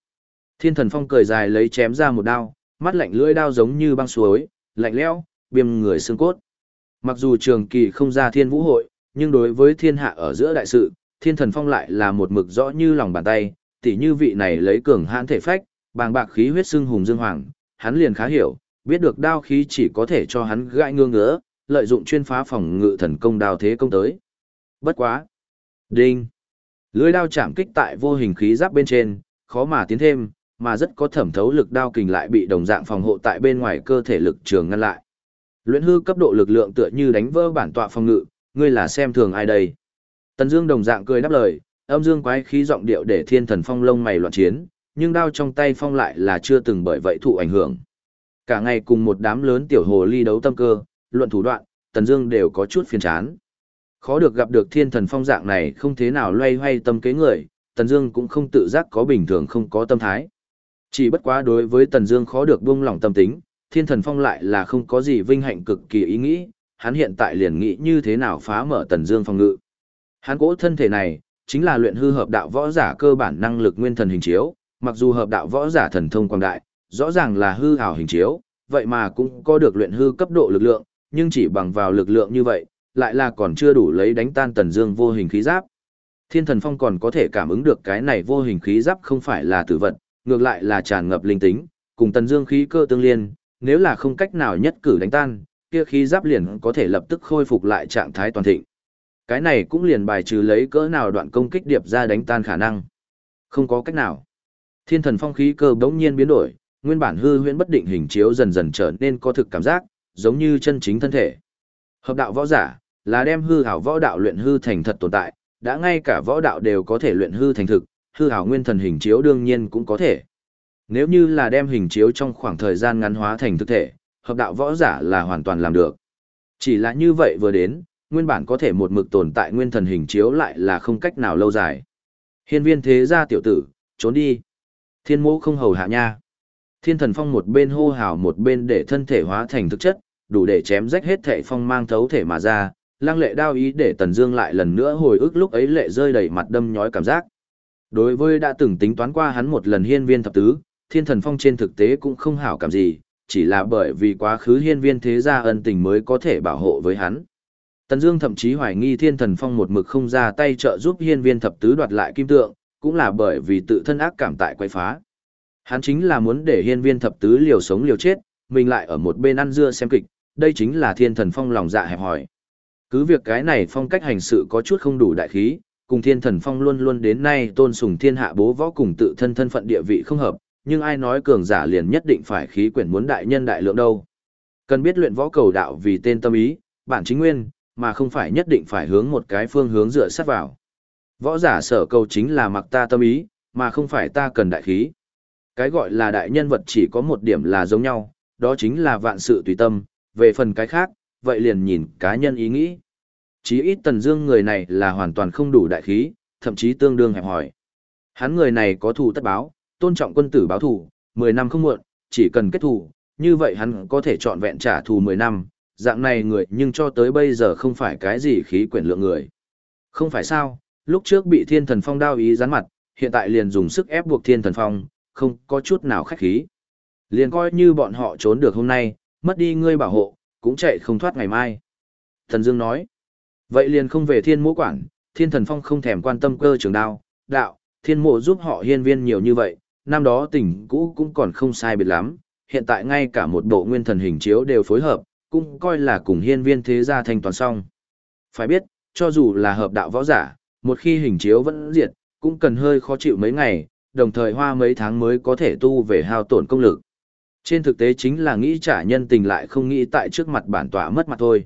Thiên thần phong cười dài lấy chém ra một đao, mắt lạnh lưỡi đao giống như băng suối, lạnh lẽo, biêm người xương cốt. Mặc dù trường kỳ không ra thiên vũ hội, nhưng đối với thiên hạ ở giữa đại sự, thiên thần phong lại là một mực rõ như lòng bàn tay, tỉ như vị này lấy cường hãn thể phách, bàng bạc khí huyết xương hùng dương hoàng, hắn liền khá hiểu, biết được đao khí chỉ có thể cho hắn gãi ngương ngứa, lợi dụng chuyên phá phòng ngự thần công đao thế công tới. Bất quá. Đinh. Lưỡi đao chạm kích tại vô hình khí giáp bên trên, khó mà tiến thêm, mà rất có thẩm thấu lực đao kình lại bị đồng dạng phòng hộ tại bên ngoài cơ thể lực trường ngăn lại. Luyện hư cấp độ lực lượng tựa như đánh vỡ bản tọa phòng ngự, ngươi là xem thường ai đây? Tần Dương đồng dạng cười đáp lời, âm dương quái khí giọng điệu để thiên thần phong lông mày loạn chiến, nhưng đao trong tay phong lại là chưa từng bởi vậy thụ ảnh hưởng. Cả ngày cùng một đám lớn tiểu hồ ly đấu tâm cơ, luận thủ đoạn, Tần Dương đều có chút phiền chán. Khó được gặp được thiên thần phong dạng này không thế nào loay hoay tâm kế người, Tần Dương cũng không tự giác có bình thường không có tâm thái. Chỉ bất quá đối với Tần Dương khó được buông lỏng tâm tính, thiên thần phong lại là không có gì vinh hạnh cực kỳ ý nghĩ, hắn hiện tại liền nghĩ như thế nào phá mở Tần Dương phòng ngự. Hắn cố thân thể này, chính là luyện hư hợp đạo võ giả cơ bản năng lực nguyên thần hình chiếu, mặc dù hợp đạo võ giả thần thông quang đại, rõ ràng là hư ảo hình chiếu, vậy mà cũng có được luyện hư cấp độ lực lượng, nhưng chỉ bằng vào lực lượng như vậy, lại là còn chưa đủ lấy đánh tan Tần Dương vô hình khí giáp. Thiên Thần Phong còn có thể cảm ứng được cái này vô hình khí giáp không phải là tử vật, ngược lại là tràn ngập linh tính, cùng Tần Dương khí cơ tương liên, nếu là không cách nào nhất cử đánh tan, kia khí giáp liền có thể lập tức khôi phục lại trạng thái toàn thịnh. Cái này cũng liền bài trừ lấy cỡ nào đoạn công kích điệp ra đánh tan khả năng. Không có cách nào. Thiên thần phong khí cơ bỗng nhiên biến đổi, nguyên bản hư huyễn bất định hình chiếu dần dần trở nên có thực cảm giác, giống như chân chính thân thể. Hợp đạo võ giả là đem hư ảo võ đạo luyện hư thành thật tồn tại, đã ngay cả võ đạo đều có thể luyện hư thành thực, hư ảo nguyên thần hình chiếu đương nhiên cũng có thể. Nếu như là đem hình chiếu trong khoảng thời gian ngắn hóa thành thực thể, hợp đạo võ giả là hoàn toàn làm được. Chỉ là như vậy vừa đến, nguyên bản có thể một mực tồn tại nguyên thần hình chiếu lại là không cách nào lâu dài. Hiên viên thế gia tiểu tử, trốn đi. Thiên mẫu không hầu hạ nha. Thiên thần phong một bên hô hào một bên để thân thể hóa thành thực chất, đủ để chém rách hết thể phong mang thấu thể mà ra, lăng lệ đao ý để tần dương lại lần nữa hồi ức lúc ấy lệ rơi đầy mặt đâm nhói cảm giác. Đối với đã từng tính toán qua hắn một lần hiên viên thập tứ, thiên thần phong trên thực tế cũng không hảo cảm gì, chỉ là bởi vì quá khứ hiên viên thế gia ân tình mới có thể bảo hộ với hắn. Tần Dương thậm chí hoài nghi Thiên Thần Phong một mực không ra tay trợ giúp Hiên Viên thập tứ đoạt lại kim tượng, cũng là bởi vì tự thân ác cảm tại quay phá. Hắn chính là muốn để Hiên Viên thập tứ liều sống liều chết, mình lại ở một bên ăn dưa xem kịch, đây chính là Thiên Thần Phong lòng dạ hẹp hòi. Cứ việc cái này phong cách hành sự có chút không đủ đại khí, cùng Thiên Thần Phong luôn luôn đến nay tôn sùng thiên hạ bố võ cùng tự thân thân phận địa vị không hợp, nhưng ai nói cường giả liền nhất định phải khí quyển muốn đại nhân đại lượng đâu. Cần biết luyện võ cầu đạo vì tên tâm ý, bản chính nguyên, mà không phải nhất định phải hướng một cái phương hướng dựa sát vào. Võ giả sở cầu chính là mặc ta tâm ý, mà không phải ta cần đại khí. Cái gọi là đại nhân vật chỉ có một điểm là giống nhau, đó chính là vạn sự tùy tâm, về phần cái khác, vậy liền nhìn cá nhân ý nghĩ. Chí ít Tần Dương người này là hoàn toàn không đủ đại khí, thậm chí tương đương hẹp hỏi. Hắn người này có thù tất báo, tôn trọng quân tử báo thù, 10 năm không muộn, chỉ cần kết thù, như vậy hắn có thể chọn vẹn trả thù 10 năm, dạng này người nhưng cho tới bây giờ không phải cái gì khí quyển lượng người. Không phải sao, lúc trước bị thiên thần phong đao ý rắn mặt, hiện tại liền dùng sức ép buộc thiên thần phong, không có chút nào khách khí. Liền coi như bọn họ trốn được hôm nay, mất đi ngươi bảo hộ, cũng chạy không thoát ngày mai. Thần Dương nói, vậy liền không về thiên mũ quản, thiên thần phong không thèm quan tâm cơ trường đao, đạo, thiên mộ giúp họ hiên viên nhiều như vậy, năm đó tình cũ cũng còn không sai biệt lắm, hiện tại ngay cả một bộ nguyên thần hình chiếu đều phối hợp, cũng coi là cùng hiên viên thế gia thanh toàn xong. Phải biết, cho dù là hợp đạo võ giả, một khi hình chiếu vẫn diệt, cũng cần hơi khó chịu mấy ngày, đồng thời hoa mấy tháng mới có thể tu về hao tổn công lực. Trên thực tế chính là nghĩ trả nhân tình lại không nghĩ tại trước mặt bản tọa mất mặt thôi.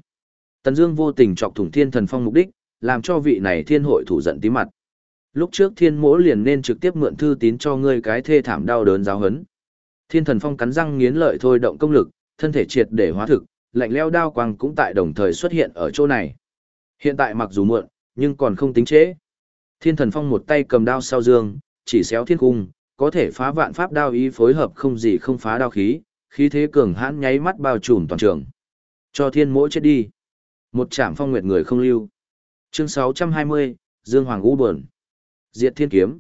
Tần Dương vô tình chọc thủng Thiên Thần Phong mục đích, làm cho vị này thiên hội thủ giận tí mặt. Lúc trước Thiên Mỗ liền nên trực tiếp mượn thư tín cho ngươi cái thê thảm đau đớn giáo hấn Thiên Thần Phong cắn răng nghiến lợi thôi động công lực, thân thể triệt để hóa thực, lạnh leo đao quang cũng tại đồng thời xuất hiện ở chỗ này. Hiện tại mặc dù muộn, nhưng còn không tính trễ. Thiên Thần Phong một tay cầm đao sau dương, chỉ xéo thiên cung, có thể phá vạn pháp đao ý phối hợp không gì không phá đao khí, khí thế cường hãn nháy mắt bao trùm toàn trường. Cho thiên mỗ chết đi. Một trạm phong nguyệt người không lưu. Chương 620, Dương Hoàng U Bờn. Diệt thiên kiếm.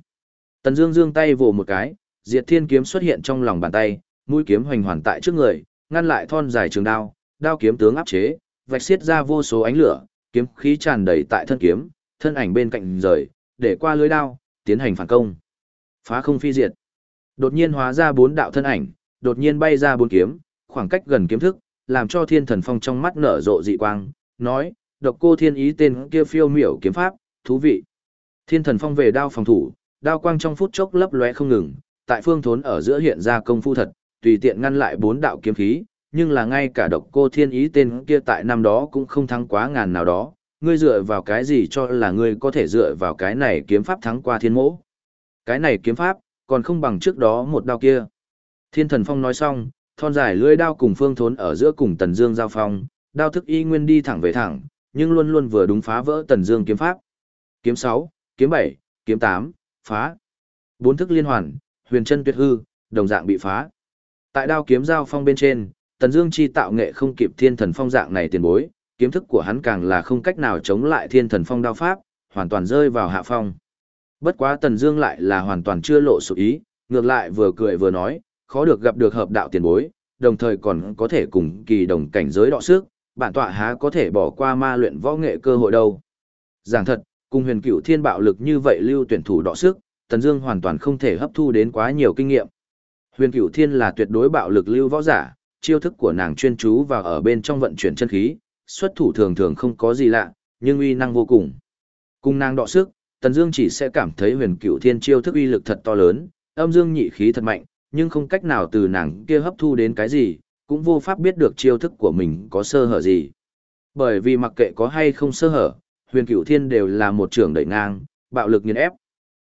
Tần Dương dương tay vồ một cái, diệt thiên kiếm xuất hiện trong lòng bàn tay, mũi kiếm hoành hoàn tại trước người, ngăn lại thon dài trường đao, đao kiếm tướng áp chế, vạch xiết ra vô số ánh lửa, kiếm khí tràn đầy tại thân kiếm, thân ảnh bên cạnh rời, để qua lưới đao, tiến hành phản công. Phá không phi diệt. Đột nhiên hóa ra bốn đạo thân ảnh, đột nhiên bay ra bốn kiếm, khoảng cách gần kiếm thức, làm cho thiên thần phong trong mắt nở rộ dị quang, nói, độc cô thiên ý tên kia phiêu miểu kiếm pháp, thú vị. Thiên thần phong về đao phòng thủ, đao quang trong phút chốc lấp lóe không ngừng, tại phương thốn ở giữa hiện ra công phu thật, tùy tiện ngăn lại bốn đạo kiếm khí, nhưng là ngay cả độc cô thiên ý tên kia tại năm đó cũng không thắng quá ngàn nào đó, ngươi dựa vào cái gì cho là ngươi có thể dựa vào cái này kiếm pháp thắng qua thiên mỗ. Cái này kiếm pháp, còn không bằng trước đó một đao kia. Thiên thần phong nói xong, thon dài lưỡi đao cùng phương thốn ở giữa cùng tần dương giao phong, đao thức y nguyên đi thẳng về thẳng, nhưng luôn luôn vừa đúng phá vỡ tần dương kiếm pháp. Kiếm 6, kiếm bảy, kiếm tám, phá. Bốn thức liên hoàn, huyền chân tuyệt hư, đồng dạng bị phá. Tại đao kiếm giao phong bên trên, tần dương chi tạo nghệ không kịp thiên thần phong dạng này tiền bối, kiếm thức của hắn càng là không cách nào chống lại thiên thần phong đao pháp, hoàn toàn rơi vào hạ phong. Bất quá Tần Dương lại là hoàn toàn chưa lộ sự ý, ngược lại vừa cười vừa nói, khó được gặp được hợp đạo tiền bối, đồng thời còn có thể cùng kỳ đồng cảnh giới đọ sức, bản tọa há có thể bỏ qua ma luyện võ nghệ cơ hội đâu. Giảng thật, cùng huyền Cựu thiên bạo lực như vậy lưu tuyển thủ đọ sức, Tần Dương hoàn toàn không thể hấp thu đến quá nhiều kinh nghiệm. Huyền Cựu thiên là tuyệt đối bạo lực lưu võ giả, chiêu thức của nàng chuyên chú vào ở bên trong vận chuyển chân khí, xuất thủ thường thường không có gì lạ, nhưng uy năng vô cùng. Cùng nàng đọ sức, Tần Dương chỉ sẽ cảm thấy huyền Cựu thiên chiêu thức uy lực thật to lớn, âm dương nhị khí thật mạnh, nhưng không cách nào từ nàng kia hấp thu đến cái gì, cũng vô pháp biết được chiêu thức của mình có sơ hở gì. Bởi vì mặc kệ có hay không sơ hở, huyền cửu thiên đều là một trường đẩy ngang, bạo lực nghiền ép.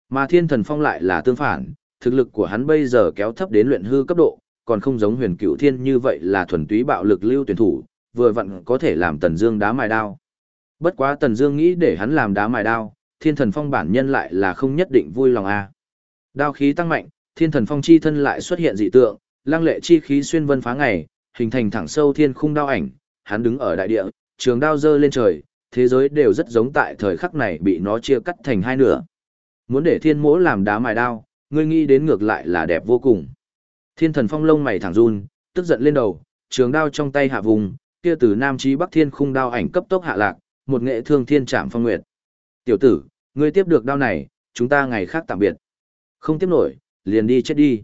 Mà thiên thần phong lại là tương phản, thực lực của hắn bây giờ kéo thấp đến luyện hư cấp độ, còn không giống huyền cửu thiên như vậy là thuần túy bạo lực lưu tuyển thủ, vừa vặn có thể làm tần dương đá mài đao. Bất quá tần dương nghĩ để hắn làm đá mài đao, thiên thần phong bản nhân lại là không nhất định vui lòng a. Đao khí tăng mạnh, thiên thần phong chi thân lại xuất hiện dị tượng, lăng lệ chi khí xuyên vân phá ngày, hình thành thẳng sâu thiên khung đao ảnh, hắn đứng ở đại địa, trường đao dơ lên trời, thế giới đều rất giống tại thời khắc này bị nó chia cắt thành hai nửa. Muốn để thiên mỗ làm đá mài đao, ngươi nghĩ đến ngược lại là đẹp vô cùng. Thiên thần phong lông mày thẳng run, tức giận lên đầu, trường đao trong tay hạ vùng, kia từ nam chí bắc thiên khung đao ảnh cấp tốc hạ lạc, một nghệ thương thiên trảm phong nguyệt. Tiểu tử, ngươi tiếp được đao này, chúng ta ngày khác tạm biệt. Không tiếp nổi, liền đi chết đi.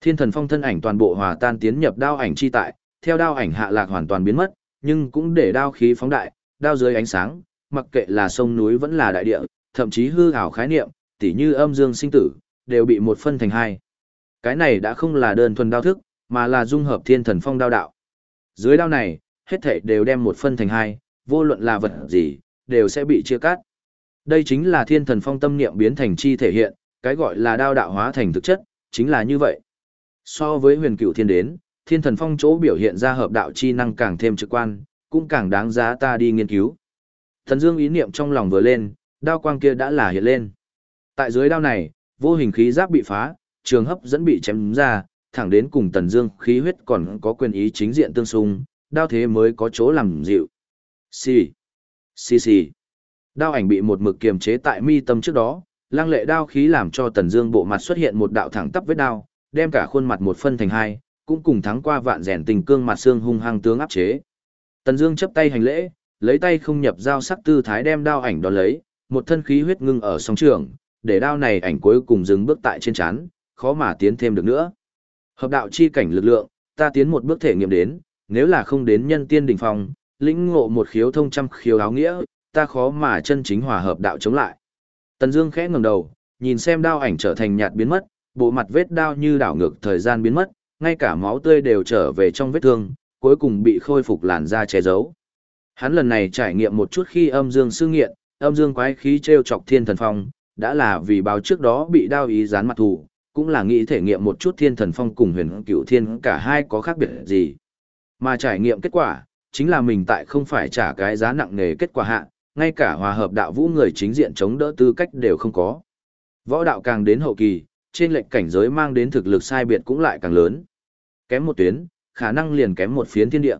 Thiên thần phong thân ảnh toàn bộ hòa tan tiến nhập đao ảnh chi tại, theo đao ảnh hạ lạc hoàn toàn biến mất, nhưng cũng để đao khí phóng đại, đao dưới ánh sáng, mặc kệ là sông núi vẫn là đại địa, thậm chí hư ảo khái niệm, tỉ như âm dương sinh tử, đều bị một phân thành hai. Cái này đã không là đơn thuần đao thức, mà là dung hợp thiên thần phong đao đạo. Dưới đao này, hết thảy đều đem một phân thành hai, vô luận là vật gì, đều sẽ bị chia cắt. Đây chính là thiên thần phong tâm niệm biến thành chi thể hiện, cái gọi là đao đạo hóa thành thực chất, chính là như vậy. So với huyền cửu thiên đến, thiên thần phong chỗ biểu hiện ra hợp đạo chi năng càng thêm trực quan, cũng càng đáng giá ta đi nghiên cứu. Thần Dương ý niệm trong lòng vừa lên, đao quang kia đã là hiện lên. Tại dưới đao này, vô hình khí giáp bị phá, trường hấp dẫn bị chém ra, thẳng đến cùng Tần Dương khí huyết còn có quyền ý chính diện tương xung, đao thế mới có chỗ làm dịu. Xì, xì xì. Đao ảnh bị một mực kiềm chế tại mi tâm trước đó, lăng lệ đao khí làm cho Tần Dương bộ mặt xuất hiện một đạo thẳng tắp vết đao, đem cả khuôn mặt một phân thành hai, cũng cùng thắng qua vạn rèn tình cương mặt xương hung hăng tướng áp chế. Tần Dương chắp tay hành lễ, lấy tay không nhập giao sắc tư thái đem đao ảnh đón lấy, một thân khí huyết ngưng ở song trường, để đao này ảnh cuối cùng dừng bước tại trên chán, khó mà tiến thêm được nữa. Hợp đạo chi cảnh lực lượng, ta tiến một bước thể nghiệm đến, nếu là không đến nhân tiên đỉnh phong, lĩnh ngộ một khiếu thông trăm khiếu áo nghĩa, ta khó mà chân chính hòa hợp đạo chống lại. Tần Dương khẽ ngẩng đầu, nhìn xem đao ảnh trở thành nhạt biến mất, bộ mặt vết đao như đảo ngược thời gian biến mất, ngay cả máu tươi đều trở về trong vết thương, cuối cùng bị khôi phục làn da che giấu. Hắn lần này trải nghiệm một chút khi âm dương sư nghiện, âm dương quái khí treo chọc thiên thần phong, đã là vì báo trước đó bị đao ý gián mặt thủ, cũng là nghĩ thể nghiệm một chút thiên thần phong cùng huyền cửu thiên cả hai có khác biệt gì. Mà trải nghiệm kết quả, chính là mình tại không phải trả cái giá nặng nề kết quả hạ, ngay cả hòa hợp đạo vũ người chính diện chống đỡ tư cách đều không có. Võ đạo càng đến hậu kỳ, trên lệnh cảnh giới mang đến thực lực sai biệt cũng lại càng lớn. Kém một tuyến, khả năng liền kém một phiến thiên địa.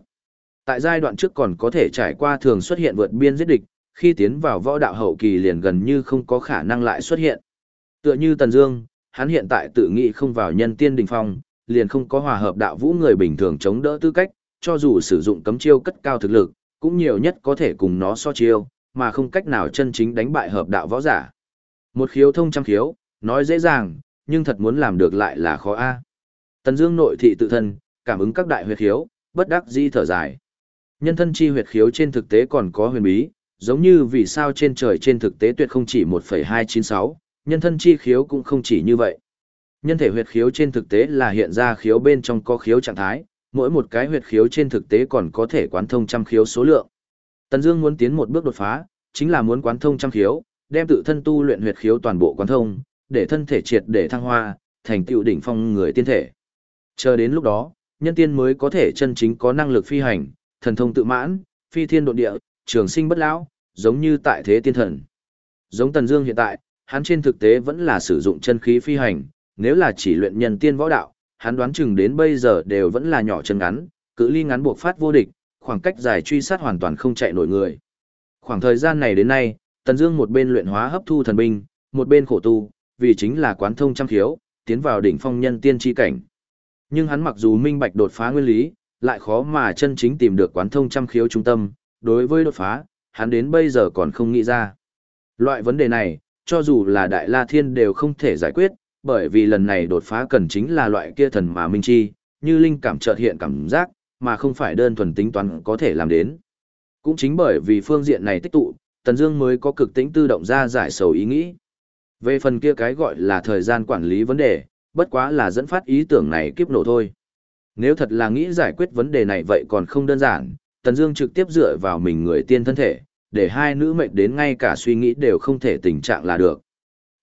Tại giai đoạn trước còn có thể trải qua thường xuất hiện vượt biên giết địch, khi tiến vào võ đạo hậu kỳ liền gần như không có khả năng lại xuất hiện. Tựa như Tần Dương, hắn hiện tại tự nghĩ không vào nhân tiên đỉnh phong, liền không có hòa hợp đạo vũ người bình thường chống đỡ tư cách, cho dù sử dụng cấm chiêu cất cao thực lực, cũng nhiều nhất có thể cùng nó so chiêu, mà không cách nào chân chính đánh bại hợp đạo võ giả. Một khiếu thông trăm khiếu, nói dễ dàng, nhưng thật muốn làm được lại là khó a. Tần Dương nội thị tự thân, cảm ứng các đại huyệt khiếu, bất đắc dĩ thở dài. Nhân thân chi huyệt khiếu trên thực tế còn có huyền bí, giống như vì sao trên trời trên thực tế tuyệt không chỉ 1.296, nhân thân chi khiếu cũng không chỉ như vậy. Nhân thể huyệt khiếu trên thực tế là hiện ra khiếu bên trong có khiếu trạng thái, mỗi một cái huyệt khiếu trên thực tế còn có thể quán thông trăm khiếu số lượng. Tần Dương muốn tiến một bước đột phá, chính là muốn quán thông trăm khiếu, đem tự thân tu luyện huyệt khiếu toàn bộ quán thông, để thân thể triệt để thăng hoa, thành tựu đỉnh phong người tiên thể. Chờ đến lúc đó, nhân tiên mới có thể chân chính có năng lực phi hành, thần thông tự mãn, phi thiên độ địa, trường sinh bất lão, giống như tại thế tiên thần. Giống Tần Dương hiện tại, hắn trên thực tế vẫn là sử dụng chân khí phi hành, nếu là chỉ luyện nhân tiên võ đạo, hắn đoán chừng đến bây giờ đều vẫn là nhỏ chân ngắn, cự ly ngắn buộc phát vô địch, khoảng cách dài truy sát hoàn toàn không chạy nổi người. Khoảng thời gian này đến nay, Tần Dương một bên luyện hóa hấp thu thần binh, một bên khổ tu, vì chính là quán thông trăm khiếu, tiến vào đỉnh phong nhân tiên chi cảnh. Nhưng hắn mặc dù minh bạch đột phá nguyên lý, lại khó mà chân chính tìm được quán thông trăm khiếu trung tâm, đối với đột phá, hắn đến bây giờ còn không nghĩ ra. Loại vấn đề này, cho dù là Đại La Thiên đều không thể giải quyết, bởi vì lần này đột phá cần chính là loại kia thần mà minh chi, như linh cảm chợt hiện cảm giác, mà không phải đơn thuần tính toán có thể làm đến. Cũng chính bởi vì phương diện này tích tụ, Tần Dương mới có cực tính tự động ra giải sầu ý nghĩ. Về phần kia cái gọi là thời gian quản lý vấn đề, bất quá là dẫn phát ý tưởng này kiếp nổ thôi. Nếu thật là nghĩ giải quyết vấn đề này vậy còn không đơn giản, Tần Dương trực tiếp dựa vào mình người tiên thân thể, để hai nữ mệnh đến ngay cả suy nghĩ đều không thể tình trạng là được.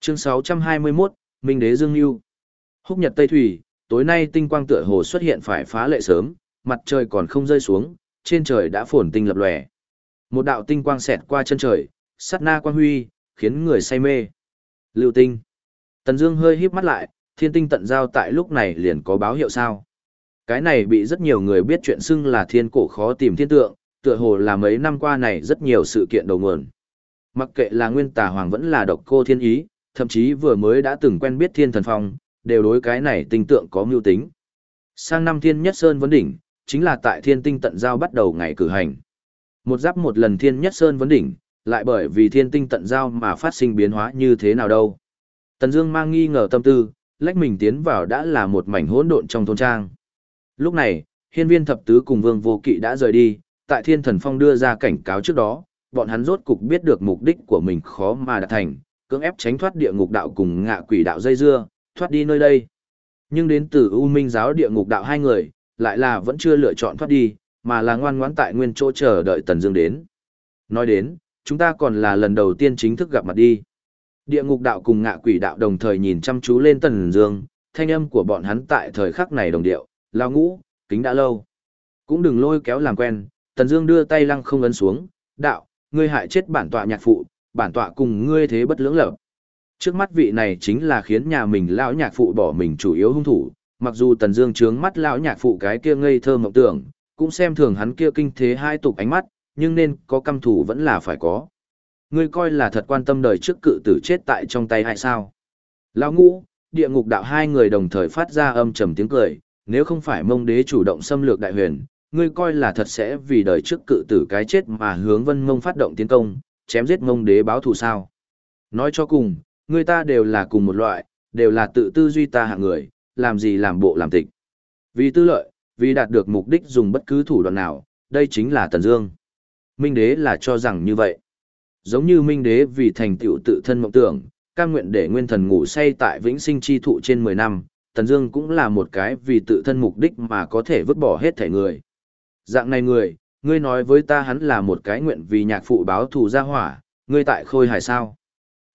Chương 621, Minh Đế Dương Nưu. Húc Nhật Tây Thủy, tối nay tinh quang tựa hồ xuất hiện phải phá lệ sớm, mặt trời còn không rơi xuống, trên trời đã phồn tinh lập lòe. Một đạo tinh quang xẹt qua chân trời, sát na quang huy, khiến người say mê. Lưu tinh. Tần Dương hơi híp mắt lại, thiên tinh tận giao tại lúc này liền có báo hiệu sao? Cái này bị rất nhiều người biết chuyện xưng là thiên cổ khó tìm thiên tượng, tựa hồ là mấy năm qua này rất nhiều sự kiện đầu nguồn. Mặc kệ là nguyên tà hoàng vẫn là độc cô thiên ý, thậm chí vừa mới đã từng quen biết thiên thần phong, đều đối cái này tinh tượng có mưu tính. Sang năm thiên nhất sơn vấn đỉnh, chính là tại thiên tinh tận giao bắt đầu ngày cử hành. Một giáp một lần thiên nhất sơn vấn đỉnh, lại bởi vì thiên tinh tận giao mà phát sinh biến hóa như thế nào đâu. Tần Dương mang nghi ngờ tâm tư, lách mình tiến vào đã là một mảnh hỗn độn trong thôn trang. Lúc này, hiên viên thập tứ cùng vương vô kỵ đã rời đi, tại thiên thần phong đưa ra cảnh cáo trước đó, bọn hắn rốt cục biết được mục đích của mình khó mà đạt thành, cưỡng ép tránh thoát địa ngục đạo cùng ngạ quỷ đạo dây dưa, thoát đi nơi đây. Nhưng đến từ U Minh giáo địa ngục đạo hai người, lại là vẫn chưa lựa chọn thoát đi, mà là ngoan ngoãn tại nguyên chỗ chờ đợi Tần Dương đến. Nói đến, chúng ta còn là lần đầu tiên chính thức gặp mặt đi. Địa ngục đạo cùng ngạ quỷ đạo đồng thời nhìn chăm chú lên Tần Dương, thanh âm của bọn hắn tại thời khắc này đồng điệu, lao ngũ, kính đã lâu. Cũng đừng lôi kéo làm quen, Tần Dương đưa tay lăng không ấn xuống, đạo, ngươi hại chết bản tọa nhạc phụ, bản tọa cùng ngươi thế bất lưỡng lập. Trước mắt vị này chính là khiến nhà mình lão nhạc phụ bỏ mình chủ yếu hung thủ, mặc dù Tần Dương trướng mắt lão nhạc phụ cái kia ngây thơ mộng tưởng, cũng xem thường hắn kia kinh thế hai tục ánh mắt, nhưng nên có căm thủ vẫn là phải có. Ngươi coi là thật quan tâm đời trước cự tử chết tại trong tay hay sao? Lão ngũ, địa ngục đạo hai người đồng thời phát ra âm trầm tiếng cười, nếu không phải mông đế chủ động xâm lược đại huyền, ngươi coi là thật sẽ vì đời trước cự tử cái chết mà hướng vân mông phát động tiến công, chém giết mông đế báo thù sao. Nói cho cùng, người ta đều là cùng một loại, đều là tự tư duy ta hạng người, làm gì làm bộ làm tịch. Vì tư lợi, vì đạt được mục đích dùng bất cứ thủ đoạn nào, đây chính là Tần Dương. Minh đế là cho rằng như vậy. Giống như Minh đế vì thành tựu tự thân mộng tưởng, cam nguyện để nguyên thần ngủ say tại vĩnh sinh chi thụ trên 10 năm, Tần Dương cũng là một cái vì tự thân mục đích mà có thể vứt bỏ hết thể người. Dạng này người, ngươi nói với ta hắn là một cái nguyện vì nhạc phụ báo thù ra hỏa, ngươi tại khôi hài sao?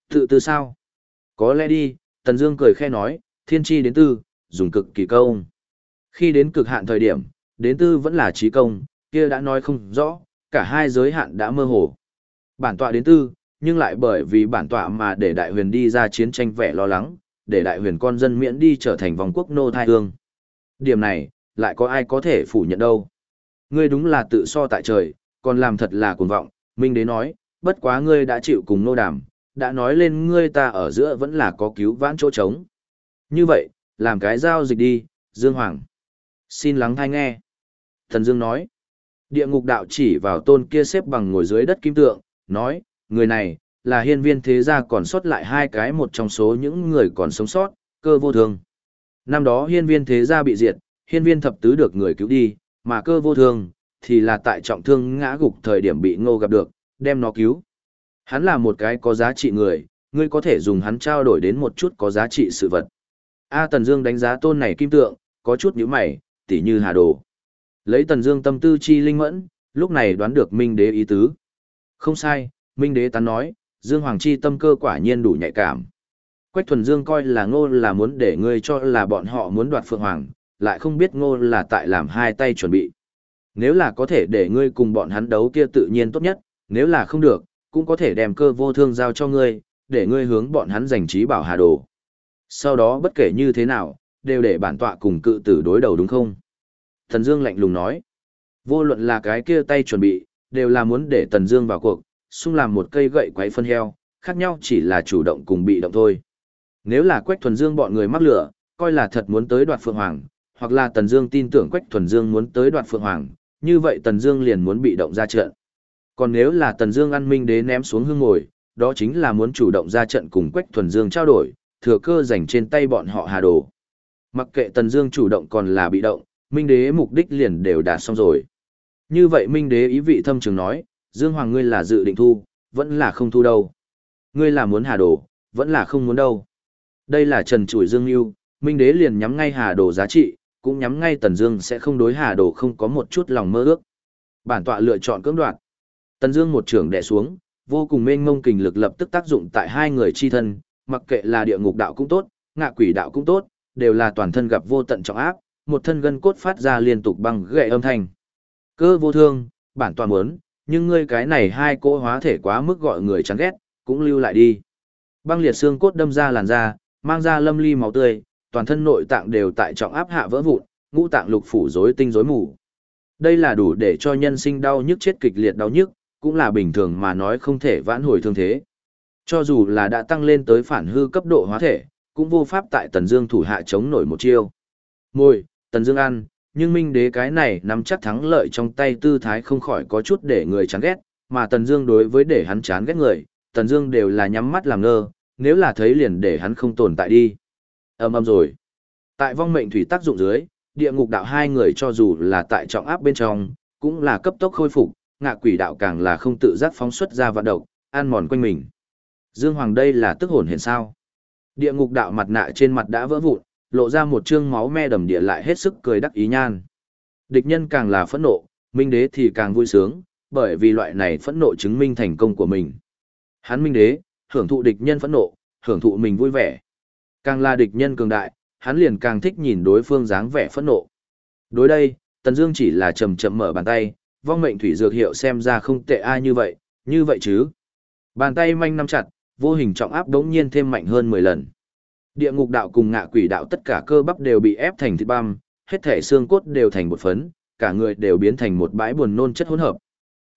Tự tư sao? Có lẽ đi, Tần Dương cười khẽ nói, thiên chi đến tư, dùng cực kỳ công. Khi đến cực hạn thời điểm, đến tư vẫn là trí công, kia đã nói không rõ, cả hai giới hạn đã mơ hồ. Bản tọa đến tư, nhưng lại bởi vì bản tọa mà để đại huyền đi ra chiến tranh vẻ lo lắng, để đại huyền con dân miễn đi trở thành vòng quốc nô thai hương. Điểm này, lại có ai có thể phủ nhận đâu. Ngươi đúng là tự so tại trời, còn làm thật là cuồng vọng, Minh Đế nói, bất quá ngươi đã chịu cùng nô đàm, đã nói lên ngươi ta ở giữa vẫn là có cứu vãn chỗ trống. Như vậy, làm cái giao dịch đi, Dương Hoàng. Xin lắng thai nghe. Thần Dương nói, địa ngục đạo chỉ vào tôn kia xếp bằng ngồi dưới đất kim tượng, nói, người này, là hiên viên thế gia còn sót lại hai cái một trong số những người còn sống sót, cơ vô thương. Năm đó hiên viên thế gia bị diệt, hiên viên thập tứ được người cứu đi, mà cơ vô thương, thì là tại trọng thương ngã gục thời điểm bị ngô gặp được, đem nó cứu. Hắn là một cái có giá trị người, ngươi có thể dùng hắn trao đổi đến một chút có giá trị sự vật. A Tần Dương đánh giá tôn này kim tượng, có chút nhíu mày, tỉ như hà đồ. Lấy Tần Dương tâm tư chi linh mẫn, lúc này đoán được Minh Đế ý tứ. Không sai, Minh Đế tán nói, Dương Hoàng chi tâm cơ quả nhiên đủ nhạy cảm. Quách Thuần Dương coi là Ngô là muốn để ngươi cho là bọn họ muốn đoạt Phượng Hoàng, lại không biết Ngô là tại làm hai tay chuẩn bị. Nếu là có thể để ngươi cùng bọn hắn đấu kia tự nhiên tốt nhất, nếu là không được, cũng có thể đem cơ vô thương giao cho ngươi, để ngươi hướng bọn hắn giành trí bảo hà đồ. Sau đó bất kể như thế nào, đều để bản tọa cùng cự tử đối đầu đúng không? Thần Dương lạnh lùng nói. Vô luận là cái kia tay chuẩn bị, đều là muốn để Tần Dương vào cuộc, xung làm một cây gậy quấy phân heo, khác nhau chỉ là chủ động cùng bị động thôi. Nếu là Quách Thuần Dương bọn người mắc lửa, coi là thật muốn tới đoạt Phượng Hoàng, hoặc là Tần Dương tin tưởng Quách Thuần Dương muốn tới đoạt Phượng Hoàng, như vậy Tần Dương liền muốn bị động ra trận. Còn nếu là Tần Dương ăn minh đế ném xuống hương ngồi, đó chính là muốn chủ động ra trận cùng Quách Thuần Dương trao đổi, thừa cơ giành trên tay bọn họ Hà Đồ. Mặc kệ Tần Dương chủ động còn là bị động, minh đế mục đích liền đều đạt xong rồi. Như vậy minh đế ý vị thâm trường nói, Dương Hoàng ngươi là dự định thu, vẫn là không thu đâu. Ngươi là muốn Hà Đồ, vẫn là không muốn đâu. Đây là Trần Chủi Dương Nưu, minh đế liền nhắm ngay Hà Đồ giá trị, cũng nhắm ngay Tần Dương sẽ không đối Hà Đồ không có một chút lòng mơ ước. Bản tọa lựa chọn cưỡng đoạt. Tần Dương một trường đè xuống, vô cùng mênh mông kình lực lập tức tác dụng tại hai người chi thân, mặc kệ là địa ngục đạo cũng tốt, ngạ quỷ đạo cũng tốt, đều là toàn thân gặp vô tận trọng áp, một thân gân cốt phát ra liên tục băng gậy âm thanh. Cơ vô thương, bản toàn muốn, nhưng ngươi cái này hai cỗ hóa thể quá mức gọi người chán ghét, cũng lưu lại đi. Băng liệt xương cốt đâm ra làn da, mang ra lâm ly máu tươi, toàn thân nội tạng đều tại trọng áp hạ vỡ vụn, ngũ tạng lục phủ rối tinh rối mù. Đây là đủ để cho nhân sinh đau nhức chết kịch liệt đau nhức, cũng là bình thường mà nói không thể vãn hồi thương thế. Cho dù là đã tăng lên tới phản hư cấp độ hóa thể, cũng vô pháp tại Tần Dương thủ hạ chống nổi một chiêu. Môi, Tần Dương ăn, nhưng Minh Đế cái này nắm chắc thắng lợi trong tay tư thái không khỏi có chút để người chán ghét, mà Tần Dương đối với để hắn chán ghét người, Tần Dương đều là nhắm mắt làm ngơ, nếu là thấy liền để hắn không tồn tại đi. Ầm ầm rồi. Tại vong mệnh thủy tác dụng dưới, địa ngục đạo hai người cho dù là tại trọng áp bên trong, cũng là cấp tốc khôi phục, ngạ quỷ đạo càng là không tự giác phóng xuất ra vận động, an mòn quanh mình. Dương Hoàng đây là tức hồn hiện sao? Địa ngục đạo mặt nạ trên mặt đã vỡ vụn, lộ ra một trương máu me đầm địa lại hết sức cười đắc ý nhan. Địch nhân càng là phẫn nộ, minh đế thì càng vui sướng, bởi vì loại này phẫn nộ chứng minh thành công của mình. Hắn minh đế, hưởng thụ địch nhân phẫn nộ, hưởng thụ mình vui vẻ. Càng là địch nhân cường đại, hắn liền càng thích nhìn đối phương dáng vẻ phẫn nộ. Đối đây, Tần Dương chỉ là chậm chậm mở bàn tay, vong mệnh thủy dược hiệu xem ra không tệ ai như vậy, như vậy chứ. Bàn tay manh nắm chặt, vô hình trọng áp đống nhiên thêm mạnh hơn 10 lần. Địa ngục đạo cùng ngạ quỷ đạo tất cả cơ bắp đều bị ép thành thịt băm, hết thể xương cốt đều thành bột phấn, cả người đều biến thành một bãi buồn nôn chất hỗn hợp.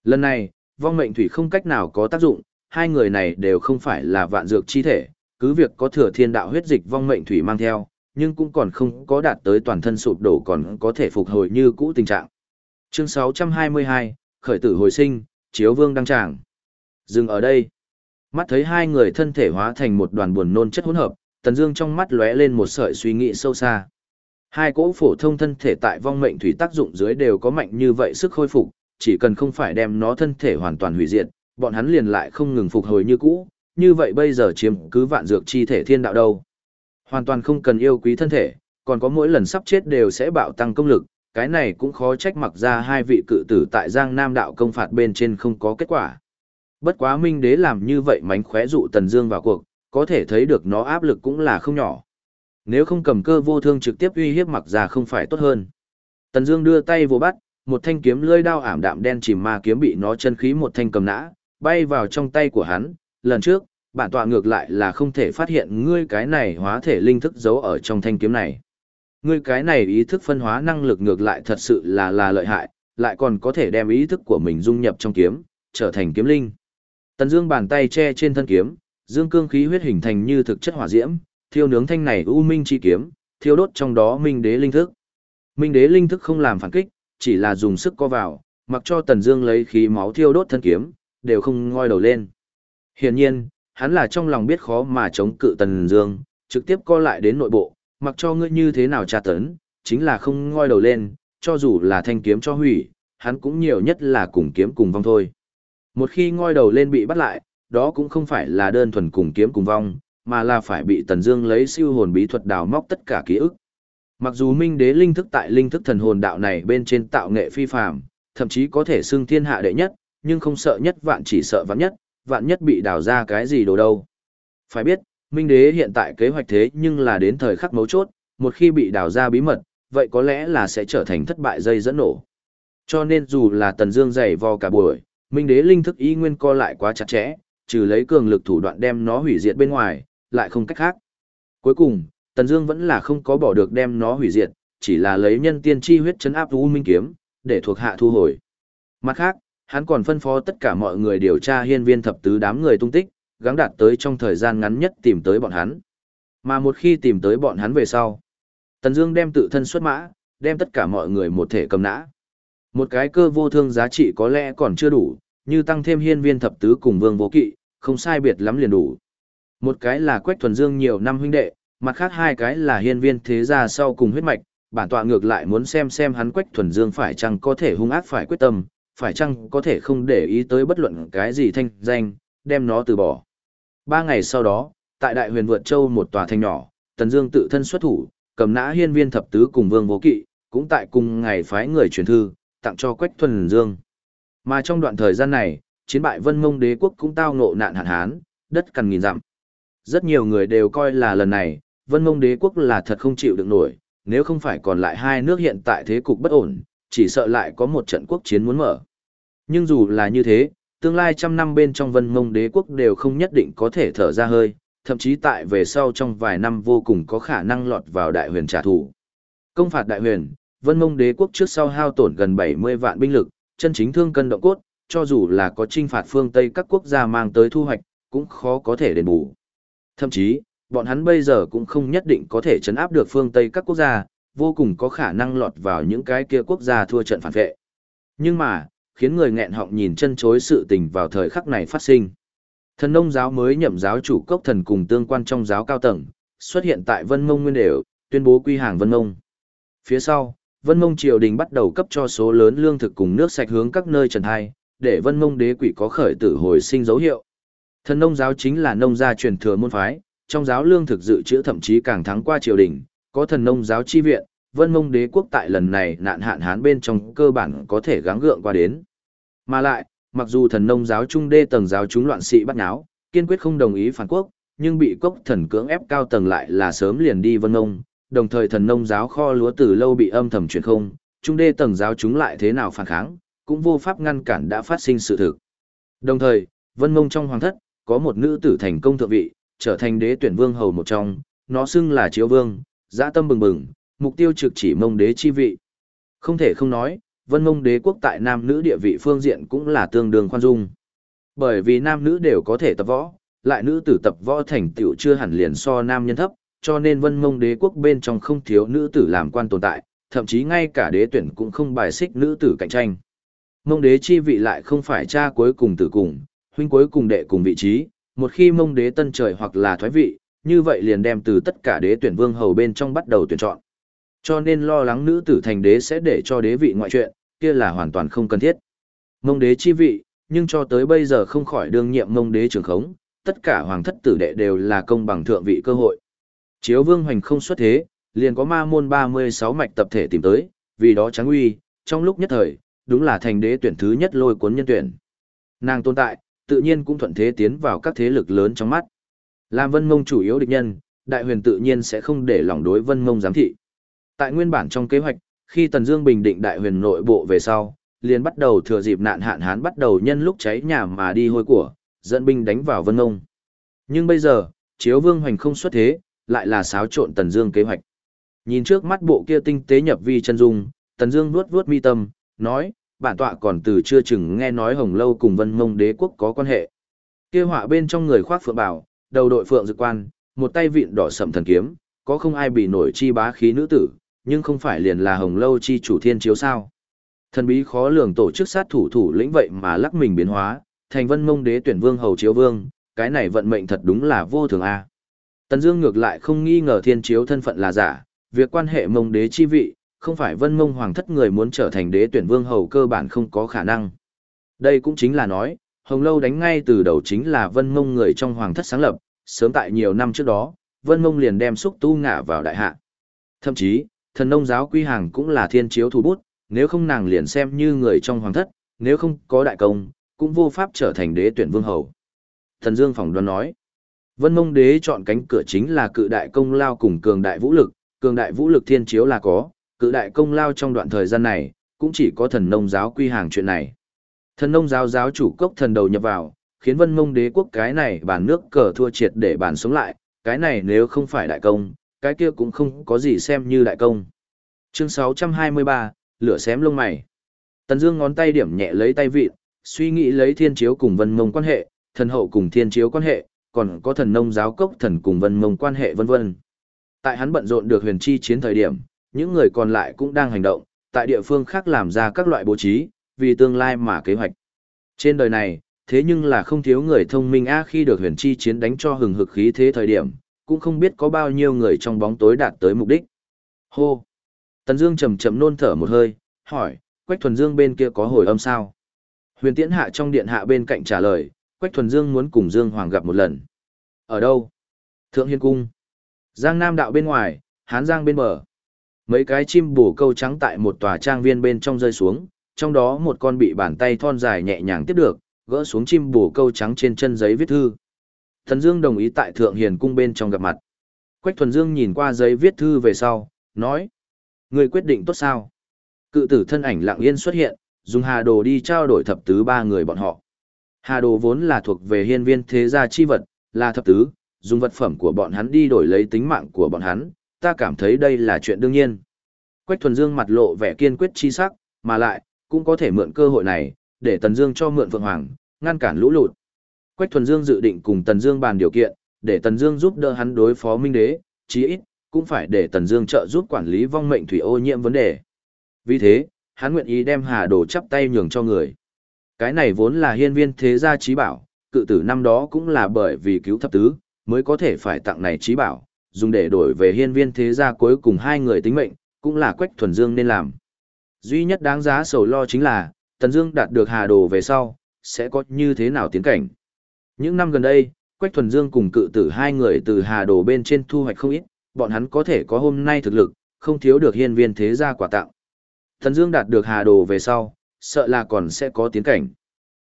Lần này, vong mệnh thủy không cách nào có tác dụng, hai người này đều không phải là vạn dược chi thể, cứ việc có thừa thiên đạo huyết dịch vong mệnh thủy mang theo, nhưng cũng còn không có đạt tới toàn thân sụp đổ còn có thể phục hồi như cũ tình trạng. Chương 622, khởi tử hồi sinh, chiếu vương đăng tràng. Dừng ở đây. Mắt thấy hai người thân thể hóa thành một đoàn buồn nôn chất hỗn hợp, Tần Dương trong mắt lóe lên một sợi suy nghĩ sâu xa. Hai cỗ phổ thông thân thể tại vong mệnh thủy tác dụng dưới đều có mạnh như vậy sức khôi phục, chỉ cần không phải đem nó thân thể hoàn toàn hủy diệt, bọn hắn liền lại không ngừng phục hồi như cũ, như vậy bây giờ chiếm cứ vạn dược chi thể thiên đạo đâu. Hoàn toàn không cần yêu quý thân thể, còn có mỗi lần sắp chết đều sẽ bạo tăng công lực, cái này cũng khó trách mặc ra hai vị cự tử tại Giang Nam đạo công phạt bên trên không có kết quả. Bất quá Minh Đế làm như vậy mánh khóe dụ Tần Dương vào cuộc, có thể thấy được nó áp lực cũng là không nhỏ. Nếu không cầm cơ vô thương trực tiếp uy hiếp mặc ra không phải tốt hơn. Tần Dương đưa tay vô bắt, một thanh kiếm lưỡi đao ảm đạm đen chìm ma kiếm bị nó chân khí một thanh cầm nã, bay vào trong tay của hắn. Lần trước, bản tọa ngược lại là không thể phát hiện ngươi cái này hóa thể linh thức giấu ở trong thanh kiếm này. Ngươi cái này ý thức phân hóa năng lực ngược lại thật sự là là lợi hại, lại còn có thể đem ý thức của mình dung nhập trong kiếm, trở thành kiếm linh. Tần Dương bàn tay che trên thân kiếm, dương cương khí huyết hình thành như thực chất hỏa diễm, thiêu nướng thanh này u minh chi kiếm, thiêu đốt trong đó minh đế linh thức. Minh đế linh thức không làm phản kích, chỉ là dùng sức co vào, mặc cho Tần Dương lấy khí máu thiêu đốt thân kiếm, đều không ngoi đầu lên. Hiển nhiên, hắn là trong lòng biết khó mà chống cự Tần Dương, trực tiếp co lại đến nội bộ, mặc cho ngươi như thế nào tra tấn, chính là không ngoi đầu lên, cho dù là thanh kiếm cho hủy, hắn cũng nhiều nhất là cùng kiếm cùng vong thôi. Một khi ngoi đầu lên bị bắt lại, đó cũng không phải là đơn thuần cùng kiếm cùng vong, mà là phải bị Tần Dương lấy siêu hồn bí thuật đào móc tất cả ký ức. Mặc dù Minh Đế linh thức tại linh thức thần hồn đạo này bên trên tạo nghệ phi phàm, thậm chí có thể xưng thiên hạ đệ nhất, nhưng không sợ nhất vạn chỉ sợ vạn nhất, vạn nhất bị đào ra cái gì đồ đâu. Phải biết, Minh Đế hiện tại kế hoạch thế nhưng là đến thời khắc mấu chốt, một khi bị đào ra bí mật, vậy có lẽ là sẽ trở thành thất bại dây dẫn nổ. Cho nên dù là Tần Dương dày vò cả buổi, Minh Đế linh thức ý nguyên co lại quá chặt chẽ, trừ lấy cường lực thủ đoạn đem nó hủy diệt bên ngoài, lại không cách khác. Cuối cùng, Tần Dương vẫn là không có bỏ được đem nó hủy diệt, chỉ là lấy nhân tiên chi huyết trấn áp U Minh kiếm, để thuộc hạ thu hồi. Mặt khác, hắn còn phân phó tất cả mọi người điều tra hiên viên thập tứ đám người tung tích, gắng đạt tới trong thời gian ngắn nhất tìm tới bọn hắn. Mà một khi tìm tới bọn hắn về sau, Tần Dương đem tự thân xuất mã, đem tất cả mọi người một thể cầm nã. Một cái cơ vô thương giá trị có lẽ còn chưa đủ, như tăng thêm hiên viên thập tứ cùng vương vô kỵ, không sai biệt lắm liền đủ. Một cái là Quách Thuần Dương nhiều năm huynh đệ, mặt khác hai cái là hiên viên thế gia sau cùng huyết mạch, bản tọa ngược lại muốn xem xem hắn Quách Thuần Dương phải chăng có thể hung ác phải quyết tâm, phải chăng có thể không để ý tới bất luận cái gì thanh danh, đem nó từ bỏ. Ba ngày sau đó, tại Đại Huyền Vượt Châu một tòa thành nhỏ, Tần Dương tự thân xuất thủ, cầm nã hiên viên thập tứ cùng Vương Vô Kỵ, cũng tại cùng ngày phái người truyền thư, tặng cho Quách Thuần Dương. Mà trong đoạn thời gian này, chiến bại Vân Mông Đế quốc cũng tao ngộ nạn hạn hán, đất cằn nghìn dặm. Rất nhiều người đều coi là lần này, Vân Mông Đế quốc là thật không chịu được nổi, nếu không phải còn lại hai nước hiện tại thế cục bất ổn, chỉ sợ lại có một trận quốc chiến muốn mở. Nhưng dù là như thế, tương lai trăm năm bên trong Vân Mông Đế quốc đều không nhất định có thể thở ra hơi, thậm chí tại về sau trong vài năm vô cùng có khả năng lọt vào đại huyền trả thù. Công phạt đại huyền, Vân Mông Đế quốc trước sau hao tổn gần 70 vạn binh lực, chân chính thương cân động cốt, cho dù là có trinh phạt phương Tây các quốc gia mang tới thu hoạch, cũng khó có thể đền bù. Thậm chí, bọn hắn bây giờ cũng không nhất định có thể chấn áp được phương Tây các quốc gia, vô cùng có khả năng lọt vào những cái kia quốc gia thua trận phản vệ. Nhưng mà, khiến người nghẹn họng nhìn chân chối sự tình vào thời khắc này phát sinh. Thần nông giáo mới nhậm giáo chủ cốc thần cùng tương quan trong giáo cao tầng, xuất hiện tại Vân Mông Nguyên Đều, tuyên bố quy hàng Vân Mông. Phía sau, Vân Mông triều đình bắt đầu cấp cho số lớn lương thực cùng nước sạch hướng các nơi trần hai, để Vân Mông đế quỷ có khởi tử hồi sinh dấu hiệu. Thần nông giáo chính là nông gia truyền thừa môn phái, trong giáo lương thực dự trữ thậm chí càng thắng qua triều đình, có thần nông giáo chi viện, Vân Mông đế quốc tại lần này nạn hạn hán bên trong cơ bản có thể gắng gượng qua đến. Mà lại, mặc dù thần nông giáo trung đê tầng giáo chúng loạn sĩ bắt náo, kiên quyết không đồng ý phản quốc, nhưng bị cốc thần cưỡng ép cao tầng lại là sớm liền đi Vân Mông, đồng thời thần nông giáo kho lúa từ lâu bị âm thầm truyền không, trung đê tầng giáo chúng lại thế nào phản kháng, cũng vô pháp ngăn cản đã phát sinh sự thực. Đồng thời, Vân Mông trong hoàng thất, có một nữ tử thành công thượng vị, trở thành đế tuyển vương hầu một trong, nó xưng là chiếu vương, dã tâm bừng bừng, mục tiêu trực chỉ mông đế chi vị. Không thể không nói, vân mông đế quốc tại nam nữ địa vị phương diện cũng là tương đương khoan dung. Bởi vì nam nữ đều có thể tập võ, lại nữ tử tập võ thành tựu chưa hẳn liền so nam nhân thấp, cho nên vân mông đế quốc bên trong không thiếu nữ tử làm quan tồn tại, thậm chí ngay cả đế tuyển cũng không bài xích nữ tử cạnh tranh. Mông đế chi vị lại không phải cha cuối cùng tử cùng, huynh cuối cùng đệ cùng vị trí, một khi mông đế tân trời hoặc là thoái vị, như vậy liền đem từ tất cả đế tuyển vương hầu bên trong bắt đầu tuyển chọn. Cho nên lo lắng nữ tử thành đế sẽ để cho đế vị ngoại chuyện, kia là hoàn toàn không cần thiết. Mông đế chi vị, nhưng cho tới bây giờ không khỏi đương nhiệm mông đế trường khống, tất cả hoàng thất tử đệ đều là công bằng thượng vị cơ hội. Chiếu vương hoành không xuất thế, liền có ma môn 36 mạch tập thể tìm tới, vì đó trắng uy, trong lúc nhất thời, đúng là thành đế tuyển thứ nhất lôi cuốn nhân tuyển. Nàng tồn tại, tự nhiên cũng thuận thế tiến vào các thế lực lớn trong mắt. Làm vân mông chủ yếu địch nhân, đại huyền tự nhiên sẽ không để lỏng đối vân mông giám thị. Tại nguyên bản trong kế hoạch, khi Tần Dương bình định đại huyền nội bộ về sau, liền bắt đầu thừa dịp nạn hạn hán bắt đầu nhân lúc cháy nhà mà đi hôi của, dẫn binh đánh vào vân mông. Nhưng bây giờ, chiếu vương hoành không xuất thế, lại là xáo trộn Tần Dương kế hoạch. Nhìn trước mắt bộ kia tinh tế nhập vi chân dung, Tần Dương vuốt vuốt mi tâm, nói, bản tọa còn từ chưa chừng nghe nói Hồng Lâu cùng Vân Mông Đế quốc có quan hệ. Kia họa bên trong người khoác phượng bảo, đầu đội phượng dực quan, một tay vịn đỏ sẫm thần kiếm, có không ai bị nổi chi bá khí nữ tử, nhưng không phải liền là Hồng Lâu chi chủ thiên chiếu sao? Thần bí khó lường tổ chức sát thủ thủ lĩnh vậy mà lắc mình biến hóa, thành Vân Mông Đế tuyển vương hầu chiếu vương, cái này vận mệnh thật đúng là vô thường a. Tần Dương ngược lại không nghi ngờ thiên chiếu thân phận là giả, việc quan hệ Mông Đế chi vị, không phải vân mông hoàng thất người muốn trở thành đế tuyển vương hầu cơ bản không có khả năng. Đây cũng chính là nói, Hồng Lâu đánh ngay từ đầu chính là vân mông người trong hoàng thất sáng lập, sớm tại nhiều năm trước đó, vân mông liền đem xúc tu ngả vào đại hạ. Thậm chí, thần nông giáo quy hàng cũng là thiên chiếu thủ bút, nếu không nàng liền xem như người trong hoàng thất, nếu không có đại công, cũng vô pháp trở thành đế tuyển vương hầu. Thần Dương phỏng đoán nói, vân mông đế chọn cánh cửa chính là cự đại công lao cùng cường đại vũ lực, cường đại vũ lực thiên chiếu là có, cự đại công lao trong đoạn thời gian này, cũng chỉ có thần nông giáo quy hàng chuyện này. Thần nông giáo giáo chủ cốc thần đầu nhập vào, khiến vân mông đế quốc cái này bản nước cờ thua triệt để bản sống lại, cái này nếu không phải đại công, cái kia cũng không có gì xem như đại công. Chương 623, lửa xém lông mày. Tần Dương ngón tay điểm nhẹ lấy tay vịn, suy nghĩ lấy thiên chiếu cùng vân mông quan hệ, thần hậu cùng thiên chiếu quan hệ, còn có thần nông giáo cốc thần cùng vân mông quan hệ vân vân. Tại hắn bận rộn được huyền chi chiến thời điểm, những người còn lại cũng đang hành động, tại địa phương khác làm ra các loại bố trí, vì tương lai mà kế hoạch. Trên đời này, thế nhưng là không thiếu người thông minh a khi được huyền chi chiến đánh cho hừng hực khí thế thời điểm, cũng không biết có bao nhiêu người trong bóng tối đạt tới mục đích. Hô! Tần Dương chậm chậm nôn thở một hơi, hỏi, Quách Thuần Dương bên kia có hồi âm sao? Huyền Tiễn Hạ trong điện hạ bên cạnh trả lời, Quách Thuần Dương muốn cùng Dương Hoàng gặp một lần. Ở đâu? Thượng Hiên Cung. Giang Nam đạo bên ngoài, Hán Giang bên bờ. Mấy cái chim bổ câu trắng tại một tòa trang viên bên trong rơi xuống, trong đó một con bị bàn tay thon dài nhẹ nhàng tiếp được, gỡ xuống chim bổ câu trắng trên chân giấy viết thư. Thần Dương đồng ý tại Thượng Hiền cung bên trong gặp mặt. Quách Thuần Dương nhìn qua giấy viết thư về sau, nói: "Người quyết định tốt sao?" Cự tử thân ảnh lặng yên xuất hiện, dùng Hà Đồ đi trao đổi thập tứ ba người bọn họ. Hà Đồ vốn là thuộc về hiên viên thế gia chi vật, là thập tứ, dùng vật phẩm của bọn hắn đi đổi lấy tính mạng của bọn hắn, ta cảm thấy đây là chuyện đương nhiên. Quách Thuần Dương mặt lộ vẻ kiên quyết chi sắc, mà lại, cũng có thể mượn cơ hội này, để Tần Dương cho mượn Phượng Hoàng, ngăn cản lũ lụt. Quách Thuần Dương dự định cùng Tần Dương bàn điều kiện, để Tần Dương giúp đỡ hắn đối phó Minh Đế, chí ít cũng phải để Tần Dương trợ giúp quản lý vong mệnh thủy ô nhiễm vấn đề. Vì thế, hắn nguyện ý đem Hà Đồ chắp tay nhường cho người. Cái này vốn là hiên viên thế gia trí bảo, cự tử năm đó cũng là bởi vì cứu thập tứ, mới có thể phải tặng này trí bảo, dùng để đổi về hiên viên thế gia cuối cùng hai người tính mệnh, cũng là Quách Thuần Dương nên làm. Duy nhất đáng giá sầu lo chính là, Tần Dương đạt được Hà Đồ về sau, sẽ có như thế nào tiến cảnh. Những năm gần đây, Quách Thuần Dương cùng cự tử hai người từ Hà Đồ bên trên thu hoạch không ít, bọn hắn có thể có hôm nay thực lực, không thiếu được hiên viên thế gia quả tặng. Tần Dương đạt được Hà Đồ về sau, sợ là còn sẽ có tiến cảnh.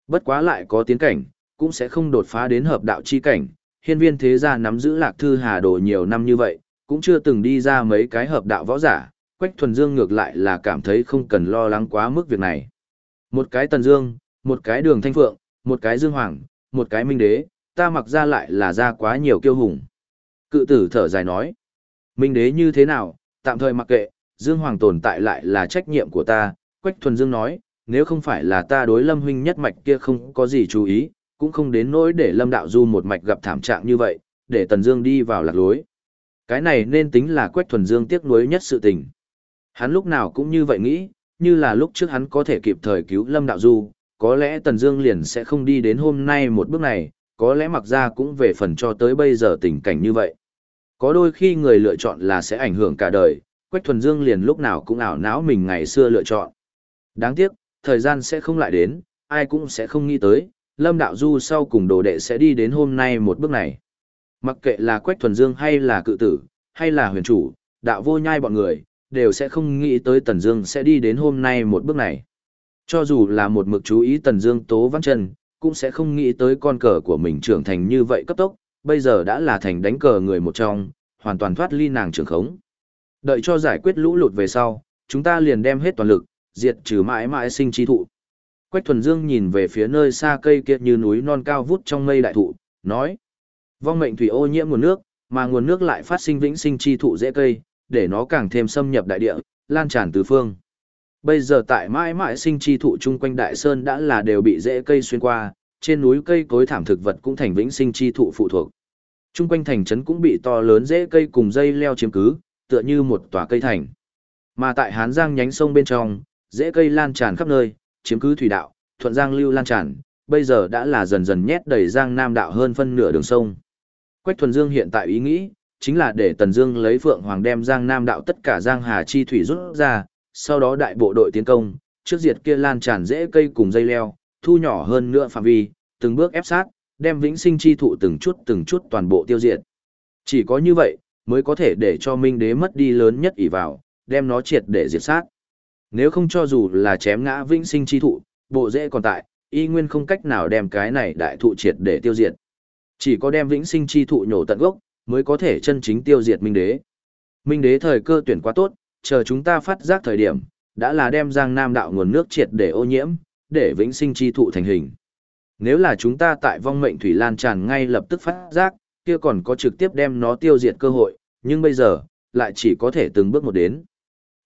Bất quá lại có tiến cảnh, cũng sẽ không đột phá đến hợp đạo chi cảnh, hiên viên thế gia nắm giữ lạc thư hà đồ nhiều năm như vậy, cũng chưa từng đi ra mấy cái hợp đạo võ giả, Quách Thuần Dương ngược lại là cảm thấy không cần lo lắng quá mức việc này. Một cái Tần Dương, một cái Đường Thanh Phượng, một cái Dương Hoàng, một cái Minh Đế, ta mặc ra lại là ra quá nhiều kiêu hùng. Cự tử thở dài nói, Minh Đế như thế nào, tạm thời mặc kệ, Dương Hoàng tồn tại lại là trách nhiệm của ta, Quách Thuần Dương nói, nếu không phải là ta đối Lâm huynh nhất mạch kia không có gì chú ý, cũng không đến nỗi để Lâm Đạo Du một mạch gặp thảm trạng như vậy, để Tần Dương đi vào lạc lối. Cái này nên tính là Quách Thuần Dương tiếc nuối nhất sự tình. Hắn lúc nào cũng như vậy nghĩ, như là lúc trước hắn có thể kịp thời cứu Lâm Đạo Du, có lẽ Tần Dương liền sẽ không đi đến hôm nay một bước này, có lẽ mặc ra cũng về phần cho tới bây giờ tình cảnh như vậy. Có đôi khi người lựa chọn là sẽ ảnh hưởng cả đời, Quách Thuần Dương liền lúc nào cũng ảo não mình ngày xưa lựa chọn. Đáng tiếc, thời gian sẽ không lại đến, ai cũng sẽ không nghĩ tới, Lâm Đạo Du sau cùng đồ đệ sẽ đi đến hôm nay một bước này. Mặc kệ là Quách Thuần Dương hay là cự tử, hay là huyền chủ, đạo vô nhai bọn người, đều sẽ không nghĩ tới Tần Dương sẽ đi đến hôm nay một bước này. Cho dù là một mực chú ý Tần Dương tố văn chân, cũng sẽ không nghĩ tới con cờ của mình trưởng thành như vậy cấp tốc, bây giờ đã là thành đánh cờ người một trong, hoàn toàn thoát ly nàng trưởng khống. Đợi cho giải quyết lũ lụt về sau, chúng ta liền đem hết toàn lực, diệt trừ mãi mãi sinh chi thụ. Quách thuần dương nhìn về phía nơi xa cây kia như núi non cao vút trong mây đại thụ, nói. Vong mệnh thủy ô nhiễm nguồn nước, mà nguồn nước lại phát sinh vĩnh sinh chi thụ dễ cây, để nó càng thêm xâm nhập đại địa, lan tràn tứ phương. Bây giờ tại mãi mãi sinh chi thụ chung quanh đại sơn đã là đều bị rễ cây xuyên qua, trên núi cây cối thảm thực vật cũng thành vĩnh sinh chi thụ phụ thuộc. Trung quanh thành trấn cũng bị to lớn rễ cây cùng dây leo chiếm cứ, tựa như một tòa cây thành. Mà tại Hán Giang nhánh sông bên trong, rễ cây lan tràn khắp nơi, chiếm cứ thủy đạo, thuận giang lưu lan tràn, bây giờ đã là dần dần nhét đầy giang nam đạo hơn phân nửa đường sông. Quách Thuần Dương hiện tại ý nghĩ, chính là để Tần Dương lấy Phượng Hoàng đem giang nam đạo tất cả giang hà chi thủy rút ra, sau đó đại bộ đội tiến công, trước diệt kia lan tràn rễ cây cùng dây leo, thu nhỏ hơn nữa phạm vi, từng bước ép sát, đem vĩnh sinh chi thụ từng chút từng chút toàn bộ tiêu diệt. Chỉ có như vậy, mới có thể để cho Minh Đế mất đi lớn nhất ỷ vào, đem nó triệt để diệt sát. Nếu không cho dù là chém ngã vĩnh sinh chi thụ, bộ rễ còn tại, y nguyên không cách nào đem cái này đại thụ triệt để tiêu diệt. Chỉ có đem vĩnh sinh chi thụ nhổ tận gốc, mới có thể chân chính tiêu diệt Minh Đế. Minh Đế thời cơ tuyển quá tốt, chờ chúng ta phát giác thời điểm, đã là đem Giang Nam đạo nguồn nước triệt để ô nhiễm, để vĩnh sinh chi thụ thành hình. Nếu là chúng ta tại vong mệnh thủy lan tràn ngay lập tức phát giác, kia còn có trực tiếp đem nó tiêu diệt cơ hội, nhưng bây giờ, lại chỉ có thể từng bước một đến.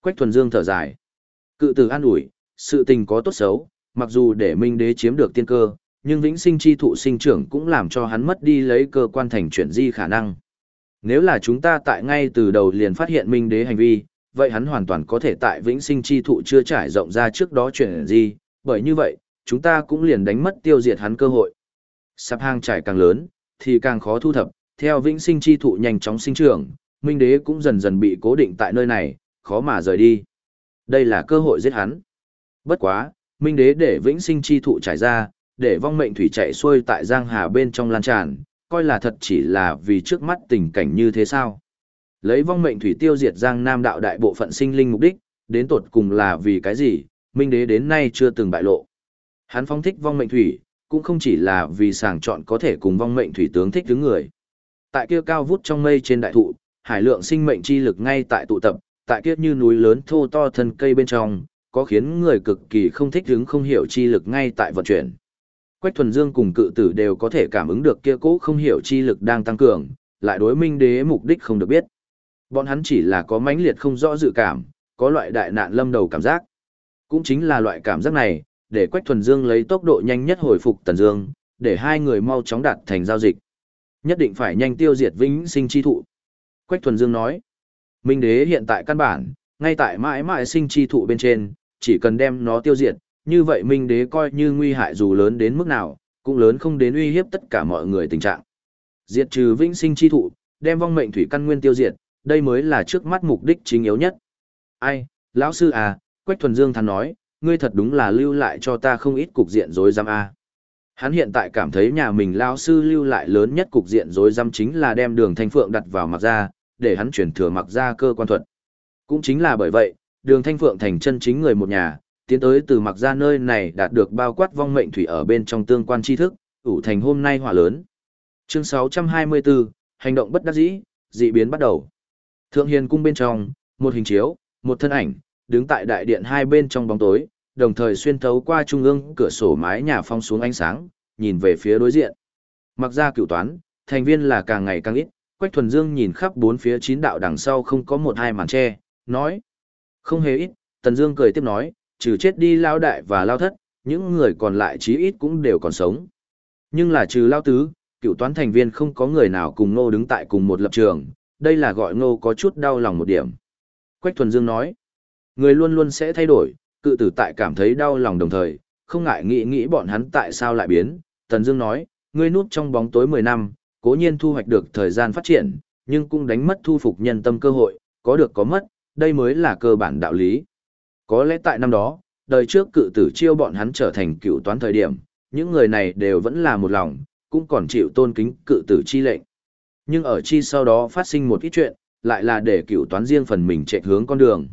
Quách thuần dương thở dài. Cự tử an ủi, sự tình có tốt xấu, mặc dù để minh đế chiếm được tiên cơ, nhưng vĩnh sinh chi thụ sinh trưởng cũng làm cho hắn mất đi lấy cơ quan thành chuyển di khả năng. Nếu là chúng ta tại ngay từ đầu liền phát hiện minh đế hành vi, vậy hắn hoàn toàn có thể tại vĩnh sinh chi thụ chưa trải rộng ra trước đó chuyển di, bởi như vậy, chúng ta cũng liền đánh mất tiêu diệt hắn cơ hội. Sắp hang trải càng lớn, thì càng khó thu thập, theo vĩnh sinh chi thụ nhanh chóng sinh trưởng, minh đế cũng dần dần bị cố định tại nơi này, khó mà rời đi. Đây là cơ hội giết hắn. Bất quá, minh đế để vĩnh sinh chi thụ trải ra, để vong mệnh thủy chạy xuôi tại giang hà bên trong lan tràn, coi là thật chỉ là vì trước mắt tình cảnh như thế sao. Lấy vong mệnh thủy tiêu diệt giang nam đạo đại bộ phận sinh linh mục đích, đến tột cùng là vì cái gì, minh đế đến nay chưa từng bại lộ. Hắn phong thích vong mệnh thủy, cũng không chỉ là vì sàng chọn có thể cùng vong mệnh thủy tướng thích đứng người. Tại kia cao vút trong mây trên đại thụ, hải lượng sinh mệnh chi lực ngay tại tụ tập, tại kiếp như núi lớn thô to thân cây bên trong, có khiến người cực kỳ không thích hứng không hiểu chi lực ngay tại vận chuyển. Quách thuần dương cùng cự tử đều có thể cảm ứng được kia cố không hiểu chi lực đang tăng cường, lại đối minh đế mục đích không được biết. Bọn hắn chỉ là có mãnh liệt không rõ dự cảm, có loại đại nạn lâm đầu cảm giác. Cũng chính là loại cảm giác này, để Quách Thuần Dương lấy tốc độ nhanh nhất hồi phục Tần Dương, để hai người mau chóng đạt thành giao dịch. Nhất định phải nhanh tiêu diệt vĩnh sinh chi thụ. Quách Thuần Dương nói, Minh Đế hiện tại căn bản, ngay tại mãi mãi sinh chi thụ bên trên, chỉ cần đem nó tiêu diệt, như vậy Minh Đế coi như nguy hại dù lớn đến mức nào, cũng lớn không đến uy hiếp tất cả mọi người tình trạng. Diệt trừ vĩnh sinh chi thụ, đem vong mệnh thủy căn nguyên tiêu diệt, đây mới là trước mắt mục đích chính yếu nhất. Ai, lão sư à, Quách Thuần Dương thán nói, ngươi thật đúng là lưu lại cho ta không ít cục diện rối rắm a. Hắn hiện tại cảm thấy nhà mình lão sư lưu lại lớn nhất cục diện rối rắm chính là đem Đường Thanh Phượng đặt vào mặt ra, để hắn chuyển thừa mặc ra cơ quan thuật. Cũng chính là bởi vậy, Đường Thanh Phượng thành chân chính người một nhà, tiến tới từ mặc ra nơi này đạt được bao quát vong mệnh thủy ở bên trong tương quan tri thức, ủ thành hôm nay hỏa lớn. Chương 624, hành động bất đắc dĩ, dị biến bắt đầu. Thượng Hiền cung bên trong, một hình chiếu, một thân ảnh, đứng tại đại điện hai bên trong bóng tối, đồng thời xuyên thấu qua trung ương cửa sổ mái nhà phong xuống ánh sáng, nhìn về phía đối diện. Mặc ra cửu toán, thành viên là càng ngày càng ít, Quách Thuần Dương nhìn khắp bốn phía chín đạo đằng sau không có một hai màn che, nói: "Không hề ít." Tần Dương cười tiếp nói: "Trừ chết đi lao đại và lao thất, những người còn lại chí ít cũng đều còn sống. Nhưng là trừ lao tứ, cựu toán thành viên không có người nào cùng Ngô đứng tại cùng một lập trường, đây là gọi Ngô có chút đau lòng một điểm." Quách Thuần Dương nói: Người luôn luôn sẽ thay đổi, cự tử tại cảm thấy đau lòng đồng thời, không ngại nghĩ nghĩ bọn hắn tại sao lại biến. Tần Dương nói, ngươi núp trong bóng tối 10 năm, cố nhiên thu hoạch được thời gian phát triển, nhưng cũng đánh mất thu phục nhân tâm cơ hội, có được có mất, đây mới là cơ bản đạo lý. Có lẽ tại năm đó, đời trước cự tử chiêu bọn hắn trở thành cựu toán thời điểm, những người này đều vẫn là một lòng, cũng còn chịu tôn kính cự tử chi lệnh. Nhưng ở chi sau đó phát sinh một ít chuyện, lại là để cựu toán riêng phần mình chạy hướng con đường.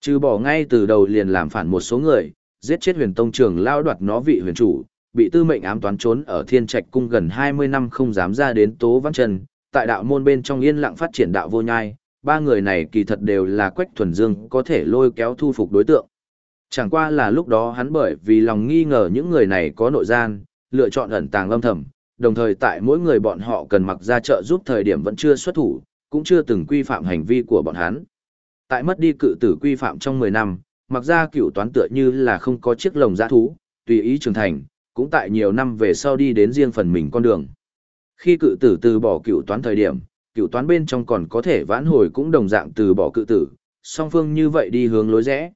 Trừ bỏ ngay từ đầu liền làm phản một số người, giết chết huyền tông trưởng lao đoạt nó vị huyền chủ, bị tư mệnh ám toán trốn ở thiên trạch cung gần 20 năm không dám ra đến tố văn trần, tại đạo môn bên trong yên lặng phát triển đạo vô nhai, ba người này kỳ thật đều là quách thuần dương có thể lôi kéo thu phục đối tượng. Chẳng qua là lúc đó hắn bởi vì lòng nghi ngờ những người này có nội gian, lựa chọn ẩn tàng âm thầm, đồng thời tại mỗi người bọn họ cần mặc ra trợ giúp thời điểm vẫn chưa xuất thủ, cũng chưa từng quy phạm hành vi của bọn hắn. Tại mất đi cự tử quy phạm trong 10 năm, mặc ra cửu toán tựa như là không có chiếc lồng giã thú, tùy ý trưởng thành, cũng tại nhiều năm về sau đi đến riêng phần mình con đường. Khi cự tử từ bỏ cựu toán thời điểm, cựu toán bên trong còn có thể vãn hồi cũng đồng dạng từ bỏ cự tử, song phương như vậy đi hướng lối rẽ.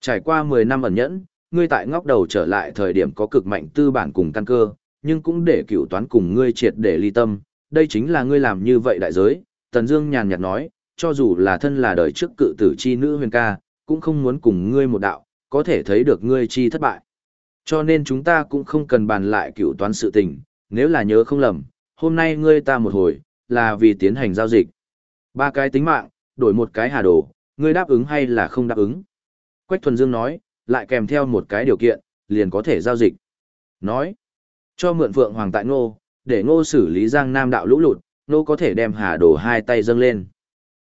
Trải qua 10 năm ẩn nhẫn, ngươi tại ngóc đầu trở lại thời điểm có cực mạnh tư bản cùng căn cơ, nhưng cũng để cựu toán cùng ngươi triệt để ly tâm, đây chính là ngươi làm như vậy đại giới. Tần Dương nhàn nhạt nói, cho dù là thân là đời trước cự tử chi nữ huyền ca, cũng không muốn cùng ngươi một đạo, có thể thấy được ngươi chi thất bại. Cho nên chúng ta cũng không cần bàn lại cựu toán sự tình, nếu là nhớ không lầm, hôm nay ngươi ta một hồi, là vì tiến hành giao dịch. Ba cái tính mạng, đổi một cái hà đồ, ngươi đáp ứng hay là không đáp ứng. Quách Thuần Dương nói, lại kèm theo một cái điều kiện, liền có thể giao dịch. Nói, cho mượn Phượng Hoàng tại Ngô, để Ngô xử lý Giang Nam đạo lũ lụt, Ngô có thể đem hà đồ hai tay dâng lên.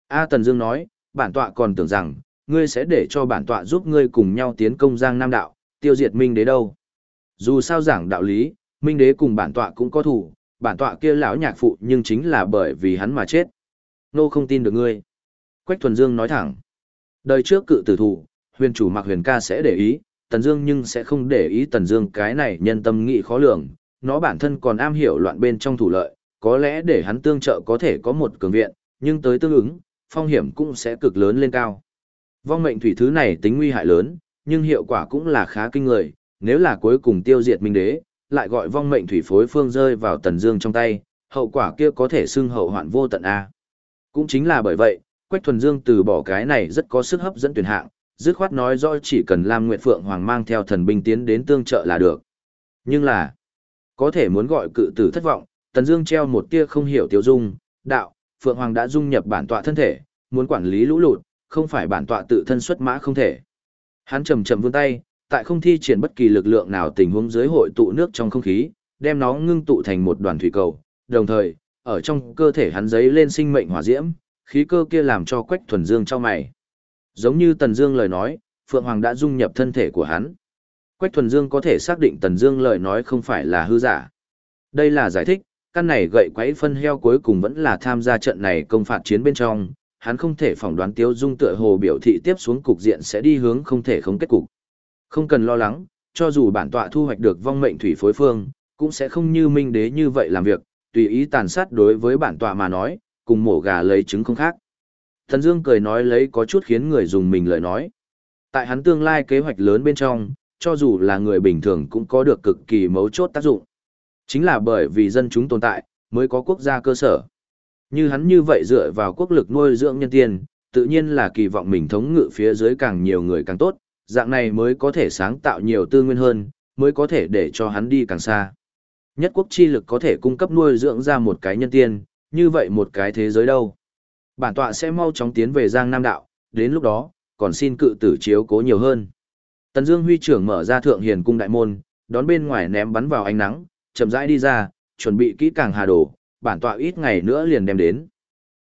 A Tần Dương nói, bản tọa còn tưởng rằng, ngươi sẽ để cho bản tọa giúp ngươi cùng nhau tiến công Giang Nam đạo, tiêu diệt Minh đế đâu. Dù sao giảng đạo lý, Minh đế cùng bản tọa cũng có thủ, bản tọa kia lão nhạc phụ nhưng chính là bởi vì hắn mà chết. Nô không tin được ngươi. Quách Thuần Dương nói thẳng. Đời trước cự tử thủ, huyền chủ mặc huyền ca sẽ để ý, Tần Dương nhưng sẽ không để ý Tần Dương cái này nhân tâm nghị khó lường, nó bản thân còn am hiểu loạn bên trong thủ lợi, có lẽ để hắn tương trợ có thể có một cường viện, nhưng tới tương ứng, phong hiểm cũng sẽ cực lớn lên cao. Vong mệnh thủy thứ này tính nguy hại lớn, nhưng hiệu quả cũng là khá kinh người, nếu là cuối cùng tiêu diệt minh đế, lại gọi vong mệnh thủy phối phương rơi vào tần dương trong tay, hậu quả kia có thể xưng hậu hoạn vô tận a. Cũng chính là bởi vậy, Quách Thuần Dương từ bỏ cái này rất có sức hấp dẫn tuyển hạng, dứt khoát nói rõ chỉ cần Lam Nguyệt Phượng Hoàng mang theo thần binh tiến đến tương trợ là được. Nhưng là, có thể muốn gọi cự tử thất vọng, Tần Dương treo một tia không hiểu tiêu dung, đạo, Phượng Hoàng đã dung nhập bản tọa thân thể, muốn quản lý lũ lụt, không phải bản tọa tự thân xuất mã không thể. Hắn chậm chậm vươn tay, tại không thi triển bất kỳ lực lượng nào tình huống dưới hội tụ nước trong không khí, đem nó ngưng tụ thành một đoàn thủy cầu, đồng thời, ở trong cơ thể hắn giấy lên sinh mệnh hỏa diễm, khí cơ kia làm cho Quách Thuần Dương cho mày. Giống như Tần Dương lời nói, Phượng Hoàng đã dung nhập thân thể của hắn. Quách Thuần Dương có thể xác định Tần Dương lời nói không phải là hư giả. Đây là giải thích, căn này gậy quấy phân heo cuối cùng vẫn là tham gia trận này công phạt chiến bên trong, hắn không thể phỏng đoán Tiêu Dung tựa hồ biểu thị tiếp xuống cục diện sẽ đi hướng không thể không kết cục. Không cần lo lắng, cho dù bản tọa thu hoạch được vong mệnh thủy phối phương, cũng sẽ không như minh đế như vậy làm việc, tùy ý tàn sát đối với bản tọa mà nói, cùng mổ gà lấy trứng không khác. Thần Dương cười nói lấy có chút khiến người dùng mình lời nói. Tại hắn tương lai kế hoạch lớn bên trong, cho dù là người bình thường cũng có được cực kỳ mấu chốt tác dụng. Chính là bởi vì dân chúng tồn tại, mới có quốc gia cơ sở. Như hắn như vậy dựa vào quốc lực nuôi dưỡng nhân tiên, tự nhiên là kỳ vọng mình thống ngự phía dưới càng nhiều người càng tốt, dạng này mới có thể sáng tạo nhiều tư nguyên hơn, mới có thể để cho hắn đi càng xa. Nhất quốc chi lực có thể cung cấp nuôi dưỡng ra một cái nhân tiên, như vậy một cái thế giới đâu. Bản tọa sẽ mau chóng tiến về Giang Nam Đạo, đến lúc đó, còn xin cự tử chiếu cố nhiều hơn. Tần Dương huy trưởng mở ra thượng hiền cung đại môn, đón bên ngoài ném bắn vào ánh nắng, chậm rãi đi ra, chuẩn bị kỹ càng hà đồ, bản tọa ít ngày nữa liền đem đến.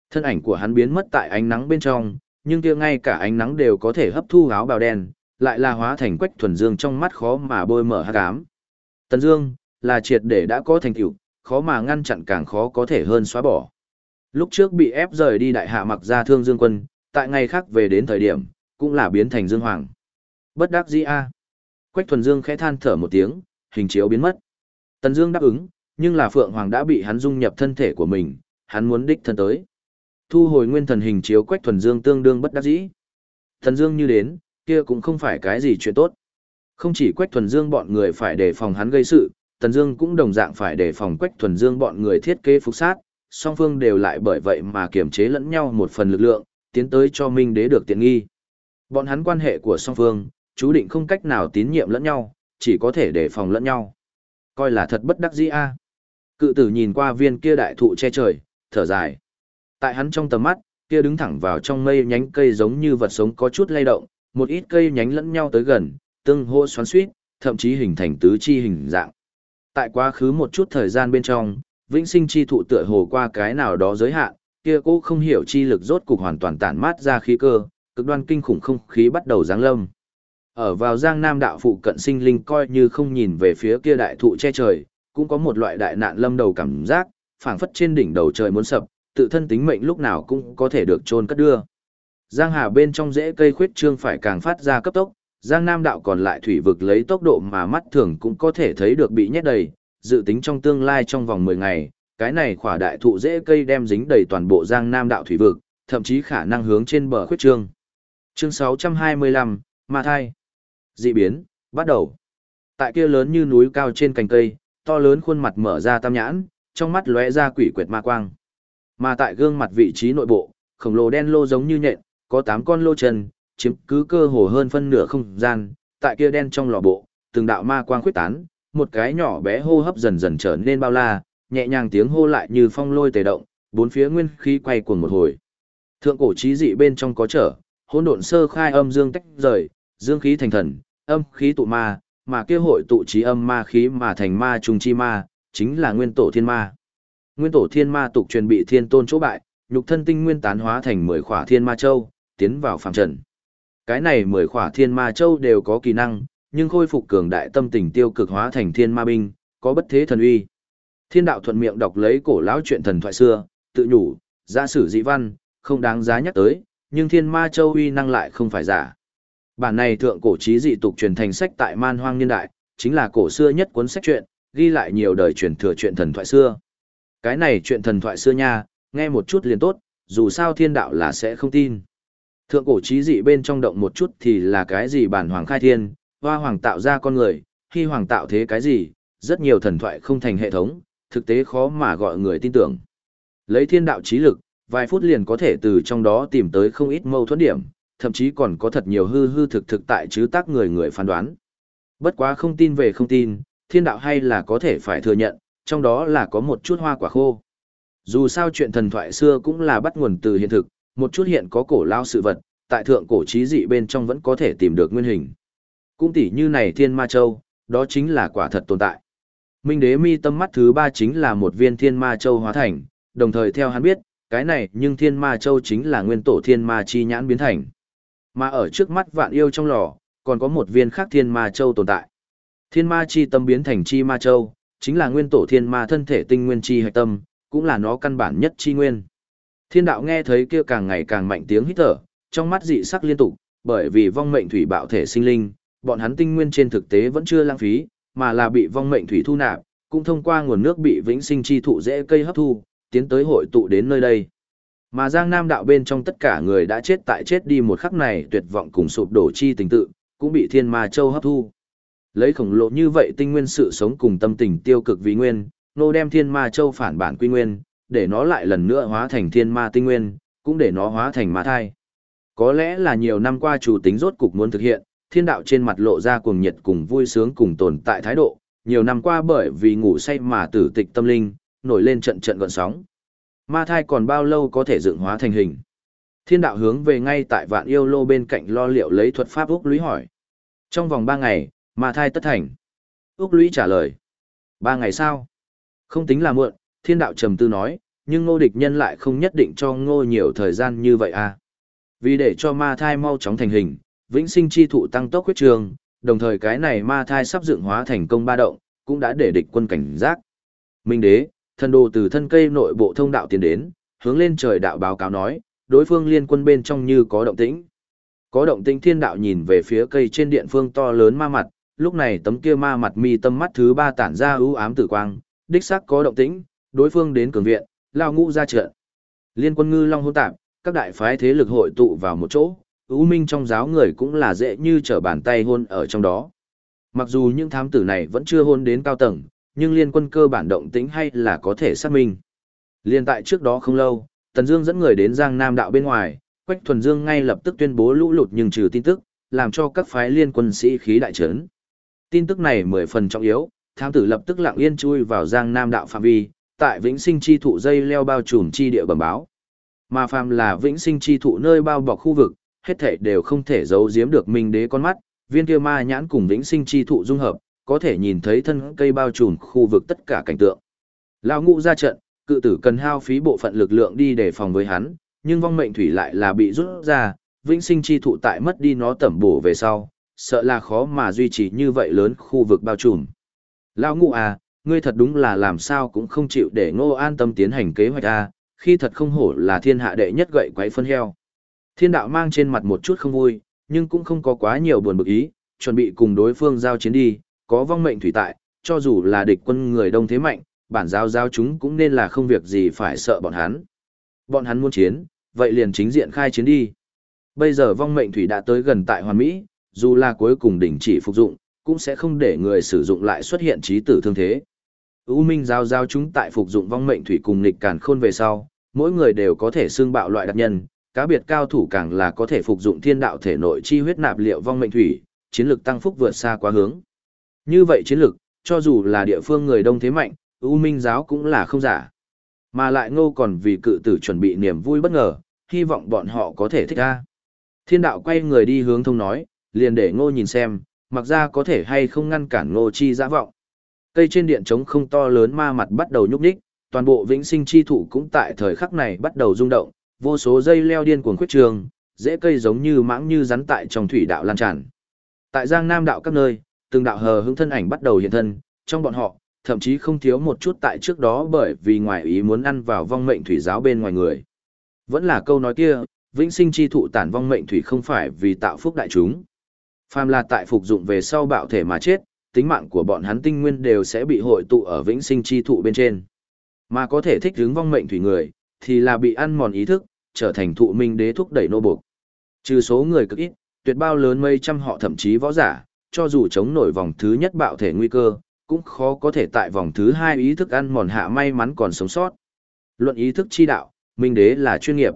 Thân ảnh của hắn biến mất tại ánh nắng bên trong, nhưng kia ngay cả ánh nắng đều có thể hấp thu áo bào đen, lại là hóa thành quách thuần dương trong mắt khó mà bôi mở hắc ám. Tần Dương là triệt để đã có thành tựu, khó mà ngăn chặn càng khó có thể hơn xóa bỏ. Lúc trước bị ép rời đi đại hạ mặc ra thương Dương quân, tại ngày khác về đến thời điểm, cũng là biến thành Dương Hoàng. Bất đắc dĩ a. Quách thuần Dương khẽ than thở một tiếng, hình chiếu biến mất. Tần Dương đáp ứng, nhưng là Phượng Hoàng đã bị hắn dung nhập thân thể của mình, hắn muốn đích thân tới. Thu hồi nguyên thần hình chiếu Quách thuần Dương tương đương bất đắc dĩ. Thần Dương như đến, kia cũng không phải cái gì chuyện tốt. Không chỉ Quách Thuần Dương bọn người phải đề phòng hắn gây sự, Tần Dương cũng đồng dạng phải đề phòng Quách Thuần Dương bọn người thiết kế phục sát, song phương đều lại bởi vậy mà kiềm chế lẫn nhau một phần lực lượng, tiến tới cho Minh Đế được tiện nghi. Bọn hắn quan hệ của song phương, chú định không cách nào tín nhiệm lẫn nhau, chỉ có thể đề phòng lẫn nhau. Coi là thật bất đắc dĩ a. À. Cự tử nhìn qua viên kia đại thụ che trời, thở dài. Tại hắn trong tầm mắt, kia đứng thẳng vào trong mây nhánh cây giống như vật sống có chút lay động, một ít cây nhánh lẫn nhau tới gần, tương hô xoắn xuýt, thậm chí hình thành tứ chi hình dạng. Tại quá khứ một chút thời gian bên trong, vĩnh sinh chi thụ tựa hồ qua cái nào đó giới hạn, kia cô không hiểu chi lực rốt cục hoàn toàn tản mát ra khí cơ, cực đoan kinh khủng không khí bắt đầu giáng lâm. Ở vào Giang Nam đạo phụ cận sinh linh coi như không nhìn về phía kia đại thụ che trời, cũng có một loại đại nạn lâm đầu cảm giác, phảng phất trên đỉnh đầu trời muốn sập, tự thân tính mệnh lúc nào cũng có thể được chôn cất đưa. Giang Hà bên trong rễ cây khuyết trương phải càng phát ra cấp tốc, Giang Nam đạo còn lại thủy vực lấy tốc độ mà mắt thường cũng có thể thấy được bị nhét đầy, dự tính trong tương lai trong vòng 10 ngày, cái này khỏa đại thụ rễ cây đem dính đầy toàn bộ Giang Nam đạo thủy vực, thậm chí khả năng hướng trên bờ khuyết trương. Chương 625, Ma Thai. Dị biến, bắt đầu. Tại kia lớn như núi cao trên cành cây, to lớn khuôn mặt mở ra tam nhãn, trong mắt lóe ra quỷ quyệt ma quang. Mà tại gương mặt vị trí nội bộ, khổng lồ đen lô giống như nhện, có 8 con lô chân, chiếm cứ cơ hồ hơn phân nửa không gian, tại kia đen trong lò bộ, từng đạo ma quang khuyết tán, một cái nhỏ bé hô hấp dần dần trở nên bao la, nhẹ nhàng tiếng hô lại như phong lôi tề động, bốn phía nguyên khí quay cuồng một hồi. Thượng cổ trí dị bên trong có trở, hỗn độn sơ khai âm dương tách rời, dương khí thành thần, âm khí tụ ma, mà kia hội tụ trí âm ma khí mà thành ma trùng chi ma, chính là nguyên tổ thiên ma. Nguyên tổ thiên ma tục truyền bị thiên tôn chỗ bại, nhục thân tinh nguyên tán hóa thành 10 khỏa thiên ma châu, tiến vào phàm trần. Cái này 10 khỏa thiên ma châu đều có kỳ năng, nhưng khôi phục cường đại tâm tình tiêu cực hóa thành thiên ma binh, có bất thế thần uy. Thiên đạo thuận miệng đọc lấy cổ lão chuyện thần thoại xưa, tự nhủ, giả sử dị văn, không đáng giá nhắc tới, nhưng thiên ma châu uy năng lại không phải giả. Bản này thượng cổ chí dị tục truyền thành sách tại man hoang niên đại, chính là cổ xưa nhất cuốn sách truyện, ghi lại nhiều đời truyền thừa chuyện thần thoại xưa. Cái này chuyện thần thoại xưa nha, nghe một chút liền tốt, dù sao thiên đạo là sẽ không tin. Thượng cổ chí dị bên trong động một chút thì là cái gì bản hoàng khai thiên, hoa hoàng tạo ra con người, khi hoàng tạo thế cái gì, rất nhiều thần thoại không thành hệ thống, thực tế khó mà gọi người tin tưởng. Lấy thiên đạo trí lực, vài phút liền có thể từ trong đó tìm tới không ít mâu thuẫn điểm, thậm chí còn có thật nhiều hư hư thực thực tại chứ tác người người phán đoán. Bất quá không tin về không tin, thiên đạo hay là có thể phải thừa nhận, trong đó là có một chút hoa quả khô. Dù sao chuyện thần thoại xưa cũng là bắt nguồn từ hiện thực, một chút hiện có cổ lao sự vật, tại thượng cổ trí dị bên trong vẫn có thể tìm được nguyên hình. Cũng tỉ như này thiên ma châu, đó chính là quả thật tồn tại. Minh đế mi tâm mắt thứ ba chính là một viên thiên ma châu hóa thành, đồng thời theo hắn biết, cái này nhưng thiên ma châu chính là nguyên tổ thiên ma chi nhãn biến thành. Mà ở trước mắt vạn yêu trong lò, còn có một viên khác thiên ma châu tồn tại. Thiên ma chi tâm biến thành chi ma châu, chính là nguyên tổ thiên ma thân thể tinh nguyên chi hạch tâm, cũng là nó căn bản nhất chi nguyên. Thiên đạo nghe thấy kia càng ngày càng mạnh tiếng hít thở, trong mắt dị sắc liên tục, bởi vì vong mệnh thủy bạo thể sinh linh, bọn hắn tinh nguyên trên thực tế vẫn chưa lãng phí, mà là bị vong mệnh thủy thu nạp, cũng thông qua nguồn nước bị vĩnh sinh chi thụ dễ cây hấp thu, tiến tới hội tụ đến nơi đây. Mà Giang Nam đạo bên trong tất cả người đã chết tại chết đi một khắc này tuyệt vọng cùng sụp đổ chi tình tự, cũng bị thiên ma châu hấp thu. Lấy khổng lồ như vậy tinh nguyên sự sống cùng tâm tình tiêu cực vì nguyên, nô đem thiên ma châu phản bản quy nguyên, để nó lại lần nữa hóa thành thiên ma tinh nguyên, cũng để nó hóa thành ma thai. Có lẽ là nhiều năm qua chủ tính rốt cục muốn thực hiện, thiên đạo trên mặt lộ ra cuồng nhiệt cùng vui sướng cùng tồn tại thái độ, nhiều năm qua bởi vì ngủ say mà tử tịch tâm linh, nổi lên trận trận gọn sóng. Ma thai còn bao lâu có thể dựng hóa thành hình? Thiên đạo hướng về ngay tại vạn yêu lô bên cạnh lo liệu lấy thuật pháp Úc Lũy hỏi. Trong vòng ba ngày, ma thai tất thành. Úc Lũy trả lời. Ba ngày sao? Không tính là muộn, thiên đạo trầm tư nói, nhưng ngô địch nhân lại không nhất định cho ngô nhiều thời gian như vậy à. Vì để cho ma thai mau chóng thành hình, vĩnh sinh chi thụ tăng tốc huyết trường, đồng thời cái này ma thai sắp dựng hóa thành công ba động, cũng đã để địch quân cảnh giác. Minh đế, thần đồ từ thân cây nội bộ thông đạo tiến đến, hướng lên trời đạo báo cáo nói, đối phương liên quân bên trong như có động tĩnh. Có động tĩnh thiên đạo nhìn về phía cây trên điện phương to lớn ma mặt, lúc này tấm kia ma mặt mi tâm mắt thứ ba tản ra ưu ám tử quang, đích xác có động tĩnh, đối phương đến cường viện, lao ngũ ra trận. Liên quân ngư long hôn tạp, các đại phái thế lực hội tụ vào một chỗ, ưu minh trong giáo người cũng là dễ như trở bàn tay hôn ở trong đó. Mặc dù những thám tử này vẫn chưa hôn đến cao tầng, nhưng liên quân cơ bản động tĩnh hay là có thể xác minh. Liên tại trước đó không lâu, Tần Dương dẫn người đến Giang Nam đạo bên ngoài, Quách Thuần Dương ngay lập tức tuyên bố lũ lụt nhưng trừ tin tức, làm cho các phái liên quân sĩ khí đại trấn. Tin tức này mười phần trọng yếu, thám tử lập tức lặng yên chui vào Giang Nam đạo phạm vi, tại Vĩnh Sinh chi thụ dây leo bao trùm chi địa bẩm báo. Mà phàm là vĩnh sinh chi thụ nơi bao bọc khu vực, hết thảy đều không thể giấu giếm được minh đế con mắt, viên kia ma nhãn cùng vĩnh sinh chi thụ dung hợp, có thể nhìn thấy thân cây bao trùm khu vực tất cả cảnh tượng. Lão ngũ ra trận, cự tử cần hao phí bộ phận lực lượng đi để phòng với hắn, nhưng vong mệnh thủy lại là bị rút ra, vĩnh sinh chi thụ tại mất đi nó tẩm bổ về sau, sợ là khó mà duy trì như vậy lớn khu vực bao trùm. Lão ngũ à, ngươi thật đúng là làm sao cũng không chịu để ngô an tâm tiến hành kế hoạch à, khi thật không hổ là thiên hạ đệ nhất gậy quấy phân heo. Thiên đạo mang trên mặt một chút không vui, nhưng cũng không có quá nhiều buồn bực ý, chuẩn bị cùng đối phương giao chiến đi, có vong mệnh thủy tại, cho dù là địch quân người đông thế mạnh, bản giao giao chúng cũng nên là không việc gì phải sợ bọn hắn. Bọn hắn muốn chiến, vậy liền chính diện khai chiến đi. Bây giờ vong mệnh thủy đã tới gần tại hoàn mỹ, dù là cuối cùng đỉnh chỉ phục dụng, cũng sẽ không để người sử dụng lại xuất hiện trí tử thương thế. U Minh giao giao chúng tại phục dụng vong mệnh thủy cùng nghịch càn khôn về sau, mỗi người đều có thể xương bạo loại đặc nhân, cá biệt cao thủ càng là có thể phục dụng thiên đạo thể nội chi huyết nạp liệu vong mệnh thủy, chiến lực tăng phúc vượt xa quá hướng. Như vậy chiến lực, cho dù là địa phương người đông thế mạnh, U Minh giáo cũng là không giả. Mà lại ngô còn vì cự tử chuẩn bị niềm vui bất ngờ, hy vọng bọn họ có thể thích ra. Thiên đạo quay người đi hướng thông nói, liền để ngô nhìn xem, mặc ra có thể hay không ngăn cản ngô chi giã vọng. Cây trên điện trống không to lớn ma mặt bắt đầu nhúc nhích, toàn bộ vĩnh sinh chi thụ cũng tại thời khắc này bắt đầu rung động, vô số dây leo điên cuồng khuyết trường, dễ cây giống như mãng như rắn tại trong thủy đạo lan tràn. Tại Giang Nam đạo các nơi, từng đạo hờ hững thân ảnh bắt đầu hiện thân, trong bọn họ, thậm chí không thiếu một chút tại trước đó bởi vì ngoài ý muốn ăn vào vong mệnh thủy giáo bên ngoài người. Vẫn là câu nói kia, vĩnh sinh chi thụ tản vong mệnh thủy không phải vì tạo phúc đại chúng. Phàm là tại phục dụng về sau bạo thể mà chết, tính mạng của bọn hắn tinh nguyên đều sẽ bị hội tụ ở vĩnh sinh chi thụ bên trên. Mà có thể thích hướng vong mệnh thủy người, thì là bị ăn mòn ý thức, trở thành thụ minh đế thúc đẩy nô buộc. Trừ số người cực ít, tuyệt bao lớn mây trăm họ thậm chí võ giả, cho dù chống nổi vòng thứ nhất bạo thể nguy cơ, cũng khó có thể tại vòng thứ hai ý thức ăn mòn hạ may mắn còn sống sót. Luận ý thức chi đạo, minh đế là chuyên nghiệp.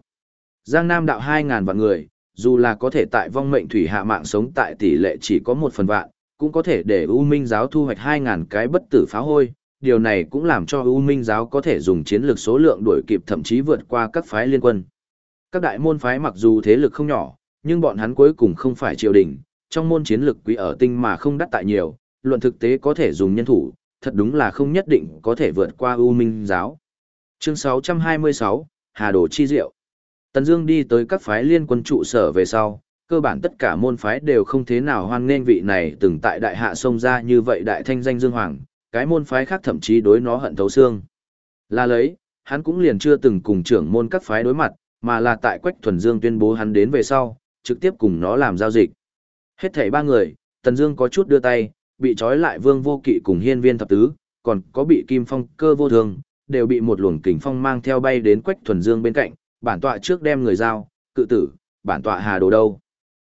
Giang Nam đạo 2.000 vạn người, dù là có thể tại vong mệnh thủy hạ mạng sống tại tỷ lệ chỉ có một phần vạn, cũng có thể để U Minh giáo thu hoạch 2.000 cái bất tử phá hôi. Điều này cũng làm cho U Minh giáo có thể dùng chiến lược số lượng đuổi kịp thậm chí vượt qua các phái liên quân. Các đại môn phái mặc dù thế lực không nhỏ, nhưng bọn hắn cuối cùng không phải triều đình, trong môn chiến lực quý ở tinh mà không đắt tại nhiều, luận thực tế có thể dùng nhân thủ, thật đúng là không nhất định có thể vượt qua U Minh giáo. Chương 626, Hà Đồ Chi Diệu Tần Dương đi tới các phái liên quân trụ sở về sau, cơ bản tất cả môn phái đều không thế nào hoan nghênh vị này từng tại đại hạ sông ra như vậy đại thanh danh Dương Hoàng, cái môn phái khác thậm chí đối nó hận thấu xương. Là lấy, hắn cũng liền chưa từng cùng trưởng môn các phái đối mặt, mà là tại Quách Thuần Dương tuyên bố hắn đến về sau, trực tiếp cùng nó làm giao dịch. Hết thảy ba người, Tần Dương có chút đưa tay, bị trói lại Vương Vô Kỵ cùng Hiên Viên thập tứ, còn có bị Kim Phong Cơ vô thường, đều bị một luồng kình phong mang theo bay đến Quách Thuần Dương bên cạnh, bản tọa trước đem người giao, cự tử, bản tọa hà đồ đâu.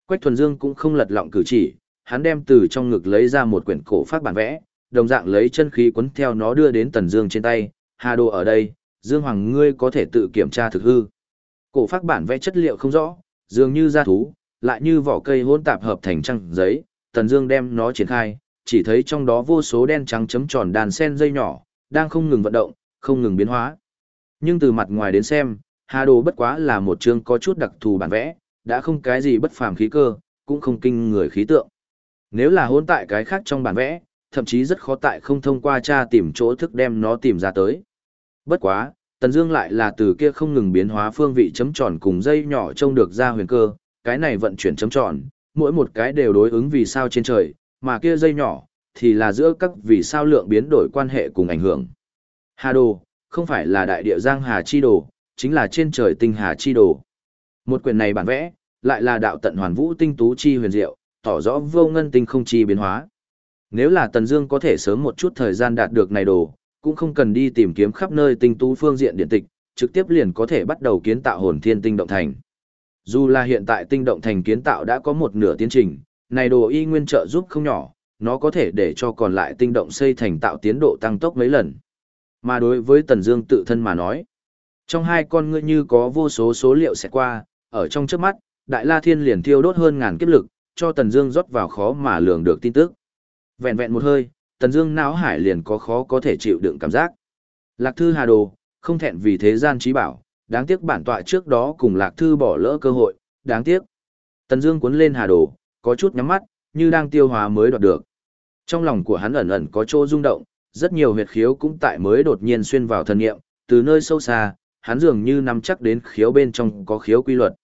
Quách Thuần Dương cũng không lật lọng cử chỉ, hắn đem từ trong ngực lấy ra một quyển cổ pháp bản vẽ, đồng dạng lấy chân khí quấn theo nó đưa đến Tần Dương trên tay, hà đồ ở đây, Dương Hoàng ngươi có thể tự kiểm tra thực hư. Cổ pháp bản vẽ chất liệu không rõ, dường như da thú, lại như vỏ cây hỗn tạp hợp thành trăng giấy, Tần Dương đem nó triển khai, chỉ thấy trong đó vô số đen trắng chấm tròn đàn sen dây nhỏ, đang không ngừng vận động, không ngừng biến hóa. Nhưng từ mặt ngoài đến xem, Hà Đồ bất quá là một chương có chút đặc thù bản vẽ, đã không cái gì bất phàm khí cơ, cũng không kinh người khí tượng. Nếu là hỗn tại cái khác trong bản vẽ, thậm chí rất khó tại không thông qua tra tìm chỗ thức đem nó tìm ra tới. Bất quá, Tần Dương lại là từ kia không ngừng biến hóa phương vị chấm tròn cùng dây nhỏ trông được ra huyền cơ, cái này vận chuyển chấm tròn, mỗi một cái đều đối ứng vì sao trên trời, mà kia dây nhỏ thì là giữa các vì sao lượng biến đổi quan hệ cùng ảnh hưởng. Hà đồ, không phải là đại địa giang hà chi đồ, chính là trên trời tinh hà chi đồ. Một quyển này bản vẽ, lại là đạo tận hoàn vũ tinh tú chi huyền diệu, tỏ rõ vô ngân tinh không chi biến hóa. Nếu là Tần Dương có thể sớm một chút thời gian đạt được này đồ, cũng không cần đi tìm kiếm khắp nơi tinh tú phương diện điện tịch, trực tiếp liền có thể bắt đầu kiến tạo hồn thiên tinh động thành. Dù là hiện tại tinh động thành kiến tạo đã có một nửa tiến trình, này đồ y nguyên trợ giúp không nhỏ, nó có thể để cho còn lại tinh động xây thành tạo tiến độ tăng tốc mấy lần. Mà đối với Tần Dương tự thân mà nói, trong hai con ngươi như có vô số số liệu sẽ qua, ở trong trước mắt, Đại La Thiên liền thiêu đốt hơn ngàn kiếp lực, cho Tần Dương rót vào khó mà lường được tin tức. Vẹn vẹn một hơi, Tần Dương não hải liền có khó có thể chịu đựng cảm giác. Lạc thư Hà Đồ, không thẹn vì thế gian trí bảo, đáng tiếc bản tọa trước đó cùng Lạc Thư bỏ lỡ cơ hội, đáng tiếc. Tần Dương cuốn lên hà đồ, có chút nhắm mắt, như đang tiêu hóa mới đoạt được. Trong lòng của hắn ẩn ẩn có chỗ rung động, rất nhiều huyệt khiếu cũng tại mới đột nhiên xuyên vào thần niệm, từ nơi sâu xa, hắn dường như nắm chắc đến khiếu bên trong có khiếu quy luật.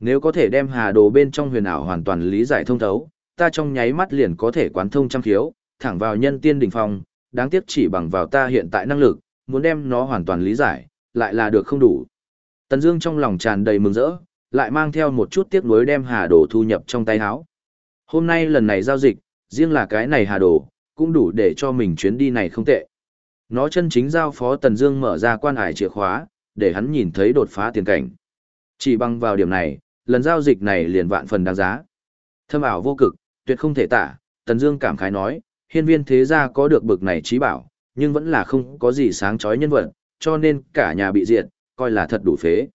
Nếu có thể đem hà đồ bên trong huyền ảo hoàn toàn lý giải thông thấu, ta trong nháy mắt liền có thể quán thông trăm khiếu, thẳng vào nhân tiên đỉnh phong, đáng tiếc chỉ bằng vào ta hiện tại năng lực, muốn đem nó hoàn toàn lý giải, lại là được không đủ. Tần Dương trong lòng tràn đầy mừng rỡ, lại mang theo một chút tiếc nuối đem hà đồ thu nhập trong tay áo. Hôm nay lần này giao dịch, riêng là cái này hà đồ, cũng đủ để cho mình chuyến đi này không tệ. Nó chân chính giao phó Tần Dương mở ra quan hải chìa khóa, để hắn nhìn thấy đột phá tiền cảnh. Chỉ bằng vào điểm này, lần giao dịch này liền vạn phần đáng giá. Thâm ảo vô cực, tuyệt không thể tả, Tần Dương cảm khái nói, hiên viên thế gia có được bực này trí bảo, nhưng vẫn là không có gì sáng chói nhân vật, cho nên cả nhà bị diệt, coi là thật đủ phế.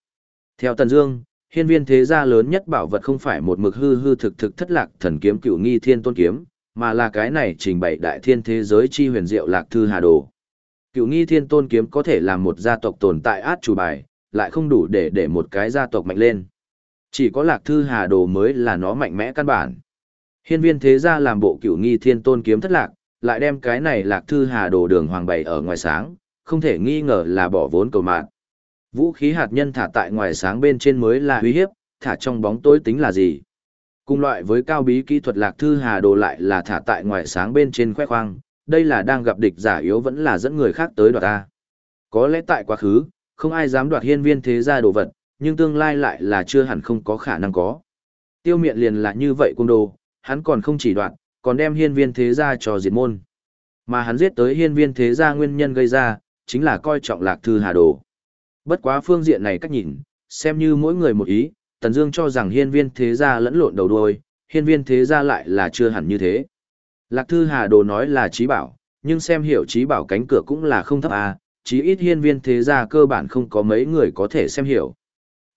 Theo Tần Dương, hiên viên thế gia lớn nhất bảo vật không phải một mực hư hư thực thực thất lạc thần kiếm cựu nghi thiên tôn kiếm, mà là cái này trình bày đại thiên thế giới chi huyền diệu lạc thư hà đồ. Cựu nghi thiên tôn kiếm có thể làm một gia tộc tồn tại át chủ bài, lại không đủ để để một cái gia tộc mạnh lên. Chỉ có lạc thư hà đồ mới là nó mạnh mẽ căn bản. Hiên viên thế gia làm bộ cựu nghi thiên tôn kiếm thất lạc, lại đem cái này lạc thư hà đồ đường hoàng bày ở ngoài sáng, không thể nghi ngờ là bỏ vốn cầu mạng. Vũ khí hạt nhân thả tại ngoài sáng bên trên mới là uy hiếp, thả trong bóng tối tính là gì? Cùng loại với cao bí kỹ thuật lạc thư hà đồ lại là thả tại ngoài sáng bên trên khoe khoang, đây là đang gặp địch giả yếu vẫn là dẫn người khác tới đoạt ta. Có lẽ tại quá khứ, không ai dám đoạt hiên viên thế gia đồ vật, nhưng tương lai lại là chưa hẳn không có khả năng có. Tiêu miện liền là như vậy cung đồ, hắn còn không chỉ đoạt, còn đem hiên viên thế gia cho diệt môn. Mà hắn giết tới hiên viên thế gia nguyên nhân gây ra, chính là coi trọng lạc thư hà đồ. Bất quá phương diện này cách nhìn, xem như mỗi người một ý, Tần Dương cho rằng hiên viên thế gia lẫn lộn đầu đuôi, hiên viên thế gia lại là chưa hẳn như thế. Lạc Thư Hà Đồ nói là trí bảo, nhưng xem hiểu trí bảo cánh cửa cũng là không thấp à, chí ít hiên viên thế gia cơ bản không có mấy người có thể xem hiểu.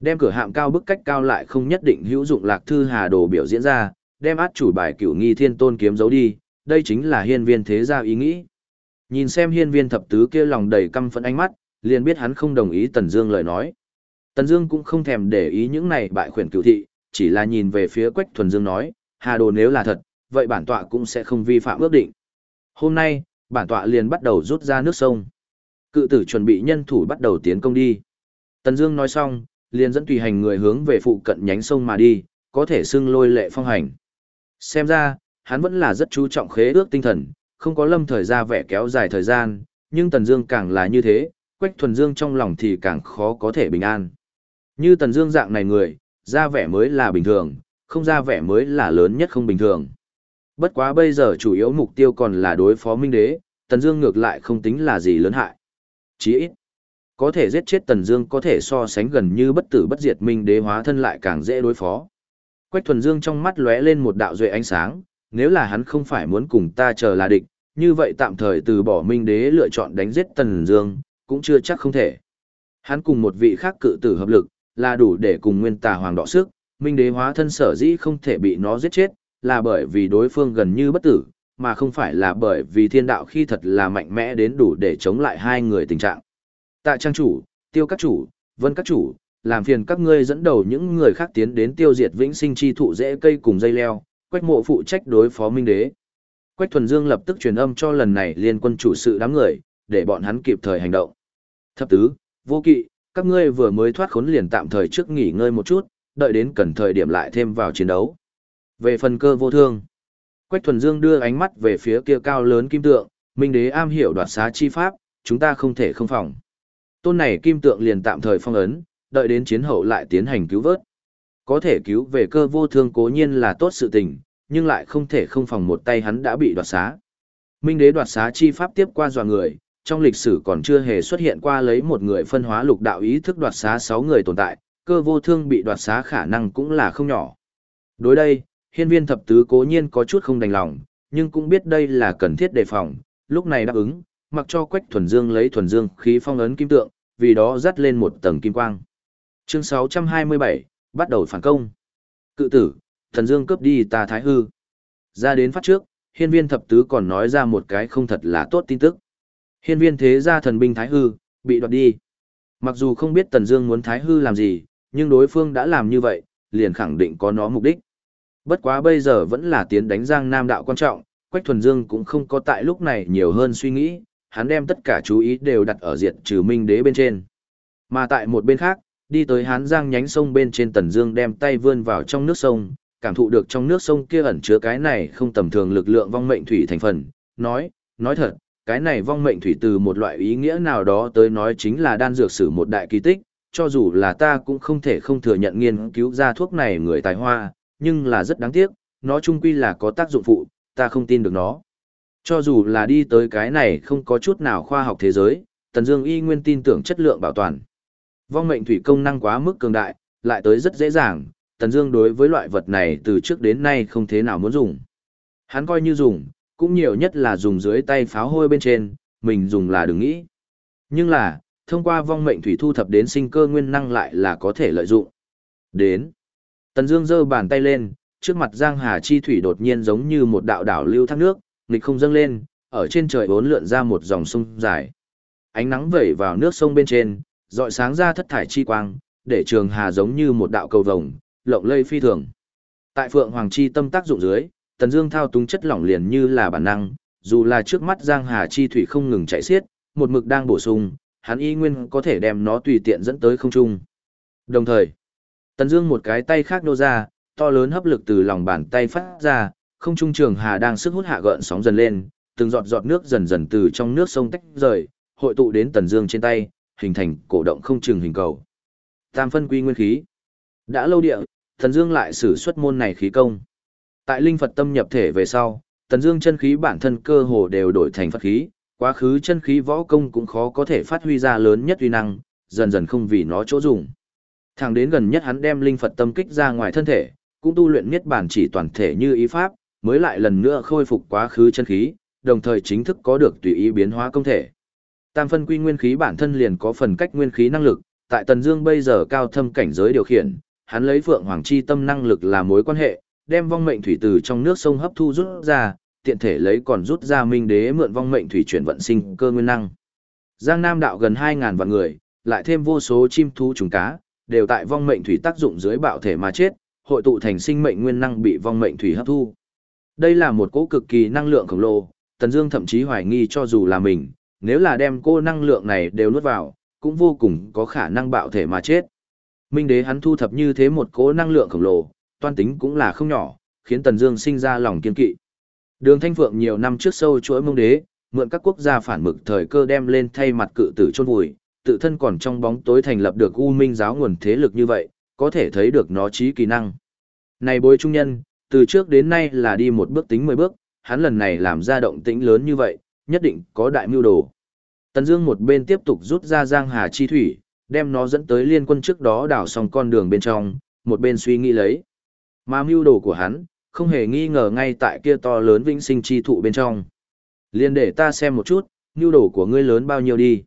Đem cửa hạm cao bức cách cao lại không nhất định hữu dụng Lạc Thư Hà Đồ biểu diễn ra, đem át chủ bài cửu nghi thiên tôn kiếm giấu đi, đây chính là hiên viên thế gia ý nghĩ. Nhìn xem hiên viên thập tứ kia lòng đầy căm phẫn ánh mắt, liền biết hắn không đồng ý Tần Dương lời nói. Tần Dương cũng không thèm để ý những này bại khuyển cửu thị, chỉ là nhìn về phía Quách Thuần Dương nói, Hà Đồ nếu là thật, vậy bản tọa cũng sẽ không vi phạm ước định. Hôm nay, bản tọa liền bắt đầu rút ra nước sông. Cự tử chuẩn bị nhân thủ bắt đầu tiến công đi. Tần Dương nói xong, liền dẫn tùy hành người hướng về phụ cận nhánh sông mà đi, có thể xưng lôi lệ phong hành. Xem ra, hắn vẫn là rất chú trọng khế ước tinh thần, không có lâm thời ra vẻ kéo dài thời gian, nhưng Tần Dương càng là như thế, Quách Thuần Dương trong lòng thì càng khó có thể bình an. Như Tần Dương dạng này người, ra vẻ mới là bình thường, không ra vẻ mới là lớn nhất không bình thường. Bất quá bây giờ chủ yếu mục tiêu còn là đối phó Minh Đế, Tần Dương ngược lại không tính là gì lớn hại. Chỉ ít, có thể giết chết Tần Dương có thể so sánh gần như bất tử bất diệt Minh Đế hóa thân lại càng dễ đối phó. Quách Thuần Dương trong mắt lóe lên một đạo duệ ánh sáng, nếu là hắn không phải muốn cùng ta chờ là địch, như vậy tạm thời từ bỏ Minh Đế lựa chọn đánh giết Tần Dương, cũng chưa chắc không thể. Hắn cùng một vị khác cự tử hợp lực, là đủ để cùng Nguyên Tà Hoàng đọ sức, Minh Đế hóa thân sở dĩ không thể bị nó giết chết, là bởi vì đối phương gần như bất tử, mà không phải là bởi vì thiên đạo khi thật là mạnh mẽ đến đủ để chống lại hai người tình trạng. Tạ trang chủ, tiêu các chủ, vân các chủ, làm phiền các ngươi dẫn đầu những người khác tiến đến tiêu diệt vĩnh sinh chi thụ dễ cây cùng dây leo, quách mộ phụ trách đối phó minh đế. Quách thuần dương lập tức truyền âm cho lần này liên quân chủ sự đám người, để bọn hắn kịp thời hành động. Thập tứ, vô kỵ, các ngươi vừa mới thoát khốn liền tạm thời trước nghỉ ngơi một chút, đợi đến cần thời điểm lại thêm vào chiến đấu. Về phần cơ vô thương, Quách Thuần Dương đưa ánh mắt về phía kia cao lớn kim tượng, Minh Đế am hiểu đoạt xá chi pháp, chúng ta không thể không phòng. Tôn này kim tượng liền tạm thời phong ấn, đợi đến chiến hậu lại tiến hành cứu vớt. Có thể cứu về cơ vô thương cố nhiên là tốt sự tình, nhưng lại không thể không phòng một tay hắn đã bị đoạt xá. Minh Đế đoạt xá chi pháp tiếp qua dò người, trong lịch sử còn chưa hề xuất hiện qua lấy một người phân hóa lục đạo ý thức đoạt xá 6 người tồn tại, cơ vô thương bị đoạt xá khả năng cũng là không nhỏ. Đối đây, hiên viên thập tứ cố nhiên có chút không đành lòng, nhưng cũng biết đây là cần thiết đề phòng, lúc này đáp ứng, mặc cho quách thuần dương lấy thuần dương khí phong ấn kim tượng, vì đó dắt lên một tầng kim quang. Chương 627, bắt đầu phản công. Cự tử, thần dương cướp đi ta thái hư. Ra đến phát trước, hiên viên thập tứ còn nói ra một cái không thật là tốt tin tức. Hiên viên thế gia thần binh thái hư, bị đoạt đi. Mặc dù không biết Tần Dương muốn thái hư làm gì, nhưng đối phương đã làm như vậy, liền khẳng định có nó mục đích. Bất quá bây giờ vẫn là tiến đánh Giang Nam đạo quan trọng, Quách Thuần Dương cũng không có tại lúc này nhiều hơn suy nghĩ, hắn đem tất cả chú ý đều đặt ở Diệt trừ Minh Đế bên trên. Mà tại một bên khác, đi tới Hán Giang nhánh sông bên trên Tần Dương đem tay vươn vào trong nước sông, cảm thụ được trong nước sông kia ẩn chứa cái này không tầm thường lực lượng vong mệnh thủy thành phần, nói, nói thật, cái này vong mệnh thủy từ một loại ý nghĩa nào đó tới nói chính là đan dược sử một đại kỳ tích, cho dù là ta cũng không thể không thừa nhận nghiên cứu ra thuốc này người tài hoa, nhưng là rất đáng tiếc, nó chung quy là có tác dụng phụ, ta không tin được nó. Cho dù là đi tới cái này không có chút nào khoa học thế giới, Tần Dương y nguyên tin tưởng chất lượng bảo toàn. Vong mệnh thủy công năng quá mức cường đại, lại tới rất dễ dàng, Tần Dương đối với loại vật này từ trước đến nay không thế nào muốn dùng. Hắn coi như dùng, cũng nhiều nhất là dùng dưới tay pháo hôi bên trên, mình dùng là đừng nghĩ. Nhưng là, thông qua vong mệnh thủy thu thập đến sinh cơ nguyên năng lại là có thể lợi dụng. Đến. Tần Dương giơ bàn tay lên, trước mặt Giang Hà chi thủy đột nhiên giống như một đạo đảo lưu thác nước, nghịch không dâng lên, ở trên trời bốn lượn ra một dòng sông dài. Ánh nắng vẩy vào nước sông bên trên, rọi sáng ra thất thải chi quang, để trường hà giống như một đạo cầu vồng, lộng lây phi thường. Tại Phượng Hoàng chi tâm tác dụng dưới, Tần Dương thao túng chất lỏng liền như là bản năng, dù là trước mắt Giang Hà chi thủy không ngừng chảy xiết, một mực đang bổ sung, hắn y nguyên có thể đem nó tùy tiện dẫn tới không trung. Đồng thời, Tần Dương một cái tay khác nô ra, to lớn hấp lực từ lòng bàn tay phát ra, không trung trường hà đang sức hút hạ gợn sóng dần lên, từng giọt giọt nước dần dần từ trong nước sông tách rời, hội tụ đến Tần Dương trên tay, hình thành cổ động không chừng hình cầu. Tam phân quy nguyên khí. Đã lâu địa, Tần Dương lại sử xuất môn này khí công. Tại linh Phật tâm nhập thể về sau, Tần Dương chân khí bản thân cơ hồ đều đổi thành Phật khí, quá khứ chân khí võ công cũng khó có thể phát huy ra lớn nhất uy năng, dần dần không vì nó chỗ dùng. Thẳng đến gần nhất hắn đem linh Phật tâm kích ra ngoài thân thể, cũng tu luyện niết bàn chỉ toàn thể như ý pháp, mới lại lần nữa khôi phục quá khứ chân khí, đồng thời chính thức có được tùy ý biến hóa công thể. Tam phân quy nguyên khí bản thân liền có phần cách nguyên khí năng lực, tại Tần Dương bây giờ cao thâm cảnh giới điều khiển, hắn lấy Phượng Hoàng chi tâm năng lực là mối quan hệ, đem vong mệnh thủy từ trong nước sông hấp thu rút ra, tiện thể lấy còn rút ra minh đế mượn vong mệnh thủy chuyển vận sinh cơ nguyên năng. Giang Nam đạo gần 2000 vạn người, lại thêm vô số chim thú trùng cá, đều tại vong mệnh thủy tác dụng dưới bạo thể mà chết, hội tụ thành sinh mệnh nguyên năng bị vong mệnh thủy hấp thu. Đây là một cỗ cực kỳ năng lượng khổng lồ, Tần Dương thậm chí hoài nghi cho dù là mình, nếu là đem cô năng lượng này đều nuốt vào, cũng vô cùng có khả năng bạo thể mà chết. Minh đế hắn thu thập như thế một cỗ năng lượng khổng lồ, toan tính cũng là không nhỏ, khiến Tần Dương sinh ra lòng kiên kỵ. Đường Thanh Phượng nhiều năm trước sâu chuỗi mông đế, mượn các quốc gia phản mực thời cơ đem lên thay mặt cự tử chôn vùi, tự thân còn trong bóng tối thành lập được U Minh giáo nguồn thế lực như vậy, có thể thấy được nó trí kỳ năng. Này bối trung nhân, từ trước đến nay là đi một bước tính mười bước, hắn lần này làm ra động tĩnh lớn như vậy, nhất định có đại mưu đồ. Tần Dương một bên tiếp tục rút ra Giang Hà chi thủy, đem nó dẫn tới liên quân trước đó đào xong con đường bên trong, một bên suy nghĩ lấy. Mà mưu đồ của hắn, không hề nghi ngờ ngay tại kia to lớn vĩnh sinh chi thụ bên trong. Liên để ta xem một chút, mưu đồ của ngươi lớn bao nhiêu đi.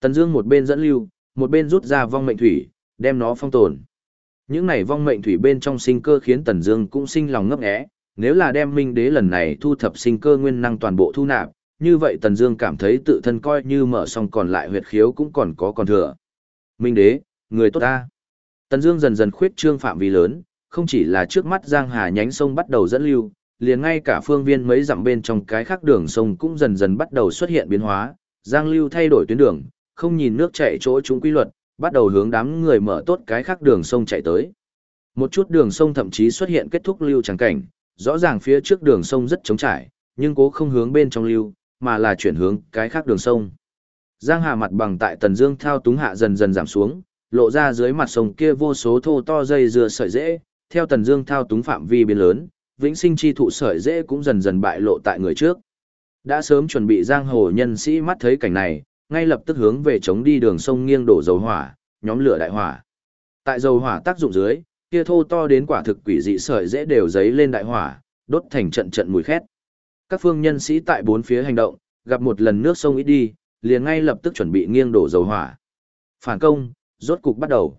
Tần Dương một bên dẫn lưu, một bên rút ra vong mệnh thủy, đem nó phong tồn. Những này vong mệnh thủy bên trong sinh cơ khiến Tần Dương cũng sinh lòng ngấp nghé, nếu là đem Minh Đế lần này thu thập sinh cơ nguyên năng toàn bộ thu nạp, như vậy Tần Dương cảm thấy tự thân coi như mở xong còn lại huyệt khiếu cũng còn có còn thừa. Minh Đế, người tốt ta. Tần Dương dần dần khuyết trương phạm vi lớn, không chỉ là trước mắt Giang Hà nhánh sông bắt đầu dẫn lưu, liền ngay cả phương viên mấy dặm bên trong cái khác đường sông cũng dần dần bắt đầu xuất hiện biến hóa, Giang lưu thay đổi tuyến đường, không nhìn nước chảy chỗ chúng quy luật, bắt đầu hướng đám người mở tốt cái khác đường sông chạy tới. Một chút đường sông thậm chí xuất hiện kết thúc lưu trắng cảnh, rõ ràng phía trước đường sông rất trống trải, nhưng cố không hướng bên trong lưu, mà là chuyển hướng cái khác đường sông. Giang Hà mặt bằng tại Tần Dương thao túng hạ dần dần giảm xuống, lộ ra dưới mặt sông kia vô số thô to dây dừa sợi rễ, theo Tần Dương thao túng phạm vi biến lớn, vĩnh sinh chi thụ sợi rễ cũng dần dần bại lộ tại người trước. Đã sớm chuẩn bị giang hồ nhân sĩ mắt thấy cảnh này, ngay lập tức hướng về chống đi đường sông nghiêng đổ dầu hỏa, nhóm lửa đại hỏa. Tại dầu hỏa tác dụng dưới, kia thô to đến quả thực quỷ dị sợi dễ đều giấy lên đại hỏa, đốt thành trận trận mùi khét. Các phương nhân sĩ tại bốn phía hành động, gặp một lần nước sông ít đi, liền ngay lập tức chuẩn bị nghiêng đổ dầu hỏa. Phản công, rốt cục bắt đầu.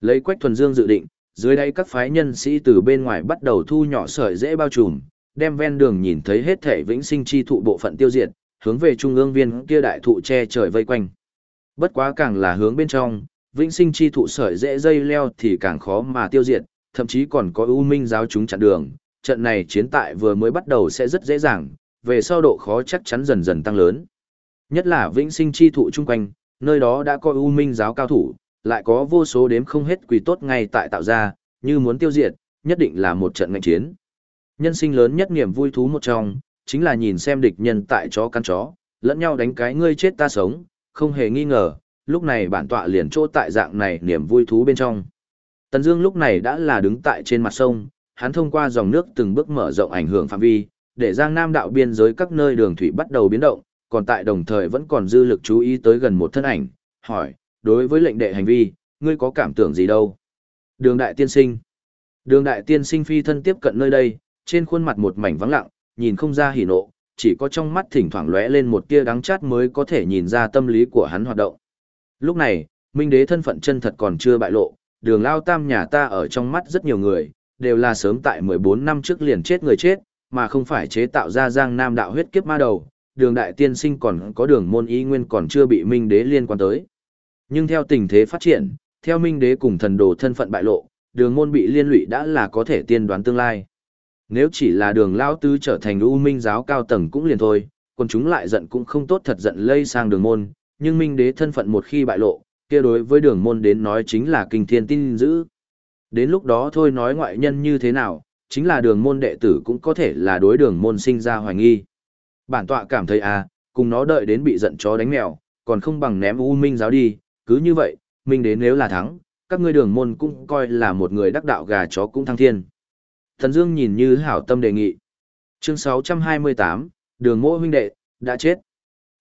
Lấy Quách Thuần Dương dự định, dưới đây các phái nhân sĩ từ bên ngoài bắt đầu thu nhỏ sợi dễ bao trùm, đem ven đường nhìn thấy hết thể vĩnh sinh chi thụ bộ phận tiêu diệt, hướng về trung ương viên kia đại thụ che trời vây quanh. Bất quá càng là hướng bên trong, vĩnh sinh chi thụ sợi dễ dây leo thì càng khó mà tiêu diệt, thậm chí còn có ưu minh giáo chúng chặn đường. Trận này chiến tại vừa mới bắt đầu sẽ rất dễ dàng, về sau độ khó chắc chắn dần dần tăng lớn. Nhất là vĩnh sinh chi thụ chung quanh, nơi đó đã có ưu minh giáo cao thủ, lại có vô số đếm không hết quỷ tốt ngay tại tạo ra, như muốn tiêu diệt, nhất định là một trận ngạnh chiến. Nhân sinh lớn nhất niềm vui thú một trong, chính là nhìn xem địch nhân tại chó căn chó, lẫn nhau đánh cái ngươi chết ta sống, không hề nghi ngờ, lúc này bản tọa liền chỗ tại dạng này niềm vui thú bên trong. Tần Dương lúc này đã là đứng tại trên mặt sông, hắn thông qua dòng nước từng bước mở rộng ảnh hưởng phạm vi, để Giang Nam đạo biên giới các nơi đường thủy bắt đầu biến động, còn tại đồng thời vẫn còn dư lực chú ý tới gần một thân ảnh, hỏi, đối với lệnh đệ hành vi, ngươi có cảm tưởng gì đâu? Đường đại tiên sinh. Đường đại tiên sinh phi thân tiếp cận nơi đây, trên khuôn mặt một mảnh vắng lặng, nhìn không ra hỉ nộ, chỉ có trong mắt thỉnh thoảng lóe lên một tia đắng chát mới có thể nhìn ra tâm lý của hắn hoạt động. Lúc này, Minh Đế thân phận chân thật còn chưa bại lộ, đường lao tam nhà ta ở trong mắt rất nhiều người, đều là sớm tại 14 năm trước liền chết người chết, mà không phải chế tạo ra giang nam đạo huyết kiếp ma đầu, đường đại tiên sinh còn có đường môn ý nguyên còn chưa bị Minh Đế liên quan tới. Nhưng theo tình thế phát triển, theo Minh Đế cùng thần đồ thân phận bại lộ, đường môn bị liên lụy đã là có thể tiên đoán tương lai. Nếu chỉ là đường lao tứ trở thành u minh giáo cao tầng cũng liền thôi, còn chúng lại giận cũng không tốt thật giận lây sang đường môn, nhưng minh đế thân phận một khi bại lộ, kia đối với đường môn đến nói chính là kinh thiên tin dữ. Đến lúc đó thôi nói ngoại nhân như thế nào, chính là đường môn đệ tử cũng có thể là đối đường môn sinh ra hoài nghi. Bản tọa cảm thấy à, cùng nó đợi đến bị giận chó đánh mèo, còn không bằng ném u minh giáo đi, cứ như vậy, minh đế nếu là thắng, các ngươi đường môn cũng coi là một người đắc đạo gà chó cũng thăng thiên. Thần Dương nhìn như hảo tâm đề nghị. Chương 628, đường mộ huynh đệ, đã chết.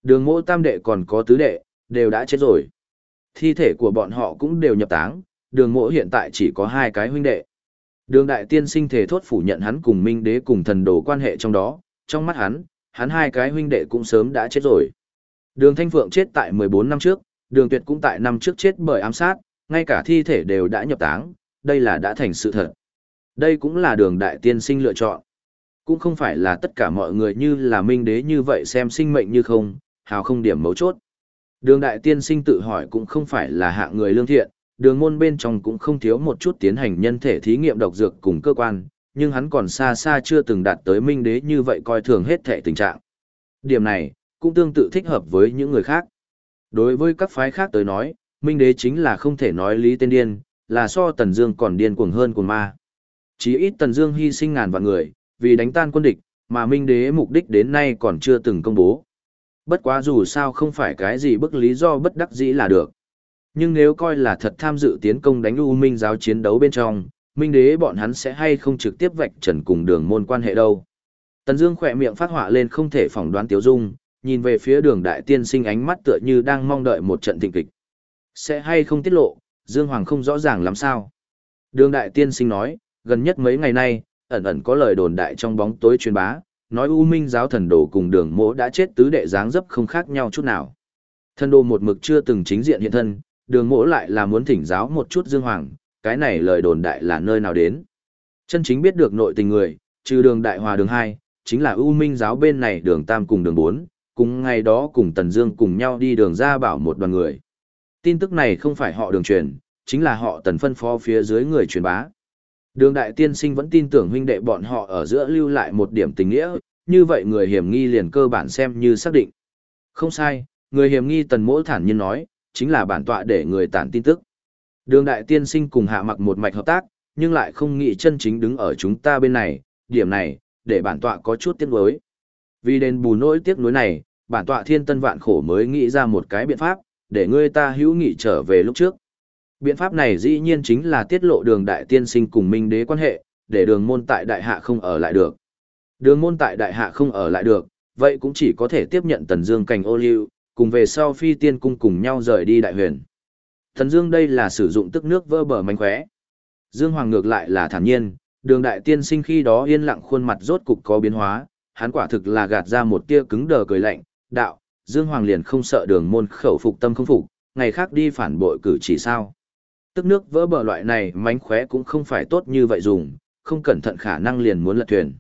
Đường mộ tam đệ còn có tứ đệ, đều đã chết rồi. Thi thể của bọn họ cũng đều nhập táng, đường mộ hiện tại chỉ có hai cái huynh đệ. Đường đại tiên sinh thể thốt phủ nhận hắn cùng minh đế cùng thần đồ quan hệ trong đó, trong mắt hắn, hắn hai cái huynh đệ cũng sớm đã chết rồi. Đường Thanh Phượng chết tại 14 năm trước, đường tuyệt cũng tại năm trước chết bởi ám sát, ngay cả thi thể đều đã nhập táng, đây là đã thành sự thật. Đây cũng là đường đại tiên sinh lựa chọn. Cũng không phải là tất cả mọi người như là minh đế như vậy xem sinh mệnh như không, hào không điểm mấu chốt. Đường đại tiên sinh tự hỏi cũng không phải là hạng người lương thiện, đường môn bên trong cũng không thiếu một chút tiến hành nhân thể thí nghiệm độc dược cùng cơ quan, nhưng hắn còn xa xa chưa từng đạt tới minh đế như vậy coi thường hết thể tình trạng. Điểm này, cũng tương tự thích hợp với những người khác. Đối với các phái khác tới nói, minh đế chính là không thể nói lý tên điên, là so tần dương còn điên cuồng hơn cuồng ma. Chí ít Tần Dương hy sinh ngàn vạn người, vì đánh tan quân địch, mà Minh Đế mục đích đến nay còn chưa từng công bố. Bất quá dù sao không phải cái gì bức lý do bất đắc dĩ là được. Nhưng nếu coi là thật tham dự tiến công đánh U Minh giáo chiến đấu bên trong, Minh Đế bọn hắn sẽ hay không trực tiếp vạch trần cùng đường môn quan hệ đâu. Tần Dương khẽ miệng phát họa lên không thể phỏng đoán tiểu Dung, nhìn về phía đường đại tiên sinh ánh mắt tựa như đang mong đợi một trận thịnh kịch. Sẽ hay không tiết lộ, Dương Hoàng không rõ ràng làm sao. Đường đại tiên sinh nói, gần nhất mấy ngày nay, ẩn ẩn có lời đồn đại trong bóng tối truyền bá, nói U Minh giáo thần đồ cùng đường mỗ đã chết tứ đệ dáng dấp không khác nhau chút nào. Thần đồ một mực chưa từng chính diện hiện thân, đường mỗ lại là muốn thỉnh giáo một chút dương hoàng, cái này lời đồn đại là nơi nào đến. Chân chính biết được nội tình người, trừ đường đại hòa đường 2, chính là U Minh giáo bên này đường tam cùng đường 4, cùng ngày đó cùng Tần Dương cùng nhau đi đường ra bảo một đoàn người. Tin tức này không phải họ đường truyền, chính là họ Tần phân phó phía dưới người truyền bá. Đường đại tiên sinh vẫn tin tưởng huynh đệ bọn họ ở giữa lưu lại một điểm tình nghĩa, như vậy người hiểm nghi liền cơ bản xem như xác định. Không sai, người hiểm nghi tần mỗ thản nhiên nói, chính là bản tọa để người tản tin tức. Đường đại tiên sinh cùng hạ mặc một mạch hợp tác, nhưng lại không nghĩ chân chính đứng ở chúng ta bên này, điểm này, để bản tọa có chút tiếc nuối. Vì đền bù nỗi tiếc nuối này, bản tọa thiên tân vạn khổ mới nghĩ ra một cái biện pháp, để ngươi ta hữu nghị trở về lúc trước. Biện pháp này dĩ nhiên chính là tiết lộ đường đại tiên sinh cùng minh đế quan hệ, để đường môn tại đại hạ không ở lại được. Đường môn tại đại hạ không ở lại được, vậy cũng chỉ có thể tiếp nhận tần dương cảnh ô liu, cùng về sau phi tiên cung cùng nhau rời đi đại huyền. Tần dương đây là sử dụng tức nước vơ bờ mánh khóe. Dương Hoàng ngược lại là thản nhiên, đường đại tiên sinh khi đó yên lặng khuôn mặt rốt cục có biến hóa, hắn quả thực là gạt ra một tia cứng đờ cười lạnh, đạo, Dương Hoàng liền không sợ đường môn khẩu phục tâm không phục, ngày khác đi phản bội cử chỉ sao tức nước vỡ bờ loại này mánh khóe cũng không phải tốt như vậy dùng, không cẩn thận khả năng liền muốn lật thuyền.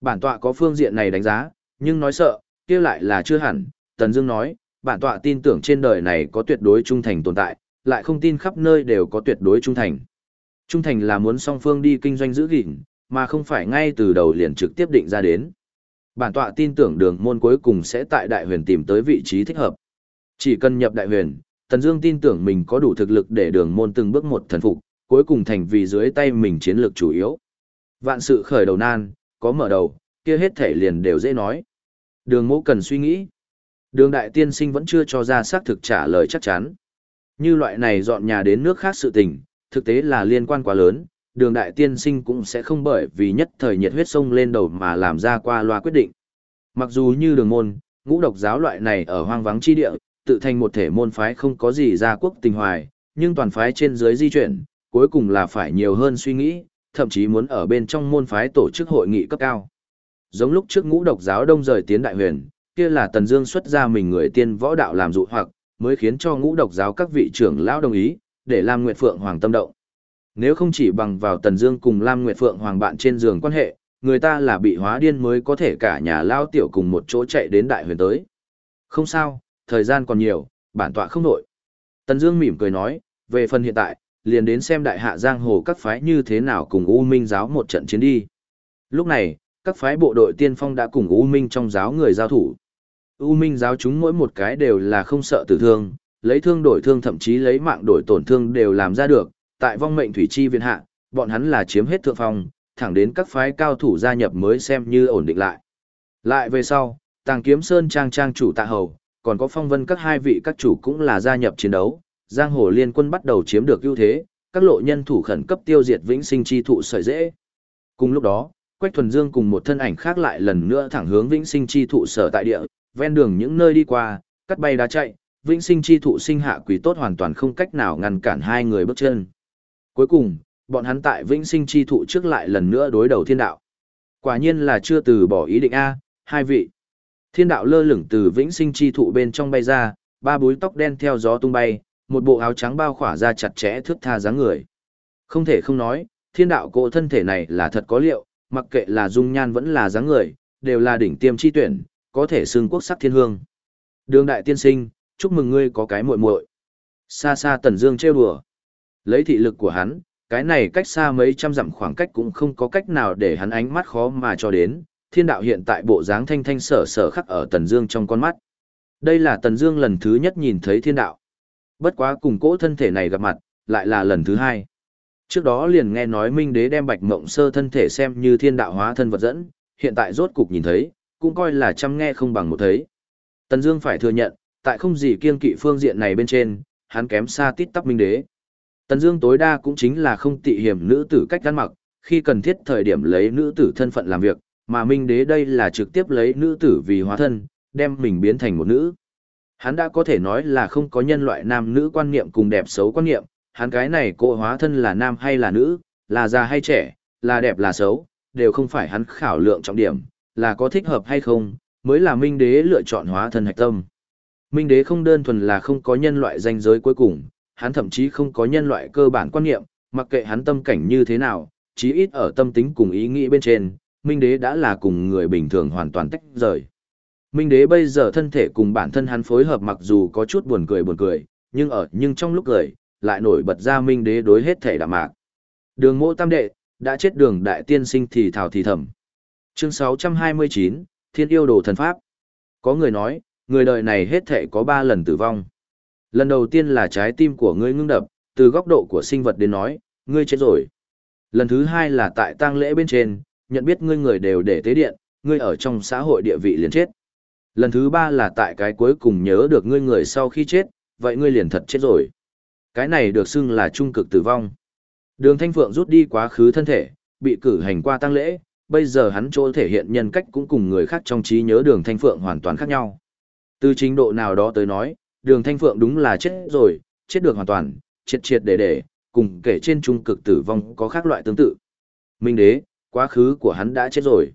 Bản tọa có phương diện này đánh giá, nhưng nói sợ, kia lại là chưa hẳn, Tần Dương nói, bản tọa tin tưởng trên đời này có tuyệt đối trung thành tồn tại, lại không tin khắp nơi đều có tuyệt đối trung thành. Trung thành là muốn song phương đi kinh doanh giữ gìn, mà không phải ngay từ đầu liền trực tiếp định ra đến. Bản tọa tin tưởng đường môn cuối cùng sẽ tại đại huyền tìm tới vị trí thích hợp. Chỉ cần nhập đại huyền, Tần Dương tin tưởng mình có đủ thực lực để đường môn từng bước một thần phục, cuối cùng thành vì dưới tay mình chiến lược chủ yếu. Vạn sự khởi đầu nan, có mở đầu, kia hết thể liền đều dễ nói. Đường mẫu cần suy nghĩ. Đường đại tiên sinh vẫn chưa cho ra xác thực trả lời chắc chắn. Như loại này dọn nhà đến nước khác sự tình, thực tế là liên quan quá lớn, đường đại tiên sinh cũng sẽ không bởi vì nhất thời nhiệt huyết sông lên đầu mà làm ra qua loa quyết định. Mặc dù như đường môn, ngũ độc giáo loại này ở hoang vắng chi địa, tự thành một thể môn phái không có gì ra quốc tình hoài, nhưng toàn phái trên dưới di chuyển, cuối cùng là phải nhiều hơn suy nghĩ, thậm chí muốn ở bên trong môn phái tổ chức hội nghị cấp cao. Giống lúc trước ngũ độc giáo đông rời tiến đại huyền, kia là Tần Dương xuất ra mình người tiên võ đạo làm dụ hoặc, mới khiến cho ngũ độc giáo các vị trưởng lão đồng ý, để Lam Nguyệt Phượng Hoàng tâm động. Nếu không chỉ bằng vào Tần Dương cùng Lam Nguyệt Phượng Hoàng bạn trên giường quan hệ, người ta là bị hóa điên mới có thể cả nhà lao tiểu cùng một chỗ chạy đến đại huyền tới. Không sao, thời gian còn nhiều, bản tọa không nổi. Tần Dương mỉm cười nói, về phần hiện tại, liền đến xem đại hạ giang hồ các phái như thế nào cùng U Minh giáo một trận chiến đi. Lúc này, các phái bộ đội tiên phong đã cùng U Minh trong giáo người giao thủ. U Minh giáo chúng mỗi một cái đều là không sợ tử thương, lấy thương đổi thương thậm chí lấy mạng đổi tổn thương đều làm ra được, tại vong mệnh thủy chi viện hạ, bọn hắn là chiếm hết thượng phong, thẳng đến các phái cao thủ gia nhập mới xem như ổn định lại. Lại về sau, Tàng Kiếm Sơn trang trang chủ Tạ Hầu, còn có phong vân các hai vị các chủ cũng là gia nhập chiến đấu, giang hồ liên quân bắt đầu chiếm được ưu thế, các lộ nhân thủ khẩn cấp tiêu diệt vĩnh sinh chi thụ sợi dễ. Cùng lúc đó, Quách Thuần Dương cùng một thân ảnh khác lại lần nữa thẳng hướng vĩnh sinh chi thụ sở tại địa, ven đường những nơi đi qua, cắt bay đá chạy, vĩnh sinh chi thụ sinh hạ quỷ tốt hoàn toàn không cách nào ngăn cản hai người bước chân. Cuối cùng, bọn hắn tại vĩnh sinh chi thụ trước lại lần nữa đối đầu thiên đạo. Quả nhiên là chưa từ bỏ ý định A, hai vị. Thiên đạo lơ lửng từ vĩnh sinh chi thụ bên trong bay ra, ba búi tóc đen theo gió tung bay, một bộ áo trắng bao khỏa ra chặt chẽ thước tha dáng người. Không thể không nói, thiên đạo cỗ thân thể này là thật có liệu, mặc kệ là dung nhan vẫn là dáng người, đều là đỉnh tiêm chi tuyển, có thể xưng quốc sắc thiên hương. Đường đại tiên sinh, chúc mừng ngươi có cái muội muội. Xa xa Tần Dương trêu đùa. Lấy thị lực của hắn, cái này cách xa mấy trăm dặm khoảng cách cũng không có cách nào để hắn ánh mắt khó mà cho đến, thiên đạo hiện tại bộ dáng thanh thanh sở sở khắc ở Tần Dương trong con mắt. Đây là Tần Dương lần thứ nhất nhìn thấy thiên đạo. Bất quá cùng cỗ thân thể này gặp mặt, lại là lần thứ hai. Trước đó liền nghe nói Minh Đế đem Bạch Mộng Sơ thân thể xem như thiên đạo hóa thân vật dẫn, hiện tại rốt cục nhìn thấy, cũng coi là chăm nghe không bằng một thấy. Tần Dương phải thừa nhận, tại không gì kiên kỵ phương diện này bên trên, hắn kém xa tít tắp Minh Đế. Tần Dương tối đa cũng chính là không tị hiểm nữ tử cách ăn mặc, khi cần thiết thời điểm lấy nữ tử thân phận làm việc, mà Minh Đế đây là trực tiếp lấy nữ tử vì hóa thân, đem mình biến thành một nữ. Hắn đã có thể nói là không có nhân loại nam nữ quan niệm cùng đẹp xấu quan niệm, hắn cái này cô hóa thân là nam hay là nữ, là già hay trẻ, là đẹp là xấu, đều không phải hắn khảo lượng trọng điểm, là có thích hợp hay không, mới là Minh Đế lựa chọn hóa thân hạch tâm. Minh Đế không đơn thuần là không có nhân loại danh giới cuối cùng, hắn thậm chí không có nhân loại cơ bản quan niệm, mặc kệ hắn tâm cảnh như thế nào, chí ít ở tâm tính cùng ý nghĩ bên trên, Minh Đế đã là cùng người bình thường hoàn toàn tách rời. Minh Đế bây giờ thân thể cùng bản thân hắn phối hợp mặc dù có chút buồn cười buồn cười, nhưng ở nhưng trong lúc cười, lại nổi bật ra Minh Đế đối hết thể đạm mạc. Đường Mộ Tam đệ, đã chết đường đại tiên sinh thì thảo thì thầm. Chương 629, Thiên yêu đồ thần pháp. Có người nói, người đời này hết thể có 3 lần tử vong. Lần đầu tiên là trái tim của ngươi ngưng đập, từ góc độ của sinh vật đến nói, ngươi chết rồi. Lần thứ hai là tại tang lễ bên trên, nhận biết ngươi người đều để tế điện, ngươi ở trong xã hội địa vị liền chết. Lần thứ ba là tại cái cuối cùng nhớ được ngươi người sau khi chết, vậy ngươi liền thật chết rồi. Cái này được xưng là trung cực tử vong. Đường Thanh Phượng rút đi quá khứ thân thể, bị cử hành qua tang lễ, bây giờ hắn chỗ thể hiện nhân cách cũng cùng người khác trong trí nhớ đường Thanh Phượng hoàn toàn khác nhau. Từ trình độ nào đó tới nói, đường Thanh Phượng đúng là chết rồi, chết được hoàn toàn, triệt triệt để để, cùng kể trên trung cực tử vong có khác loại tương tự. Minh đế, quá khứ của hắn đã chết rồi.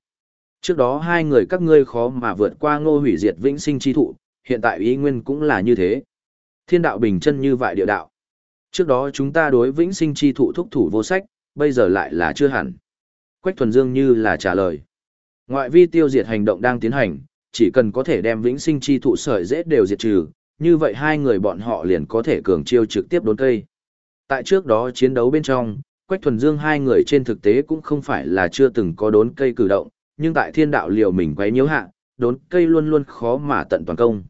Trước đó hai người các ngươi khó mà vượt qua ngô hủy diệt vĩnh sinh chi thụ, hiện tại ý nguyên cũng là như thế. Thiên đạo bình chân như vậy địa đạo. Trước đó chúng ta đối vĩnh sinh chi thụ thúc thủ vô sách, bây giờ lại là chưa hẳn. Quách thuần dương như là trả lời. Ngoại vi tiêu diệt hành động đang tiến hành, chỉ cần có thể đem vĩnh sinh chi thụ sợi rễ đều diệt trừ, như vậy hai người bọn họ liền có thể cường chiêu trực tiếp đốn cây. Tại trước đó chiến đấu bên trong, Quách Thuần Dương hai người trên thực tế cũng không phải là chưa từng có đốn cây cử động, nhưng tại thiên đạo liều mình quấy nhiễu hạ, đốn cây luôn luôn khó mà tận toàn công.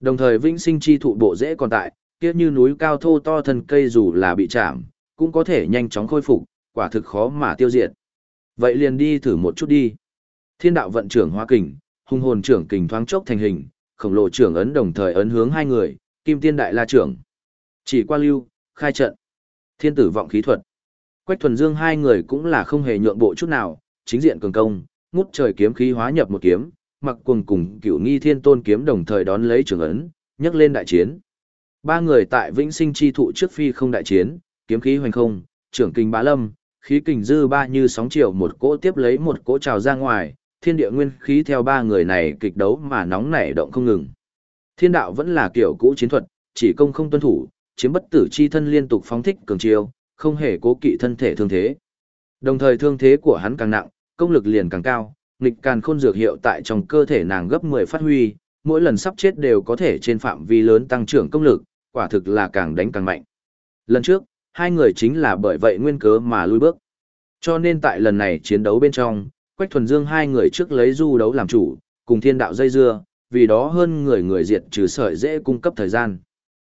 Đồng thời vĩnh sinh chi thụ bộ dễ còn tại, kia như núi cao thô to thân cây dù là bị chạm, cũng có thể nhanh chóng khôi phục, quả thực khó mà tiêu diệt. Vậy liền đi thử một chút đi. Thiên đạo vận trưởng hóa kình, hung hồn trưởng kình thoáng chốc thành hình, khổng lồ trưởng ấn đồng thời ấn hướng hai người, kim tiên đại la trưởng. Chỉ qua lưu, khai trận. Thiên tử vọng khí thuật. Quách thuần dương hai người cũng là không hề nhượng bộ chút nào, chính diện cường công, ngút trời kiếm khí hóa nhập một kiếm, mặc quần cùng cửu nghi thiên tôn kiếm đồng thời đón lấy trưởng ấn, nhấc lên đại chiến. Ba người tại vĩnh sinh chi thụ trước phi không đại chiến, kiếm khí hoành không, trưởng kinh bá lâm, khí kình dư ba như sóng chiều một cỗ tiếp lấy một cỗ trào ra ngoài, thiên địa nguyên khí theo ba người này kịch đấu mà nóng nảy động không ngừng. Thiên đạo vẫn là kiểu cũ chiến thuật, chỉ công không tuân thủ, chiếm bất tử chi thân liên tục phóng thích cường chiêu, không hề cố kỵ thân thể thương thế. Đồng thời thương thế của hắn càng nặng, công lực liền càng cao, nghịch càn khôn dược hiệu tại trong cơ thể nàng gấp 10 phát huy, mỗi lần sắp chết đều có thể trên phạm vi lớn tăng trưởng công lực, quả thực là càng đánh càng mạnh. Lần trước, hai người chính là bởi vậy nguyên cớ mà lui bước. Cho nên tại lần này chiến đấu bên trong, Quách Thuần Dương hai người trước lấy du đấu làm chủ, cùng thiên đạo dây dưa, vì đó hơn người người diệt trừ sợi dễ cung cấp thời gian.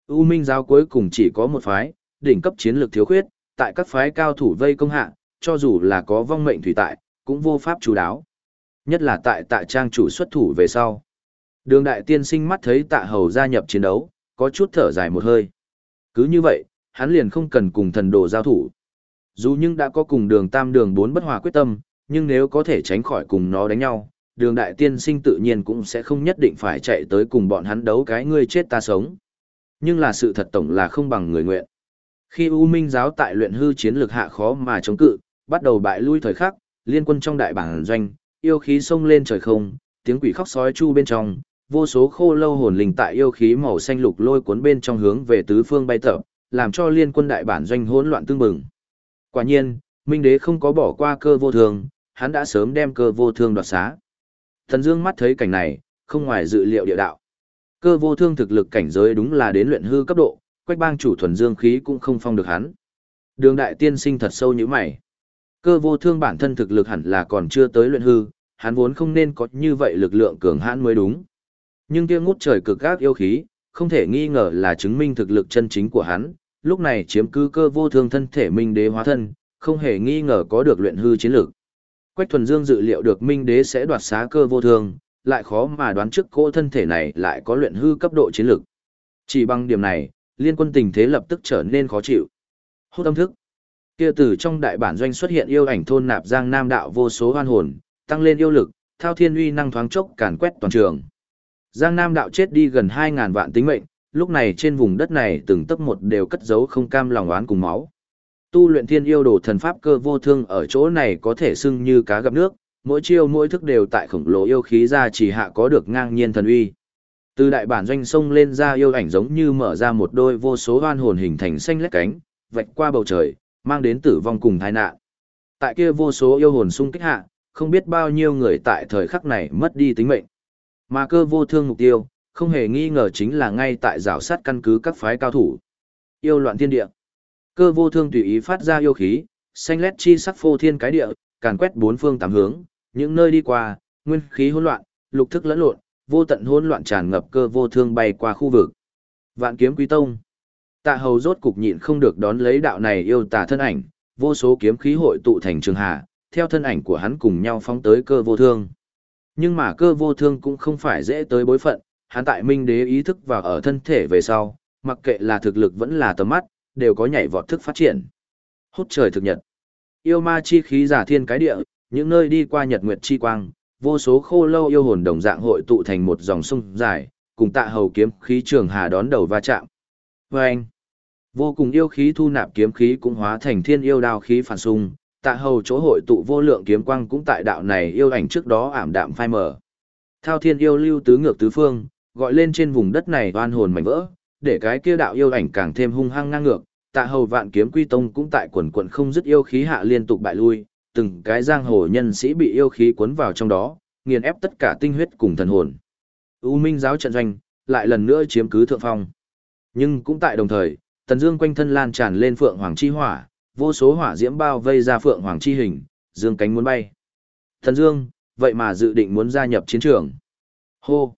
U Minh giáo cuối cùng chỉ có một phái, đỉnh cấp chiến lược thiếu khuyết, tại các phái cao thủ vây công hạ, cho dù là có vong mệnh thủy tại, cũng vô pháp chủ đáo. Nhất là tại tạ trang chủ xuất thủ về sau. Đường đại tiên sinh mắt thấy tạ hầu gia nhập chiến đấu, có chút thở dài một hơi. Cứ như vậy, hắn liền không cần cùng thần đồ giao thủ. Dù nhưng đã có cùng đường tam đường bốn bất hòa quyết tâm, nhưng nếu có thể tránh khỏi cùng nó đánh nhau, đường đại tiên sinh tự nhiên cũng sẽ không nhất định phải chạy tới cùng bọn hắn đấu cái ngươi chết ta sống. Nhưng là sự thật tổng là không bằng người nguyện. Khi U Minh giáo tại luyện hư chiến lược hạ khó mà chống cự, bắt đầu bại lui thời khắc, liên quân trong đại bản doanh, yêu khí xông lên trời không, tiếng quỷ khóc sói chu bên trong, vô số khô lâu hồn linh tại yêu khí màu xanh lục lôi cuốn bên trong hướng về tứ phương bay tập, làm cho liên quân đại bản doanh hỗn loạn tương bừng. Quả nhiên, Minh Đế không có bỏ qua cơ vô thường, hắn đã sớm đem cơ vô thương đoạt xá. Thần Dương mắt thấy cảnh này, không ngoài dự liệu địa đạo. Cơ vô thương thực lực cảnh giới đúng là đến luyện hư cấp độ, quách bang chủ thuần dương khí cũng không phong được hắn. Đường đại tiên sinh thật sâu như mày. Cơ vô thương bản thân thực lực hẳn là còn chưa tới luyện hư, hắn vốn không nên có như vậy lực lượng cường hãn mới đúng. Nhưng kia ngút trời cực gác yêu khí, không thể nghi ngờ là chứng minh thực lực chân chính của hắn, lúc này chiếm cứ cơ vô thương thân thể minh đế hóa thân, không hề nghi ngờ có được luyện hư chiến lược. Quách thuần dương dự liệu được minh đế sẽ đoạt xá cơ vô thường, lại khó mà đoán trước cỗ thân thể này lại có luyện hư cấp độ chiến lược. Chỉ bằng điểm này, liên quân tình thế lập tức trở nên khó chịu. Hút âm thức. Kia từ trong đại bản doanh xuất hiện yêu ảnh thôn nạp giang nam đạo vô số hoan hồn, tăng lên yêu lực, thao thiên uy năng thoáng chốc càn quét toàn trường. Giang Nam đạo chết đi gần 2000 vạn tính mệnh, lúc này trên vùng đất này từng tấc một đều cất giấu không cam lòng oán cùng máu. Tu luyện thiên yêu đồ thần pháp cơ vô thương ở chỗ này có thể xưng như cá gặp nước, mỗi chiêu mỗi thức đều tại khổng lồ yêu khí ra chỉ hạ có được ngang nhiên thần uy. Từ đại bản doanh sông lên ra yêu ảnh giống như mở ra một đôi vô số hoan hồn hình thành xanh lét cánh, vạch qua bầu trời, mang đến tử vong cùng tai nạn. Tại kia vô số yêu hồn xung kích hạ, không biết bao nhiêu người tại thời khắc này mất đi tính mệnh. Mà cơ vô thương mục tiêu, không hề nghi ngờ chính là ngay tại rào sát căn cứ các phái cao thủ. Yêu loạn thiên địa. Cơ vô thương tùy ý phát ra yêu khí, xanh lét chi sắc phô thiên cái địa, càn quét bốn phương tám hướng, những nơi đi qua, nguyên khí hỗn loạn, lục thức lẫn lộn, vô tận hỗn loạn tràn ngập cơ vô thương bay qua khu vực. Vạn kiếm quý tông. Tạ hầu rốt cục nhịn không được đón lấy đạo này yêu tà thân ảnh, vô số kiếm khí hội tụ thành trường hạ, theo thân ảnh của hắn cùng nhau phóng tới cơ vô thương. Nhưng mà cơ vô thương cũng không phải dễ tới bối phận, hắn tại minh đế ý thức và ở thân thể về sau, mặc kệ là thực lực vẫn là tầm mắt, đều có nhảy vọt thức phát triển. Hút trời thực nhật. Yêu ma chi khí giả thiên cái địa, những nơi đi qua nhật nguyệt chi quang, vô số khô lâu yêu hồn đồng dạng hội tụ thành một dòng sông dài, cùng tạ hầu kiếm khí trường hà đón đầu va chạm. Và anh, vô cùng yêu khí thu nạp kiếm khí cũng hóa thành thiên yêu đao khí phản xung, tạ hầu chỗ hội tụ vô lượng kiếm quang cũng tại đạo này yêu ảnh trước đó ảm đạm phai mờ. Thao thiên yêu lưu tứ ngược tứ phương, gọi lên trên vùng đất này oan hồn mảnh vỡ, để cái kia đạo yêu ảnh càng thêm hung hăng ngang ngược, tạ hầu vạn kiếm quy tông cũng tại quần quần không dứt yêu khí hạ liên tục bại lui, từng cái giang hồ nhân sĩ bị yêu khí cuốn vào trong đó, nghiền ép tất cả tinh huyết cùng thần hồn. U Minh giáo trận doanh, lại lần nữa chiếm cứ thượng phong. Nhưng cũng tại đồng thời, Tần Dương quanh thân lan tràn lên phượng hoàng chi hỏa, vô số hỏa diễm bao vây ra phượng hoàng chi hình, dương cánh muốn bay. Tần Dương, vậy mà dự định muốn gia nhập chiến trường. Hô!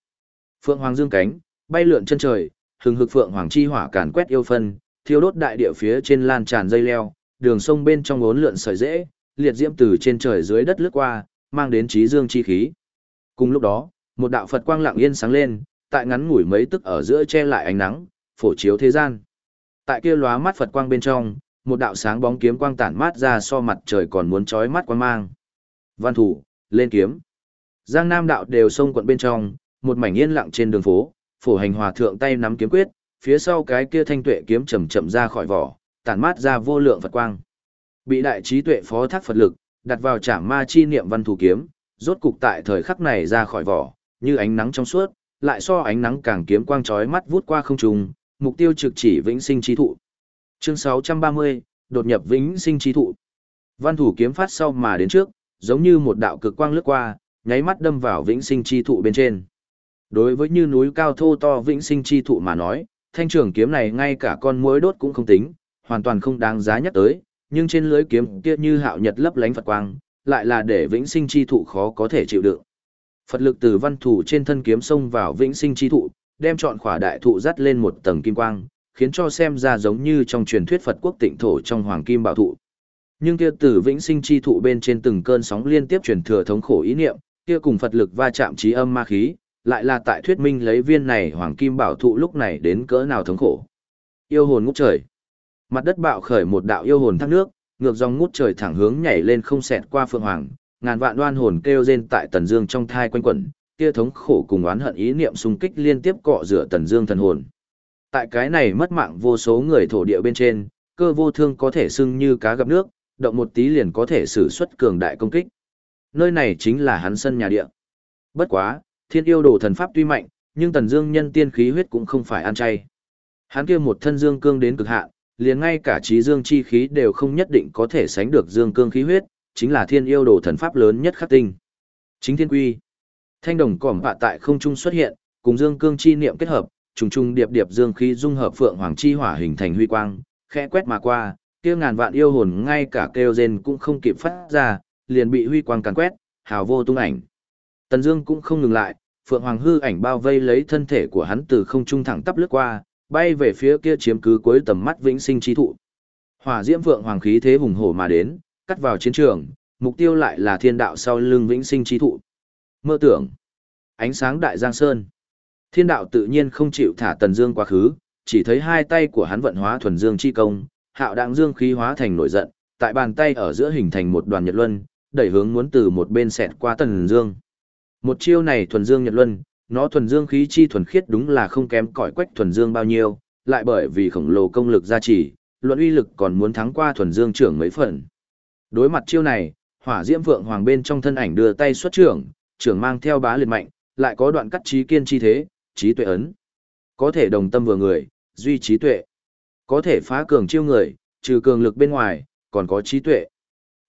Phượng hoàng dương cánh, bay lượn chân trời, hừng hực phượng hoàng chi hỏa càn quét yêu phân, thiêu đốt đại địa phía trên lan tràn dây leo, đường sông bên trong uốn lượn sợi rễ, liệt diễm từ trên trời dưới đất lướt qua, mang đến trí dương chi khí. Cùng lúc đó, một đạo Phật quang lặng yên sáng lên, tại ngắn ngủi mấy tức ở giữa che lại ánh nắng, phổ chiếu thế gian. Tại kia lóa mắt Phật quang bên trong, một đạo sáng bóng kiếm quang tản mát ra so mặt trời còn muốn chói mắt quang mang. Văn thủ, lên kiếm. Giang Nam đạo đều sông quận bên trong, một mảnh yên lặng trên đường phố, phổ hành hòa thượng tay nắm kiếm quyết, phía sau cái kia thanh tuệ kiếm chậm chậm ra khỏi vỏ, tản mát ra vô lượng Phật quang. Bị đại trí tuệ phó thác Phật lực, đặt vào trảm ma chi niệm văn thủ kiếm, rốt cục tại thời khắc này ra khỏi vỏ, như ánh nắng trong suốt, lại so ánh nắng càng kiếm quang chói mắt vút qua không trung, mục tiêu trực chỉ vĩnh sinh trí thụ. Chương 630, đột nhập vĩnh sinh trí thụ. Văn thủ kiếm phát sau mà đến trước, giống như một đạo cực quang lướt qua, nháy mắt đâm vào vĩnh sinh chi thụ bên trên. Đối với như núi cao thô to vĩnh sinh chi thụ mà nói, thanh trường kiếm này ngay cả con muối đốt cũng không tính, hoàn toàn không đáng giá nhắc tới, nhưng trên lưới kiếm kia như hạo nhật lấp lánh Phật quang, lại là để vĩnh sinh chi thụ khó có thể chịu đựng. Phật lực từ văn thủ trên thân kiếm xông vào vĩnh sinh chi thụ, đem chọn khỏa đại thụ dắt lên một tầng kim quang, khiến cho xem ra giống như trong truyền thuyết Phật quốc tịnh thổ trong hoàng kim bảo thụ. Nhưng kia từ vĩnh sinh chi thụ bên trên từng cơn sóng liên tiếp truyền thừa thống khổ ý niệm, kia cùng Phật lực va chạm trí âm ma khí, lại là tại thuyết minh lấy viên này hoàng kim bảo thụ lúc này đến cỡ nào thống khổ. Yêu hồn ngút trời. Mặt đất bạo khởi một đạo yêu hồn thác nước, ngược dòng ngút trời thẳng hướng nhảy lên không xẹt qua phượng hoàng, ngàn vạn đoan hồn kêu rên tại tần dương trong thai quanh quẩn, kia thống khổ cùng oán hận ý niệm xung kích liên tiếp cọ rửa tần dương thần hồn. Tại cái này mất mạng vô số người thổ địa bên trên, cơ vô thương có thể sưng như cá gặp nước, động một tí liền có thể sử xuất cường đại công kích. Nơi này chính là hắn sân nhà địa. Bất quá, thiên yêu đồ thần pháp tuy mạnh, nhưng tần dương nhân tiên khí huyết cũng không phải ăn chay. Hắn kia một thân dương cương đến cực hạn, liền ngay cả trí dương chi khí đều không nhất định có thể sánh được dương cương khí huyết, chính là thiên yêu đồ thần pháp lớn nhất khắc tinh. Chính thiên quy. Thanh đồng cỏm bạ tại không trung xuất hiện, cùng dương cương chi niệm kết hợp, trùng trùng điệp điệp dương khí dung hợp phượng hoàng chi hỏa hình thành huy quang, khẽ quét mà qua, kia ngàn vạn yêu hồn ngay cả kêu rên cũng không kịp phát ra, liền bị huy quang càn quét, hào vô tung ảnh. Tần Dương cũng không ngừng lại, phượng hoàng hư ảnh bao vây lấy thân thể của hắn từ không trung thẳng tắp lướt qua, bay về phía kia chiếm cứ cuối tầm mắt vĩnh sinh chi thụ. Hỏa diễm phượng hoàng khí thế hùng hổ mà đến, cắt vào chiến trường, mục tiêu lại là thiên đạo sau lưng vĩnh sinh chi thụ. Mơ tưởng, ánh sáng đại giang sơn. Thiên đạo tự nhiên không chịu thả Tần Dương quá khứ, chỉ thấy hai tay của hắn vận hóa thuần dương chi công, hạo đặng dương khí hóa thành nổi giận, tại bàn tay ở giữa hình thành một đoàn nhật luân, đẩy hướng muốn từ một bên xẹt qua Tần Dương. Một chiêu này thuần dương nhật luân, nó thuần dương khí chi thuần khiết đúng là không kém cỏi quách thuần dương bao nhiêu, lại bởi vì khổng lồ công lực gia trì, luận uy lực còn muốn thắng qua thuần dương trưởng mấy phần. Đối mặt chiêu này, hỏa diễm vượng hoàng bên trong thân ảnh đưa tay xuất trưởng, trưởng mang theo bá liệt mạnh, lại có đoạn cắt trí kiên chi thế, trí tuệ ấn. Có thể đồng tâm vừa người, duy trí tuệ. Có thể phá cường chiêu người, trừ cường lực bên ngoài, còn có trí tuệ.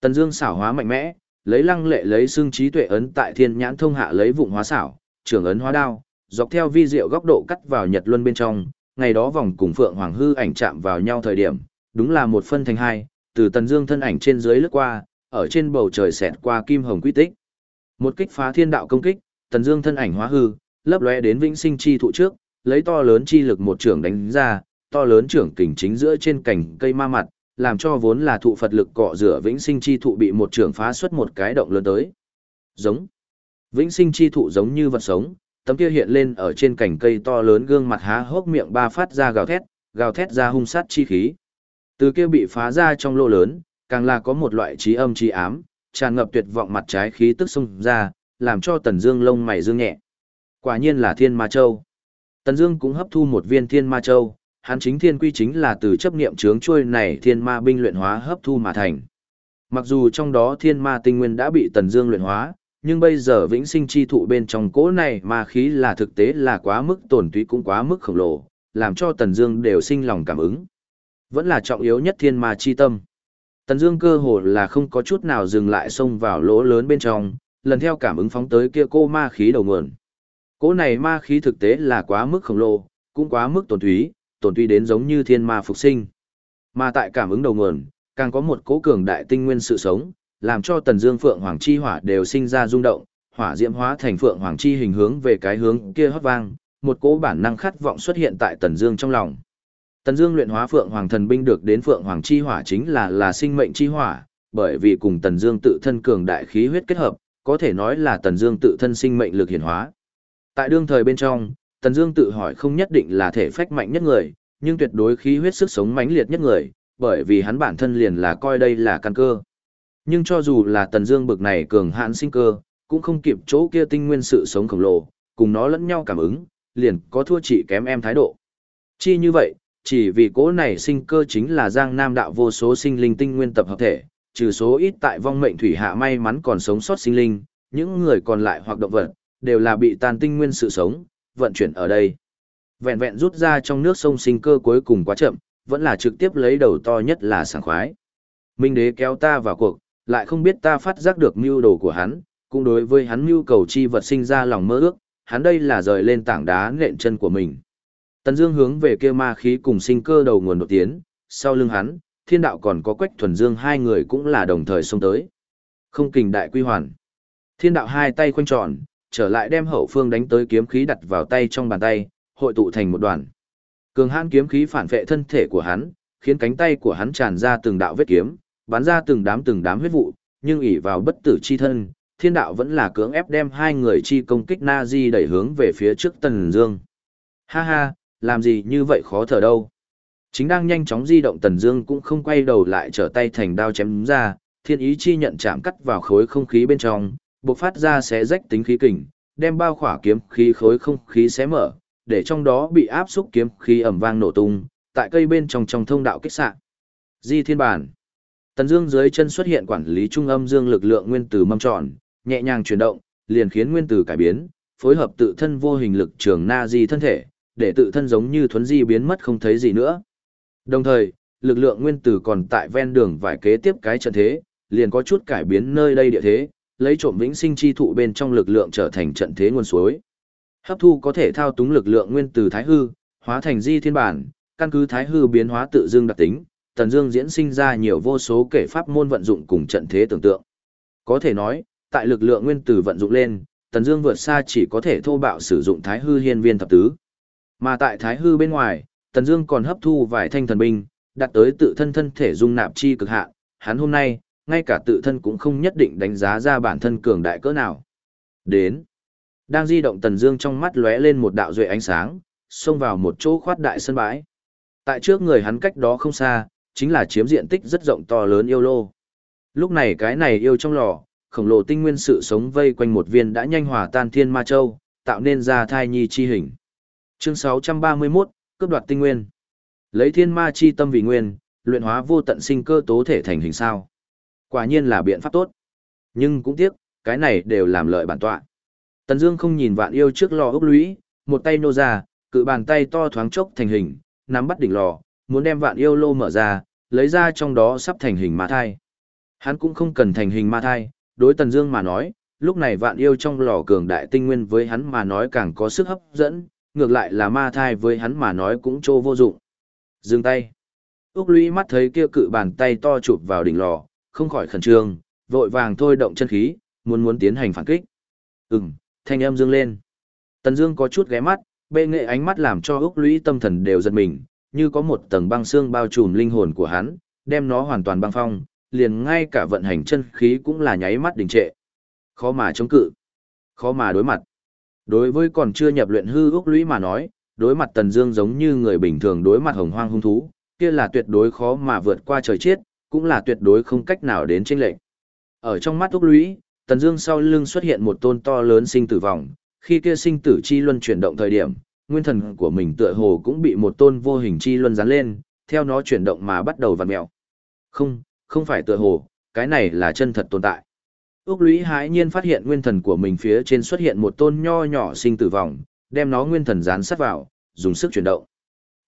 Tần Dương xảo hóa mạnh mẽ, lấy lăng lệ lấy xương trí tuệ ấn tại thiên nhãn thông hạ lấy vụng hóa xảo, trưởng ấn hóa đao, dọc theo vi diệu góc độ cắt vào nhật luân bên trong, ngày đó vòng cùng phượng hoàng hư ảnh chạm vào nhau thời điểm, đúng là một phân thành hai, từ tần dương thân ảnh trên dưới lướt qua, ở trên bầu trời xẹt qua kim hồng quy tích. Một kích phá thiên đạo công kích, tần dương thân ảnh hóa hư, lấp lóe đến vĩnh sinh chi thụ trước, lấy to lớn chi lực một trưởng đánh ra, to lớn trưởng kình chính giữa trên cành cây ma mặt, làm cho vốn là thụ Phật lực cọ rửa vĩnh sinh chi thụ bị một trưởng phá xuất một cái động lớn tới. Giống. Vĩnh sinh chi thụ giống như vật sống, tấm kia hiện lên ở trên cành cây to lớn gương mặt há hốc miệng ba phát ra gào thét, gào thét ra hung sát chi khí. Từ kia bị phá ra trong lô lớn, càng là có một loại trí âm trí ám, tràn ngập tuyệt vọng mặt trái khí tức xung ra, làm cho Tần Dương lông mày dương nhẹ. Quả nhiên là Thiên Ma Châu. Tần Dương cũng hấp thu một viên Thiên Ma Châu, hắn chính thiên quy chính là từ chấp niệm trướng trôi này Thiên Ma binh luyện hóa hấp thu mà thành. Mặc dù trong đó Thiên Ma tinh nguyên đã bị Tần Dương luyện hóa, nhưng bây giờ vĩnh sinh chi thụ bên trong cỗ này ma khí là thực tế là quá mức tổn túy cũng quá mức khổng lồ, làm cho Tần Dương đều sinh lòng cảm ứng. Vẫn là trọng yếu nhất thiên ma chi tâm. Tần Dương cơ hồ là không có chút nào dừng lại xông vào lỗ lớn bên trong, lần theo cảm ứng phóng tới kia cô ma khí đầu nguồn. Cỗ này ma khí thực tế là quá mức khổng lồ, cũng quá mức tổn túy, tổn tuy đến giống như thiên ma phục sinh. Mà tại cảm ứng đầu nguồn, càng có một cỗ cường đại tinh nguyên sự sống, làm cho Tần Dương Phượng Hoàng chi hỏa đều sinh ra rung động, hỏa diễm hóa thành Phượng Hoàng chi hình hướng về cái hướng kia hót vang, một cỗ bản năng khát vọng xuất hiện tại Tần Dương trong lòng. Tần Dương luyện hóa Phượng Hoàng thần binh được đến Phượng Hoàng chi hỏa chính là là sinh mệnh chi hỏa, bởi vì cùng Tần Dương tự thân cường đại khí huyết kết hợp, có thể nói là Tần Dương tự thân sinh mệnh lực hiển hóa. Tại đương thời bên trong, Tần Dương tự hỏi không nhất định là thể phách mạnh nhất người, nhưng tuyệt đối khí huyết sức sống mãnh liệt nhất người, bởi vì hắn bản thân liền là coi đây là căn cơ. Nhưng cho dù là Tần Dương bực này cường hãn sinh cơ, cũng không kịp chỗ kia tinh nguyên sự sống khổng lồ, cùng nó lẫn nhau cảm ứng, liền có thua chỉ kém em thái độ. Chi như vậy, chỉ vì cố này sinh cơ chính là Giang Nam đạo vô số sinh linh tinh nguyên tập hợp thể, trừ số ít tại vong mệnh thủy hạ may mắn còn sống sót sinh linh, những người còn lại hoặc động vật, đều là bị tàn tinh nguyên sự sống, vận chuyển ở đây. Vẹn vẹn rút ra trong nước sông sinh cơ cuối cùng quá chậm, vẫn là trực tiếp lấy đầu to nhất là sảng khoái. Minh đế kéo ta vào cuộc, lại không biết ta phát giác được mưu đồ của hắn, cũng đối với hắn mưu cầu chi vật sinh ra lòng mơ ước, hắn đây là rời lên tảng đá nện chân của mình. Tần Dương hướng về kia ma khí cùng sinh cơ đầu nguồn đột tiến, sau lưng hắn, Thiên đạo còn có Quách Thuần Dương hai người cũng là đồng thời xông tới. Không kình đại quy hoàn. Thiên đạo hai tay quanh tròn, trở lại đem hậu phương đánh tới kiếm khí đặt vào tay trong bàn tay, hội tụ thành một đoàn. Cường hãn kiếm khí phản vệ thân thể của hắn, khiến cánh tay của hắn tràn ra từng đạo vết kiếm, bắn ra từng đám từng đám huyết vụ, nhưng ỷ vào bất tử chi thân, thiên đạo vẫn là cưỡng ép đem hai người chi công kích na di đẩy hướng về phía trước Tần Dương. Ha ha, làm gì như vậy khó thở đâu. Chính đang nhanh chóng di động Tần Dương cũng không quay đầu lại trở tay thành đao chém ra, thiên ý chi nhận chạm cắt vào khối không khí bên trong, bộc phát ra xé rách tính khí kình, đem bao khỏa kiếm khí khối không khí xé mở, để trong đó bị áp xúc kiếm khí ầm vang nổ tung, tại cây bên trong trong thông đạo kích xạ. Di thiên bản. Tần Dương dưới chân xuất hiện quản lý trung âm dương lực lượng nguyên tử mâm tròn, nhẹ nhàng chuyển động, liền khiến nguyên tử cải biến, phối hợp tự thân vô hình lực trường na di thân thể, để tự thân giống như thuấn di biến mất không thấy gì nữa. Đồng thời, lực lượng nguyên tử còn tại ven đường vài kế tiếp cái trận thế, liền có chút cải biến nơi đây địa thế, lấy trộm vĩnh sinh chi thụ bên trong lực lượng trở thành trận thế nguồn suối. Hấp thu có thể thao túng lực lượng nguyên tử thái hư, hóa thành di thiên bản, căn cứ thái hư biến hóa tự dương đặc tính, Tần Dương diễn sinh ra nhiều vô số kể pháp môn vận dụng cùng trận thế tưởng tượng. Có thể nói, tại lực lượng nguyên tử vận dụng lên, Tần Dương vượt xa chỉ có thể thô bạo sử dụng thái hư hiên viên thập tứ. Mà tại thái hư bên ngoài, Tần Dương còn hấp thu vài thanh thần binh, đạt tới tự thân thân thể dung nạp chi cực hạn, hắn hôm nay, ngay cả tự thân cũng không nhất định đánh giá ra bản thân cường đại cỡ nào. Đến. Đang di động Tần Dương trong mắt lóe lên một đạo duệ ánh sáng, xông vào một chỗ khoát đại sân bãi. Tại trước người hắn cách đó không xa, chính là chiếm diện tích rất rộng to lớn yêu lô. Lúc này cái này yêu trong lò, khổng lồ tinh nguyên sự sống vây quanh một viên đã nhanh hòa tan thiên ma châu, tạo nên ra thai nhi chi hình. Chương 631, cướp đoạt tinh nguyên. Lấy thiên ma chi tâm vì nguyên, luyện hóa vô tận sinh cơ tố thể thành hình sao. Quả nhiên là biện pháp tốt. Nhưng cũng tiếc, cái này đều làm lợi bản tọa. Tần Dương không nhìn vạn yêu trước lò ốc lũy, một tay nô ra, cự bàn tay to thoáng chốc thành hình, nắm bắt đỉnh lò, muốn đem vạn yêu lô mở ra, lấy ra trong đó sắp thành hình ma thai. Hắn cũng không cần thành hình ma thai, đối Tần Dương mà nói, lúc này vạn yêu trong lò cường đại tinh nguyên với hắn mà nói càng có sức hấp dẫn, ngược lại là ma thai với hắn mà nói cũng trô vô dụng. Dừng tay. Úc lũy mắt thấy kia cự bàn tay to chụp vào đỉnh lò, không khỏi khẩn trương, vội vàng thôi động chân khí, muốn muốn tiến hành phản kích. Ừm, thanh âm dương lên. Tần Dương có chút ghé mắt, bệ nghệ ánh mắt làm cho Úc lũy tâm thần đều giật mình, như có một tầng băng xương bao trùm linh hồn của hắn, đem nó hoàn toàn băng phong, liền ngay cả vận hành chân khí cũng là nháy mắt đình trệ. Khó mà chống cự, khó mà đối mặt. Đối với còn chưa nhập luyện hư úc lũy mà nói, đối mặt Tần Dương giống như người bình thường đối mặt hồng hoang hung thú, kia là tuyệt đối khó mà vượt qua trời chết, cũng là tuyệt đối không cách nào đến tranh lệch. Ở trong mắt úc lũy, Tần Dương sau lưng xuất hiện một tôn to lớn sinh tử vòng, khi kia sinh tử chi luân chuyển động thời điểm, nguyên thần của mình tựa hồ cũng bị một tôn vô hình chi luân dán lên, theo nó chuyển động mà bắt đầu vặn mèo. Không, không phải tựa hồ, cái này là chân thật tồn tại. Úc lũy hãi nhiên phát hiện nguyên thần của mình phía trên xuất hiện một tôn nho nhỏ sinh tử vòng, đem nó nguyên thần dán sát vào, dùng sức chuyển động.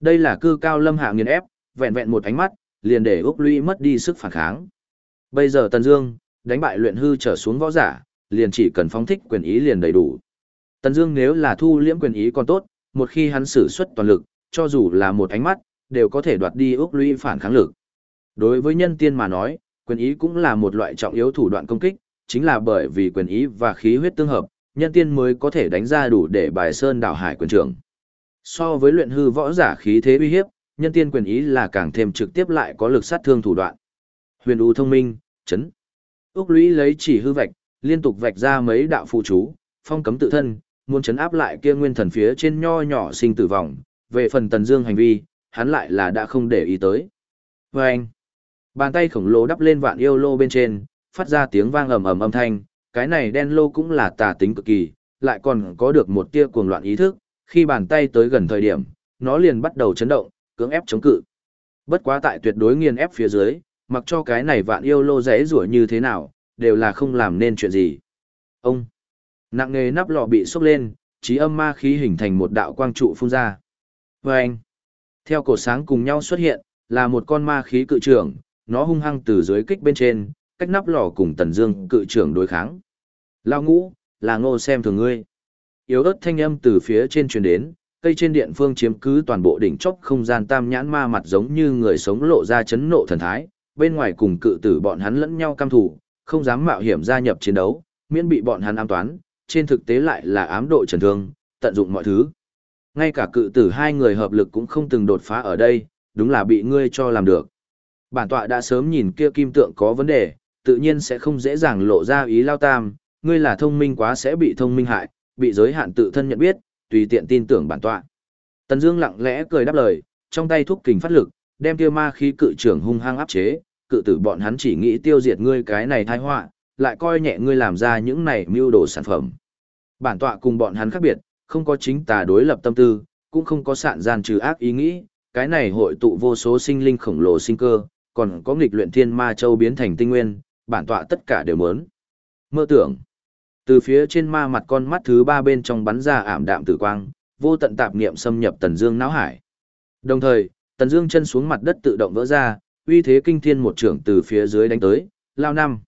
Đây là cư cao lâm hạ nghiền ép, vẹn vẹn một ánh mắt, liền để Úc lũy mất đi sức phản kháng. Bây giờ Tần Dương, đánh bại luyện hư trở xuống võ giả, liền chỉ cần phóng thích quyền ý liền đầy đủ. Tần Dương nếu là thu liễm quyền ý còn tốt, một khi hắn sử xuất toàn lực, cho dù là một ánh mắt, đều có thể đoạt đi Úc lũy phản kháng lực. Đối với nhân tiên mà nói, quyền ý cũng là một loại trọng yếu thủ đoạn công kích, chính là bởi vì quyền ý và khí huyết tương hợp, nhân tiên mới có thể đánh ra đủ để bài sơn đảo hải quyền trưởng. So với luyện hư võ giả khí thế uy hiếp, nhân tiên quyền ý là càng thêm trực tiếp lại có lực sát thương thủ đoạn. Huyền U thông minh, chấn. Úc Lũy lấy chỉ hư vạch, liên tục vạch ra mấy đạo phụ chú, phong cấm tự thân, muốn chấn áp lại kia nguyên thần phía trên nho nhỏ sinh tử vong, về phần Tần Dương hành vi, hắn lại là đã không để ý tới. Và anh, bàn tay khổng lồ đắp lên vạn yêu lô bên trên, phát ra tiếng vang ầm ầm âm thanh, cái này đen lô cũng là tà tính cực kỳ, lại còn có được một tia cuồng loạn ý thức, khi bàn tay tới gần thời điểm, nó liền bắt đầu chấn động, cưỡng ép chống cự. Bất quá tại tuyệt đối nghiền ép phía dưới, mặc cho cái này vạn yêu lô rẽ rủa như thế nào, đều là không làm nên chuyện gì. Ông, nặng nghề nắp lọ bị sốc lên, trí âm ma khí hình thành một đạo quang trụ phun ra. Và anh, theo cổ sáng cùng nhau xuất hiện, là một con ma khí cự trưởng, nó hung hăng từ dưới kích bên trên, cách nắp lò cùng tần dương cự trưởng đối kháng. Lao ngũ, là ngô xem thường ngươi. Yếu ớt thanh âm từ phía trên truyền đến, cây trên điện phương chiếm cứ toàn bộ đỉnh chóp không gian tam nhãn ma mặt giống như người sống lộ ra chấn nộ thần thái, bên ngoài cùng cự tử bọn hắn lẫn nhau cam thủ, không dám mạo hiểm gia nhập chiến đấu, miễn bị bọn hắn ám toán, trên thực tế lại là ám độ trần thương, tận dụng mọi thứ. Ngay cả cự tử hai người hợp lực cũng không từng đột phá ở đây, đúng là bị ngươi cho làm được. Bản tọa đã sớm nhìn kia kim tượng có vấn đề, tự nhiên sẽ không dễ dàng lộ ra ý lao tam, ngươi là thông minh quá sẽ bị thông minh hại, bị giới hạn tự thân nhận biết, tùy tiện tin tưởng bản tọa. Tần Dương lặng lẽ cười đáp lời, trong tay thúc kình phát lực, đem kia ma khí cự trưởng hung hăng áp chế, cự tử bọn hắn chỉ nghĩ tiêu diệt ngươi cái này tai họa, lại coi nhẹ ngươi làm ra những này mưu đồ sản phẩm. Bản tọa cùng bọn hắn khác biệt, không có chính tà đối lập tâm tư, cũng không có sạn gian trừ ác ý nghĩ, cái này hội tụ vô số sinh linh khổng lồ sinh cơ, còn có nghịch luyện thiên ma châu biến thành tinh nguyên, bản tọa tất cả đều muốn. Mơ tưởng. Từ phía trên ma mặt con mắt thứ ba bên trong bắn ra ảm đạm tử quang, vô tận tạp niệm xâm nhập Tần Dương não hải. Đồng thời, Tần Dương chân xuống mặt đất tự động vỡ ra, uy thế kinh thiên một trưởng từ phía dưới đánh tới, lao năm.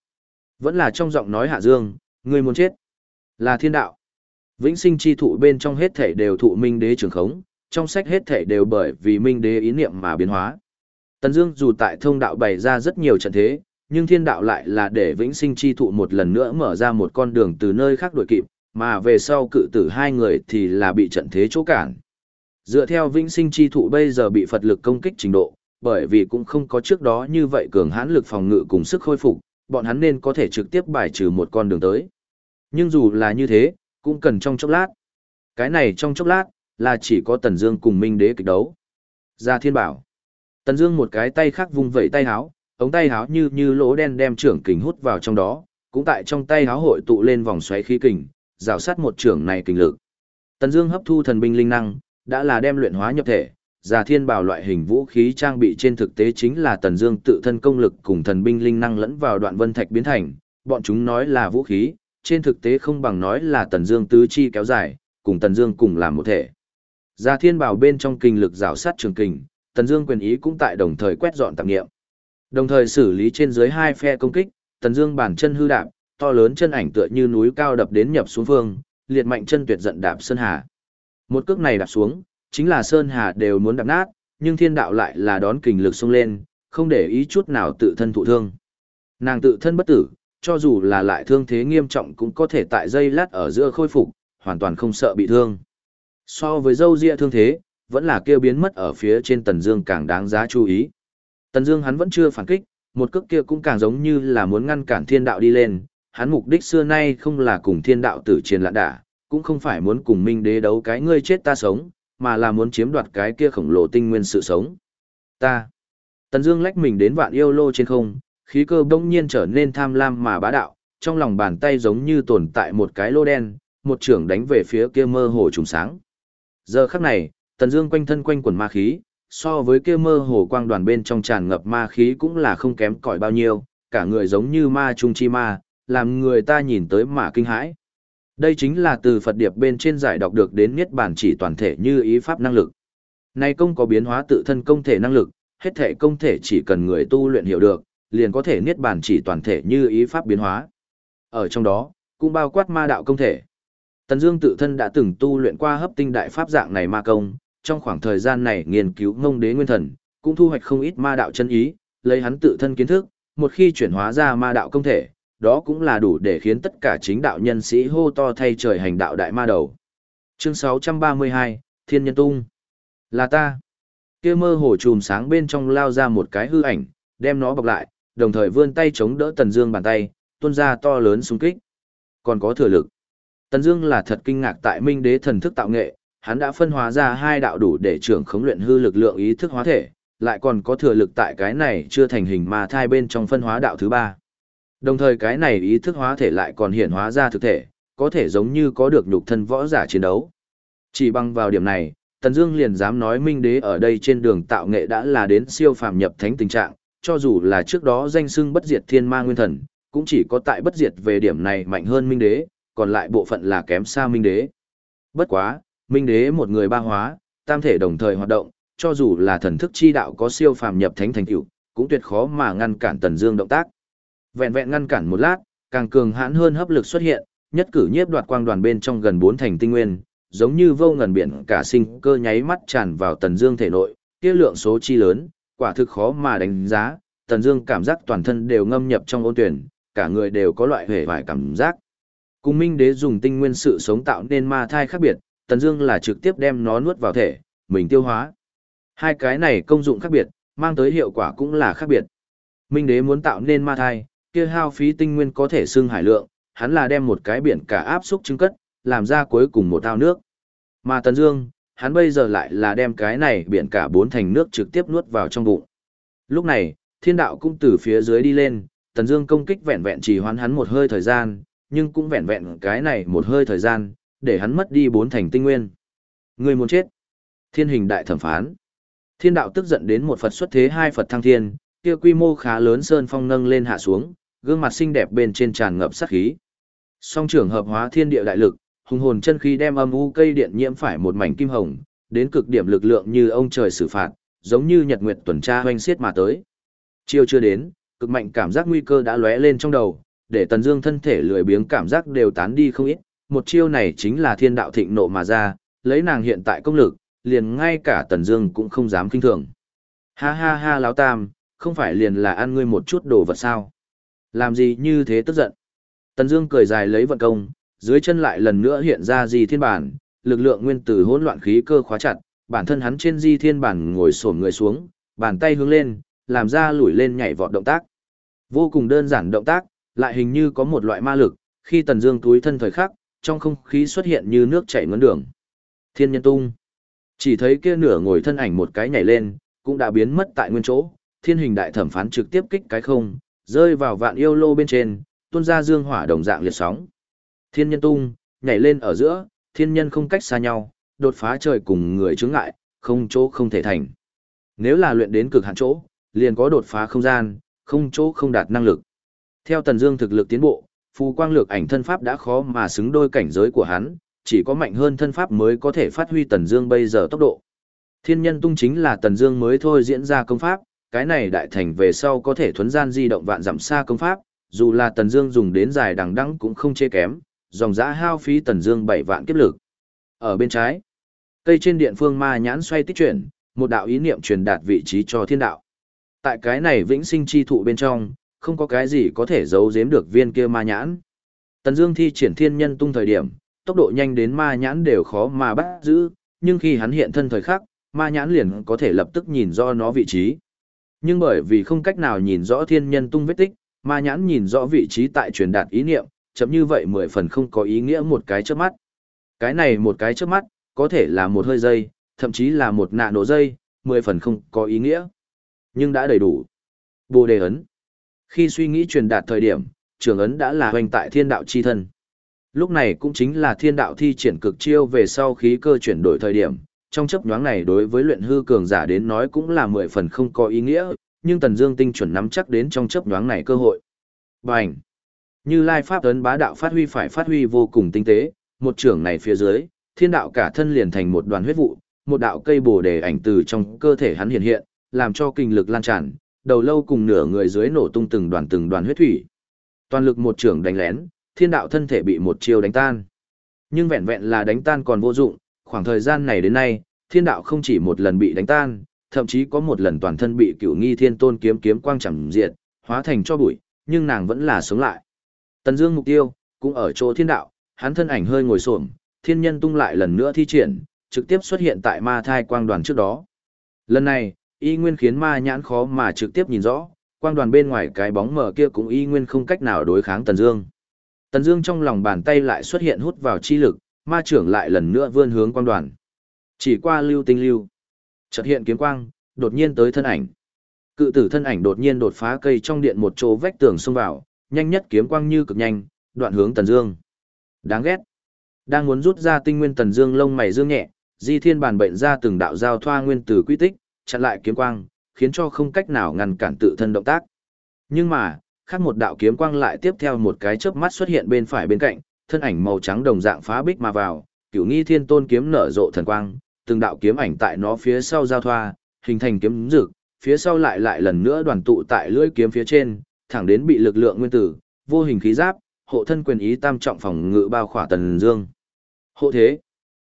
Vẫn là trong giọng nói Hạ Dương, người muốn chết. Là thiên đạo. Vĩnh sinh chi thụ bên trong hết thể đều thụ minh đế trường khống, trong sách hết thể đều bởi vì minh đế ý niệm mà biến hóa. Tần Dương dù tại thông đạo bày ra rất nhiều trận thế, nhưng thiên đạo lại là để vĩnh sinh chi thụ một lần nữa mở ra một con đường từ nơi khác đuổi kịp, mà về sau cự tử hai người thì là bị trận thế chỗ cản. Dựa theo vĩnh sinh chi thụ bây giờ bị Phật lực công kích trình độ, bởi vì cũng không có trước đó như vậy cường hãn lực phòng ngự cùng sức khôi phục, bọn hắn nên có thể trực tiếp bài trừ một con đường tới. Nhưng dù là như thế, cũng cần trong chốc lát. Cái này trong chốc lát, là chỉ có Tần Dương cùng Minh Đế kịch đấu. Gia Thiên bảo. Tần Dương một cái tay khác vung vẩy tay háo, ống tay háo như như lỗ đen đem trưởng kình hút vào trong đó, cũng tại trong tay háo hội tụ lên vòng xoáy khí kình, rào sát một trưởng này kình lực. Tần Dương hấp thu thần binh linh năng, đã là đem luyện hóa nhập thể, Già Thiên Bảo loại hình vũ khí trang bị trên thực tế chính là Tần Dương tự thân công lực cùng thần binh linh năng lẫn vào đoạn vân thạch biến thành, bọn chúng nói là vũ khí, trên thực tế không bằng nói là Tần Dương tứ chi kéo dài, cùng Tần Dương cùng làm một thể. Già Thiên Bảo bên trong kinh lực rào sát trường kình, Tần Dương quyền ý cũng tại đồng thời quét dọn tạp niệm. Đồng thời xử lý trên dưới hai phe công kích, Tần Dương bản chân hư đạp, to lớn chân ảnh tựa như núi cao đập đến nhập xuống phương, liệt mạnh chân tuyệt giận đạp sơn hà. Một cước này đạp xuống, chính là sơn hà đều muốn đạp nát, nhưng thiên đạo lại là đón kình lực xông lên, không để ý chút nào tự thân thụ thương. Nàng tự thân bất tử, cho dù là lại thương thế nghiêm trọng cũng có thể tại giây lát ở giữa khôi phục, hoàn toàn không sợ bị thương. So với dâu ria thương thế, vẫn là kêu biến mất ở phía trên Tần Dương càng đáng giá chú ý. Tần Dương hắn vẫn chưa phản kích, một cước kia cũng càng giống như là muốn ngăn cản thiên đạo đi lên, hắn mục đích xưa nay không là cùng thiên đạo tử chiến lạn đả, cũng không phải muốn cùng minh đế đấu cái ngươi chết ta sống, mà là muốn chiếm đoạt cái kia khổng lồ tinh nguyên sự sống. Ta. Tần Dương lách mình đến vạn yêu lô trên không, khí cơ bỗng nhiên trở nên tham lam mà bá đạo, trong lòng bàn tay giống như tồn tại một cái lô đen, một trưởng đánh về phía kia mơ hồ trùng sáng. Giờ khắc này, Tần Dương quanh thân quanh quần ma khí, so với kia mơ hồ quang đoàn bên trong tràn ngập ma khí cũng là không kém cỏi bao nhiêu, cả người giống như ma trung chi ma, làm người ta nhìn tới mà kinh hãi. Đây chính là từ Phật Điệp bên trên giải đọc được đến Niết Bàn chỉ toàn thể như ý pháp năng lực. Này công có biến hóa tự thân công thể năng lực, hết thể công thể chỉ cần người tu luyện hiểu được, liền có thể Niết Bàn chỉ toàn thể như ý pháp biến hóa. Ở trong đó, cũng bao quát ma đạo công thể. Tần Dương tự thân đã từng tu luyện qua hấp tinh đại pháp dạng này ma công, trong khoảng thời gian này nghiên cứu ngông đế nguyên thần, cũng thu hoạch không ít ma đạo chân ý, lấy hắn tự thân kiến thức, một khi chuyển hóa ra ma đạo công thể, đó cũng là đủ để khiến tất cả chính đạo nhân sĩ hô to thay trời hành đạo đại ma đầu. Chương 632, Thiên Nhân Tung. Là ta. Kia mơ hồ chùm sáng bên trong lao ra một cái hư ảnh, đem nó bọc lại, đồng thời vươn tay chống đỡ Tần Dương bàn tay, tuôn ra to lớn xung kích. Còn có thừa lực. Tần Dương là thật kinh ngạc tại Minh Đế thần thức tạo nghệ, hắn đã phân hóa ra hai đạo đủ để trưởng khống luyện hư lực lượng ý thức hóa thể, lại còn có thừa lực tại cái này chưa thành hình mà thai bên trong phân hóa đạo thứ ba. Đồng thời cái này ý thức hóa thể lại còn hiện hóa ra thực thể, có thể giống như có được nhục thân võ giả chiến đấu. Chỉ bằng vào điểm này, Tần Dương liền dám nói Minh Đế ở đây trên đường tạo nghệ đã là đến siêu phàm nhập thánh tình trạng, cho dù là trước đó danh xưng bất diệt thiên ma nguyên thần, cũng chỉ có tại bất diệt về điểm này mạnh hơn Minh Đế, còn lại bộ phận là kém xa Minh Đế. Bất quá, Minh Đế một người ba hóa, tam thể đồng thời hoạt động, cho dù là thần thức chi đạo có siêu phàm nhập thánh thành tựu, cũng tuyệt khó mà ngăn cản Tần Dương động tác. Vẹn vẹn ngăn cản một lát, càng cường hãn hơn hấp lực xuất hiện, nhất cử nhiếp đoạt quang đoàn bên trong gần bốn thành tinh nguyên, giống như vô ngần biển cả sinh cơ nháy mắt tràn vào Tần Dương thể nội, kia lượng số chi lớn, quả thực khó mà đánh giá, Tần Dương cảm giác toàn thân đều ngâm nhập trong ôn tuyển, cả người đều có loại hề vải cảm giác. Cùng Minh Đế dùng tinh nguyên sự sống tạo nên ma thai khác biệt, Tần Dương là trực tiếp đem nó nuốt vào thể, mình tiêu hóa. Hai cái này công dụng khác biệt, mang tới hiệu quả cũng là khác biệt. Minh Đế muốn tạo nên ma thai, kia hao phí tinh nguyên có thể xưng hải lượng, hắn là đem một cái biển cả áp xúc trứng cất, làm ra cuối cùng một ao nước. Mà Tần Dương, hắn bây giờ lại là đem cái này biển cả bốn thành nước trực tiếp nuốt vào trong bụng. Lúc này, thiên đạo cũng từ phía dưới đi lên, Tần Dương công kích vẹn vẹn chỉ hoán hắn một hơi thời gian, nhưng cũng vẹn vẹn cái này một hơi thời gian, để hắn mất đi bốn thành tinh nguyên. Người muốn chết. Thiên hình đại thẩm phán. Thiên đạo tức giận đến một Phật xuất thế hai Phật thăng thiên, kia quy mô khá lớn sơn phong nâng lên hạ xuống, gương mặt xinh đẹp bên trên tràn ngập sát khí. Song trưởng hợp hóa thiên địa đại lực, hùng hồn chân khí đem âm u cây điện nhiễm phải một mảnh kim hồng, đến cực điểm lực lượng như ông trời xử phạt, giống như nhật nguyệt tuần tra hoanh xiết mà tới. Chiều chưa đến, cực mạnh cảm giác nguy cơ đã lóe lên trong đầu, để Tần Dương thân thể lười biếng cảm giác đều tán đi không ít, một chiêu này chính là thiên đạo thịnh nộ mà ra, lấy nàng hiện tại công lực, liền ngay cả Tần Dương cũng không dám kinh thường. Ha ha ha lão tam, không phải liền là ăn ngươi một chút đồ vật sao? Làm gì như thế tức giận? Tần Dương cười dài lấy vận công, dưới chân lại lần nữa hiện ra di thiên bản, lực lượng nguyên tử hỗn loạn khí cơ khóa chặt, bản thân hắn trên di thiên bản ngồi xổm người xuống, bàn tay hướng lên, làm ra lùi lên nhảy vọt động tác. Vô cùng đơn giản động tác, lại hình như có một loại ma lực, khi Tần Dương túi thân thời khắc, trong không khí xuất hiện như nước chảy ngấn đường. Thiên nhân tung. Chỉ thấy kia nửa ngồi thân ảnh một cái nhảy lên, cũng đã biến mất tại nguyên chỗ, thiên hình đại thẩm phán trực tiếp kích cái không, rơi vào vạn yêu lô bên trên, tuôn ra dương hỏa đồng dạng liệt sóng. Thiên nhân tung, nhảy lên ở giữa, thiên nhân không cách xa nhau, đột phá trời cùng người chướng ngại, không chỗ không thể thành. Nếu là luyện đến cực hạn chỗ, liền có đột phá không gian, không chỗ không đạt năng lực. Theo Tần Dương thực lực tiến bộ, phù quang lược ảnh thân pháp đã khó mà xứng đôi cảnh giới của hắn, chỉ có mạnh hơn thân pháp mới có thể phát huy Tần Dương bây giờ tốc độ. Thiên nhân tung chính là Tần Dương mới thôi diễn ra công pháp, cái này đại thành về sau có thể thuấn gian di động vạn dặm xa công pháp, dù là Tần Dương dùng đến dài đằng đẵng cũng không chê kém, dòng giá hao phí Tần Dương 7 vạn kiếp lực. Ở bên trái, cây trên điện phương ma nhãn xoay tích chuyển, một đạo ý niệm truyền đạt vị trí cho thiên đạo. Tại cái này vĩnh sinh chi thụ bên trong, không có cái gì có thể giấu giếm được viên kia ma nhãn. Tần Dương thi triển thiên nhân tung thời điểm, tốc độ nhanh đến ma nhãn đều khó mà bắt giữ, nhưng khi hắn hiện thân thời khắc, ma nhãn liền có thể lập tức nhìn rõ nó vị trí. Nhưng bởi vì không cách nào nhìn rõ thiên nhân tung vết tích, ma nhãn nhìn rõ vị trí tại truyền đạt ý niệm, chấm như vậy mười phần không có ý nghĩa một cái chớp mắt. Cái này một cái chớp mắt, có thể là một hơi giây, thậm chí là một nạ nổ giây, mười phần không có ý nghĩa. Nhưng đã đầy đủ. Bồ đề ấn. Khi suy nghĩ truyền đạt thời điểm, trường ấn đã là hoành tại thiên đạo chi thân. Lúc này cũng chính là thiên đạo thi triển cực chiêu về sau khí cơ chuyển đổi thời điểm, trong chấp nhoáng này đối với luyện hư cường giả đến nói cũng là mười phần không có ý nghĩa, nhưng Tần Dương tinh chuẩn nắm chắc đến trong chấp nhoáng này cơ hội. Bành! Như Lai Pháp ấn bá đạo phát huy phải phát huy vô cùng tinh tế, một trưởng này phía dưới, thiên đạo cả thân liền thành một đoàn huyết vụ, một đạo cây bồ đề ảnh từ trong cơ thể hắn hiện hiện, làm cho kinh lực lan tràn, đầu lâu cùng nửa người dưới nổ tung từng đoàn từng đoàn huyết thủy. Toàn lực một trường đánh lén, thiên đạo thân thể bị một chiêu đánh tan. Nhưng vẹn vẹn là đánh tan còn vô dụng, khoảng thời gian này đến nay, thiên đạo không chỉ một lần bị đánh tan, thậm chí có một lần toàn thân bị cửu nghi thiên tôn kiếm kiếm quang chẳng diệt, hóa thành cho bụi, nhưng nàng vẫn là sống lại. Tần Dương mục tiêu, cũng ở chỗ thiên đạo, hắn thân ảnh hơi ngồi xổm, thiên nhân tung lại lần nữa thi triển, trực tiếp xuất hiện tại ma thai quang đoàn trước đó. Lần này, y nguyên khiến ma nhãn khó mà trực tiếp nhìn rõ, quang đoàn bên ngoài cái bóng mờ kia cũng y nguyên không cách nào đối kháng Tần Dương. Tần Dương trong lòng bàn tay lại xuất hiện hút vào chi lực, ma trưởng lại lần nữa vươn hướng quang đoàn. Chỉ qua lưu tinh lưu, chợt hiện kiếm quang, đột nhiên tới thân ảnh. Cự tử thân ảnh đột nhiên đột phá cây trong điện một chỗ vách tường xông vào, nhanh nhất kiếm quang như cực nhanh, đoạn hướng Tần Dương. Đáng ghét. Đang muốn rút ra tinh nguyên Tần Dương lông mày dương nhẹ, Di Thiên bản bệnh ra từng đạo giao thoa nguyên tử quy tích, chặn lại kiếm quang, khiến cho không cách nào ngăn cản tự thân động tác. Nhưng mà, khác một đạo kiếm quang lại tiếp theo một cái chớp mắt xuất hiện bên phải bên cạnh, thân ảnh màu trắng đồng dạng phá bích mà vào, Cửu Nghi Thiên Tôn kiếm nở rộ thần quang, từng đạo kiếm ảnh tại nó phía sau giao thoa, hình thành kiếm rực, phía sau lại lại lần nữa đoàn tụ tại lưỡi kiếm phía trên, thẳng đến bị lực lượng nguyên tử, vô hình khí giáp, hộ thân quyền ý tam trọng phòng ngự bao khỏa tần dương. Hộ thế.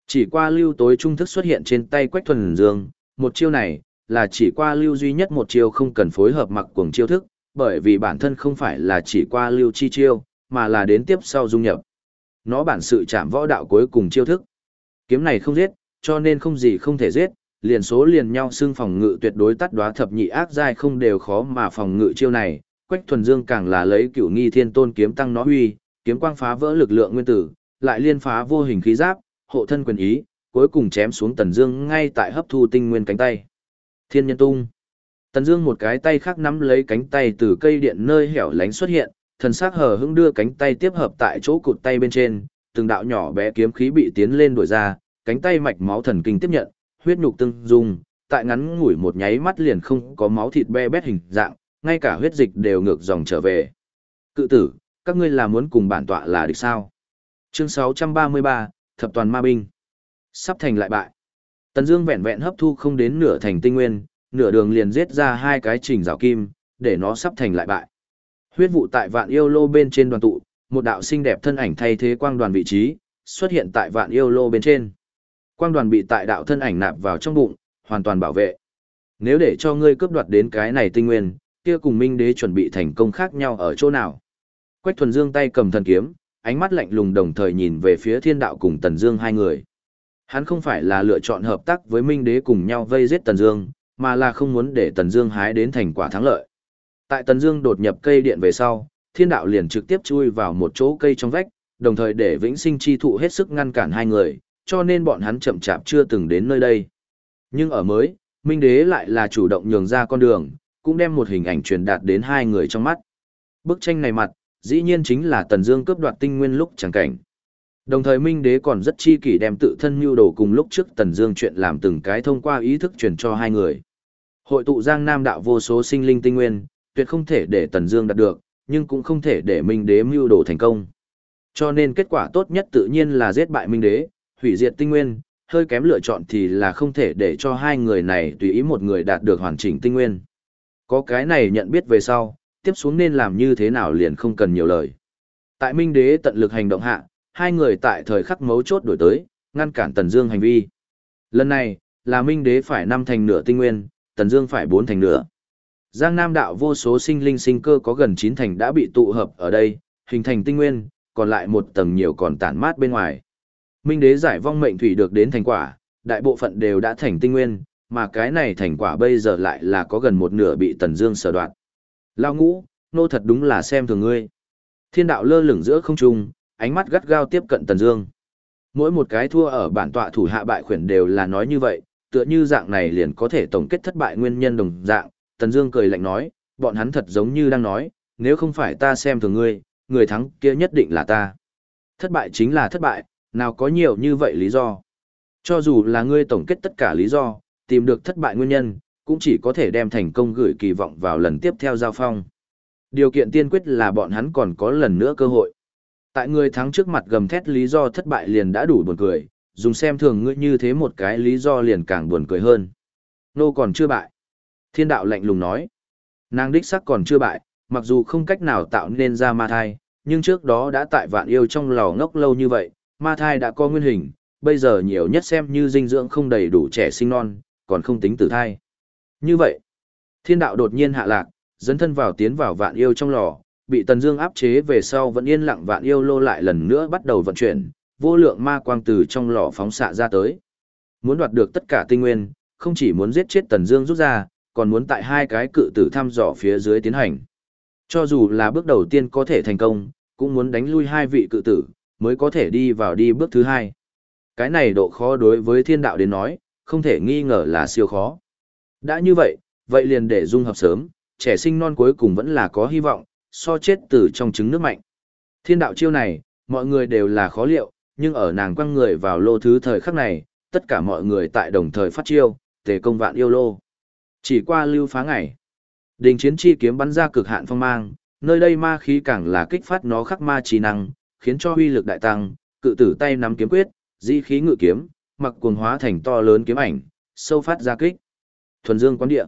Chỉ qua lưu tối trung thức xuất hiện trên tay Quách Thuần Dương, một chiêu này là chỉ qua lưu duy nhất một chiêu không cần phối hợp mặc cuồng chiêu thức, bởi vì bản thân không phải là chỉ qua lưu chi chiêu, mà là đến tiếp sau dung nhập. Nó bản sự chạm võ đạo cuối cùng chiêu thức. Kiếm này không giết, cho nên không gì không thể giết, liền số liền nhau xưng phòng ngự tuyệt đối tắt đoá thập nhị ác giai không đều khó mà phòng ngự chiêu này. Quách thuần dương càng là lấy cửu nghi thiên tôn kiếm tăng nó huy, kiếm quang phá vỡ lực lượng nguyên tử, lại liên phá vô hình khí giáp, hộ thân quyền ý, cuối cùng chém xuống tần dương ngay tại hấp thu tinh nguyên cánh tay. Thiên nhân tung. Tần Dương một cái tay khác nắm lấy cánh tay từ cây điện nơi hẻo lánh xuất hiện, thần sắc hờ hững đưa cánh tay tiếp hợp tại chỗ cụt tay bên trên, từng đạo nhỏ bé kiếm khí bị tiến lên đuổi ra, cánh tay mạch máu thần kinh tiếp nhận, huyết nhục tương dung, tại ngắn ngủi một nháy mắt liền không có máu thịt be bét hình dạng, ngay cả huyết dịch đều ngược dòng trở về. Cự tử, các ngươi là muốn cùng bản tọa là địch sao? Chương 633, Thập toàn ma binh. Sắp thành lại bại. Tần Dương vẹn vẹn hấp thu không đến nửa thành tinh nguyên, nửa đường liền giết ra hai cái trình rào kim, để nó sắp thành lại bại. Huyết vụ tại vạn yêu lô bên trên đoàn tụ, một đạo xinh đẹp thân ảnh thay thế quang đoàn vị trí, xuất hiện tại vạn yêu lô bên trên. Quang đoàn bị tại đạo thân ảnh nạp vào trong bụng, hoàn toàn bảo vệ. Nếu để cho ngươi cướp đoạt đến cái này tinh nguyên, kia cùng Minh Đế chuẩn bị thành công khác nhau ở chỗ nào? Quách Thuần Dương tay cầm thần kiếm, ánh mắt lạnh lùng đồng thời nhìn về phía Thiên Đạo cùng Tần Dương hai người. Hắn không phải là lựa chọn hợp tác với Minh Đế cùng nhau vây giết Tần Dương, mà là không muốn để Tần Dương hái đến thành quả thắng lợi. Tại Tần Dương đột nhập cây điện về sau, Thiên đạo liền trực tiếp chui vào một chỗ cây trong vách, đồng thời để Vĩnh Sinh chi thụ hết sức ngăn cản hai người, cho nên bọn hắn chậm chạp chưa từng đến nơi đây. Nhưng ở mới, Minh Đế lại là chủ động nhường ra con đường, cũng đem một hình ảnh truyền đạt đến hai người trong mắt. Bức tranh này mặt, dĩ nhiên chính là Tần Dương cướp đoạt tinh nguyên lúc chẳng cảnh. Đồng thời Minh Đế còn rất chi kỷ đem tự thân nhu đồ cùng lúc trước Tần Dương chuyện làm từng cái thông qua ý thức truyền cho hai người. Hội tụ Giang Nam đạo vô số sinh linh tinh nguyên, tuyệt không thể để Tần Dương đạt được, nhưng cũng không thể để Minh Đế mưu đồ thành công. Cho nên kết quả tốt nhất tự nhiên là giết bại Minh Đế, hủy diệt tinh nguyên, hơi kém lựa chọn thì là không thể để cho hai người này tùy ý một người đạt được hoàn chỉnh tinh nguyên. Có cái này nhận biết về sau, tiếp xuống nên làm như thế nào liền không cần nhiều lời. Tại Minh Đế tận lực hành động hạ, hai người tại thời khắc mấu chốt đổi tới, ngăn cản Tần Dương hành vi. Lần này, là Minh Đế phải năm thành nửa tinh nguyên, Tần Dương phải bốn thành nửa. Giang Nam đạo vô số sinh linh sinh cơ có gần chín thành đã bị tụ hợp ở đây, hình thành tinh nguyên, còn lại một tầng nhiều còn tản mát bên ngoài. Minh Đế giải vong mệnh thủy được đến thành quả, đại bộ phận đều đã thành tinh nguyên, mà cái này thành quả bây giờ lại là có gần một nửa bị Tần Dương sở đoạt. Lão Ngũ, nô thật đúng là xem thường ngươi. Thiên đạo lơ lửng giữa không trung, ánh mắt gắt gao tiếp cận Tần Dương. Mỗi một cái thua ở bản tọa thủ hạ bại khuyển đều là nói như vậy, tựa như dạng này liền có thể tổng kết thất bại nguyên nhân đồng dạng. Tần Dương cười lạnh nói, bọn hắn thật giống như đang nói, nếu không phải ta xem thường ngươi, người thắng kia nhất định là ta. Thất bại chính là thất bại, nào có nhiều như vậy lý do. Cho dù là ngươi tổng kết tất cả lý do, tìm được thất bại nguyên nhân, cũng chỉ có thể đem thành công gửi kỳ vọng vào lần tiếp theo giao phong. Điều kiện tiên quyết là bọn hắn còn có lần nữa cơ hội. Tại người thắng trước mặt gầm thét lý do thất bại liền đã đủ buồn cười, dùng xem thường ngươi như thế một cái lý do liền càng buồn cười hơn. Nô còn chưa bại. Thiên đạo lạnh lùng nói. Nàng đích sắc còn chưa bại, mặc dù không cách nào tạo nên ra ma thai, nhưng trước đó đã tại vạn yêu trong lò ngốc lâu như vậy, Ma thai đã có nguyên hình, bây giờ nhiều nhất xem như dinh dưỡng không đầy đủ trẻ sinh non, còn không tính tử thai. Như vậy, thiên đạo đột nhiên hạ lạc, dẫn thân vào tiến vào vạn yêu trong lò, bị Tần Dương áp chế về sau vẫn yên lặng vạn yêu lô lại lần nữa bắt đầu vận chuyển, vô lượng ma quang từ trong lò phóng xạ ra tới. Muốn đoạt được tất cả tinh nguyên, không chỉ muốn giết chết Tần Dương rút ra, còn muốn tại hai cái cự tử thăm dò phía dưới tiến hành. Cho dù là bước đầu tiên có thể thành công, cũng muốn đánh lui hai vị cự tử, mới có thể đi vào đi bước thứ hai. Cái này độ khó đối với thiên đạo đến nói, không thể nghi ngờ là siêu khó. Đã như vậy, vậy liền để dung hợp sớm, trẻ sinh non cuối cùng vẫn là có hy vọng, so chết từ trong trứng nước mạnh. Thiên đạo chiêu này, mọi người đều là khó liệu, nhưng ở nàng quăng người vào lô thứ thời khắc này, tất cả mọi người tại đồng thời phát chiêu, tề công vạn yêu lô. Chỉ qua lưu phá ngày, đình chiến chi kiếm bắn ra cực hạn phong mang, nơi đây ma khí càng là kích phát nó khắc ma trí năng, khiến cho uy lực đại tăng, cự tử tay nắm kiếm quyết, di khí ngự kiếm, mặc cuồng hóa thành to lớn kiếm ảnh, sâu phát ra kích. Thuần Dương quán địa.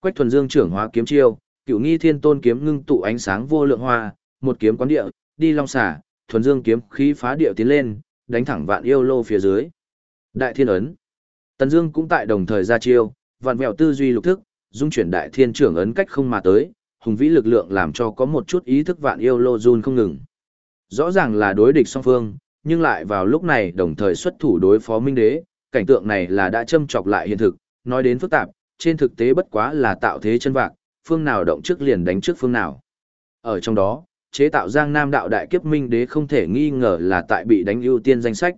Quách Thuần Dương trưởng hóa kiếm chiêu, Cửu Nghi Thiên Tôn kiếm ngưng tụ ánh sáng vô lượng hoa, một kiếm quán địa, đi long xả, Thuần Dương kiếm khí phá địa tiến lên, đánh thẳng vạn yêu lô phía dưới. Đại Thiên ấn. Tần Dương cũng tại đồng thời ra chiêu, vạn vẹo tư duy lục thức, dung chuyển đại thiên trưởng ấn cách không mà tới, hùng vĩ lực lượng làm cho có một chút ý thức vạn yêu lô run không ngừng. Rõ ràng là đối địch song phương, nhưng lại vào lúc này đồng thời xuất thủ đối phó Minh Đế, cảnh tượng này là đã châm chọc lại hiện thực, nói đến phức tạp, trên thực tế bất quá là tạo thế chân vạc, phương nào động trước liền đánh trước phương nào. Ở trong đó, chế tạo Giang Nam đạo đại kiếp Minh Đế không thể nghi ngờ là tại bị đánh ưu tiên danh sách.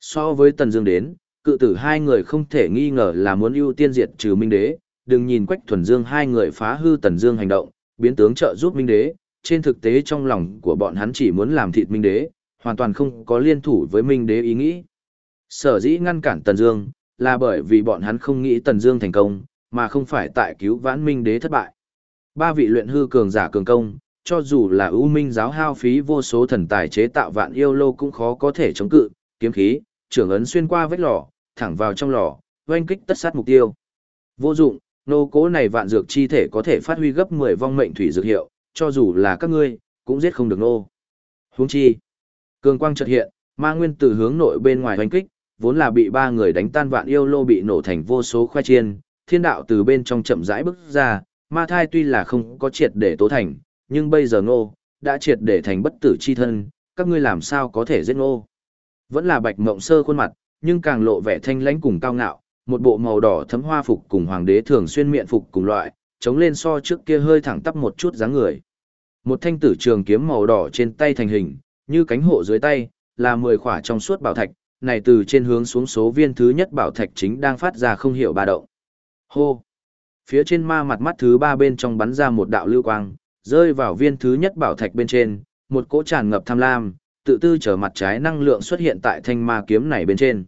So với Tần Dương đến, cự tử hai người không thể nghi ngờ là muốn ưu tiên diệt trừ Minh Đế, đừng nhìn Quách Thuần Dương hai người phá hư Tần Dương hành động, biến tướng trợ giúp Minh Đế, trên thực tế trong lòng của bọn hắn chỉ muốn làm thịt Minh Đế, hoàn toàn không có liên thủ với Minh Đế ý nghĩ. Sở dĩ ngăn cản Tần Dương, là bởi vì bọn hắn không nghĩ Tần Dương thành công, mà không phải tại cứu vãn Minh Đế thất bại. Ba vị luyện hư cường giả cường công, cho dù là ưu minh giáo hao phí vô số thần tài chế tạo vạn yêu lô cũng khó có thể chống cự, kiếm khí, trưởng ấn xuyên qua vách lò, thẳng vào trong lò, oanh kích tất sát mục tiêu. Vô dụng, nô cố này vạn dược chi thể có thể phát huy gấp 10 vong mệnh thủy dược hiệu, cho dù là các ngươi, cũng giết không được nô. Huống chi, cường quang chợt hiện, ma nguyên tử hướng nội bên ngoài oanh kích, vốn là bị ba người đánh tan vạn yêu lô bị nổ thành vô số khoai chiên, thiên đạo từ bên trong chậm rãi bước ra, ma thai tuy là không có triệt để tố thành, nhưng bây giờ ngô, đã triệt để thành bất tử chi thân, các ngươi làm sao có thể giết ngô. Vẫn là bạch mộng sơ khuôn mặt, nhưng càng lộ vẻ thanh lãnh cùng cao ngạo, một bộ màu đỏ thấm hoa phục cùng hoàng đế thường xuyên miệng phục cùng loại, chống lên so trước kia hơi thẳng tắp một chút dáng người. Một thanh tử trường kiếm màu đỏ trên tay thành hình, như cánh hộ dưới tay, là 10 khỏa trong suốt bảo thạch, này từ trên hướng xuống số viên thứ nhất bảo thạch chính đang phát ra không hiểu ba động. Hô! Phía trên ma mặt mắt thứ ba bên trong bắn ra một đạo lưu quang, rơi vào viên thứ nhất bảo thạch bên trên, một cỗ tràn ngập tham lam, tự tư trở mặt trái năng lượng xuất hiện tại thanh ma kiếm này bên trên.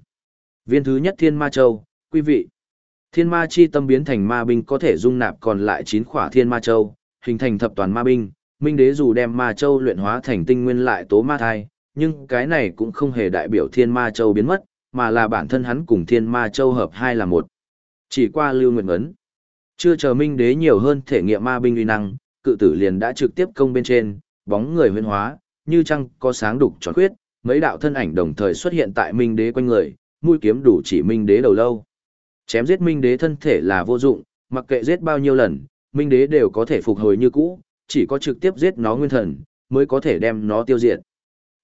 Viên thứ nhất thiên ma châu, quý vị. Thiên ma chi tâm biến thành ma binh có thể dung nạp còn lại 9 khỏa thiên ma châu, hình thành thập toàn ma binh. Minh đế dù đem ma châu luyện hóa thành tinh nguyên lại tố ma thai, nhưng cái này cũng không hề đại biểu thiên ma châu biến mất, mà là bản thân hắn cùng thiên ma châu hợp hai là một. Chỉ qua lưu nguyện ấn. Chưa chờ minh đế nhiều hơn thể nghiệm ma binh uy năng, cự tử liền đã trực tiếp công bên trên, bóng người huyên hóa, như trăng có sáng đục tròn khuyết, mấy đạo thân ảnh đồng thời xuất hiện tại minh đế quanh người, mũi kiếm đủ chỉ minh đế đầu lâu. Chém giết minh đế thân thể là vô dụng, mặc kệ giết bao nhiêu lần, minh đế đều có thể phục hồi như cũ, chỉ có trực tiếp giết nó nguyên thần, mới có thể đem nó tiêu diệt.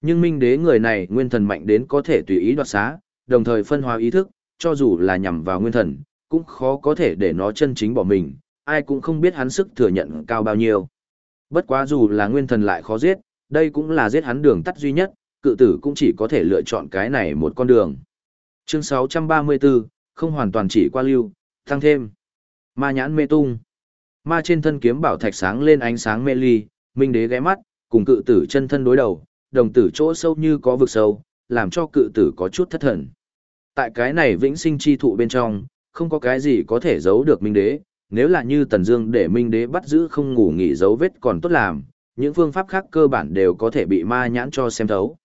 Nhưng minh đế người này nguyên thần mạnh đến có thể tùy ý đoạt xá, đồng thời phân hóa ý thức, cho dù là nhằm vào nguyên thần, cũng khó có thể để nó chân chính bỏ mình, ai cũng không biết hắn sức thừa nhận cao bao nhiêu. Bất quá dù là nguyên thần lại khó giết, đây cũng là giết hắn đường tắt duy nhất, cự tử cũng chỉ có thể lựa chọn cái này một con đường. Chương 634, không hoàn toàn chỉ qua lưu, tăng thêm. Ma nhãn mê tung. Ma trên thân kiếm bảo thạch sáng lên ánh sáng mê ly, minh đế ghé mắt, cùng cự tử chân thân đối đầu, đồng tử chỗ sâu như có vực sâu, làm cho cự tử có chút thất thần. Tại cái này vĩnh sinh chi thụ bên trong, không có cái gì có thể giấu được minh đế, nếu là như Tần Dương để minh đế bắt giữ không ngủ nghỉ dấu vết còn tốt làm, những phương pháp khác cơ bản đều có thể bị ma nhãn cho xem thấu.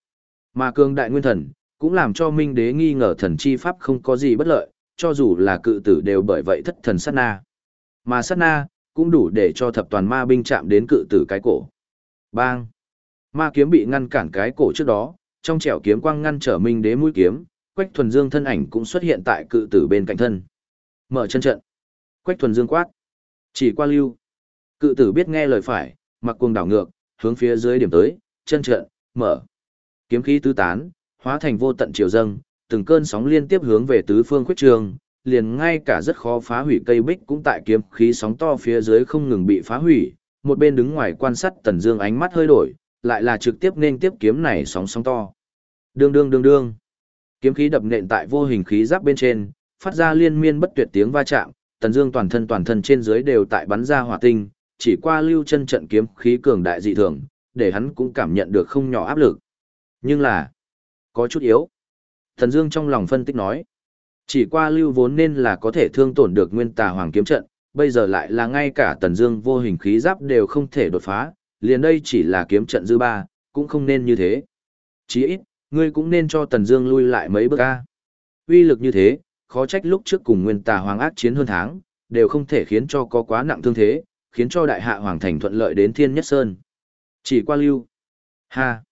Mà cường đại nguyên thần, cũng làm cho minh đế nghi ngờ thần chi pháp không có gì bất lợi, cho dù là cự tử đều bởi vậy thất thần sát na. Mà sát na, cũng đủ để cho thập toàn ma binh chạm đến cự tử cái cổ. Bang! Ma kiếm bị ngăn cản cái cổ trước đó, trong trẻo kiếm quang ngăn trở Minh Đế mũi kiếm, Quách Thuần Dương thân ảnh cũng xuất hiện tại cự tử bên cạnh thân. Mở chân trận. Quách Thuần Dương quát. Chỉ qua lưu. Cự tử biết nghe lời phải, mặc cuồng đảo ngược, hướng phía dưới điểm tới, chân trận, mở. Kiếm khí tứ tán, hóa thành vô tận triều dâng, từng cơn sóng liên tiếp hướng về tứ phương khuyết trường, liền ngay cả rất khó phá hủy cây bích cũng tại kiếm khí sóng to phía dưới không ngừng bị phá hủy, một bên đứng ngoài quan sát Tần Dương ánh mắt hơi đổi, lại là trực tiếp nên tiếp kiếm này sóng sóng to. Đương đương đương đương. Kiếm khí đập nện tại vô hình khí giáp bên trên, phát ra liên miên bất tuyệt tiếng va chạm, Tần Dương toàn thân toàn thân trên dưới đều tại bắn ra hỏa tinh, chỉ qua lưu chân trận kiếm khí cường đại dị thường, để hắn cũng cảm nhận được không nhỏ áp lực. Nhưng là, có chút yếu. Tần Dương trong lòng phân tích nói, chỉ qua lưu vốn nên là có thể thương tổn được Nguyên Tà Hoàng kiếm trận, bây giờ lại là ngay cả Tần Dương vô hình khí giáp đều không thể đột phá, liền đây chỉ là kiếm trận dư ba, cũng không nên như thế. Chí ít, ngươi cũng nên cho Tần Dương lui lại mấy bước a. Uy lực như thế, khó trách lúc trước cùng Nguyên Tà Hoàng ác chiến hơn tháng, đều không thể khiến cho có quá nặng thương thế, khiến cho đại hạ hoàng thành thuận lợi đến Thiên Nhất Sơn. Chỉ qua lưu. Ha.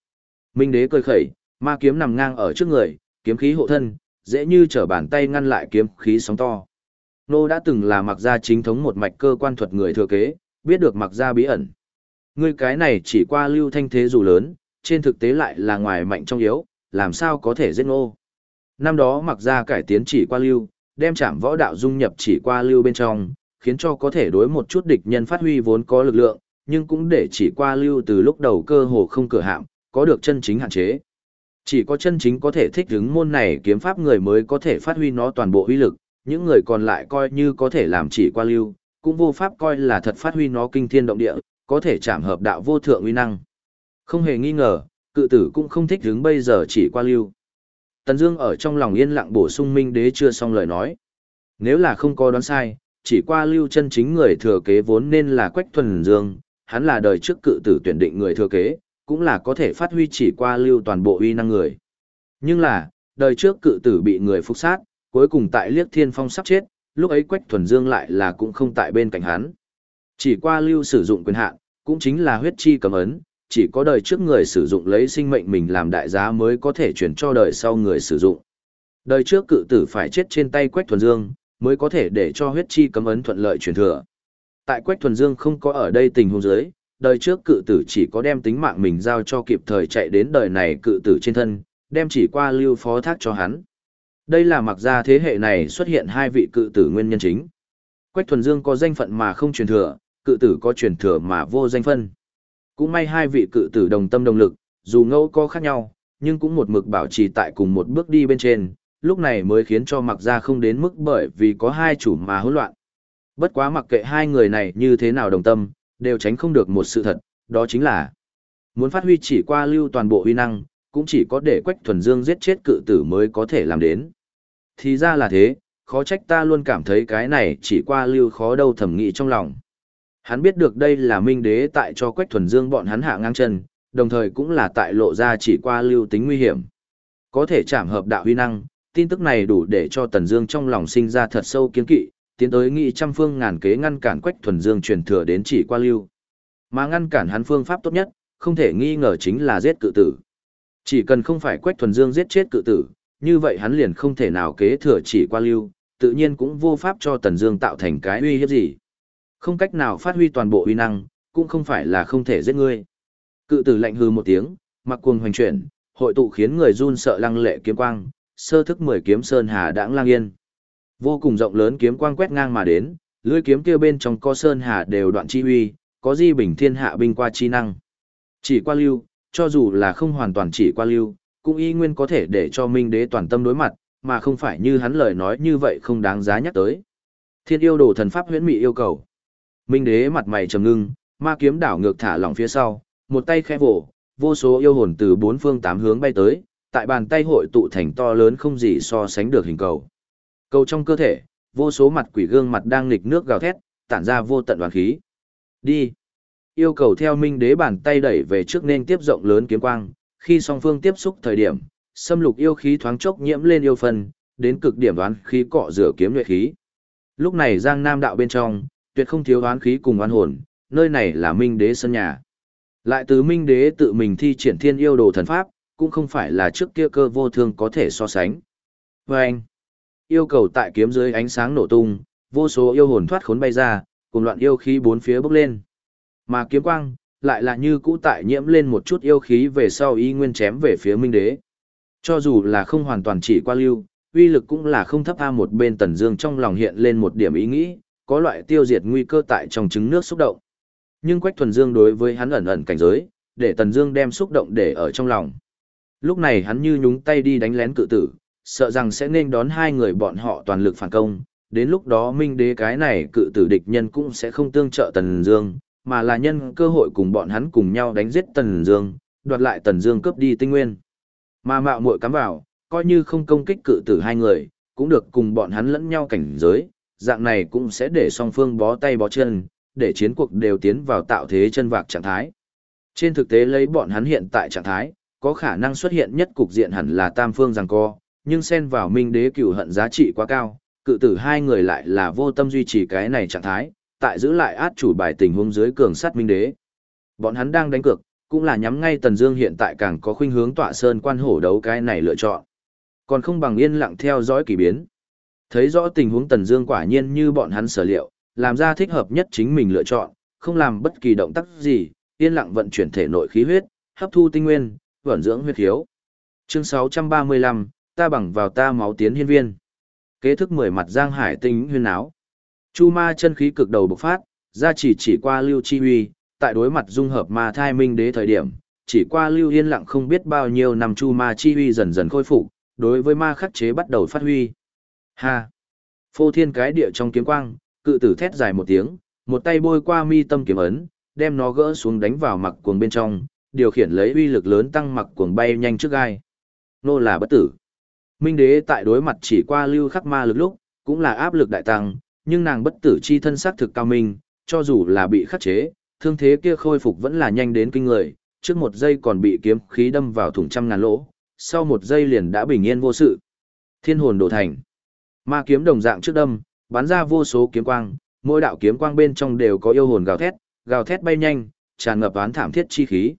Minh đế cười khẩy, ma kiếm nằm ngang ở trước người, kiếm khí hộ thân, dễ như trở bàn tay ngăn lại kiếm khí sóng to. Nô đã từng là mặc gia chính thống một mạch cơ quan thuật người thừa kế, biết được mặc gia bí ẩn. Ngươi cái này chỉ qua lưu thanh thế dù lớn, trên thực tế lại là ngoài mạnh trong yếu, làm sao có thể giết nô. Năm đó mặc gia cải tiến chỉ qua lưu, đem chạm võ đạo dung nhập chỉ qua lưu bên trong, khiến cho có thể đối một chút địch nhân phát huy vốn có lực lượng, nhưng cũng để chỉ qua lưu từ lúc đầu cơ hồ không cửa hạm, có được chân chính hạn chế. Chỉ có chân chính có thể thích ứng môn này kiếm pháp người mới có thể phát huy nó toàn bộ uy lực, những người còn lại coi như có thể làm chỉ qua lưu, cũng vô pháp coi là thật phát huy nó kinh thiên động địa, có thể chạm hợp đạo vô thượng uy năng. Không hề nghi ngờ, cự tử cũng không thích ứng bây giờ chỉ qua lưu. Tần Dương ở trong lòng yên lặng bổ sung Minh Đế chưa xong lời nói. Nếu là không có đoán sai, chỉ qua lưu chân chính người thừa kế vốn nên là Quách Thuần Dương, hắn là đời trước cự tử tuyển định người thừa kế, cũng là có thể phát huy chỉ qua lưu toàn bộ uy năng người. Nhưng là, đời trước cự tử bị người phục sát, cuối cùng tại liếc thiên phong sắp chết, lúc ấy Quách Thuần Dương lại là cũng không tại bên cạnh hắn. Chỉ qua lưu sử dụng quyền hạn, cũng chính là huyết chi cấm ấn, chỉ có đời trước người sử dụng lấy sinh mệnh mình làm đại giá mới có thể chuyển cho đời sau người sử dụng. Đời trước cự tử phải chết trên tay Quách Thuần Dương, mới có thể để cho huyết chi cấm ấn thuận lợi truyền thừa. Tại Quách Thuần Dương không có ở đây tình huống dưới, đời trước cự tử chỉ có đem tính mạng mình giao cho kịp thời chạy đến đời này cự tử trên thân, đem chỉ qua lưu phó thác cho hắn. Đây là mặc ra thế hệ này xuất hiện hai vị cự tử nguyên nhân chính. Quách Thuần Dương có danh phận mà không truyền thừa, cự tử có truyền thừa mà vô danh phân. Cũng may hai vị cự tử đồng tâm đồng lực, dù ngẫu có khác nhau, nhưng cũng một mực bảo trì tại cùng một bước đi bên trên, lúc này mới khiến cho mặc ra không đến mức bởi vì có hai chủ mà hỗn loạn. Bất quá mặc kệ hai người này như thế nào đồng tâm, đều tránh không được một sự thật, đó chính là muốn phát huy chỉ qua lưu toàn bộ uy năng, cũng chỉ có để Quách Thuần Dương giết chết cự tử mới có thể làm đến. Thì ra là thế, khó trách ta luôn cảm thấy cái này chỉ qua lưu khó đâu thẩm nghĩ trong lòng. Hắn biết được đây là minh đế tại cho Quách Thuần Dương bọn hắn hạ ngang chân, đồng thời cũng là tại lộ ra chỉ qua lưu tính nguy hiểm. Có thể chạm hợp đạo huy năng, tin tức này đủ để cho Tần Dương trong lòng sinh ra thật sâu kiên kỵ, tiến tới nghị trăm phương ngàn kế ngăn cản Quách Thuần Dương truyền thừa đến chỉ qua lưu. Mà ngăn cản hắn phương pháp tốt nhất, không thể nghi ngờ chính là giết cự tử. Chỉ cần không phải Quách Thuần Dương giết chết cự tử, như vậy hắn liền không thể nào kế thừa chỉ qua lưu, tự nhiên cũng vô pháp cho Tần Dương tạo thành cái uy hiếp gì. Không cách nào phát huy toàn bộ uy năng, cũng không phải là không thể giết ngươi. Cự tử lạnh hừ một tiếng, mặc cuồng hoành chuyển, hội tụ khiến người run sợ lăng lệ kiếm quang, sơ thức mười kiếm sơn hà đãng lang yên. Vô cùng rộng lớn kiếm quang quét ngang mà đến, lưỡi kiếm kia bên trong co sơn hà đều đoạn chi uy, có di bình thiên hạ binh qua chi năng. Chỉ qua lưu, cho dù là không hoàn toàn chỉ qua lưu, cũng y nguyên có thể để cho Minh Đế toàn tâm đối mặt, mà không phải như hắn lời nói như vậy không đáng giá nhắc tới. Thiên yêu đồ thần pháp huyễn mị yêu cầu. Minh Đế mặt mày trầm ngưng, ma kiếm đảo ngược thả lỏng phía sau, một tay khẽ vỗ, vô số yêu hồn từ bốn phương tám hướng bay tới, tại bàn tay hội tụ thành to lớn không gì so sánh được hình cầu. Cầu trong cơ thể, vô số mặt quỷ gương mặt đang nghịch nước gào thét, tản ra vô tận đoàn khí. Đi. Yêu cầu theo minh đế bàn tay đẩy về trước nên tiếp rộng lớn kiếm quang, khi song phương tiếp xúc thời điểm, xâm lục yêu khí thoáng chốc nhiễm lên yêu phần, đến cực điểm đoán khí cọ rửa kiếm nhuệ khí. Lúc này Giang Nam đạo bên trong, tuyệt không thiếu oán khí cùng oan hồn, nơi này là minh đế sân nhà. Lại từ minh đế tự mình thi triển thiên yêu đồ thần pháp, cũng không phải là trước kia cơ vô thương có thể so sánh. Và anh, yêu cầu tại kiếm dưới ánh sáng nổ tung, vô số yêu hồn thoát khốn bay ra, cùng loạn yêu khí bốn phía bốc lên. Mà kiếm quang, lại là như cũ tại nhiễm lên một chút yêu khí về sau y nguyên chém về phía minh đế. Cho dù là không hoàn toàn chỉ qua lưu, uy lực cũng là không thấp a một bên tần dương trong lòng hiện lên một điểm ý nghĩ, có loại tiêu diệt nguy cơ tại trong trứng nước xúc động. Nhưng Quách Thuần Dương đối với hắn ẩn ẩn cảnh giới, để Tần Dương đem xúc động để ở trong lòng. Lúc này hắn như nhúng tay đi đánh lén cự tử, sợ rằng sẽ nên đón hai người bọn họ toàn lực phản công, đến lúc đó Minh Đế cái này cự tử địch nhân cũng sẽ không tương trợ Tần Dương, mà là nhân cơ hội cùng bọn hắn cùng nhau đánh giết Tần Dương, đoạt lại Tần Dương cướp đi tinh nguyên. Mà mạo muội cắm vào, coi như không công kích cự tử hai người, cũng được cùng bọn hắn lẫn nhau cảnh giới, dạng này cũng sẽ để song phương bó tay bó chân, để chiến cuộc đều tiến vào tạo thế chân vạc trạng thái. Trên thực tế lấy bọn hắn hiện tại trạng thái, có khả năng xuất hiện nhất cục diện hẳn là tam phương giằng co, nhưng xen vào minh đế cửu hận giá trị quá cao, cự tử hai người lại là vô tâm duy trì cái này trạng thái, tại giữ lại át chủ bài tình huống dưới cường sát minh đế. Bọn hắn đang đánh cược, cũng là nhắm ngay Tần Dương hiện tại càng có khuynh hướng tọa sơn quan hổ đấu cái này lựa chọn. Còn không bằng yên lặng theo dõi kỳ biến. Thấy rõ tình huống Tần Dương quả nhiên như bọn hắn sở liệu, làm ra thích hợp nhất chính mình lựa chọn, không làm bất kỳ động tác gì, yên lặng vận chuyển thể nội khí huyết, hấp thu tinh nguyên, vận dưỡng huyết khiếu. Chương 635, ta bằng vào ta máu tiến hiên viên. Kế thức mười mặt Giang Hải tinh huyên áo. Chu ma chân khí cực đầu bộc phát, ra chỉ chỉ qua lưu chi huy, tại đối mặt dung hợp ma thai minh đế thời điểm, chỉ qua lưu yên lặng không biết bao nhiêu năm chu ma chi huy dần dần khôi phục, đối với ma khắc chế bắt đầu phát huy. Ha! Phô thiên cái địa trong kiếm quang, cự tử thét dài một tiếng, một tay bôi qua mi tâm kiếm ấn, đem nó gỡ xuống đánh vào mặc cuồng bên trong, điều khiển lấy uy lực lớn tăng mặc cuồng bay nhanh trước gai. Nô là bất tử. Minh đế tại đối mặt chỉ qua lưu khắc ma lực lúc, cũng là áp lực đại tăng, nhưng nàng bất tử chi thân xác thực cao minh, cho dù là bị khắc chế, thương thế kia khôi phục vẫn là nhanh đến kinh người, trước một giây còn bị kiếm khí đâm vào thủng trăm ngàn lỗ, sau một giây liền đã bình yên vô sự. Thiên hồn đổ thành. Ma kiếm đồng dạng trước đâm, bắn ra vô số kiếm quang, mỗi đạo kiếm quang bên trong đều có yêu hồn gào thét, gào thét bay nhanh, tràn ngập án thảm thiết chi khí.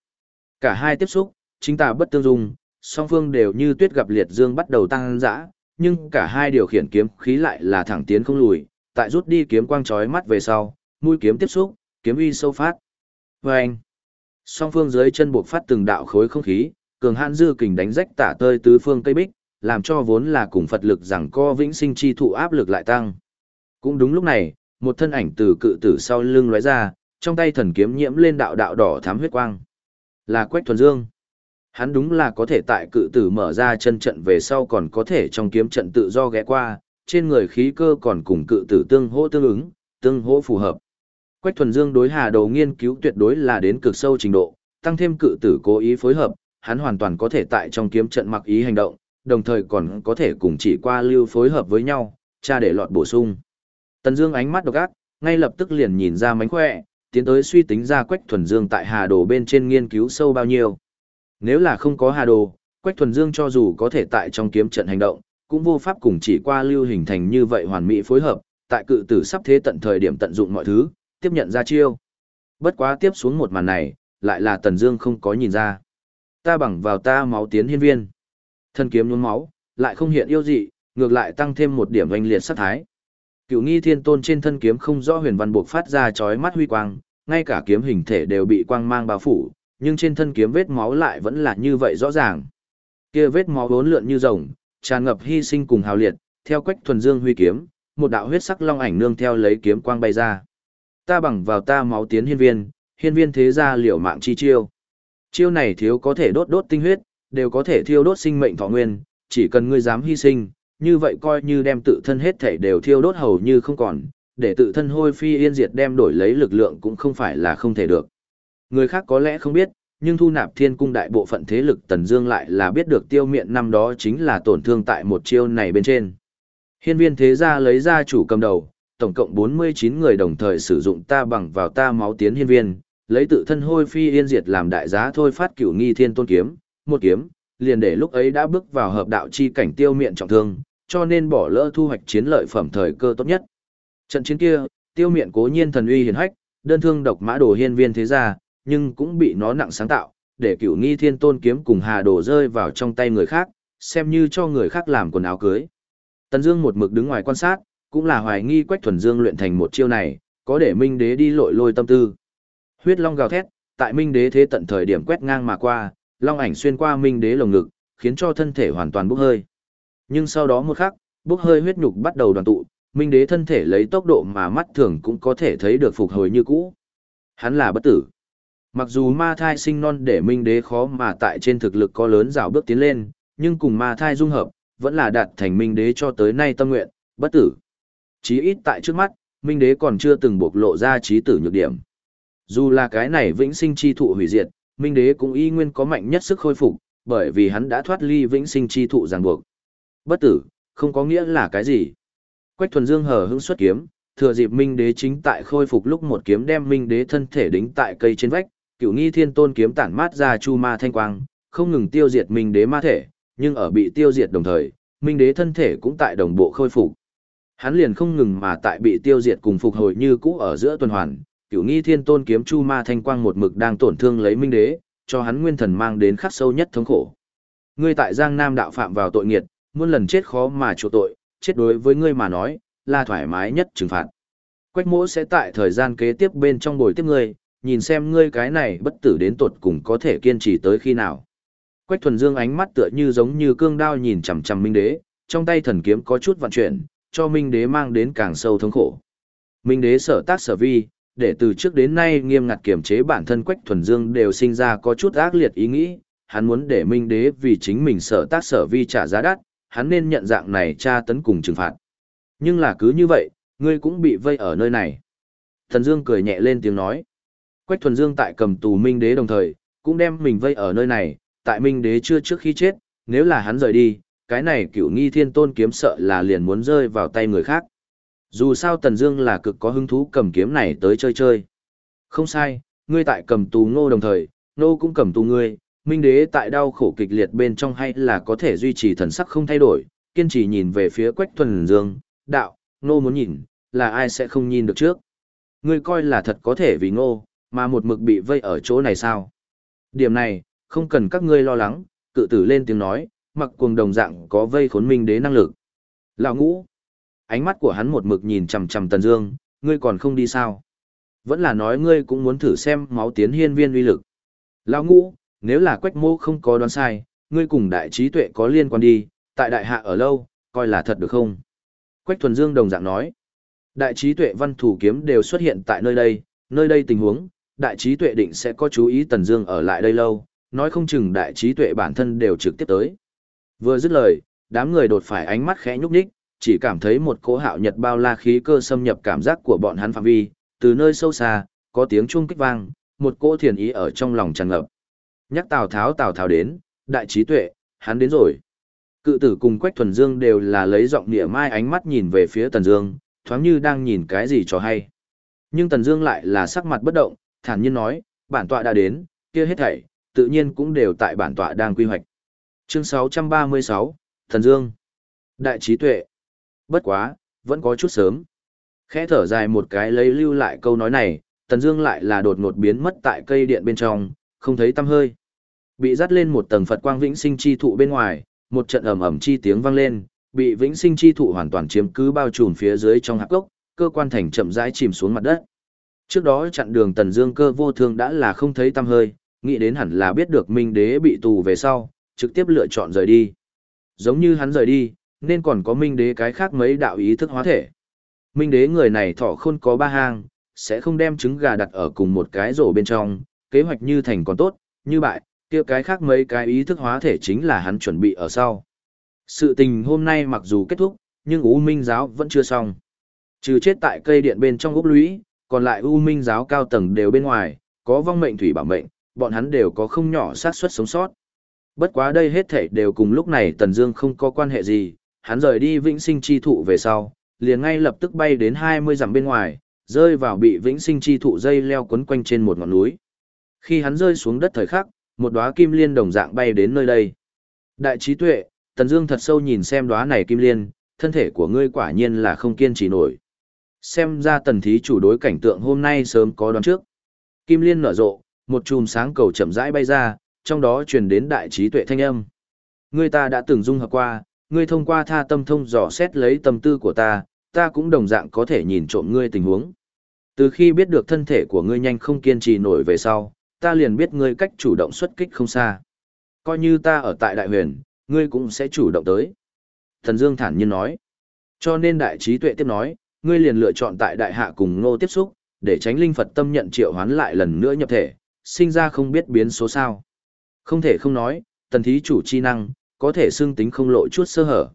Cả hai tiếp xúc, chính tà bất tương dung, song phương đều như tuyết gặp liệt dương bắt đầu tăng dã, nhưng cả hai điều khiển kiếm khí lại là thẳng tiến không lùi, tại rút đi kiếm quang chói mắt về sau, mũi kiếm tiếp xúc, kiếm uy sâu phát. Và anh, song phương dưới chân buộc phát từng đạo khối không khí, cường hãn dư kình đánh rách tả tơi tứ phương cây bích, làm cho vốn là cùng Phật lực rằng co vĩnh sinh chi thụ áp lực lại tăng. Cũng đúng lúc này, một thân ảnh từ cự tử sau lưng lóe ra, trong tay thần kiếm nhiễm lên đạo đạo đỏ thắm huyết quang. Là Quách Thuần Dương. Hắn đúng là có thể tại cự tử mở ra chân trận về sau còn có thể trong kiếm trận tự do ghé qua, trên người khí cơ còn cùng cự tử tương hỗ tương ứng, tương hỗ phù hợp. Quách Thuần Dương đối Hà Đồ nghiên cứu tuyệt đối là đến cực sâu trình độ, tăng thêm cự tử cố ý phối hợp, hắn hoàn toàn có thể tại trong kiếm trận mặc ý hành động, đồng thời còn có thể cùng chỉ qua lưu phối hợp với nhau, cha để lọt bổ sung. Tần Dương ánh mắt độc ác, ngay lập tức liền nhìn ra mánh khỏe, tiến tới suy tính ra Quách Thuần Dương tại Hà Đồ bên trên nghiên cứu sâu bao nhiêu. Nếu là không có Hà Đồ, Quách Thuần Dương cho dù có thể tại trong kiếm trận hành động, cũng vô pháp cùng chỉ qua lưu hình thành như vậy hoàn mỹ phối hợp, tại cự tử sắp thế tận thời điểm tận dụng mọi thứ, tiếp nhận ra chiêu. Bất quá tiếp xuống một màn này, lại là Tần Dương không có nhìn ra. Ta bằng vào ta máu tiến hiên viên. Thân kiếm nhuốm máu, lại không hiện yêu dị, ngược lại tăng thêm một điểm oanh liệt sát thái. Cửu nghi thiên tôn trên thân kiếm không rõ huyền văn buộc phát ra chói mắt huy quang, ngay cả kiếm hình thể đều bị quang mang bao phủ, nhưng trên thân kiếm vết máu lại vẫn là như vậy rõ ràng. Kia vết máu vốn lượn như rồng, tràn ngập hy sinh cùng hào liệt, theo quách thuần dương huy kiếm, một đạo huyết sắc long ảnh nương theo lấy kiếm quang bay ra. Ta bằng vào ta máu tiến hiên viên, hiên viên thế gia liều mạng chi chiêu. Chiêu này thiếu có thể đốt đốt tinh huyết, đều có thể thiêu đốt sinh mệnh thọ nguyên, chỉ cần ngươi dám hy sinh, như vậy coi như đem tự thân hết thể đều thiêu đốt hầu như không còn, để tự thân hôi phi yên diệt đem đổi lấy lực lượng cũng không phải là không thể được. Người khác có lẽ không biết, nhưng thu nạp thiên cung đại bộ phận thế lực Tần Dương lại là biết được tiêu miện năm đó chính là tổn thương tại một chiêu này bên trên. Hiên viên thế gia lấy ra chủ cầm đầu, tổng cộng 49 người đồng thời sử dụng ta bằng vào ta máu tiến hiên viên, lấy tự thân hôi phi yên diệt làm đại giá thôi phát cửu nghi thiên tôn kiếm, một kiếm, liền để lúc ấy đã bước vào hợp đạo chi cảnh tiêu miện trọng thương, cho nên bỏ lỡ thu hoạch chiến lợi phẩm thời cơ tốt nhất. Trận chiến kia, tiêu miện cố nhiên thần uy hiển hách, đơn thương độc mã đồ hiên viên thế gia, nhưng cũng bị nó nặng sáng tạo, để cửu nghi thiên tôn kiếm cùng hà đồ rơi vào trong tay người khác, xem như cho người khác làm quần áo cưới. Tần Dương một mực đứng ngoài quan sát, cũng là hoài nghi Quách Thuần Dương luyện thành một chiêu này, có để Minh Đế đi lội lôi tâm tư. Huyết Long gào thét, tại Minh Đế thế tận thời điểm quét ngang mà qua, long ảnh xuyên qua Minh Đế lồng ngực, khiến cho thân thể hoàn toàn bốc hơi. Nhưng sau đó một khắc, bốc hơi huyết nhục bắt đầu đoàn tụ, Minh Đế thân thể lấy tốc độ mà mắt thường cũng có thể thấy được phục hồi như cũ. Hắn là bất tử. Mặc dù ma thai sinh non để Minh Đế khó mà tại trên thực lực có lớn rào bước tiến lên, nhưng cùng ma thai dung hợp, vẫn là đạt thành Minh Đế cho tới nay tâm nguyện, bất tử. Chí ít tại trước mắt, Minh Đế còn chưa từng bộc lộ ra trí tử nhược điểm. Dù là cái này vĩnh sinh chi thụ hủy diệt, Minh Đế cũng y nguyên có mạnh nhất sức khôi phục, bởi vì hắn đã thoát ly vĩnh sinh chi thụ ràng buộc. Bất tử, không có nghĩa là cái gì. Quách thuần dương hờ hững xuất kiếm, thừa dịp Minh Đế chính tại khôi phục lúc một kiếm đem Minh Đế thân thể đính tại cây trên vách, cửu nghi thiên tôn kiếm tản mát ra chu ma thanh quang, không ngừng tiêu diệt Minh Đế ma thể, nhưng ở bị tiêu diệt đồng thời, Minh Đế thân thể cũng tại đồng bộ khôi phục. Hắn liền không ngừng mà tại bị tiêu diệt cùng phục hồi như cũ ở giữa tuần hoàn, cửu nghi thiên tôn kiếm chu ma thanh quang một mực đang tổn thương lấy Minh Đế, cho hắn nguyên thần mang đến khắc sâu nhất thống khổ. Ngươi tại Giang Nam đạo phạm vào tội nghiệt, muôn lần chết khó mà chỗ tội, chết đối với ngươi mà nói, là thoải mái nhất trừng phạt. Quách mỗ sẽ tại thời gian kế tiếp bên trong bồi tiếp ngươi, nhìn xem ngươi cái này bất tử đến tột cùng có thể kiên trì tới khi nào. Quách thuần dương ánh mắt tựa như giống như cương đao nhìn chằm chằm minh đế, trong tay thần kiếm có chút vận chuyển, cho minh đế mang đến càng sâu thống khổ. Minh đế sở tác sở vi, để từ trước đến nay nghiêm ngặt kiểm chế bản thân Quách thuần dương đều sinh ra có chút ác liệt ý nghĩ, hắn muốn để minh đế vì chính mình sở tác sở vi trả giá đắt, hắn nên nhận dạng này tra tấn cùng trừng phạt. Nhưng là cứ như vậy, ngươi cũng bị vây ở nơi này. Thần Dương cười nhẹ lên tiếng nói. Quách Thuần Dương tại cầm tù Minh Đế đồng thời, cũng đem mình vây ở nơi này, tại Minh Đế chưa trước khi chết, nếu là hắn rời đi, cái này cựu nghi thiên tôn kiếm sợ là liền muốn rơi vào tay người khác. Dù sao Tần Dương là cực có hứng thú cầm kiếm này tới chơi chơi. Không sai, ngươi tại cầm tù ngô đồng thời, ngô cũng cầm tù ngươi, Minh Đế tại đau khổ kịch liệt bên trong hay là có thể duy trì thần sắc không thay đổi, kiên trì nhìn về phía Quách Thuần Dương, đạo, ngô muốn nhìn, là ai sẽ không nhìn được trước. Ngươi coi là thật có thể vì ngô, mà một mực bị vây ở chỗ này sao? Điểm này, không cần các ngươi lo lắng, cự tử lên tiếng nói, mặc cuồng đồng dạng có vây khốn minh đế năng lực. Lão ngũ, ánh mắt của hắn một mực nhìn chằm chằm Tần Dương, ngươi còn không đi sao? Vẫn là nói ngươi cũng muốn thử xem máu tiến hiên viên uy lực. Lão ngũ, nếu là Quách Mô không có đoán sai, ngươi cùng đại trí tuệ có liên quan đi, tại đại hạ ở lâu, coi là thật được không? Quách Thuần Dương đồng dạng nói, đại trí tuệ văn thủ kiếm đều xuất hiện tại nơi đây, nơi đây tình huống, đại trí tuệ định sẽ có chú ý Tần Dương ở lại đây lâu, nói không chừng đại trí tuệ bản thân đều trực tiếp tới. Vừa dứt lời, đám người đột phải ánh mắt khẽ nhúc nhích, chỉ cảm thấy một cỗ hạo nhật bao la khí cơ xâm nhập cảm giác của bọn hắn phạm vi, từ nơi sâu xa, có tiếng chuông kích vang, một cỗ thiền ý ở trong lòng tràn ngập. Nhắc Tào Tháo Tào Tháo đến, đại trí tuệ, hắn đến rồi. Cự tử cùng Quách Thuần Dương đều là lấy giọng địa mai ánh mắt nhìn về phía Tần Dương, thoáng như đang nhìn cái gì cho hay. Nhưng Tần Dương lại là sắc mặt bất động, thản nhiên nói, bản tọa đã đến, kia hết thảy, tự nhiên cũng đều tại bản tọa đang quy hoạch. Chương 636, Thần Dương. Đại trí tuệ. Bất quá, vẫn có chút sớm. Khẽ thở dài một cái lấy lưu lại câu nói này, Tần Dương lại là đột ngột biến mất tại cây điện bên trong, không thấy tăm hơi. Bị dắt lên một tầng Phật quang vĩnh sinh chi thụ bên ngoài, một trận ầm ầm chi tiếng vang lên, bị vĩnh sinh chi thụ hoàn toàn chiếm cứ bao trùm phía dưới trong hạp gốc, cơ quan thành chậm rãi chìm xuống mặt đất. Trước đó chặn đường Tần Dương cơ vô thương đã là không thấy tăm hơi, nghĩ đến hẳn là biết được Minh Đế bị tù về sau, trực tiếp lựa chọn rời đi. Giống như hắn rời đi, nên còn có Minh Đế cái khác mấy đạo ý thức hóa thể. Minh Đế người này thọ khôn có ba hang, sẽ không đem trứng gà đặt ở cùng một cái rổ bên trong, kế hoạch như thành còn tốt, như bại, kia cái khác mấy cái ý thức hóa thể chính là hắn chuẩn bị ở sau. Sự tình hôm nay mặc dù kết thúc, nhưng U Minh giáo vẫn chưa xong. Trừ chết tại cây điện bên trong gốc lũy, còn lại U Minh giáo cao tầng đều bên ngoài, có vong mệnh thủy bảo mệnh, bọn hắn đều có không nhỏ xác suất sống sót. Bất quá đây hết thảy đều cùng lúc này Tần Dương không có quan hệ gì, hắn rời đi Vĩnh Sinh chi thụ về sau, liền ngay lập tức bay đến 20 dặm bên ngoài, rơi vào bị Vĩnh Sinh chi thụ dây leo quấn quanh trên một ngọn núi. Khi hắn rơi xuống đất thời khắc, một đóa kim liên đồng dạng bay đến nơi đây. Đại trí tuệ, Tần Dương thật sâu nhìn xem đóa này kim liên, thân thể của ngươi quả nhiên là không kiên trì nổi. Xem ra tần thí chủ đối cảnh tượng hôm nay sớm có đoán trước. Kim liên nở rộ, một chùm sáng cầu chậm rãi bay ra, trong đó truyền đến đại trí tuệ thanh âm. Ngươi ta đã từng dung hợp qua, ngươi thông qua tha tâm thông dò xét lấy tâm tư của ta, ta cũng đồng dạng có thể nhìn trộm ngươi tình huống. Từ khi biết được thân thể của ngươi nhanh không kiên trì nổi về sau, ta liền biết ngươi cách chủ động xuất kích không xa. Coi như ta ở tại đại huyền, ngươi cũng sẽ chủ động tới. Thần Dương thản nhiên nói. Cho nên đại trí tuệ tiếp nói, ngươi liền lựa chọn tại đại hạ cùng ngô tiếp xúc, để tránh linh Phật tâm nhận triệu hoán lại lần nữa nhập thể, sinh ra không biết biến số sao. Không thể không nói, tần thí chủ chi năng, có thể xương tính không lộ chút sơ hở.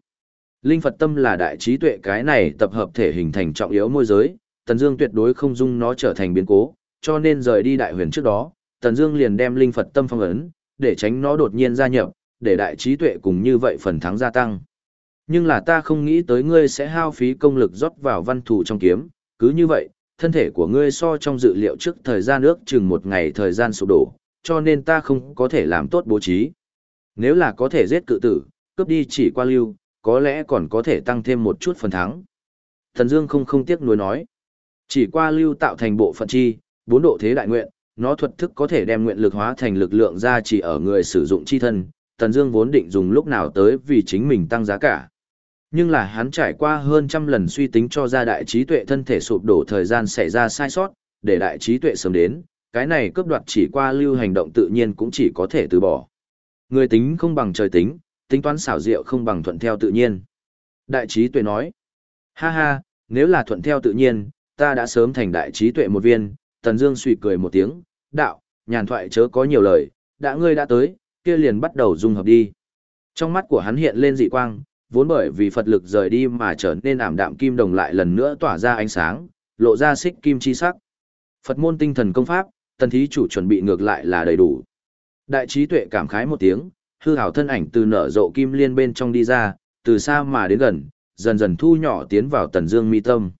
Linh Phật tâm là đại trí tuệ cái này tập hợp thể hình thành trọng yếu môi giới, Tần Dương tuyệt đối không dung nó trở thành biến cố, cho nên rời đi đại huyền trước đó, Tần Dương liền đem linh Phật tâm phong ấn, để tránh nó đột nhiên gia nhập, để đại trí tuệ cùng như vậy phần thắng gia tăng. Nhưng là ta không nghĩ tới ngươi sẽ hao phí công lực rót vào văn thủ trong kiếm, cứ như vậy, thân thể của ngươi so trong dự liệu trước thời gian ước chừng một ngày thời gian sụp đổ, cho nên ta không có thể làm tốt bố trí. Nếu là có thể giết cự tử, cướp đi chỉ qua lưu, có lẽ còn có thể tăng thêm một chút phần thắng. Thần Dương không không tiếc nuối nói. Chỉ qua lưu tạo thành bộ phận chi, bốn độ thế đại nguyện, nó thuật thức có thể đem nguyện lực hóa thành lực lượng ra chỉ ở người sử dụng chi thân. Thần Dương vốn định dùng lúc nào tới vì chính mình tăng giá cả. Nhưng là hắn trải qua hơn trăm lần suy tính cho ra đại trí tuệ thân thể sụp đổ thời gian xảy ra sai sót, để đại trí tuệ sớm đến, cái này cướp đoạt chỉ qua lưu hành động tự nhiên cũng chỉ có thể từ bỏ. Người tính không bằng trời tính, tính toán xảo diệu không bằng thuận theo tự nhiên. Đại trí tuệ nói, ha ha, nếu là thuận theo tự nhiên, ta đã sớm thành đại trí tuệ một viên, Tần Dương suy cười một tiếng, đạo, nhàn thoại chớ có nhiều lời, đã ngươi đã tới, kia liền bắt đầu dung hợp đi. Trong mắt của hắn hiện lên dị quang, vốn bởi vì Phật lực rời đi mà trở nên ảm đạm kim đồng lại lần nữa tỏa ra ánh sáng, lộ ra xích kim chi sắc. Phật môn tinh thần công pháp, tần thí chủ chuẩn bị ngược lại là đầy đủ. Đại trí tuệ cảm khái một tiếng, hư hảo thân ảnh từ nở rộ kim liên bên trong đi ra, từ xa mà đến gần, dần dần thu nhỏ tiến vào tần dương mi tâm.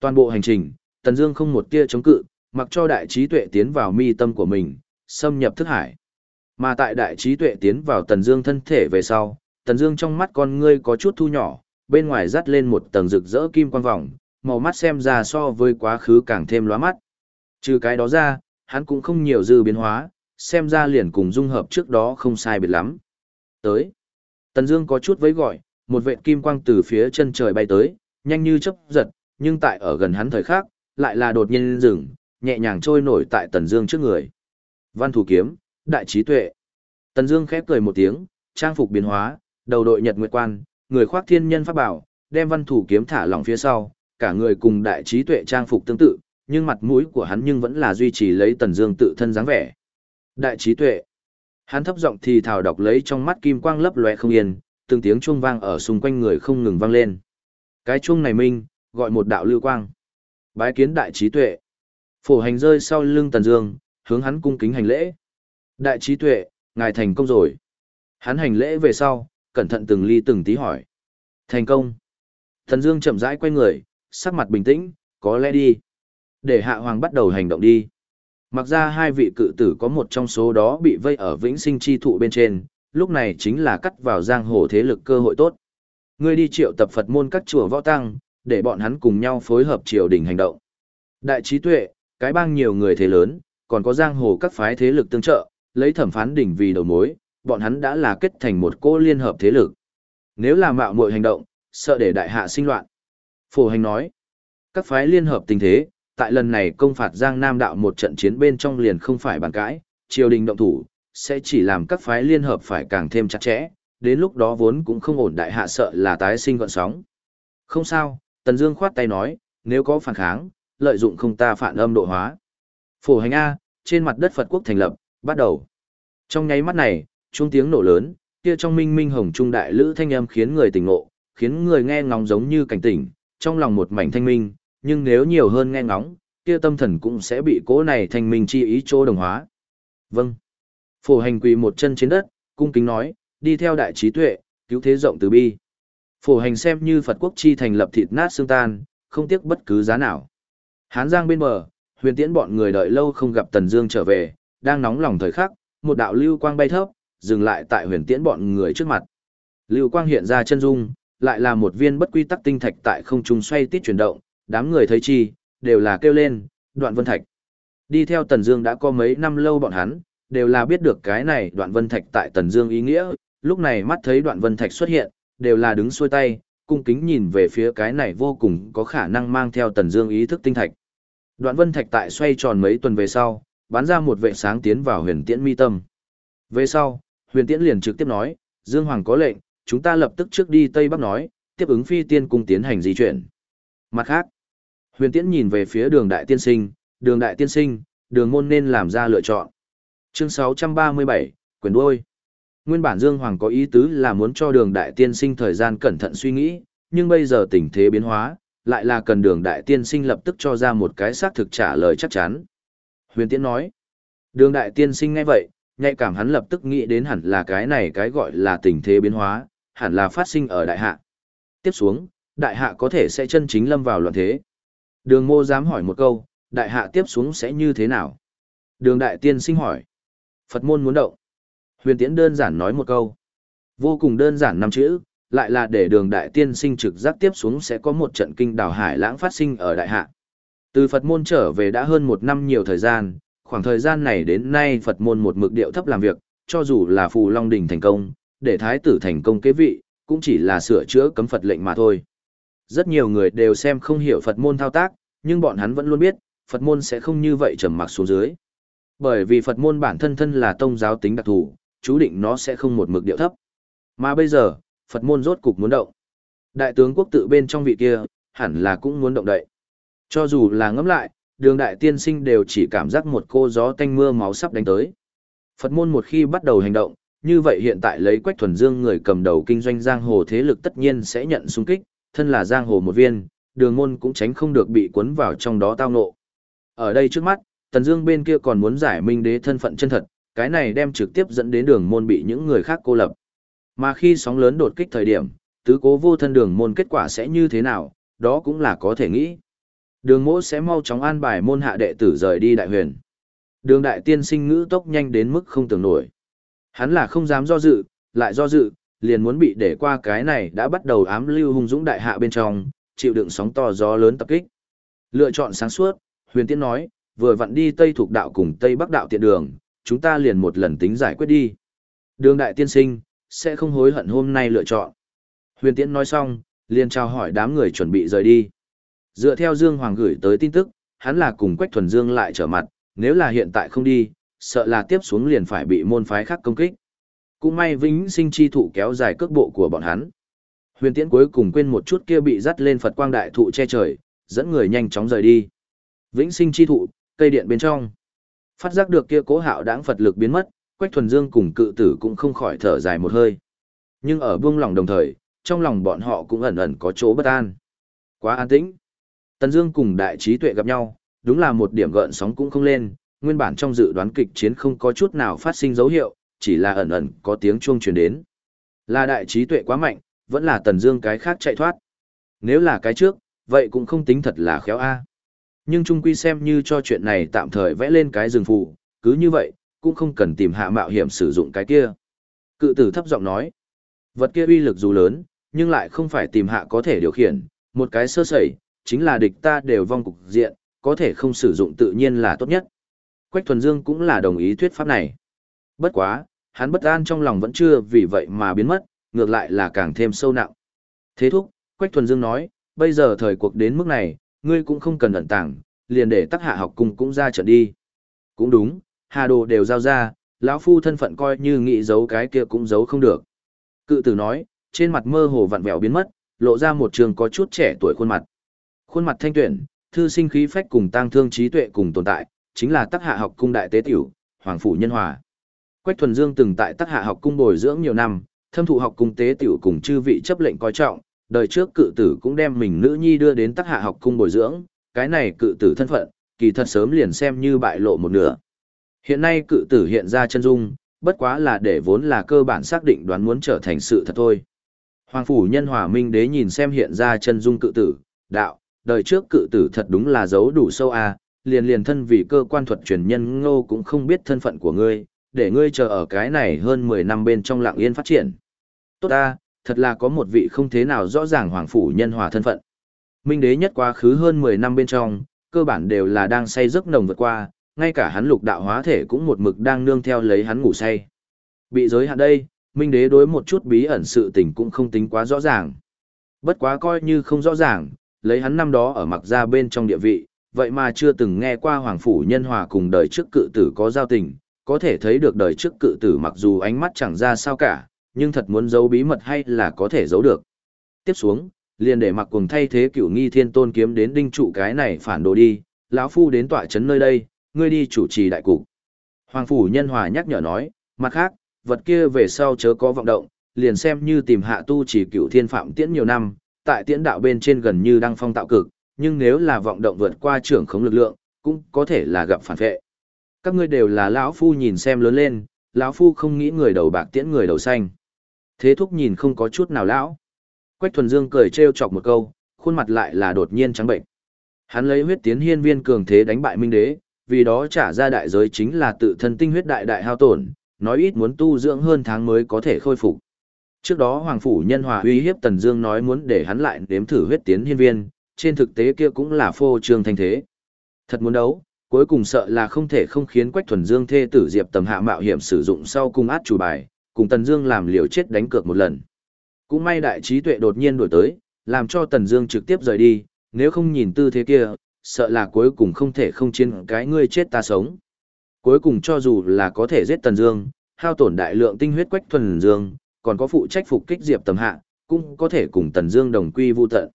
Toàn bộ hành trình, tần dương không một tia chống cự, mặc cho đại trí tuệ tiến vào mi tâm của mình, xâm nhập thức hải. Mà tại đại trí tuệ tiến vào tần dương thân thể về sau, tần dương trong mắt con ngươi có chút thu nhỏ, bên ngoài dắt lên một tầng rực rỡ kim quang vòng, màu mắt xem ra so với quá khứ càng thêm lóa mắt. Trừ cái đó ra, hắn cũng không nhiều dư biến hóa, xem ra liền cùng dung hợp trước đó không sai biệt lắm. Tới. Tần Dương có chút vẫy gọi, một vệt kim quang từ phía chân trời bay tới, nhanh như chớp giật, nhưng tại ở gần hắn thời khắc, lại là đột nhiên dừng, nhẹ nhàng trôi nổi tại Tần Dương trước người. Văn thủ kiếm, đại trí tuệ. Tần Dương khép cười một tiếng, trang phục biến hóa, đầu đội nhật nguyệt quan, người khoác thiên nhân pháp bảo, đem văn thủ kiếm thả lỏng phía sau, cả người cùng đại trí tuệ trang phục tương tự, nhưng mặt mũi của hắn nhưng vẫn là duy trì lấy Tần Dương tự thân dáng vẻ. Đại trí tuệ. Hắn thấp giọng thì thào đọc lấy trong mắt kim quang lấp lóe không yên, từng tiếng chuông vang ở xung quanh người không ngừng vang lên. Cái chuông này minh, gọi một đạo lưu quang. Bái kiến đại trí tuệ. Phổ hành rơi sau lưng Tần Dương, hướng hắn cung kính hành lễ. Đại trí tuệ, ngài thành công rồi. Hắn hành lễ về sau, cẩn thận từng ly từng tí hỏi. Thành công. Thần Dương chậm rãi quay người, sắc mặt bình tĩnh, có lẽ đi. Để hạ hoàng bắt đầu hành động đi. Mặc ra hai vị cự tử có một trong số đó bị vây ở vĩnh sinh chi thụ bên trên, lúc này chính là cắt vào giang hồ thế lực cơ hội tốt. Ngươi đi triệu tập Phật môn các chùa võ tăng, để bọn hắn cùng nhau phối hợp triều đình hành động. Đại trí tuệ, cái bang nhiều người thế lớn, còn có giang hồ các phái thế lực tương trợ, lấy thẩm phán đỉnh vì đầu mối, bọn hắn đã là kết thành một cô liên hợp thế lực. Nếu là mạo muội hành động, sợ để đại hạ sinh loạn. Phổ hành nói, các phái liên hợp tình thế, tại lần này công phạt Giang Nam đạo một trận chiến bên trong liền không phải bàn cãi, triều đình động thủ, sẽ chỉ làm các phái liên hợp phải càng thêm chặt chẽ, đến lúc đó vốn cũng không ổn đại hạ sợ là tái sinh gọn sóng. Không sao, Tần Dương khoát tay nói, nếu có phản kháng, lợi dụng không ta phản âm độ hóa. Phổ hành A, trên mặt đất Phật quốc thành lập, bắt đầu. Trong nháy mắt này, trung tiếng nổ lớn, kia trong minh minh hồng trung đại lữ thanh âm khiến người tỉnh ngộ, khiến người nghe ngóng giống như cảnh tỉnh, trong lòng một mảnh thanh minh, nhưng nếu nhiều hơn nghe ngóng, kia tâm thần cũng sẽ bị cố này thành mình chi ý chỗ đồng hóa. Vâng. Phổ hành quỳ một chân trên đất, cung kính nói, đi theo đại trí tuệ, cứu thế rộng từ bi. Phổ hành xem như Phật quốc chi thành lập thịt nát xương tan, không tiếc bất cứ giá nào. Hán Giang bên bờ, huyền tiễn bọn người đợi lâu không gặp Tần Dương trở về, đang nóng lòng thời khắc, một đạo lưu quang bay thấp, dừng lại tại huyền tiễn bọn người trước mặt. Lưu quang hiện ra chân dung, lại là một viên bất quy tắc tinh thạch tại không trung xoay tít chuyển động, đám người thấy chi, đều là kêu lên, đoạn vân thạch. Đi theo Tần Dương đã có mấy năm lâu bọn hắn, đều là biết được cái này đoạn vân thạch tại Tần Dương ý nghĩa, lúc này mắt thấy đoạn vân thạch xuất hiện, đều là đứng xuôi tay, cung kính nhìn về phía cái này vô cùng có khả năng mang theo Tần Dương ý thức tinh thạch. Đoạn vân thạch tại xoay tròn mấy tuần về sau, bắn ra một vệ sáng tiến vào huyền tiễn mi tâm. Về sau, huyền tiễn liền trực tiếp nói, Dương Hoàng có lệnh, chúng ta lập tức trước đi Tây Bắc nói, tiếp ứng phi tiên cung tiến hành di chuyển. Mặt khác, huyền tiễn nhìn về phía đường đại tiên sinh, đường đại tiên sinh, đường môn nên làm ra lựa chọn. Chương 637, quyền đuôi. Nguyên bản Dương Hoàng có ý tứ là muốn cho đường đại tiên sinh thời gian cẩn thận suy nghĩ, nhưng bây giờ tình thế biến hóa, lại là cần đường đại tiên sinh lập tức cho ra một cái xác thực trả lời chắc chắn. Huyền Tiễn nói, đường đại tiên sinh ngay vậy, nhạy cảm hắn lập tức nghĩ đến hẳn là cái này cái gọi là tình thế biến hóa, hẳn là phát sinh ở đại hạ. Tiếp xuống, đại hạ có thể sẽ chân chính lâm vào loạn thế. Đường mô dám hỏi một câu, đại hạ tiếp xuống sẽ như thế nào? Đường đại tiên sinh hỏi. Phật môn muốn động. Huyền Tiễn đơn giản nói một câu. Vô cùng đơn giản năm chữ, lại là để đường đại tiên sinh trực giác tiếp xuống sẽ có một trận kinh đảo hải lãng phát sinh ở đại hạ. Từ Phật môn trở về đã hơn một năm nhiều thời gian, khoảng thời gian này đến nay Phật môn một mực điệu thấp làm việc, cho dù là Phù Long Đình thành công, để Thái tử thành công kế vị, cũng chỉ là sửa chữa cấm Phật lệnh mà thôi. Rất nhiều người đều xem không hiểu Phật môn thao tác, nhưng bọn hắn vẫn luôn biết, Phật môn sẽ không như vậy trầm mặc xuống dưới. Bởi vì Phật môn bản thân thân là tông giáo tính đặc thù, chú định nó sẽ không một mực điệu thấp. Mà bây giờ, Phật môn rốt cục muốn động. Đại tướng quốc tự bên trong vị kia, hẳn là cũng muốn động đậy. Cho dù là ngẫm lại, đường đại tiên sinh đều chỉ cảm giác một cô gió tanh mưa máu sắp đánh tới. Phật môn một khi bắt đầu hành động, như vậy hiện tại lấy Quách Thuần Dương người cầm đầu kinh doanh giang hồ thế lực tất nhiên sẽ nhận xung kích, thân là giang hồ một viên, đường môn cũng tránh không được bị cuốn vào trong đó tao ngộ. Ở đây trước mắt, Tần Dương bên kia còn muốn giải minh đế thân phận chân thật, cái này đem trực tiếp dẫn đến đường môn bị những người khác cô lập. Mà khi sóng lớn đột kích thời điểm, tứ cố vô thân đường môn kết quả sẽ như thế nào, đó cũng là có thể nghĩ. Đường mỗ sẽ mau chóng an bài môn hạ đệ tử rời đi đại huyền. Đường đại tiên sinh ngữ tốc nhanh đến mức không tưởng nổi. Hắn là không dám do dự, lại do dự, liền muốn bị để qua cái này đã bắt đầu ám lưu hung dũng đại hạ bên trong, chịu đựng sóng to gió lớn tập kích. Lựa chọn sáng suốt, huyền Tiễn nói, vừa vặn đi Tây thuộc đạo cùng Tây Bắc đạo tiện đường, chúng ta liền một lần tính giải quyết đi. Đường đại tiên sinh, sẽ không hối hận hôm nay lựa chọn. Huyền Tiễn nói xong, liền chào hỏi đám người chuẩn bị rời đi. Dựa theo Dương Hoàng gửi tới tin tức, hắn là cùng Quách Thuần Dương lại trở mặt, nếu là hiện tại không đi, sợ là tiếp xuống liền phải bị môn phái khác công kích. Cũng may vĩnh sinh chi thụ kéo dài cước bộ của bọn hắn. Huyền Tiễn cuối cùng quên một chút kia bị dắt lên Phật quang đại thụ che trời, dẫn người nhanh chóng rời đi. Vĩnh sinh chi thụ, cây điện bên trong. Phát giác được kia cố hạo đãng Phật lực biến mất, Quách Thuần Dương cùng cự tử cũng không khỏi thở dài một hơi. Nhưng ở buông lòng đồng thời, trong lòng bọn họ cũng ẩn ẩn có chỗ bất an. Quá an tĩnh. Tần Dương cùng đại trí tuệ gặp nhau, đúng là một điểm gợn sóng cũng không lên, nguyên bản trong dự đoán kịch chiến không có chút nào phát sinh dấu hiệu, chỉ là ẩn ẩn có tiếng chuông truyền đến. Là đại trí tuệ quá mạnh, vẫn là Tần Dương cái khác chạy thoát. Nếu là cái trước, vậy cũng không tính thật là khéo a. Nhưng trung quy xem như cho chuyện này tạm thời vẽ lên cái rừng phù, cứ như vậy, cũng không cần tìm hạ mạo hiểm sử dụng cái kia. Cự tử thấp giọng nói, vật kia uy lực dù lớn, nhưng lại không phải tìm hạ có thể điều khiển, một cái sơ sẩy, chính là địch ta đều vong cục diện, có thể không sử dụng tự nhiên là tốt nhất. Quách Thuần Dương cũng là đồng ý thuyết pháp này. Bất quá, hắn bất an trong lòng vẫn chưa vì vậy mà biến mất, ngược lại là càng thêm sâu nặng. Thế thúc, Quách Thuần Dương nói, bây giờ thời cuộc đến mức này, ngươi cũng không cần ẩn tàng, liền để tắc hạ học cùng cũng ra trận đi. Cũng đúng, hà đồ đều giao ra, lão phu thân phận coi như nghĩ giấu cái kia cũng giấu không được. Cự tử nói, trên mặt mơ hồ vặn vẹo biến mất, lộ ra một trường có chút trẻ tuổi khuôn mặt. Khuôn mặt thanh tuyển, thư sinh khí phách cùng tang thương trí tuệ cùng tồn tại, chính là Tắc hạ học cung đại tế tiểu, hoàng phủ nhân hòa. Quách thuần dương từng tại Tắc hạ học cung bồi dưỡng nhiều năm, thâm thụ học cung tế tiểu cùng chư vị chấp lệnh coi trọng, đời trước cự tử cũng đem mình nữ nhi đưa đến tác hạ học cung bồi dưỡng, cái này cự tử thân phận, kỳ thật sớm liền xem như bại lộ một nửa. Hiện nay cự tử hiện ra chân dung, bất quá là để vốn là cơ bản xác định đoán muốn trở thành sự thật thôi. Hoàng phủ nhân hòa minh đế nhìn xem hiện ra chân dung cự tử, đạo, đời trước cự tử thật đúng là giấu đủ sâu à, liền liền thân vì cơ quan thuật truyền nhân ngô cũng không biết thân phận của ngươi, để ngươi chờ ở cái này hơn 10 năm bên trong lặng yên phát triển. Tốt ta, thật là có một vị không thế nào rõ ràng hoàng phủ nhân hòa thân phận. Minh đế nhất quá khứ hơn 10 năm bên trong, cơ bản đều là đang say giấc nồng vượt qua, ngay cả hắn lục đạo hóa thể cũng một mực đang nương theo lấy hắn ngủ say. Bị giới hạn đây, Minh Đế đối một chút bí ẩn sự tình cũng không tính quá rõ ràng. Bất quá coi như không rõ ràng, lấy hắn năm đó ở mặc ra bên trong địa vị, vậy mà chưa từng nghe qua Hoàng Phủ Nhân Hòa cùng đời trước cự tử có giao tình, có thể thấy được đời trước cự tử mặc dù ánh mắt chẳng ra sao cả, nhưng thật muốn giấu bí mật hay là có thể giấu được. Tiếp xuống, liền để mặc cùng thay thế cửu nghi thiên tôn kiếm đến đinh trụ cái này phản đồ đi, lão phu đến tọa trấn nơi đây, ngươi đi chủ trì đại cục. Hoàng Phủ Nhân Hòa nhắc nhở nói, mặt khác, vật kia về sau chớ có vọng động, liền xem như tìm hạ tu chỉ cửu thiên phạm tiễn nhiều năm, tại tiễn đạo bên trên gần như đang phong tạo cực, nhưng nếu là vọng động vượt qua trưởng khống lực lượng, cũng có thể là gặp phản vệ. Các ngươi đều là lão phu nhìn xem lớn lên, lão phu không nghĩ người đầu bạc tiễn người đầu xanh. Thế thúc nhìn không có chút nào lão. Quách thuần dương cười trêu chọc một câu, khuôn mặt lại là đột nhiên trắng bệnh. Hắn lấy huyết tiến hiên viên cường thế đánh bại minh đế, vì đó trả ra đại giới chính là tự thân tinh huyết đại đại hao tổn, nói ít muốn tu dưỡng hơn tháng mới có thể khôi phục. Trước đó Hoàng Phủ Nhân Hòa uy hiếp Tần Dương nói muốn để hắn lại nếm thử huyết tiến hiên viên, trên thực tế kia cũng là phô trương thanh thế. Thật muốn đấu, cuối cùng sợ là không thể không khiến Quách Thuần Dương thê tử Diệp Tầm Hạ mạo hiểm sử dụng sau cùng át chủ bài, cùng Tần Dương làm liều chết đánh cược một lần. Cũng may đại trí tuệ đột nhiên đuổi tới, làm cho Tần Dương trực tiếp rời đi, nếu không nhìn tư thế kia, sợ là cuối cùng không thể không chiến cái ngươi chết ta sống. Cuối cùng cho dù là có thể giết Tần Dương, hao tổn đại lượng tinh huyết Quách Thuần Dương, còn có phụ trách phục kích Diệp Tầm Hạ, cũng có thể cùng Tần Dương đồng quy vu tận.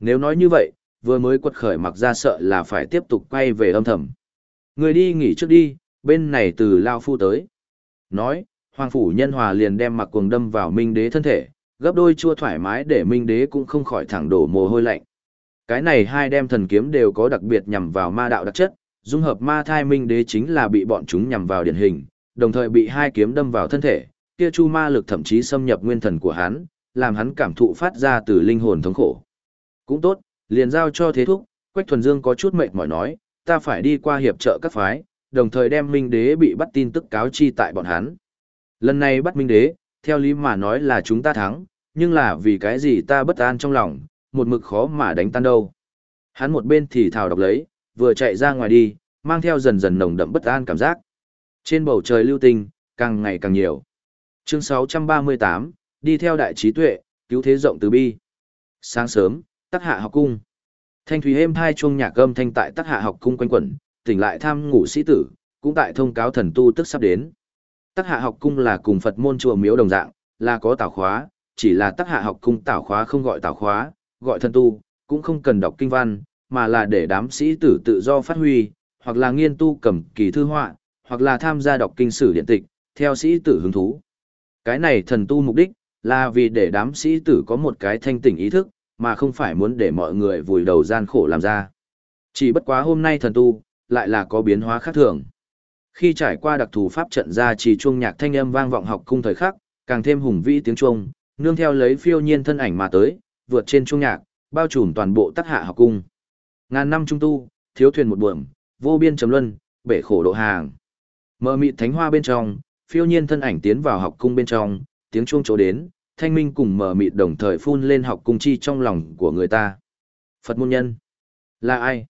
Nếu nói như vậy, vừa mới quật khởi mặc ra sợ là phải tiếp tục quay về âm thầm. Người đi nghỉ trước đi, bên này từ Lao Phu tới. Nói, Hoàng Phủ Nhân Hòa liền đem mặc cuồng đâm vào Minh Đế thân thể, gấp đôi chua thoải mái để Minh Đế cũng không khỏi thẳng đổ mồ hôi lạnh. Cái này hai đem thần kiếm đều có đặc biệt nhằm vào ma đạo đặc chất, dung hợp ma thai Minh Đế chính là bị bọn chúng nhằm vào điển hình, đồng thời bị hai kiếm đâm vào thân thể, kia chu ma lực thậm chí xâm nhập nguyên thần của hắn, làm hắn cảm thụ phát ra từ linh hồn thống khổ. Cũng tốt, liền giao cho thế thúc, Quách Thuần Dương có chút mệt mỏi nói, ta phải đi qua hiệp trợ các phái, đồng thời đem Minh Đế bị bắt tin tức cáo chi tại bọn hắn. Lần này bắt Minh Đế, theo lý mà nói là chúng ta thắng, nhưng là vì cái gì ta bất an trong lòng, một mực khó mà đánh tan đâu. Hắn một bên thì thào đọc lấy, vừa chạy ra ngoài đi, mang theo dần dần nồng đậm bất an cảm giác. Trên bầu trời lưu tinh, càng ngày càng nhiều. Chương 638, đi theo đại trí tuệ, cứu thế rộng từ bi. Sáng sớm, Tắc hạ học cung. Thanh thủy êm hai chuông nhạc âm thanh tại Tắc hạ học cung quanh quẩn, tỉnh lại tham ngủ sĩ tử, cũng tại thông cáo thần tu tức sắp đến. Tắc hạ học cung là cùng Phật môn chùa miếu đồng dạng, là có tảo khóa, chỉ là Tắc hạ học cung tảo khóa không gọi tảo khóa, gọi thần tu, cũng không cần đọc kinh văn, mà là để đám sĩ tử tự do phát huy, hoặc là nghiên tu cầm kỳ thư họa, hoặc là tham gia đọc kinh sử điện tịch, theo sĩ tử hứng thú. Cái này thần tu mục đích, là vì để đám sĩ tử có một cái thanh tỉnh ý thức, mà không phải muốn để mọi người vùi đầu gian khổ làm ra. Chỉ bất quá hôm nay thần tu, lại là có biến hóa khác thường. Khi trải qua đặc thù pháp trận ra chỉ chuông nhạc thanh âm vang vọng học cung thời khắc, càng thêm hùng vĩ tiếng chuông, nương theo lấy phiêu nhiên thân ảnh mà tới, vượt trên chuông nhạc, bao trùm toàn bộ tác hạ học cung. Ngàn năm trung tu, thiếu thuyền một buồm, vô biên trầm luân, bể khổ độ hàng. Mờ mịt thánh hoa bên trong, phiêu nhiên thân ảnh tiến vào học cung bên trong, tiếng chuông chỗ đến, thanh minh cùng mở mịt đồng thời phun lên học cung chi trong lòng của người ta. Phật môn nhân là ai?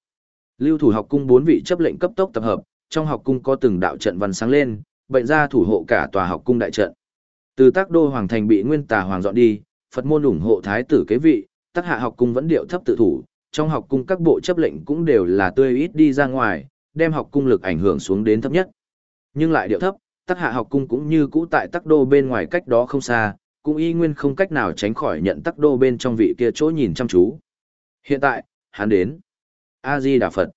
Lưu thủ học cung bốn vị chấp lệnh cấp tốc tập hợp, trong học cung có từng đạo trận văn sáng lên, bệnh ra thủ hộ cả tòa học cung đại trận. Từ tác đô hoàng thành bị nguyên tà hoàng dọn đi, Phật môn ủng hộ thái tử kế vị, tác hạ học cung vẫn điệu thấp tự thủ, trong học cung các bộ chấp lệnh cũng đều là tươi ít đi ra ngoài, đem học cung lực ảnh hưởng xuống đến thấp nhất. Nhưng lại điệu thấp, tác hạ học cung cũng như cũ tại tác đô bên ngoài cách đó không xa, cũng y nguyên không cách nào tránh khỏi nhận tắc đô bên trong vị kia chỗ nhìn chăm chú. Hiện tại, hắn đến. A-di Đà Phật.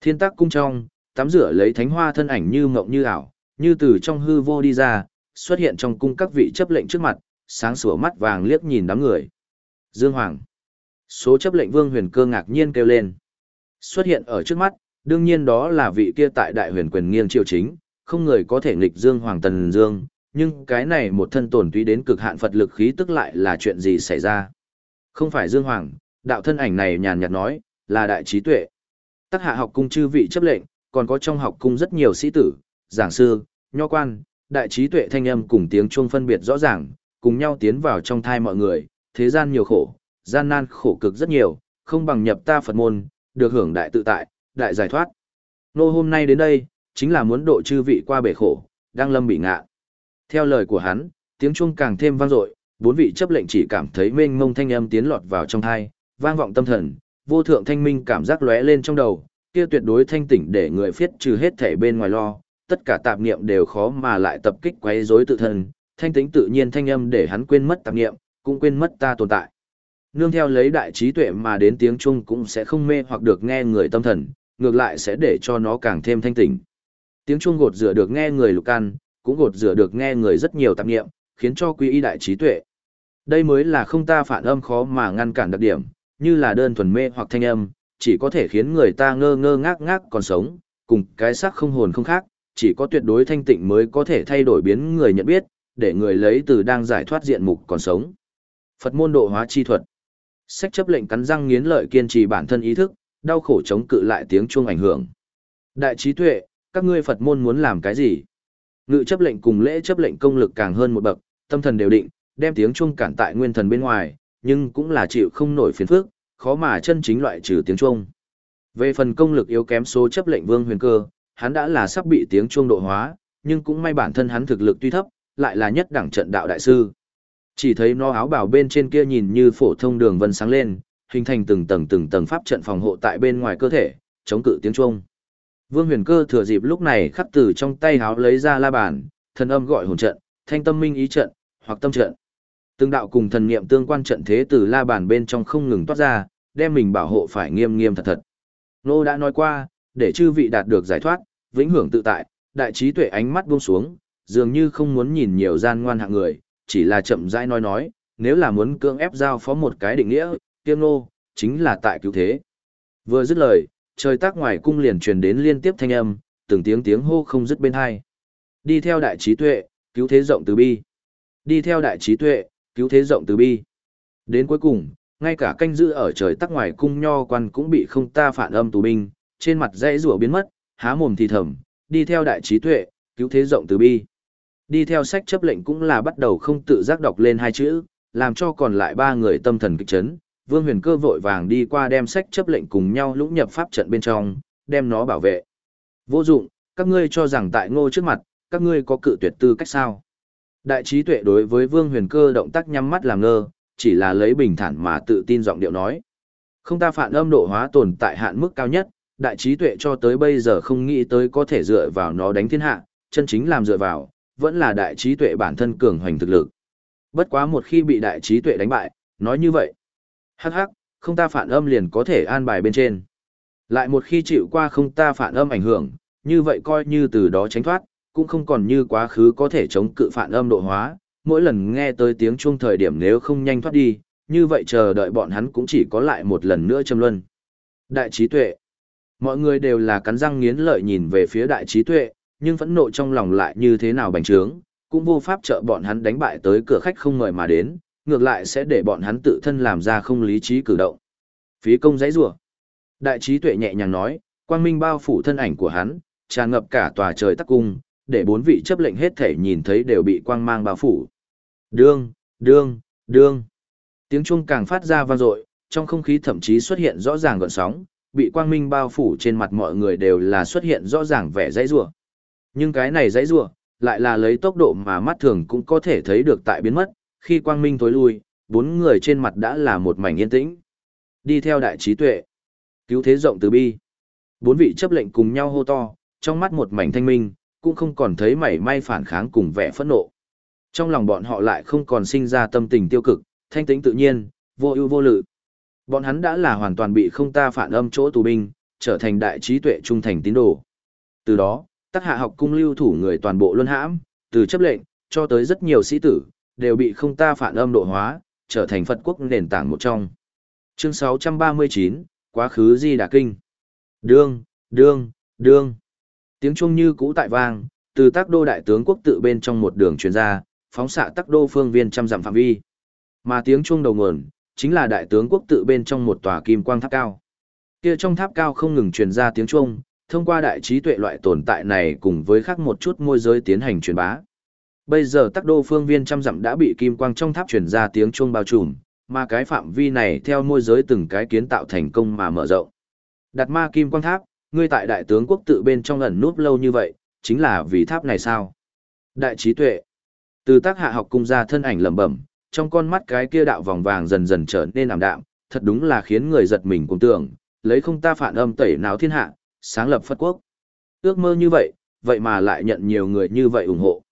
Thiên tắc cung trong, tắm rửa lấy thánh hoa thân ảnh như mộng như ảo, như từ trong hư vô đi ra, xuất hiện trong cung các vị chấp lệnh trước mặt, sáng sủa mắt vàng liếc nhìn đám người. Dương Hoàng. Số chấp lệnh vương huyền cơ ngạc nhiên kêu lên. Xuất hiện ở trước mắt, đương nhiên đó là vị kia tại đại huyền quyền nghiêng triều chính, không người có thể nghịch Dương Hoàng Tần Dương, nhưng cái này một thân tổn túy đến cực hạn Phật lực khí tức lại là chuyện gì xảy ra. Không phải Dương Hoàng, đạo thân ảnh này nhàn nhạt nói, là đại trí tuệ. Tắc hạ học cung chư vị chấp lệnh, còn có trong học cung rất nhiều sĩ tử, giảng sư, nho quan, đại trí tuệ thanh âm cùng tiếng chuông phân biệt rõ ràng, cùng nhau tiến vào trong thai mọi người, thế gian nhiều khổ, gian nan khổ cực rất nhiều, không bằng nhập ta Phật môn, được hưởng đại tự tại, đại giải thoát. Nô hôm nay đến đây, chính là muốn độ chư vị qua bể khổ, đang lâm bị ngạ. Theo lời của hắn, tiếng chuông càng thêm vang dội, bốn vị chấp lệnh chỉ cảm thấy mênh mông thanh âm tiến lọt vào trong tai, vang vọng tâm thần, vô thượng thanh minh cảm giác lóe lên trong đầu, kia tuyệt đối thanh tỉnh để người phiết trừ hết thể bên ngoài lo, tất cả tạp niệm đều khó mà lại tập kích quấy rối tự thân, thanh tĩnh tự nhiên thanh âm để hắn quên mất tạp niệm, cũng quên mất ta tồn tại. Nương theo lấy đại trí tuệ mà đến tiếng chuông cũng sẽ không mê hoặc được nghe người tâm thần, ngược lại sẽ để cho nó càng thêm thanh tỉnh. Tiếng chuông gột rửa được nghe người lục can, cũng gột rửa được nghe người rất nhiều tạp niệm, khiến cho quy y đại trí tuệ. Đây mới là không ta phản âm khó mà ngăn cản đặc điểm, như là đơn thuần mê hoặc thanh âm, chỉ có thể khiến người ta ngơ ngơ ngác ngác còn sống, cùng cái xác không hồn không khác, chỉ có tuyệt đối thanh tịnh mới có thể thay đổi biến người nhận biết, để người lấy từ đang giải thoát diện mục còn sống. Phật môn độ hóa chi thuật. Sách chấp lệnh cắn răng nghiến lợi kiên trì bản thân ý thức, đau khổ chống cự lại tiếng chuông ảnh hưởng. Đại trí tuệ, các ngươi Phật môn muốn làm cái gì? Ngự chấp lệnh cùng lễ chấp lệnh công lực càng hơn một bậc, tâm thần đều định, đem tiếng chuông cản tại nguyên thần bên ngoài, nhưng cũng là chịu không nổi phiền phức, khó mà chân chính loại trừ tiếng chuông. Về phần công lực yếu kém số chấp lệnh Vương Huyền Cơ, hắn đã là sắp bị tiếng chuông độ hóa, nhưng cũng may bản thân hắn thực lực tuy thấp, lại là nhất đẳng trận đạo đại sư. Chỉ thấy nó áo bào bên trên kia nhìn như phổ thông đường vân sáng lên, hình thành từng tầng từng tầng pháp trận phòng hộ tại bên ngoài cơ thể, chống cự tiếng chuông. Vương Huyền Cơ thừa dịp lúc này khắc từ trong tay háo lấy ra la bàn, thần âm gọi hồn trận, thanh tâm minh ý trận, hoặc tâm trận. Từng đạo cùng thần niệm tương quan trận thế từ la bàn bên trong không ngừng toát ra, đem mình bảo hộ phải nghiêm nghiêm thật thật. Nô đã nói qua, để chư vị đạt được giải thoát, vĩnh hưởng tự tại, đại trí tuệ ánh mắt buông xuống, dường như không muốn nhìn nhiều gian ngoan hạng người, chỉ là chậm rãi nói nói, nếu là muốn cưỡng ép giao phó một cái định nghĩa, kiêm nô, chính là tại cứu thế. Vừa dứt lời, trời tác ngoài cung liền truyền đến liên tiếp thanh âm, từng tiếng tiếng hô không dứt bên hai. Đi theo đại trí tuệ, cứu thế rộng từ bi. Đi theo đại trí tuệ, cứu thế rộng từ bi. Đến cuối cùng, ngay cả canh giữ ở trời tắc ngoài cung nho quan cũng bị không ta phản âm tù binh, trên mặt dãy rủa biến mất, há mồm thì thầm, đi theo đại trí tuệ, cứu thế rộng từ bi. Đi theo sách chấp lệnh cũng là bắt đầu không tự giác đọc lên hai chữ, làm cho còn lại ba người tâm thần kịch chấn. Vương huyền cơ vội vàng đi qua đem sách chấp lệnh cùng nhau lũng nhập pháp trận bên trong, đem nó bảo vệ. Vô dụng, các ngươi cho rằng tại ngô trước mặt, các ngươi có cự tuyệt tư cách sao. Đại trí tuệ đối với vương huyền cơ động tác nhắm mắt làm ngơ, chỉ là lấy bình thản mà tự tin giọng điệu nói. Không ta phản âm độ hóa tồn tại hạn mức cao nhất, đại trí tuệ cho tới bây giờ không nghĩ tới có thể dựa vào nó đánh thiên hạ, chân chính làm dựa vào, vẫn là đại trí tuệ bản thân cường hoành thực lực. Bất quá một khi bị đại trí tuệ đánh bại, nói như vậy. Hắc hắc, không ta phản âm liền có thể an bài bên trên. Lại một khi chịu qua không ta phản âm ảnh hưởng, như vậy coi như từ đó tránh thoát, cũng không còn như quá khứ có thể chống cự phản âm độ hóa, mỗi lần nghe tới tiếng chuông thời điểm nếu không nhanh thoát đi, như vậy chờ đợi bọn hắn cũng chỉ có lại một lần nữa châm luân. Đại trí tuệ. Mọi người đều là cắn răng nghiến lợi nhìn về phía đại trí tuệ, nhưng phẫn nộ trong lòng lại như thế nào bành trướng, cũng vô pháp trợ bọn hắn đánh bại tới cửa khách không mời mà đến, ngược lại sẽ để bọn hắn tự thân làm ra không lý trí cử động. Phí công giấy rủa Đại trí tuệ nhẹ nhàng nói, quang minh bao phủ thân ảnh của hắn, tràn ngập cả tòa trời tắc cung, để bốn vị chấp lệnh hết thể nhìn thấy đều bị quang mang bao phủ. Đương, đương, đương. Tiếng chuông càng phát ra vang dội, trong không khí thậm chí xuất hiện rõ ràng gợn sóng, bị quang minh bao phủ trên mặt mọi người đều là xuất hiện rõ ràng vẻ dãy rủa. Nhưng cái này dãy rủa lại là lấy tốc độ mà mắt thường cũng có thể thấy được tại biến mất, khi quang minh tối lui, bốn người trên mặt đã là một mảnh yên tĩnh. Đi theo đại trí tuệ, cứu thế rộng từ bi. Bốn vị chấp lệnh cùng nhau hô to, trong mắt một mảnh thanh minh, cũng không còn thấy mảy may phản kháng cùng vẻ phẫn nộ. Trong lòng bọn họ lại không còn sinh ra tâm tình tiêu cực, thanh tĩnh tự nhiên, vô ưu vô lự. Bọn hắn đã là hoàn toàn bị không ta phản âm chỗ tù binh, trở thành đại trí tuệ trung thành tín đồ. Từ đó, tác hạ học cung lưu thủ người toàn bộ luân hãm, từ chấp lệnh, cho tới rất nhiều sĩ tử, đều bị không ta phản âm độ hóa, trở thành Phật quốc nền tảng một trong. Chương 639, Quá khứ Di Đà Kinh. Đương, đương, đương. Tiếng chuông như cũ tại vang, từ tác đô đại tướng quốc tự bên trong một đường truyền ra, phóng xạ tác đô phương viên trăm dặm phạm vi. Mà tiếng chuông đầu nguồn, chính là đại tướng quốc tự bên trong một tòa kim quang tháp cao. Kia trong tháp cao không ngừng truyền ra tiếng chuông, thông qua đại trí tuệ loại tồn tại này cùng với khác một chút môi giới tiến hành truyền bá. Bây giờ tác đô phương viên trăm dặm đã bị kim quang trong tháp truyền ra tiếng chuông bao trùm, mà cái phạm vi này theo môi giới từng cái kiến tạo thành công mà mở rộng. Đặt ma kim quang tháp, ngươi tại đại tướng quốc tự bên trong ẩn núp lâu như vậy, chính là vì tháp này sao? Đại trí tuệ. Từ tác hạ học cung ra thân ảnh lẩm bẩm, trong con mắt cái kia đạo vòng vàng dần dần trở nên ảm đạm, thật đúng là khiến người giật mình cùng tưởng, lấy không ta phản âm tẩy não thiên hạ, sáng lập Phật quốc. Ước mơ như vậy, vậy mà lại nhận nhiều người như vậy ủng hộ.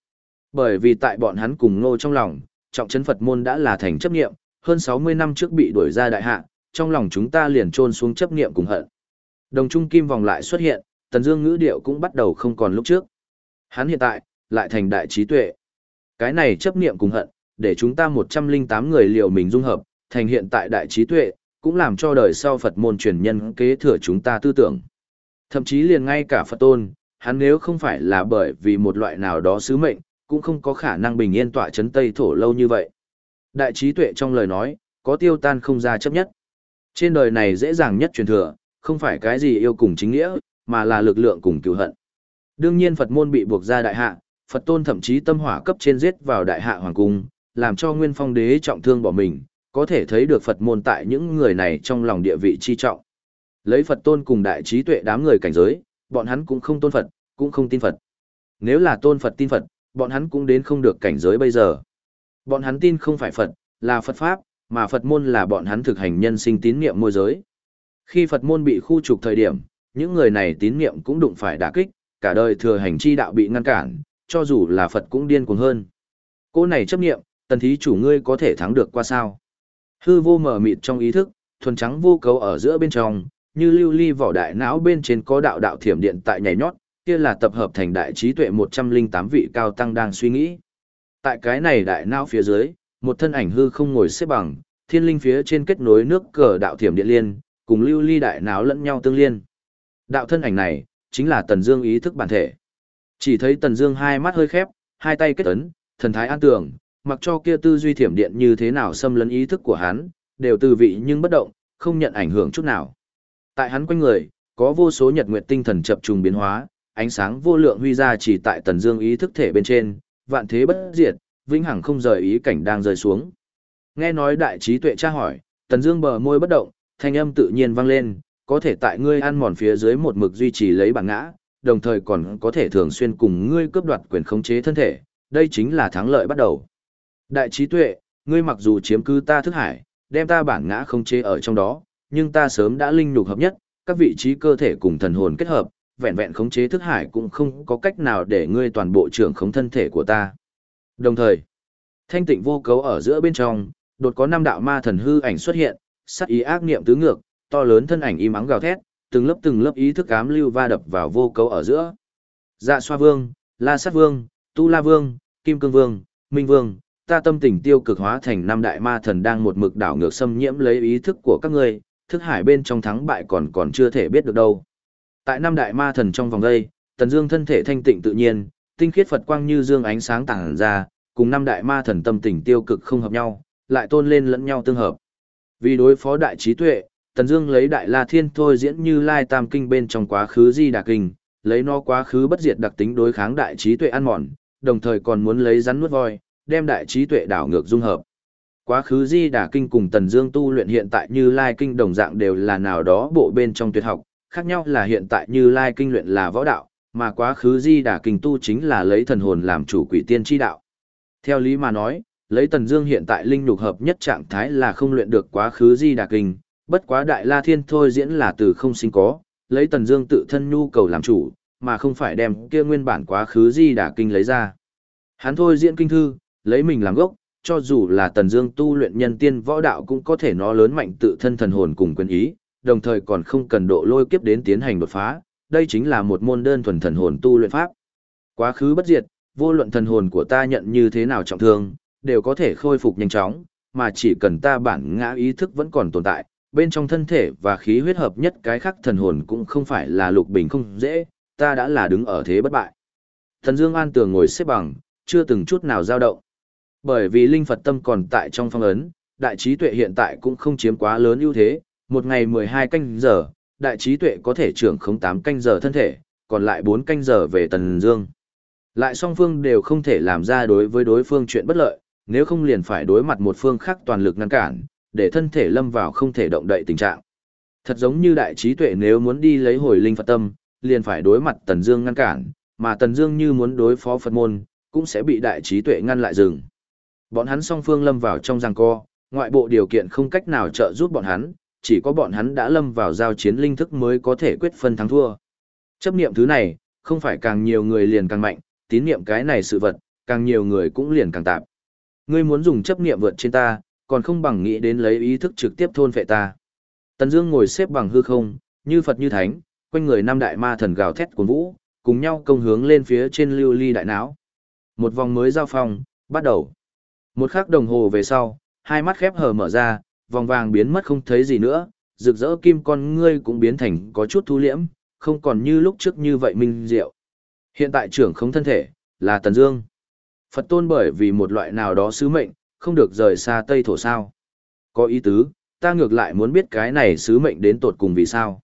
Bởi vì tại bọn hắn cùng ngô trong lòng, trọng trấn Phật môn đã là thành chấp nghiệm, hơn 60 năm trước bị đuổi ra đại hạ, trong lòng chúng ta liền trôn xuống chấp nghiệm cùng hận. Đồng trung kim vòng lại xuất hiện, Tần Dương ngữ điệu cũng bắt đầu không còn lúc trước. Hắn hiện tại lại thành đại trí tuệ. Cái này chấp niệm cùng hận, để chúng ta 108 người liệu mình dung hợp, thành hiện tại đại trí tuệ, cũng làm cho đời sau Phật môn truyền nhân kế thừa chúng ta tư tưởng. Thậm chí liền ngay cả Phật tôn, hắn nếu không phải là bởi vì một loại nào đó sứ mệnh, cũng không có khả năng bình yên tọa chấn Tây thổ lâu như vậy. Đại trí tuệ trong lời nói, có tiêu tan không ra chấp nhất. Trên đời này dễ dàng nhất truyền thừa, không phải cái gì yêu cùng chính nghĩa, mà là lực lượng cùng cứu hận. Đương nhiên Phật môn bị buộc ra đại hạ, Phật tôn thậm chí tâm hỏa cấp trên giết vào đại hạ hoàng cung, làm cho Nguyên Phong đế trọng thương bỏ mình, có thể thấy được Phật môn tại những người này trong lòng địa vị chi trọng. Lấy Phật tôn cùng đại trí tuệ đám người cảnh giới, bọn hắn cũng không tôn Phật, cũng không tin Phật. Nếu là tôn Phật tin Phật, bọn hắn cũng đến không được cảnh giới bây giờ. Bọn hắn tin không phải Phật, là Phật Pháp, mà Phật môn là bọn hắn thực hành nhân sinh tín niệm môi giới. Khi Phật môn bị khu trục thời điểm, những người này tín niệm cũng đụng phải đả kích, cả đời thừa hành chi đạo bị ngăn cản, cho dù là Phật cũng điên cuồng hơn. Cô này chấp niệm, tần thí chủ ngươi có thể thắng được qua sao? Hư vô mở mịt trong ý thức, thuần trắng vô cấu ở giữa bên trong, như lưu ly vỏ đại não bên trên có đạo đạo thiểm điện tại nhảy nhót, kia là tập hợp thành đại trí tuệ 108 vị cao tăng đang suy nghĩ. Tại cái này đại não phía dưới, một thân ảnh hư không ngồi xếp bằng, thiên linh phía trên kết nối nước cờ đạo thiểm điện liên, cùng lưu ly đại não lẫn nhau tương liên. Đạo thân ảnh này, chính là Tần Dương ý thức bản thể. Chỉ thấy Tần Dương hai mắt hơi khép, hai tay kết ấn, thần thái an tường, mặc cho kia tư duy thiểm điện như thế nào xâm lấn ý thức của hắn, đều từ vị nhưng bất động, không nhận ảnh hưởng chút nào. Tại hắn quanh người, có vô số nhật nguyệt tinh thần chập trùng biến hóa, ánh sáng vô lượng huy ra chỉ tại Tần Dương ý thức thể bên trên, vạn thế bất diệt, vĩnh hằng không rời ý cảnh đang rơi xuống. Nghe nói đại trí tuệ tra hỏi, Tần Dương bờ môi bất động, thanh âm tự nhiên vang lên, có thể tại ngươi ăn mòn phía dưới một mực duy trì lấy bản ngã, đồng thời còn có thể thường xuyên cùng ngươi cướp đoạt quyền khống chế thân thể, đây chính là thắng lợi bắt đầu. Đại trí tuệ, ngươi mặc dù chiếm cứ ta thức hải, đem ta bản ngã khống chế ở trong đó, nhưng ta sớm đã linh nhục hợp nhất, các vị trí cơ thể cùng thần hồn kết hợp, vẹn vẹn khống chế thức hải cũng không có cách nào để ngươi toàn bộ trưởng khống thân thể của ta. Đồng thời, thanh tịnh vô cấu ở giữa bên trong, đột có năm đạo ma thần hư ảnh xuất hiện, sát ý ác niệm tứ ngược, to lớn thân ảnh im ắng gào thét, từng lớp từng lớp ý thức ám lưu va đập vào vô cấu ở giữa. Dạ xoa vương, la sát vương, tu la vương, kim cương vương, minh vương, ta tâm tình tiêu cực hóa thành năm đại ma thần đang một mực đảo ngược xâm nhiễm lấy ý thức của các ngươi, thức hải bên trong thắng bại còn còn chưa thể biết được đâu. Tại năm đại ma thần trong vòng đây, tần dương thân thể thanh tịnh tự nhiên, tinh khiết Phật quang như dương ánh sáng tản ra, cùng năm đại ma thần tâm tình tiêu cực không hợp nhau, lại tôn lên lẫn nhau tương hợp. Vì đối phó đại trí tuệ, Tần Dương lấy Đại La Thiên thôi diễn như Lai Tam Kinh bên trong quá khứ Di Đà Kinh, lấy nó quá khứ bất diệt đặc tính đối kháng đại trí tuệ ăn mòn, đồng thời còn muốn lấy rắn nuốt voi, đem đại trí tuệ đảo ngược dung hợp. Quá khứ Di Đà Kinh cùng Tần Dương tu luyện hiện tại như Lai Kinh đồng dạng đều là nào đó bộ bên trong tuyệt học, khác nhau là hiện tại như Lai Kinh luyện là võ đạo, mà quá khứ Di Đà Kinh tu chính là lấy thần hồn làm chủ quỷ tiên chi đạo. Theo lý mà nói, lấy Tần Dương hiện tại linh nhục hợp nhất trạng thái là không luyện được quá khứ Di Đà Kinh, bất quá Đại La Thiên thôi diễn là từ không sinh có, lấy Tần Dương tự thân nhu cầu làm chủ, mà không phải đem kia nguyên bản quá khứ Di Đà Kinh lấy ra. Hắn thôi diễn kinh thư, lấy mình làm gốc, cho dù là Tần Dương tu luyện nhân tiên võ đạo cũng có thể nó lớn mạnh tự thân thần hồn cùng quyền ý, đồng thời còn không cần độ lôi kiếp đến tiến hành đột phá, đây chính là một môn đơn thuần thần hồn tu luyện pháp. Quá khứ bất diệt, vô luận thần hồn của ta nhận như thế nào trọng thương, đều có thể khôi phục nhanh chóng, mà chỉ cần ta bản ngã ý thức vẫn còn tồn tại, bên trong thân thể và khí huyết hợp nhất cái khác thần hồn cũng không phải là lục bình không dễ, ta đã là đứng ở thế bất bại. Thần Dương An tường ngồi xếp bằng, chưa từng chút nào dao động. Bởi vì linh Phật tâm còn tại trong phong ấn, đại trí tuệ hiện tại cũng không chiếm quá lớn ưu thế, một ngày 12 canh giờ, đại trí tuệ có thể trưởng không 8 canh giờ thân thể, còn lại 4 canh giờ về Tần Dương. Lại song phương đều không thể làm ra đối với đối phương chuyện bất lợi, nếu không liền phải đối mặt một phương khác toàn lực ngăn cản, để thân thể lâm vào không thể động đậy tình trạng. Thật giống như đại trí tuệ nếu muốn đi lấy hồi linh Phật tâm, liền phải đối mặt Tần Dương ngăn cản, mà Tần Dương như muốn đối phó Phật môn, cũng sẽ bị đại trí tuệ ngăn lại dừng. Bọn hắn song phương lâm vào trong giằng co, ngoại bộ điều kiện không cách nào trợ giúp bọn hắn, chỉ có bọn hắn đã lâm vào giao chiến linh thức mới có thể quyết phân thắng thua. Chấp niệm thứ này, không phải càng nhiều người liền càng mạnh, tín niệm cái này sự vật, càng nhiều người cũng liền càng tạp. Ngươi muốn dùng chấp niệm vượt trên ta, còn không bằng nghĩ đến lấy ý thức trực tiếp thôn phệ ta. Tần Dương ngồi xếp bằng hư không, như Phật như thánh, quanh người năm đại ma thần gào thét cuồn vũ, cùng nhau công hướng lên phía trên lưu ly đại não. Một vòng mới giao phong, bắt đầu. Một khắc đồng hồ về sau, hai mắt khép hờ mở ra, vòng vàng biến mất không thấy gì nữa, rực rỡ kim con ngươi cũng biến thành có chút thu liễm, không còn như lúc trước như vậy minh diệu. Hiện tại trưởng không thân thể, là Tần Dương. Phật tôn bởi vì một loại nào đó sứ mệnh, không được rời xa Tây Thổ sao. Có ý tứ, ta ngược lại muốn biết cái này sứ mệnh đến tột cùng vì sao.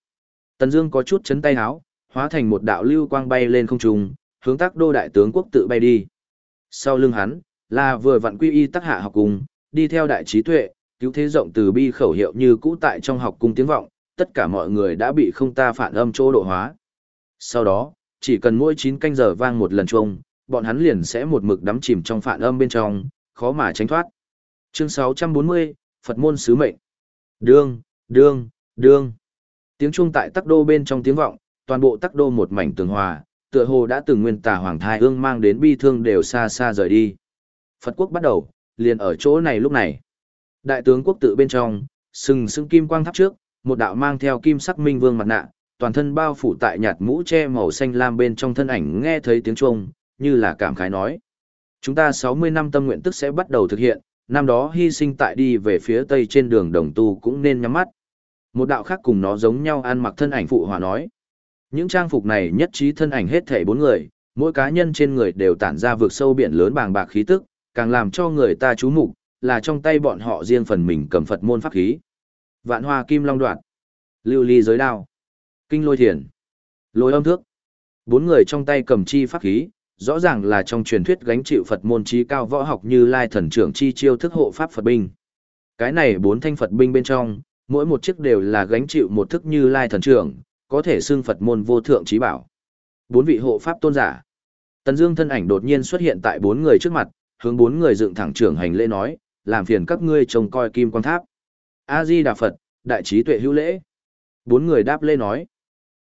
Tần Dương có chút chấn tay háo, hóa thành một đạo lưu quang bay lên không trung, hướng Tắc Đô đại tướng quốc tự bay đi. Sau lưng hắn, là vừa vặn quy y Tắc Hạ học cùng, đi theo đại trí tuệ, cứu thế rộng từ bi khẩu hiệu như cũ tại trong học cung tiếng vọng, tất cả mọi người đã bị không ta phản âm chỗ độ hóa. Sau đó, chỉ cần mỗi 9 canh giờ vang một lần chuông, bọn hắn liền sẽ một mực đắm chìm trong phản âm bên trong, khó mà tránh thoát. Chương 640, Phật môn sứ mệnh. Đương, đương, đương. Tiếng chuông tại tắc đô bên trong tiếng vọng, toàn bộ tắc đô một mảnh tường hòa, tựa hồ đã từng nguyên tà hoàng thai ương mang đến bi thương đều xa xa rời đi. Phật quốc bắt đầu, liền ở chỗ này lúc này. Đại tướng quốc tự bên trong, sừng sững kim quang tháp trước, một đạo mang theo kim sắc minh vương mặt nạ, toàn thân bao phủ tại nhạt mũ che màu xanh lam bên trong thân ảnh nghe thấy tiếng chuông, như là cảm khái nói. Chúng ta 60 năm tâm nguyện tức sẽ bắt đầu thực hiện, năm đó hy sinh tại đi về phía tây trên đường đồng tu cũng nên nhắm mắt. Một đạo khác cùng nó giống nhau ăn mặc thân ảnh phụ hòa nói. Những trang phục này nhất trí thân ảnh hết thảy bốn người, mỗi cá nhân trên người đều tản ra vượt sâu biển lớn bàng bạc khí tức, càng làm cho người ta chú mục là trong tay bọn họ riêng phần mình cầm Phật môn pháp khí. Vạn hoa kim long đoạn, lưu ly giới đao, kinh lôi thiền, lôi âm thước. Bốn người trong tay cầm chi pháp khí, rõ ràng là trong truyền thuyết gánh chịu Phật môn trí cao võ học như Lai thần trưởng chi chiêu thức hộ pháp Phật binh. Cái này bốn thanh Phật binh bên trong, mỗi một chiếc đều là gánh chịu một thức như Lai thần trưởng, có thể xưng Phật môn vô thượng trí bảo. Bốn vị hộ pháp tôn giả. Tần Dương thân ảnh đột nhiên xuất hiện tại bốn người trước mặt, hướng bốn người dựng thẳng trưởng hành lễ nói, làm phiền các ngươi trông coi kim quan tháp. A Di Đà Phật, đại trí tuệ hữu lễ. Bốn người đáp lễ nói,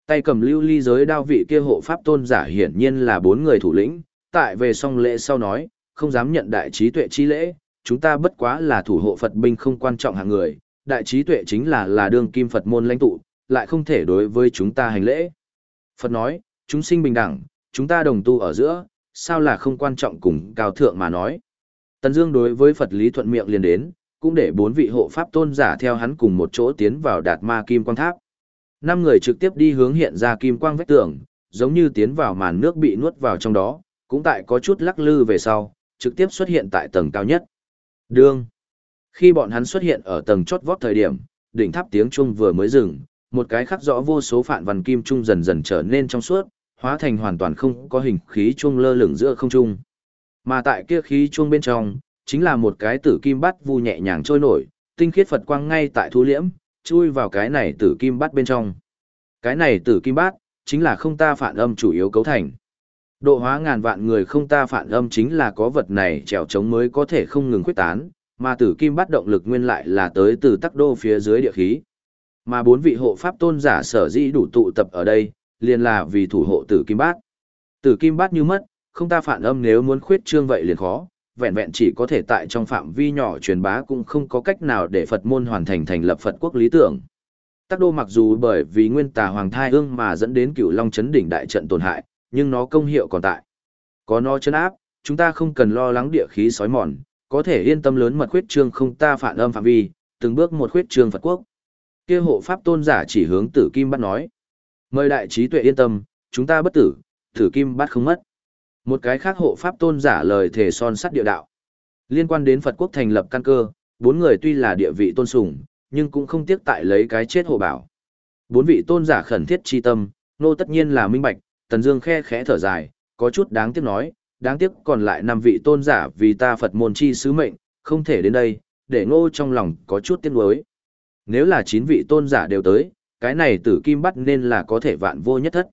tay cầm lưu ly giới đao vị kia hộ pháp tôn giả hiển nhiên là bốn người thủ lĩnh, tại về xong lễ sau nói, không dám nhận đại trí tuệ chi lễ, chúng ta bất quá là thủ hộ Phật binh không quan trọng hạng người, đại trí tuệ chính là là đương kim Phật môn lãnh tụ, lại không thể đối với chúng ta hành lễ. Phật nói, chúng sinh bình đẳng, chúng ta đồng tu ở giữa, sao là không quan trọng cùng cao thượng mà nói. Tần Dương đối với Phật lý thuận miệng liền đến, cũng để bốn vị hộ pháp tôn giả theo hắn cùng một chỗ tiến vào Đạt Ma Kim Quang Tháp. Năm người trực tiếp đi hướng hiện ra kim quang vách tường, giống như tiến vào màn nước bị nuốt vào trong đó, cũng tại có chút lắc lư về sau, trực tiếp xuất hiện tại tầng cao nhất. Đương. Khi bọn hắn xuất hiện ở tầng chót vót thời điểm, đỉnh tháp tiếng trung vừa mới dừng, một cái khắc rõ vô số phản văn kim trung dần dần trở nên trong suốt, hóa thành hoàn toàn không có hình khí trung lơ lửng giữa không trung. Mà tại kia khí chuông bên trong, chính là một cái tử kim bát vu nhẹ nhàng trôi nổi, tinh khiết Phật quang ngay tại thu liễm, chui vào cái này tử kim bát bên trong. Cái này tử kim bát, chính là không ta phản âm chủ yếu cấu thành. Độ hóa ngàn vạn người không ta phản âm chính là có vật này trèo trống mới có thể không ngừng quyết tán, mà tử kim bát động lực nguyên lại là tới từ tắc đô phía dưới địa khí. Mà bốn vị hộ pháp tôn giả sở dĩ đủ tụ tập ở đây, liền là vì thủ hộ tử kim bát. Tử kim bát như mất, không ta phản âm nếu muốn khuyết trương vậy liền khó, vẹn vẹn chỉ có thể tại trong phạm vi nhỏ truyền bá cũng không có cách nào để Phật môn hoàn thành thành lập Phật quốc lý tưởng. Tắc đô mặc dù bởi vì nguyên tà hoàng thai ương mà dẫn đến cựu long chấn đỉnh đại trận tổn hại, nhưng nó công hiệu còn tại. Có nó chấn áp, chúng ta không cần lo lắng địa khí sói mòn, có thể yên tâm lớn mật khuyết trương không ta phản âm phạm vi, từng bước một khuyết trương Phật quốc. Kia hộ pháp tôn giả chỉ hướng Tử Kim bắt nói: "Mời đại trí tuệ yên tâm, chúng ta bất tử, Tử Kim bắt không mất." Một cái khác hộ pháp tôn giả lời thể son sắt địa đạo. Liên quan đến Phật quốc thành lập căn cơ, bốn người tuy là địa vị tôn sùng, nhưng cũng không tiếc tại lấy cái chết hộ bảo. Bốn vị tôn giả khẩn thiết chi tâm, nô tất nhiên là minh bạch, Tần Dương khe khẽ thở dài, có chút đáng tiếc nói, đáng tiếc còn lại năm vị tôn giả vì ta Phật môn chi sứ mệnh, không thể đến đây, để ngô trong lòng có chút tiếc nuối. Nếu là chín vị tôn giả đều tới, cái này tử kim bắt nên là có thể vạn vô nhất thất.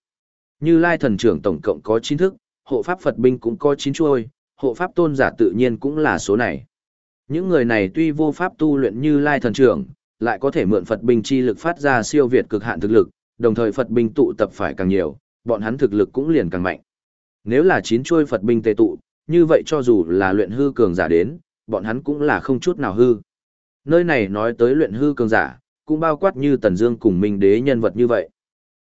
Như Lai thần trưởng tổng cộng có chín thức, hộ pháp Phật binh cũng có chín chuôi, hộ pháp tôn giả tự nhiên cũng là số này. Những người này tuy vô pháp tu luyện như Lai thần trưởng, lại có thể mượn Phật binh chi lực phát ra siêu việt cực hạn thực lực, đồng thời Phật binh tụ tập phải càng nhiều, bọn hắn thực lực cũng liền càng mạnh. Nếu là chín chuôi Phật binh tề tụ, như vậy cho dù là luyện hư cường giả đến, bọn hắn cũng là không chút nào hư. Nơi này nói tới luyện hư cường giả, cũng bao quát như Tần Dương cùng Minh Đế nhân vật như vậy.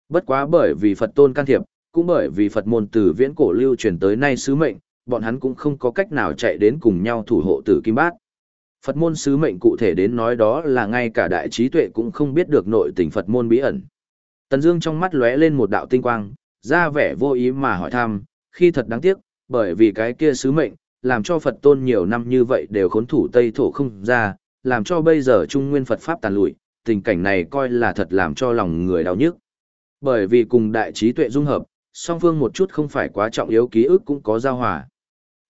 Bất quá bởi vì Phật tôn can thiệp, cũng bởi vì Phật môn từ viễn cổ lưu truyền tới nay sứ mệnh, bọn hắn cũng không có cách nào chạy đến cùng nhau thủ hộ tử kim bát. Phật môn sứ mệnh cụ thể đến nói đó là ngay cả đại trí tuệ cũng không biết được nội tình Phật môn bí ẩn. Tần Dương trong mắt lóe lên một đạo tinh quang, ra vẻ vô ý mà hỏi thăm, khi thật đáng tiếc, bởi vì cái kia sứ mệnh, làm cho Phật tôn nhiều năm như vậy đều khốn thủ Tây thổ không ra, làm cho bây giờ Trung Nguyên Phật Pháp tàn lụi, tình cảnh này coi là thật làm cho lòng người đau nhức. Bởi vì cùng đại trí tuệ dung hợp, song phương một chút không phải quá trọng yếu ký ức cũng có giao hòa.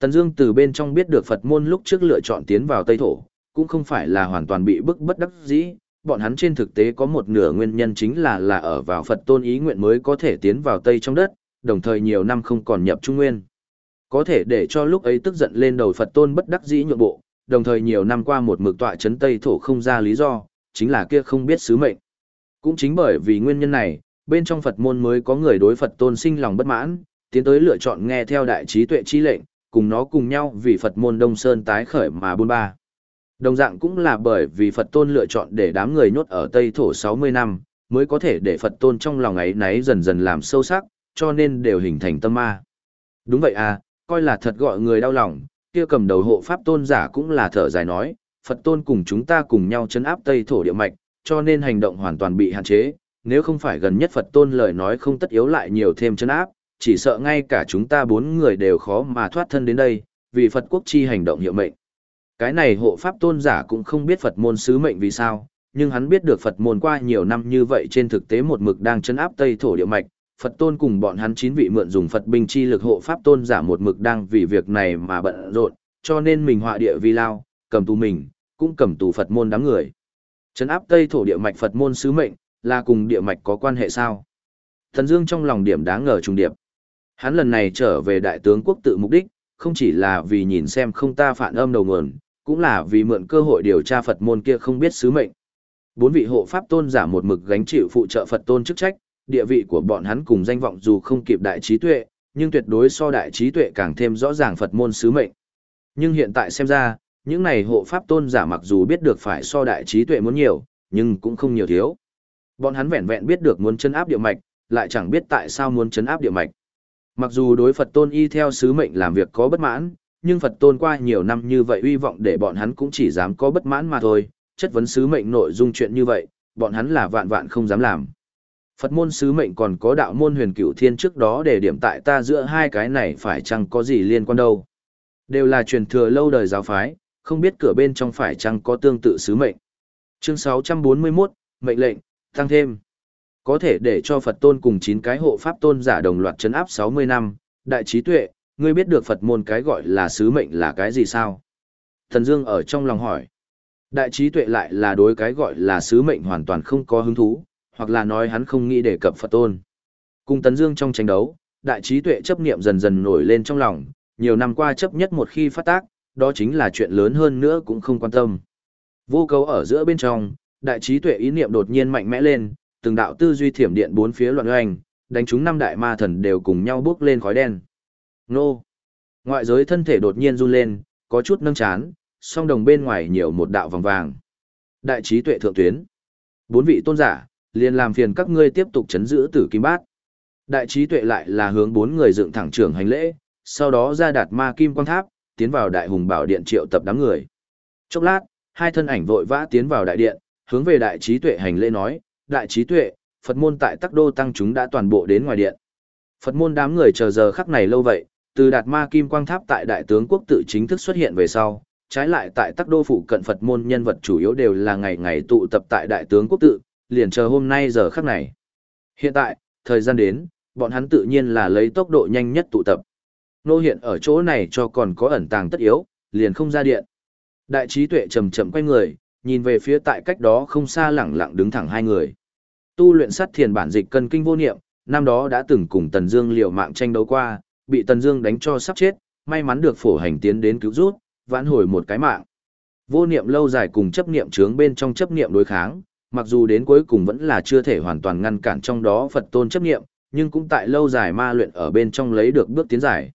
Tần Dương từ bên trong biết được Phật môn lúc trước lựa chọn tiến vào Tây thổ, cũng không phải là hoàn toàn bị bức bất đắc dĩ, bọn hắn trên thực tế có một nửa nguyên nhân chính là là ở vào Phật tôn ý nguyện mới có thể tiến vào Tây trong đất, đồng thời nhiều năm không còn nhập Trung Nguyên. Có thể để cho lúc ấy tức giận lên đầu Phật tôn bất đắc dĩ nhượng bộ, đồng thời nhiều năm qua một mực tọa chấn Tây thổ không ra lý do, chính là kia không biết sứ mệnh. Cũng chính bởi vì nguyên nhân này, bên trong Phật môn mới có người đối Phật tôn sinh lòng bất mãn, tiến tới lựa chọn nghe theo đại trí tuệ chi lệnh, cùng nó cùng nhau vì Phật môn Đông Sơn tái khởi mà buôn ba. Đồng dạng cũng là bởi vì Phật tôn lựa chọn để đám người nhốt ở Tây Thổ 60 năm, mới có thể để Phật tôn trong lòng ấy náy dần dần làm sâu sắc, cho nên đều hình thành tâm ma. Đúng vậy à, coi là thật gọi người đau lòng, kia cầm đầu hộ Pháp tôn giả cũng là thở dài nói, Phật tôn cùng chúng ta cùng nhau chấn áp Tây Thổ địa mạch, cho nên hành động hoàn toàn bị hạn chế, nếu không phải gần nhất Phật tôn lời nói không tất yếu lại nhiều thêm chấn áp, chỉ sợ ngay cả chúng ta bốn người đều khó mà thoát thân đến đây, vì Phật quốc chi hành động hiệu mệnh. Cái này hộ pháp tôn giả cũng không biết Phật môn sứ mệnh vì sao, nhưng hắn biết được Phật môn qua nhiều năm như vậy trên thực tế một mực đang chấn áp Tây thổ địa mạch, Phật tôn cùng bọn hắn chín vị mượn dùng Phật binh chi lực hộ pháp tôn giả một mực đang vì việc này mà bận rộn, cho nên mình họa địa vi lao, cầm tù mình, cũng cầm tù Phật môn đám người. Chấn áp Tây thổ địa mạch Phật môn sứ mệnh, là cùng địa mạch có quan hệ sao? Thần Dương trong lòng điểm đáng ngờ trùng điệp. Hắn lần này trở về đại tướng quốc tự mục đích, không chỉ là vì nhìn xem không ta phản âm đầu nguồn, cũng là vì mượn cơ hội điều tra Phật môn kia không biết sứ mệnh. Bốn vị hộ pháp tôn giả một mực gánh chịu phụ trợ Phật tôn chức trách, địa vị của bọn hắn cùng danh vọng dù không kịp đại trí tuệ, nhưng tuyệt đối so đại trí tuệ càng thêm rõ ràng Phật môn sứ mệnh. Nhưng hiện tại xem ra, những này hộ pháp tôn giả mặc dù biết được phải so đại trí tuệ muốn nhiều, nhưng cũng không nhiều thiếu. Bọn hắn vẹn vẹn biết được muốn chấn áp địa mạch, lại chẳng biết tại sao muốn chấn áp địa mạch. Mặc dù đối Phật tôn y theo sứ mệnh làm việc có bất mãn, nhưng Phật tôn qua nhiều năm như vậy uy vọng để bọn hắn cũng chỉ dám có bất mãn mà thôi, chất vấn sứ mệnh nội dung chuyện như vậy, bọn hắn là vạn vạn không dám làm. Phật môn sứ mệnh còn có đạo môn huyền cửu thiên trước đó để điểm tại ta giữa hai cái này phải chăng có gì liên quan đâu. Đều là truyền thừa lâu đời giáo phái, không biết cửa bên trong phải chăng có tương tự sứ mệnh. Chương 641, mệnh lệnh, tăng thêm. Có thể để cho Phật tôn cùng 9 cái hộ pháp tôn giả đồng loạt chấn áp 60 năm, đại trí tuệ, ngươi biết được Phật môn cái gọi là sứ mệnh là cái gì sao? Thần Dương ở trong lòng hỏi. Đại trí tuệ lại là đối cái gọi là sứ mệnh hoàn toàn không có hứng thú, hoặc là nói hắn không nghĩ đề cập Phật tôn. Cùng Tấn Dương trong tranh đấu, đại trí tuệ chấp niệm dần dần nổi lên trong lòng, nhiều năm qua chấp nhất một khi phát tác, đó chính là chuyện lớn hơn nữa cũng không quan tâm. Vô cấu ở giữa bên trong, đại trí tuệ ý niệm đột nhiên mạnh mẽ lên, từng đạo tư duy thiểm điện bốn phía loạn oanh, đánh chúng năm đại ma thần đều cùng nhau bước lên khói đen. Nô! Ngoại giới thân thể đột nhiên run lên, có chút nâng chán, song đồng bên ngoài nhiều một đạo vòng vàng. Đại trí tuệ thượng tuyến. Bốn vị tôn giả, liền làm phiền các ngươi tiếp tục chấn giữ tử kim bát. Đại trí tuệ lại là hướng bốn người dựng thẳng trưởng hành lễ, sau đó ra đạt ma kim quang tháp, tiến vào đại hùng bảo điện triệu tập đám người. Chốc lát, hai thân ảnh vội vã tiến vào đại điện, hướng về đại trí tuệ hành lễ nói, đại trí tuệ, Phật môn tại tắc đô tăng chúng đã toàn bộ đến ngoài điện. Phật môn đám người chờ giờ khắc này lâu vậy, từ đạt ma kim quang tháp tại đại tướng quốc tự chính thức xuất hiện về sau, trái lại tại tắc đô phụ cận Phật môn nhân vật chủ yếu đều là ngày ngày tụ tập tại đại tướng quốc tự, liền chờ hôm nay giờ khắc này. Hiện tại, thời gian đến, bọn hắn tự nhiên là lấy tốc độ nhanh nhất tụ tập. Nô hiện ở chỗ này cho còn có ẩn tàng tất yếu, liền không ra điện. Đại trí tuệ chậm chậm quay người, nhìn về phía tại cách đó không xa lẳng lặng đứng thẳng hai người. Tu luyện sát thiền bản dịch cân kinh vô niệm, năm đó đã từng cùng Tần Dương liều mạng tranh đấu qua, bị Tần Dương đánh cho sắp chết, may mắn được phổ hành tiến đến cứu giúp vãn hồi một cái mạng. Vô niệm lâu dài cùng chấp niệm chướng bên trong chấp niệm đối kháng, mặc dù đến cuối cùng vẫn là chưa thể hoàn toàn ngăn cản trong đó Phật tôn chấp niệm, nhưng cũng tại lâu dài ma luyện ở bên trong lấy được bước tiến giải.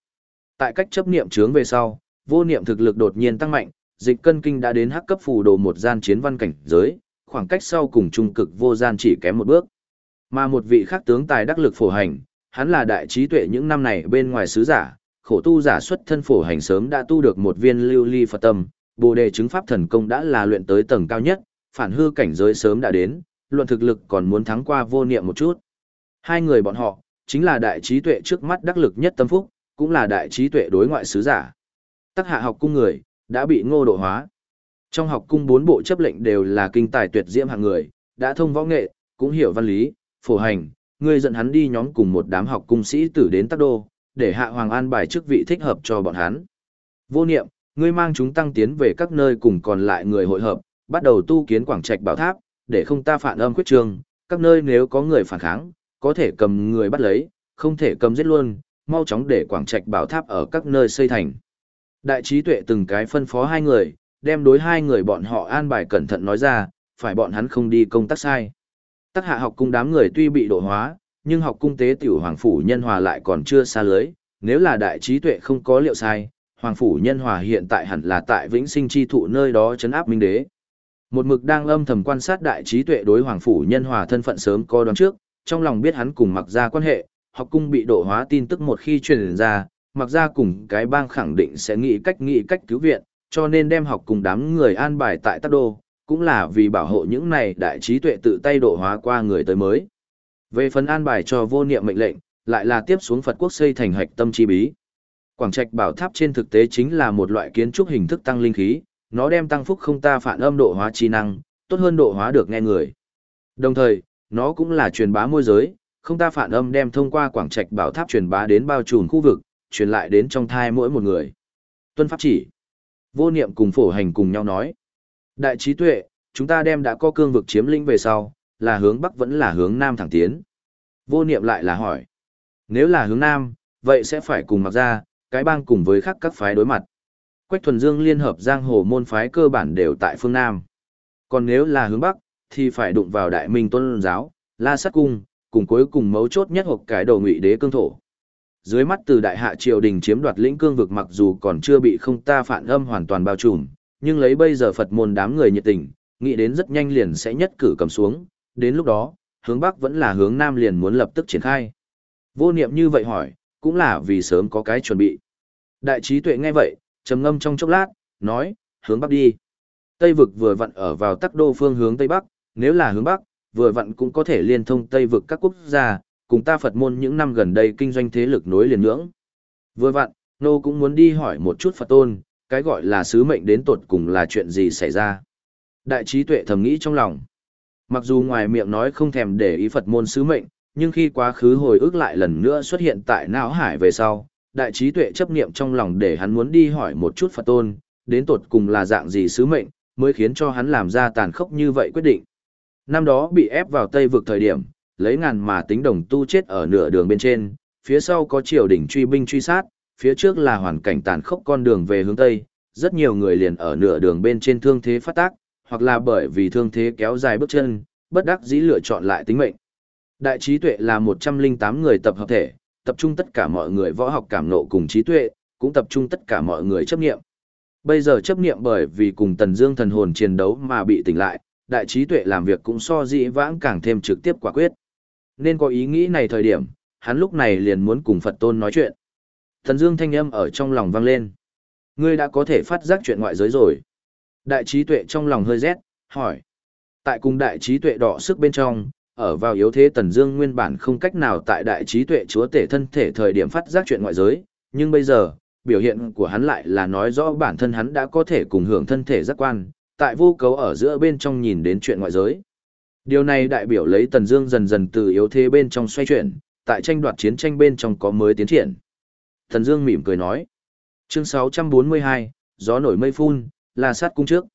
Tại cách chấp niệm chướng về sau, vô niệm thực lực đột nhiên tăng mạnh, dịch cân kinh đã đến hắc cấp phù đồ một gian chiến văn cảnh giới, khoảng cách sau cùng trung cực vô gian chỉ kém một bước. Mà một vị khác tướng tài đắc lực phổ hành, hắn là đại trí tuệ những năm này bên ngoài sứ giả, khổ tu giả xuất thân phổ hành sớm đã tu được một viên lưu ly Phật tâm, bồ đề chứng pháp thần công đã là luyện tới tầng cao nhất, phản hư cảnh giới sớm đã đến, luận thực lực còn muốn thắng qua vô niệm một chút. Hai người bọn họ, chính là đại trí tuệ trước mắt đắc lực nhất tâm phúc, cũng là đại trí tuệ đối ngoại sứ giả. Tắc hạ học cung người, đã bị ngô độ hóa. Trong học cung bốn bộ chấp lệnh đều là kinh tài tuyệt diễm hạng người, đã thông võ nghệ, cũng hiểu văn lý, phổ hành, người dẫn hắn đi nhóm cùng một đám học cung sĩ tử đến Tắc Đô, để hạ hoàng an bài chức vị thích hợp cho bọn hắn. Vô niệm, ngươi mang chúng tăng tiến về các nơi cùng còn lại người hội hợp, bắt đầu tu kiến quảng trạch bảo tháp, để không ta phản âm quyết trường, các nơi nếu có người phản kháng, có thể cầm người bắt lấy, không thể cầm giết luôn, mau chóng để quảng trạch bảo tháp ở các nơi xây thành. Đại trí tuệ từng cái phân phó hai người, đem đối hai người bọn họ an bài cẩn thận nói ra, phải bọn hắn không đi công tác sai. Tắc hạ học cung đám người tuy bị độ hóa, nhưng học cung tế tiểu hoàng phủ nhân hòa lại còn chưa xa lưới, nếu là đại trí tuệ không có liệu sai, hoàng phủ nhân hòa hiện tại hẳn là tại vĩnh sinh chi thụ nơi đó chấn áp minh đế. Một mực đang âm thầm quan sát đại trí tuệ đối hoàng phủ nhân hòa thân phận sớm có đoán trước, trong lòng biết hắn cùng mặc ra quan hệ, học cung bị độ hóa tin tức một khi truyền ra, mặc ra cùng cái bang khẳng định sẽ nghĩ cách nghĩ cách cứu viện, cho nên đem học cùng đám người an bài tại Tắc Đô, cũng là vì bảo hộ những này đại trí tuệ tự tay độ hóa qua người tới mới. Về phần an bài cho vô niệm mệnh lệnh, lại là tiếp xuống Phật quốc xây thành hạch tâm chi bí. Quảng Trạch Bảo Tháp trên thực tế chính là một loại kiến trúc hình thức tăng linh khí, nó đem tăng phúc không ta phản âm độ hóa chi năng, tốt hơn độ hóa được nghe người. Đồng thời, nó cũng là truyền bá môi giới, không ta phản âm đem thông qua Quảng Trạch Bảo Tháp truyền bá đến bao trùm khu vực, truyền lại đến trong thai mỗi một người. Tuân pháp chỉ. Vô niệm cùng phổ hành cùng nhau nói. Đại trí tuệ, chúng ta đem đã có cương vực chiếm lĩnh về sau, là hướng bắc vẫn là hướng nam thẳng tiến. Vô niệm lại là hỏi. Nếu là hướng nam, vậy sẽ phải cùng mặc ra, cái bang cùng với khác các phái đối mặt. Quách thuần dương liên hợp giang hồ môn phái cơ bản đều tại phương nam. Còn nếu là hướng bắc, thì phải đụng vào đại minh tôn giáo, la sát cung, cùng cuối cùng mấu chốt nhất hộp cái đầu ngụy đế cương thổ. Dưới mắt từ đại hạ triều đình chiếm đoạt lĩnh cương vực mặc dù còn chưa bị không ta phản âm hoàn toàn bao trùm, nhưng lấy bây giờ Phật môn đám người nhiệt tình, nghĩ đến rất nhanh liền sẽ nhất cử cầm xuống, đến lúc đó, hướng Bắc vẫn là hướng Nam liền muốn lập tức triển khai. Vô niệm như vậy hỏi, cũng là vì sớm có cái chuẩn bị. Đại trí tuệ nghe vậy, trầm ngâm trong chốc lát, nói, hướng Bắc đi. Tây vực vừa vặn ở vào tắc đô phương hướng Tây Bắc, nếu là hướng Bắc, vừa vặn cũng có thể liên thông Tây vực các quốc gia, cùng ta Phật môn những năm gần đây kinh doanh thế lực nối liền nhưỡng. Vừa vặn, nô cũng muốn đi hỏi một chút Phật tôn, cái gọi là sứ mệnh đến tột cùng là chuyện gì xảy ra. Đại trí tuệ thầm nghĩ trong lòng. Mặc dù ngoài miệng nói không thèm để ý Phật môn sứ mệnh, nhưng khi quá khứ hồi ức lại lần nữa xuất hiện tại não hải về sau, đại trí tuệ chấp niệm trong lòng để hắn muốn đi hỏi một chút Phật tôn, đến tột cùng là dạng gì sứ mệnh, mới khiến cho hắn làm ra tàn khốc như vậy quyết định. Năm đó bị ép vào Tây vực thời điểm, lấy ngàn mà tính đồng tu chết ở nửa đường bên trên, phía sau có triều đỉnh truy binh truy sát, phía trước là hoàn cảnh tàn khốc con đường về hướng Tây, rất nhiều người liền ở nửa đường bên trên thương thế phát tác, hoặc là bởi vì thương thế kéo dài bước chân, bất đắc dĩ lựa chọn lại tính mệnh. Đại trí tuệ là 108 người tập hợp thể, tập trung tất cả mọi người võ học cảm nộ cùng trí tuệ, cũng tập trung tất cả mọi người chấp nghiệm. Bây giờ chấp nghiệm bởi vì cùng Tần Dương thần hồn chiến đấu mà bị tỉnh lại, đại trí tuệ làm việc cũng so dĩ vãng càng thêm trực tiếp quả quyết. Nên có ý nghĩ này thời điểm, hắn lúc này liền muốn cùng Phật tôn nói chuyện. Thần Dương thanh âm ở trong lòng vang lên. Ngươi đã có thể phát giác chuyện ngoại giới rồi. Đại trí tuệ trong lòng hơi rét, hỏi. Tại cùng đại trí tuệ đỏ sức bên trong, ở vào yếu thế Tần Dương nguyên bản không cách nào tại đại trí tuệ chúa tể thân thể thời điểm phát giác chuyện ngoại giới, nhưng bây giờ, biểu hiện của hắn lại là nói rõ bản thân hắn đã có thể cùng hưởng thân thể giác quan, tại vô cấu ở giữa bên trong nhìn đến chuyện ngoại giới. Điều này đại biểu lấy Tần Dương dần dần từ yếu thế bên trong xoay chuyển, tại tranh đoạt chiến tranh bên trong có mới tiến triển. Tần Dương mỉm cười nói. Chương 642, gió nổi mây phun, La sát cung trước.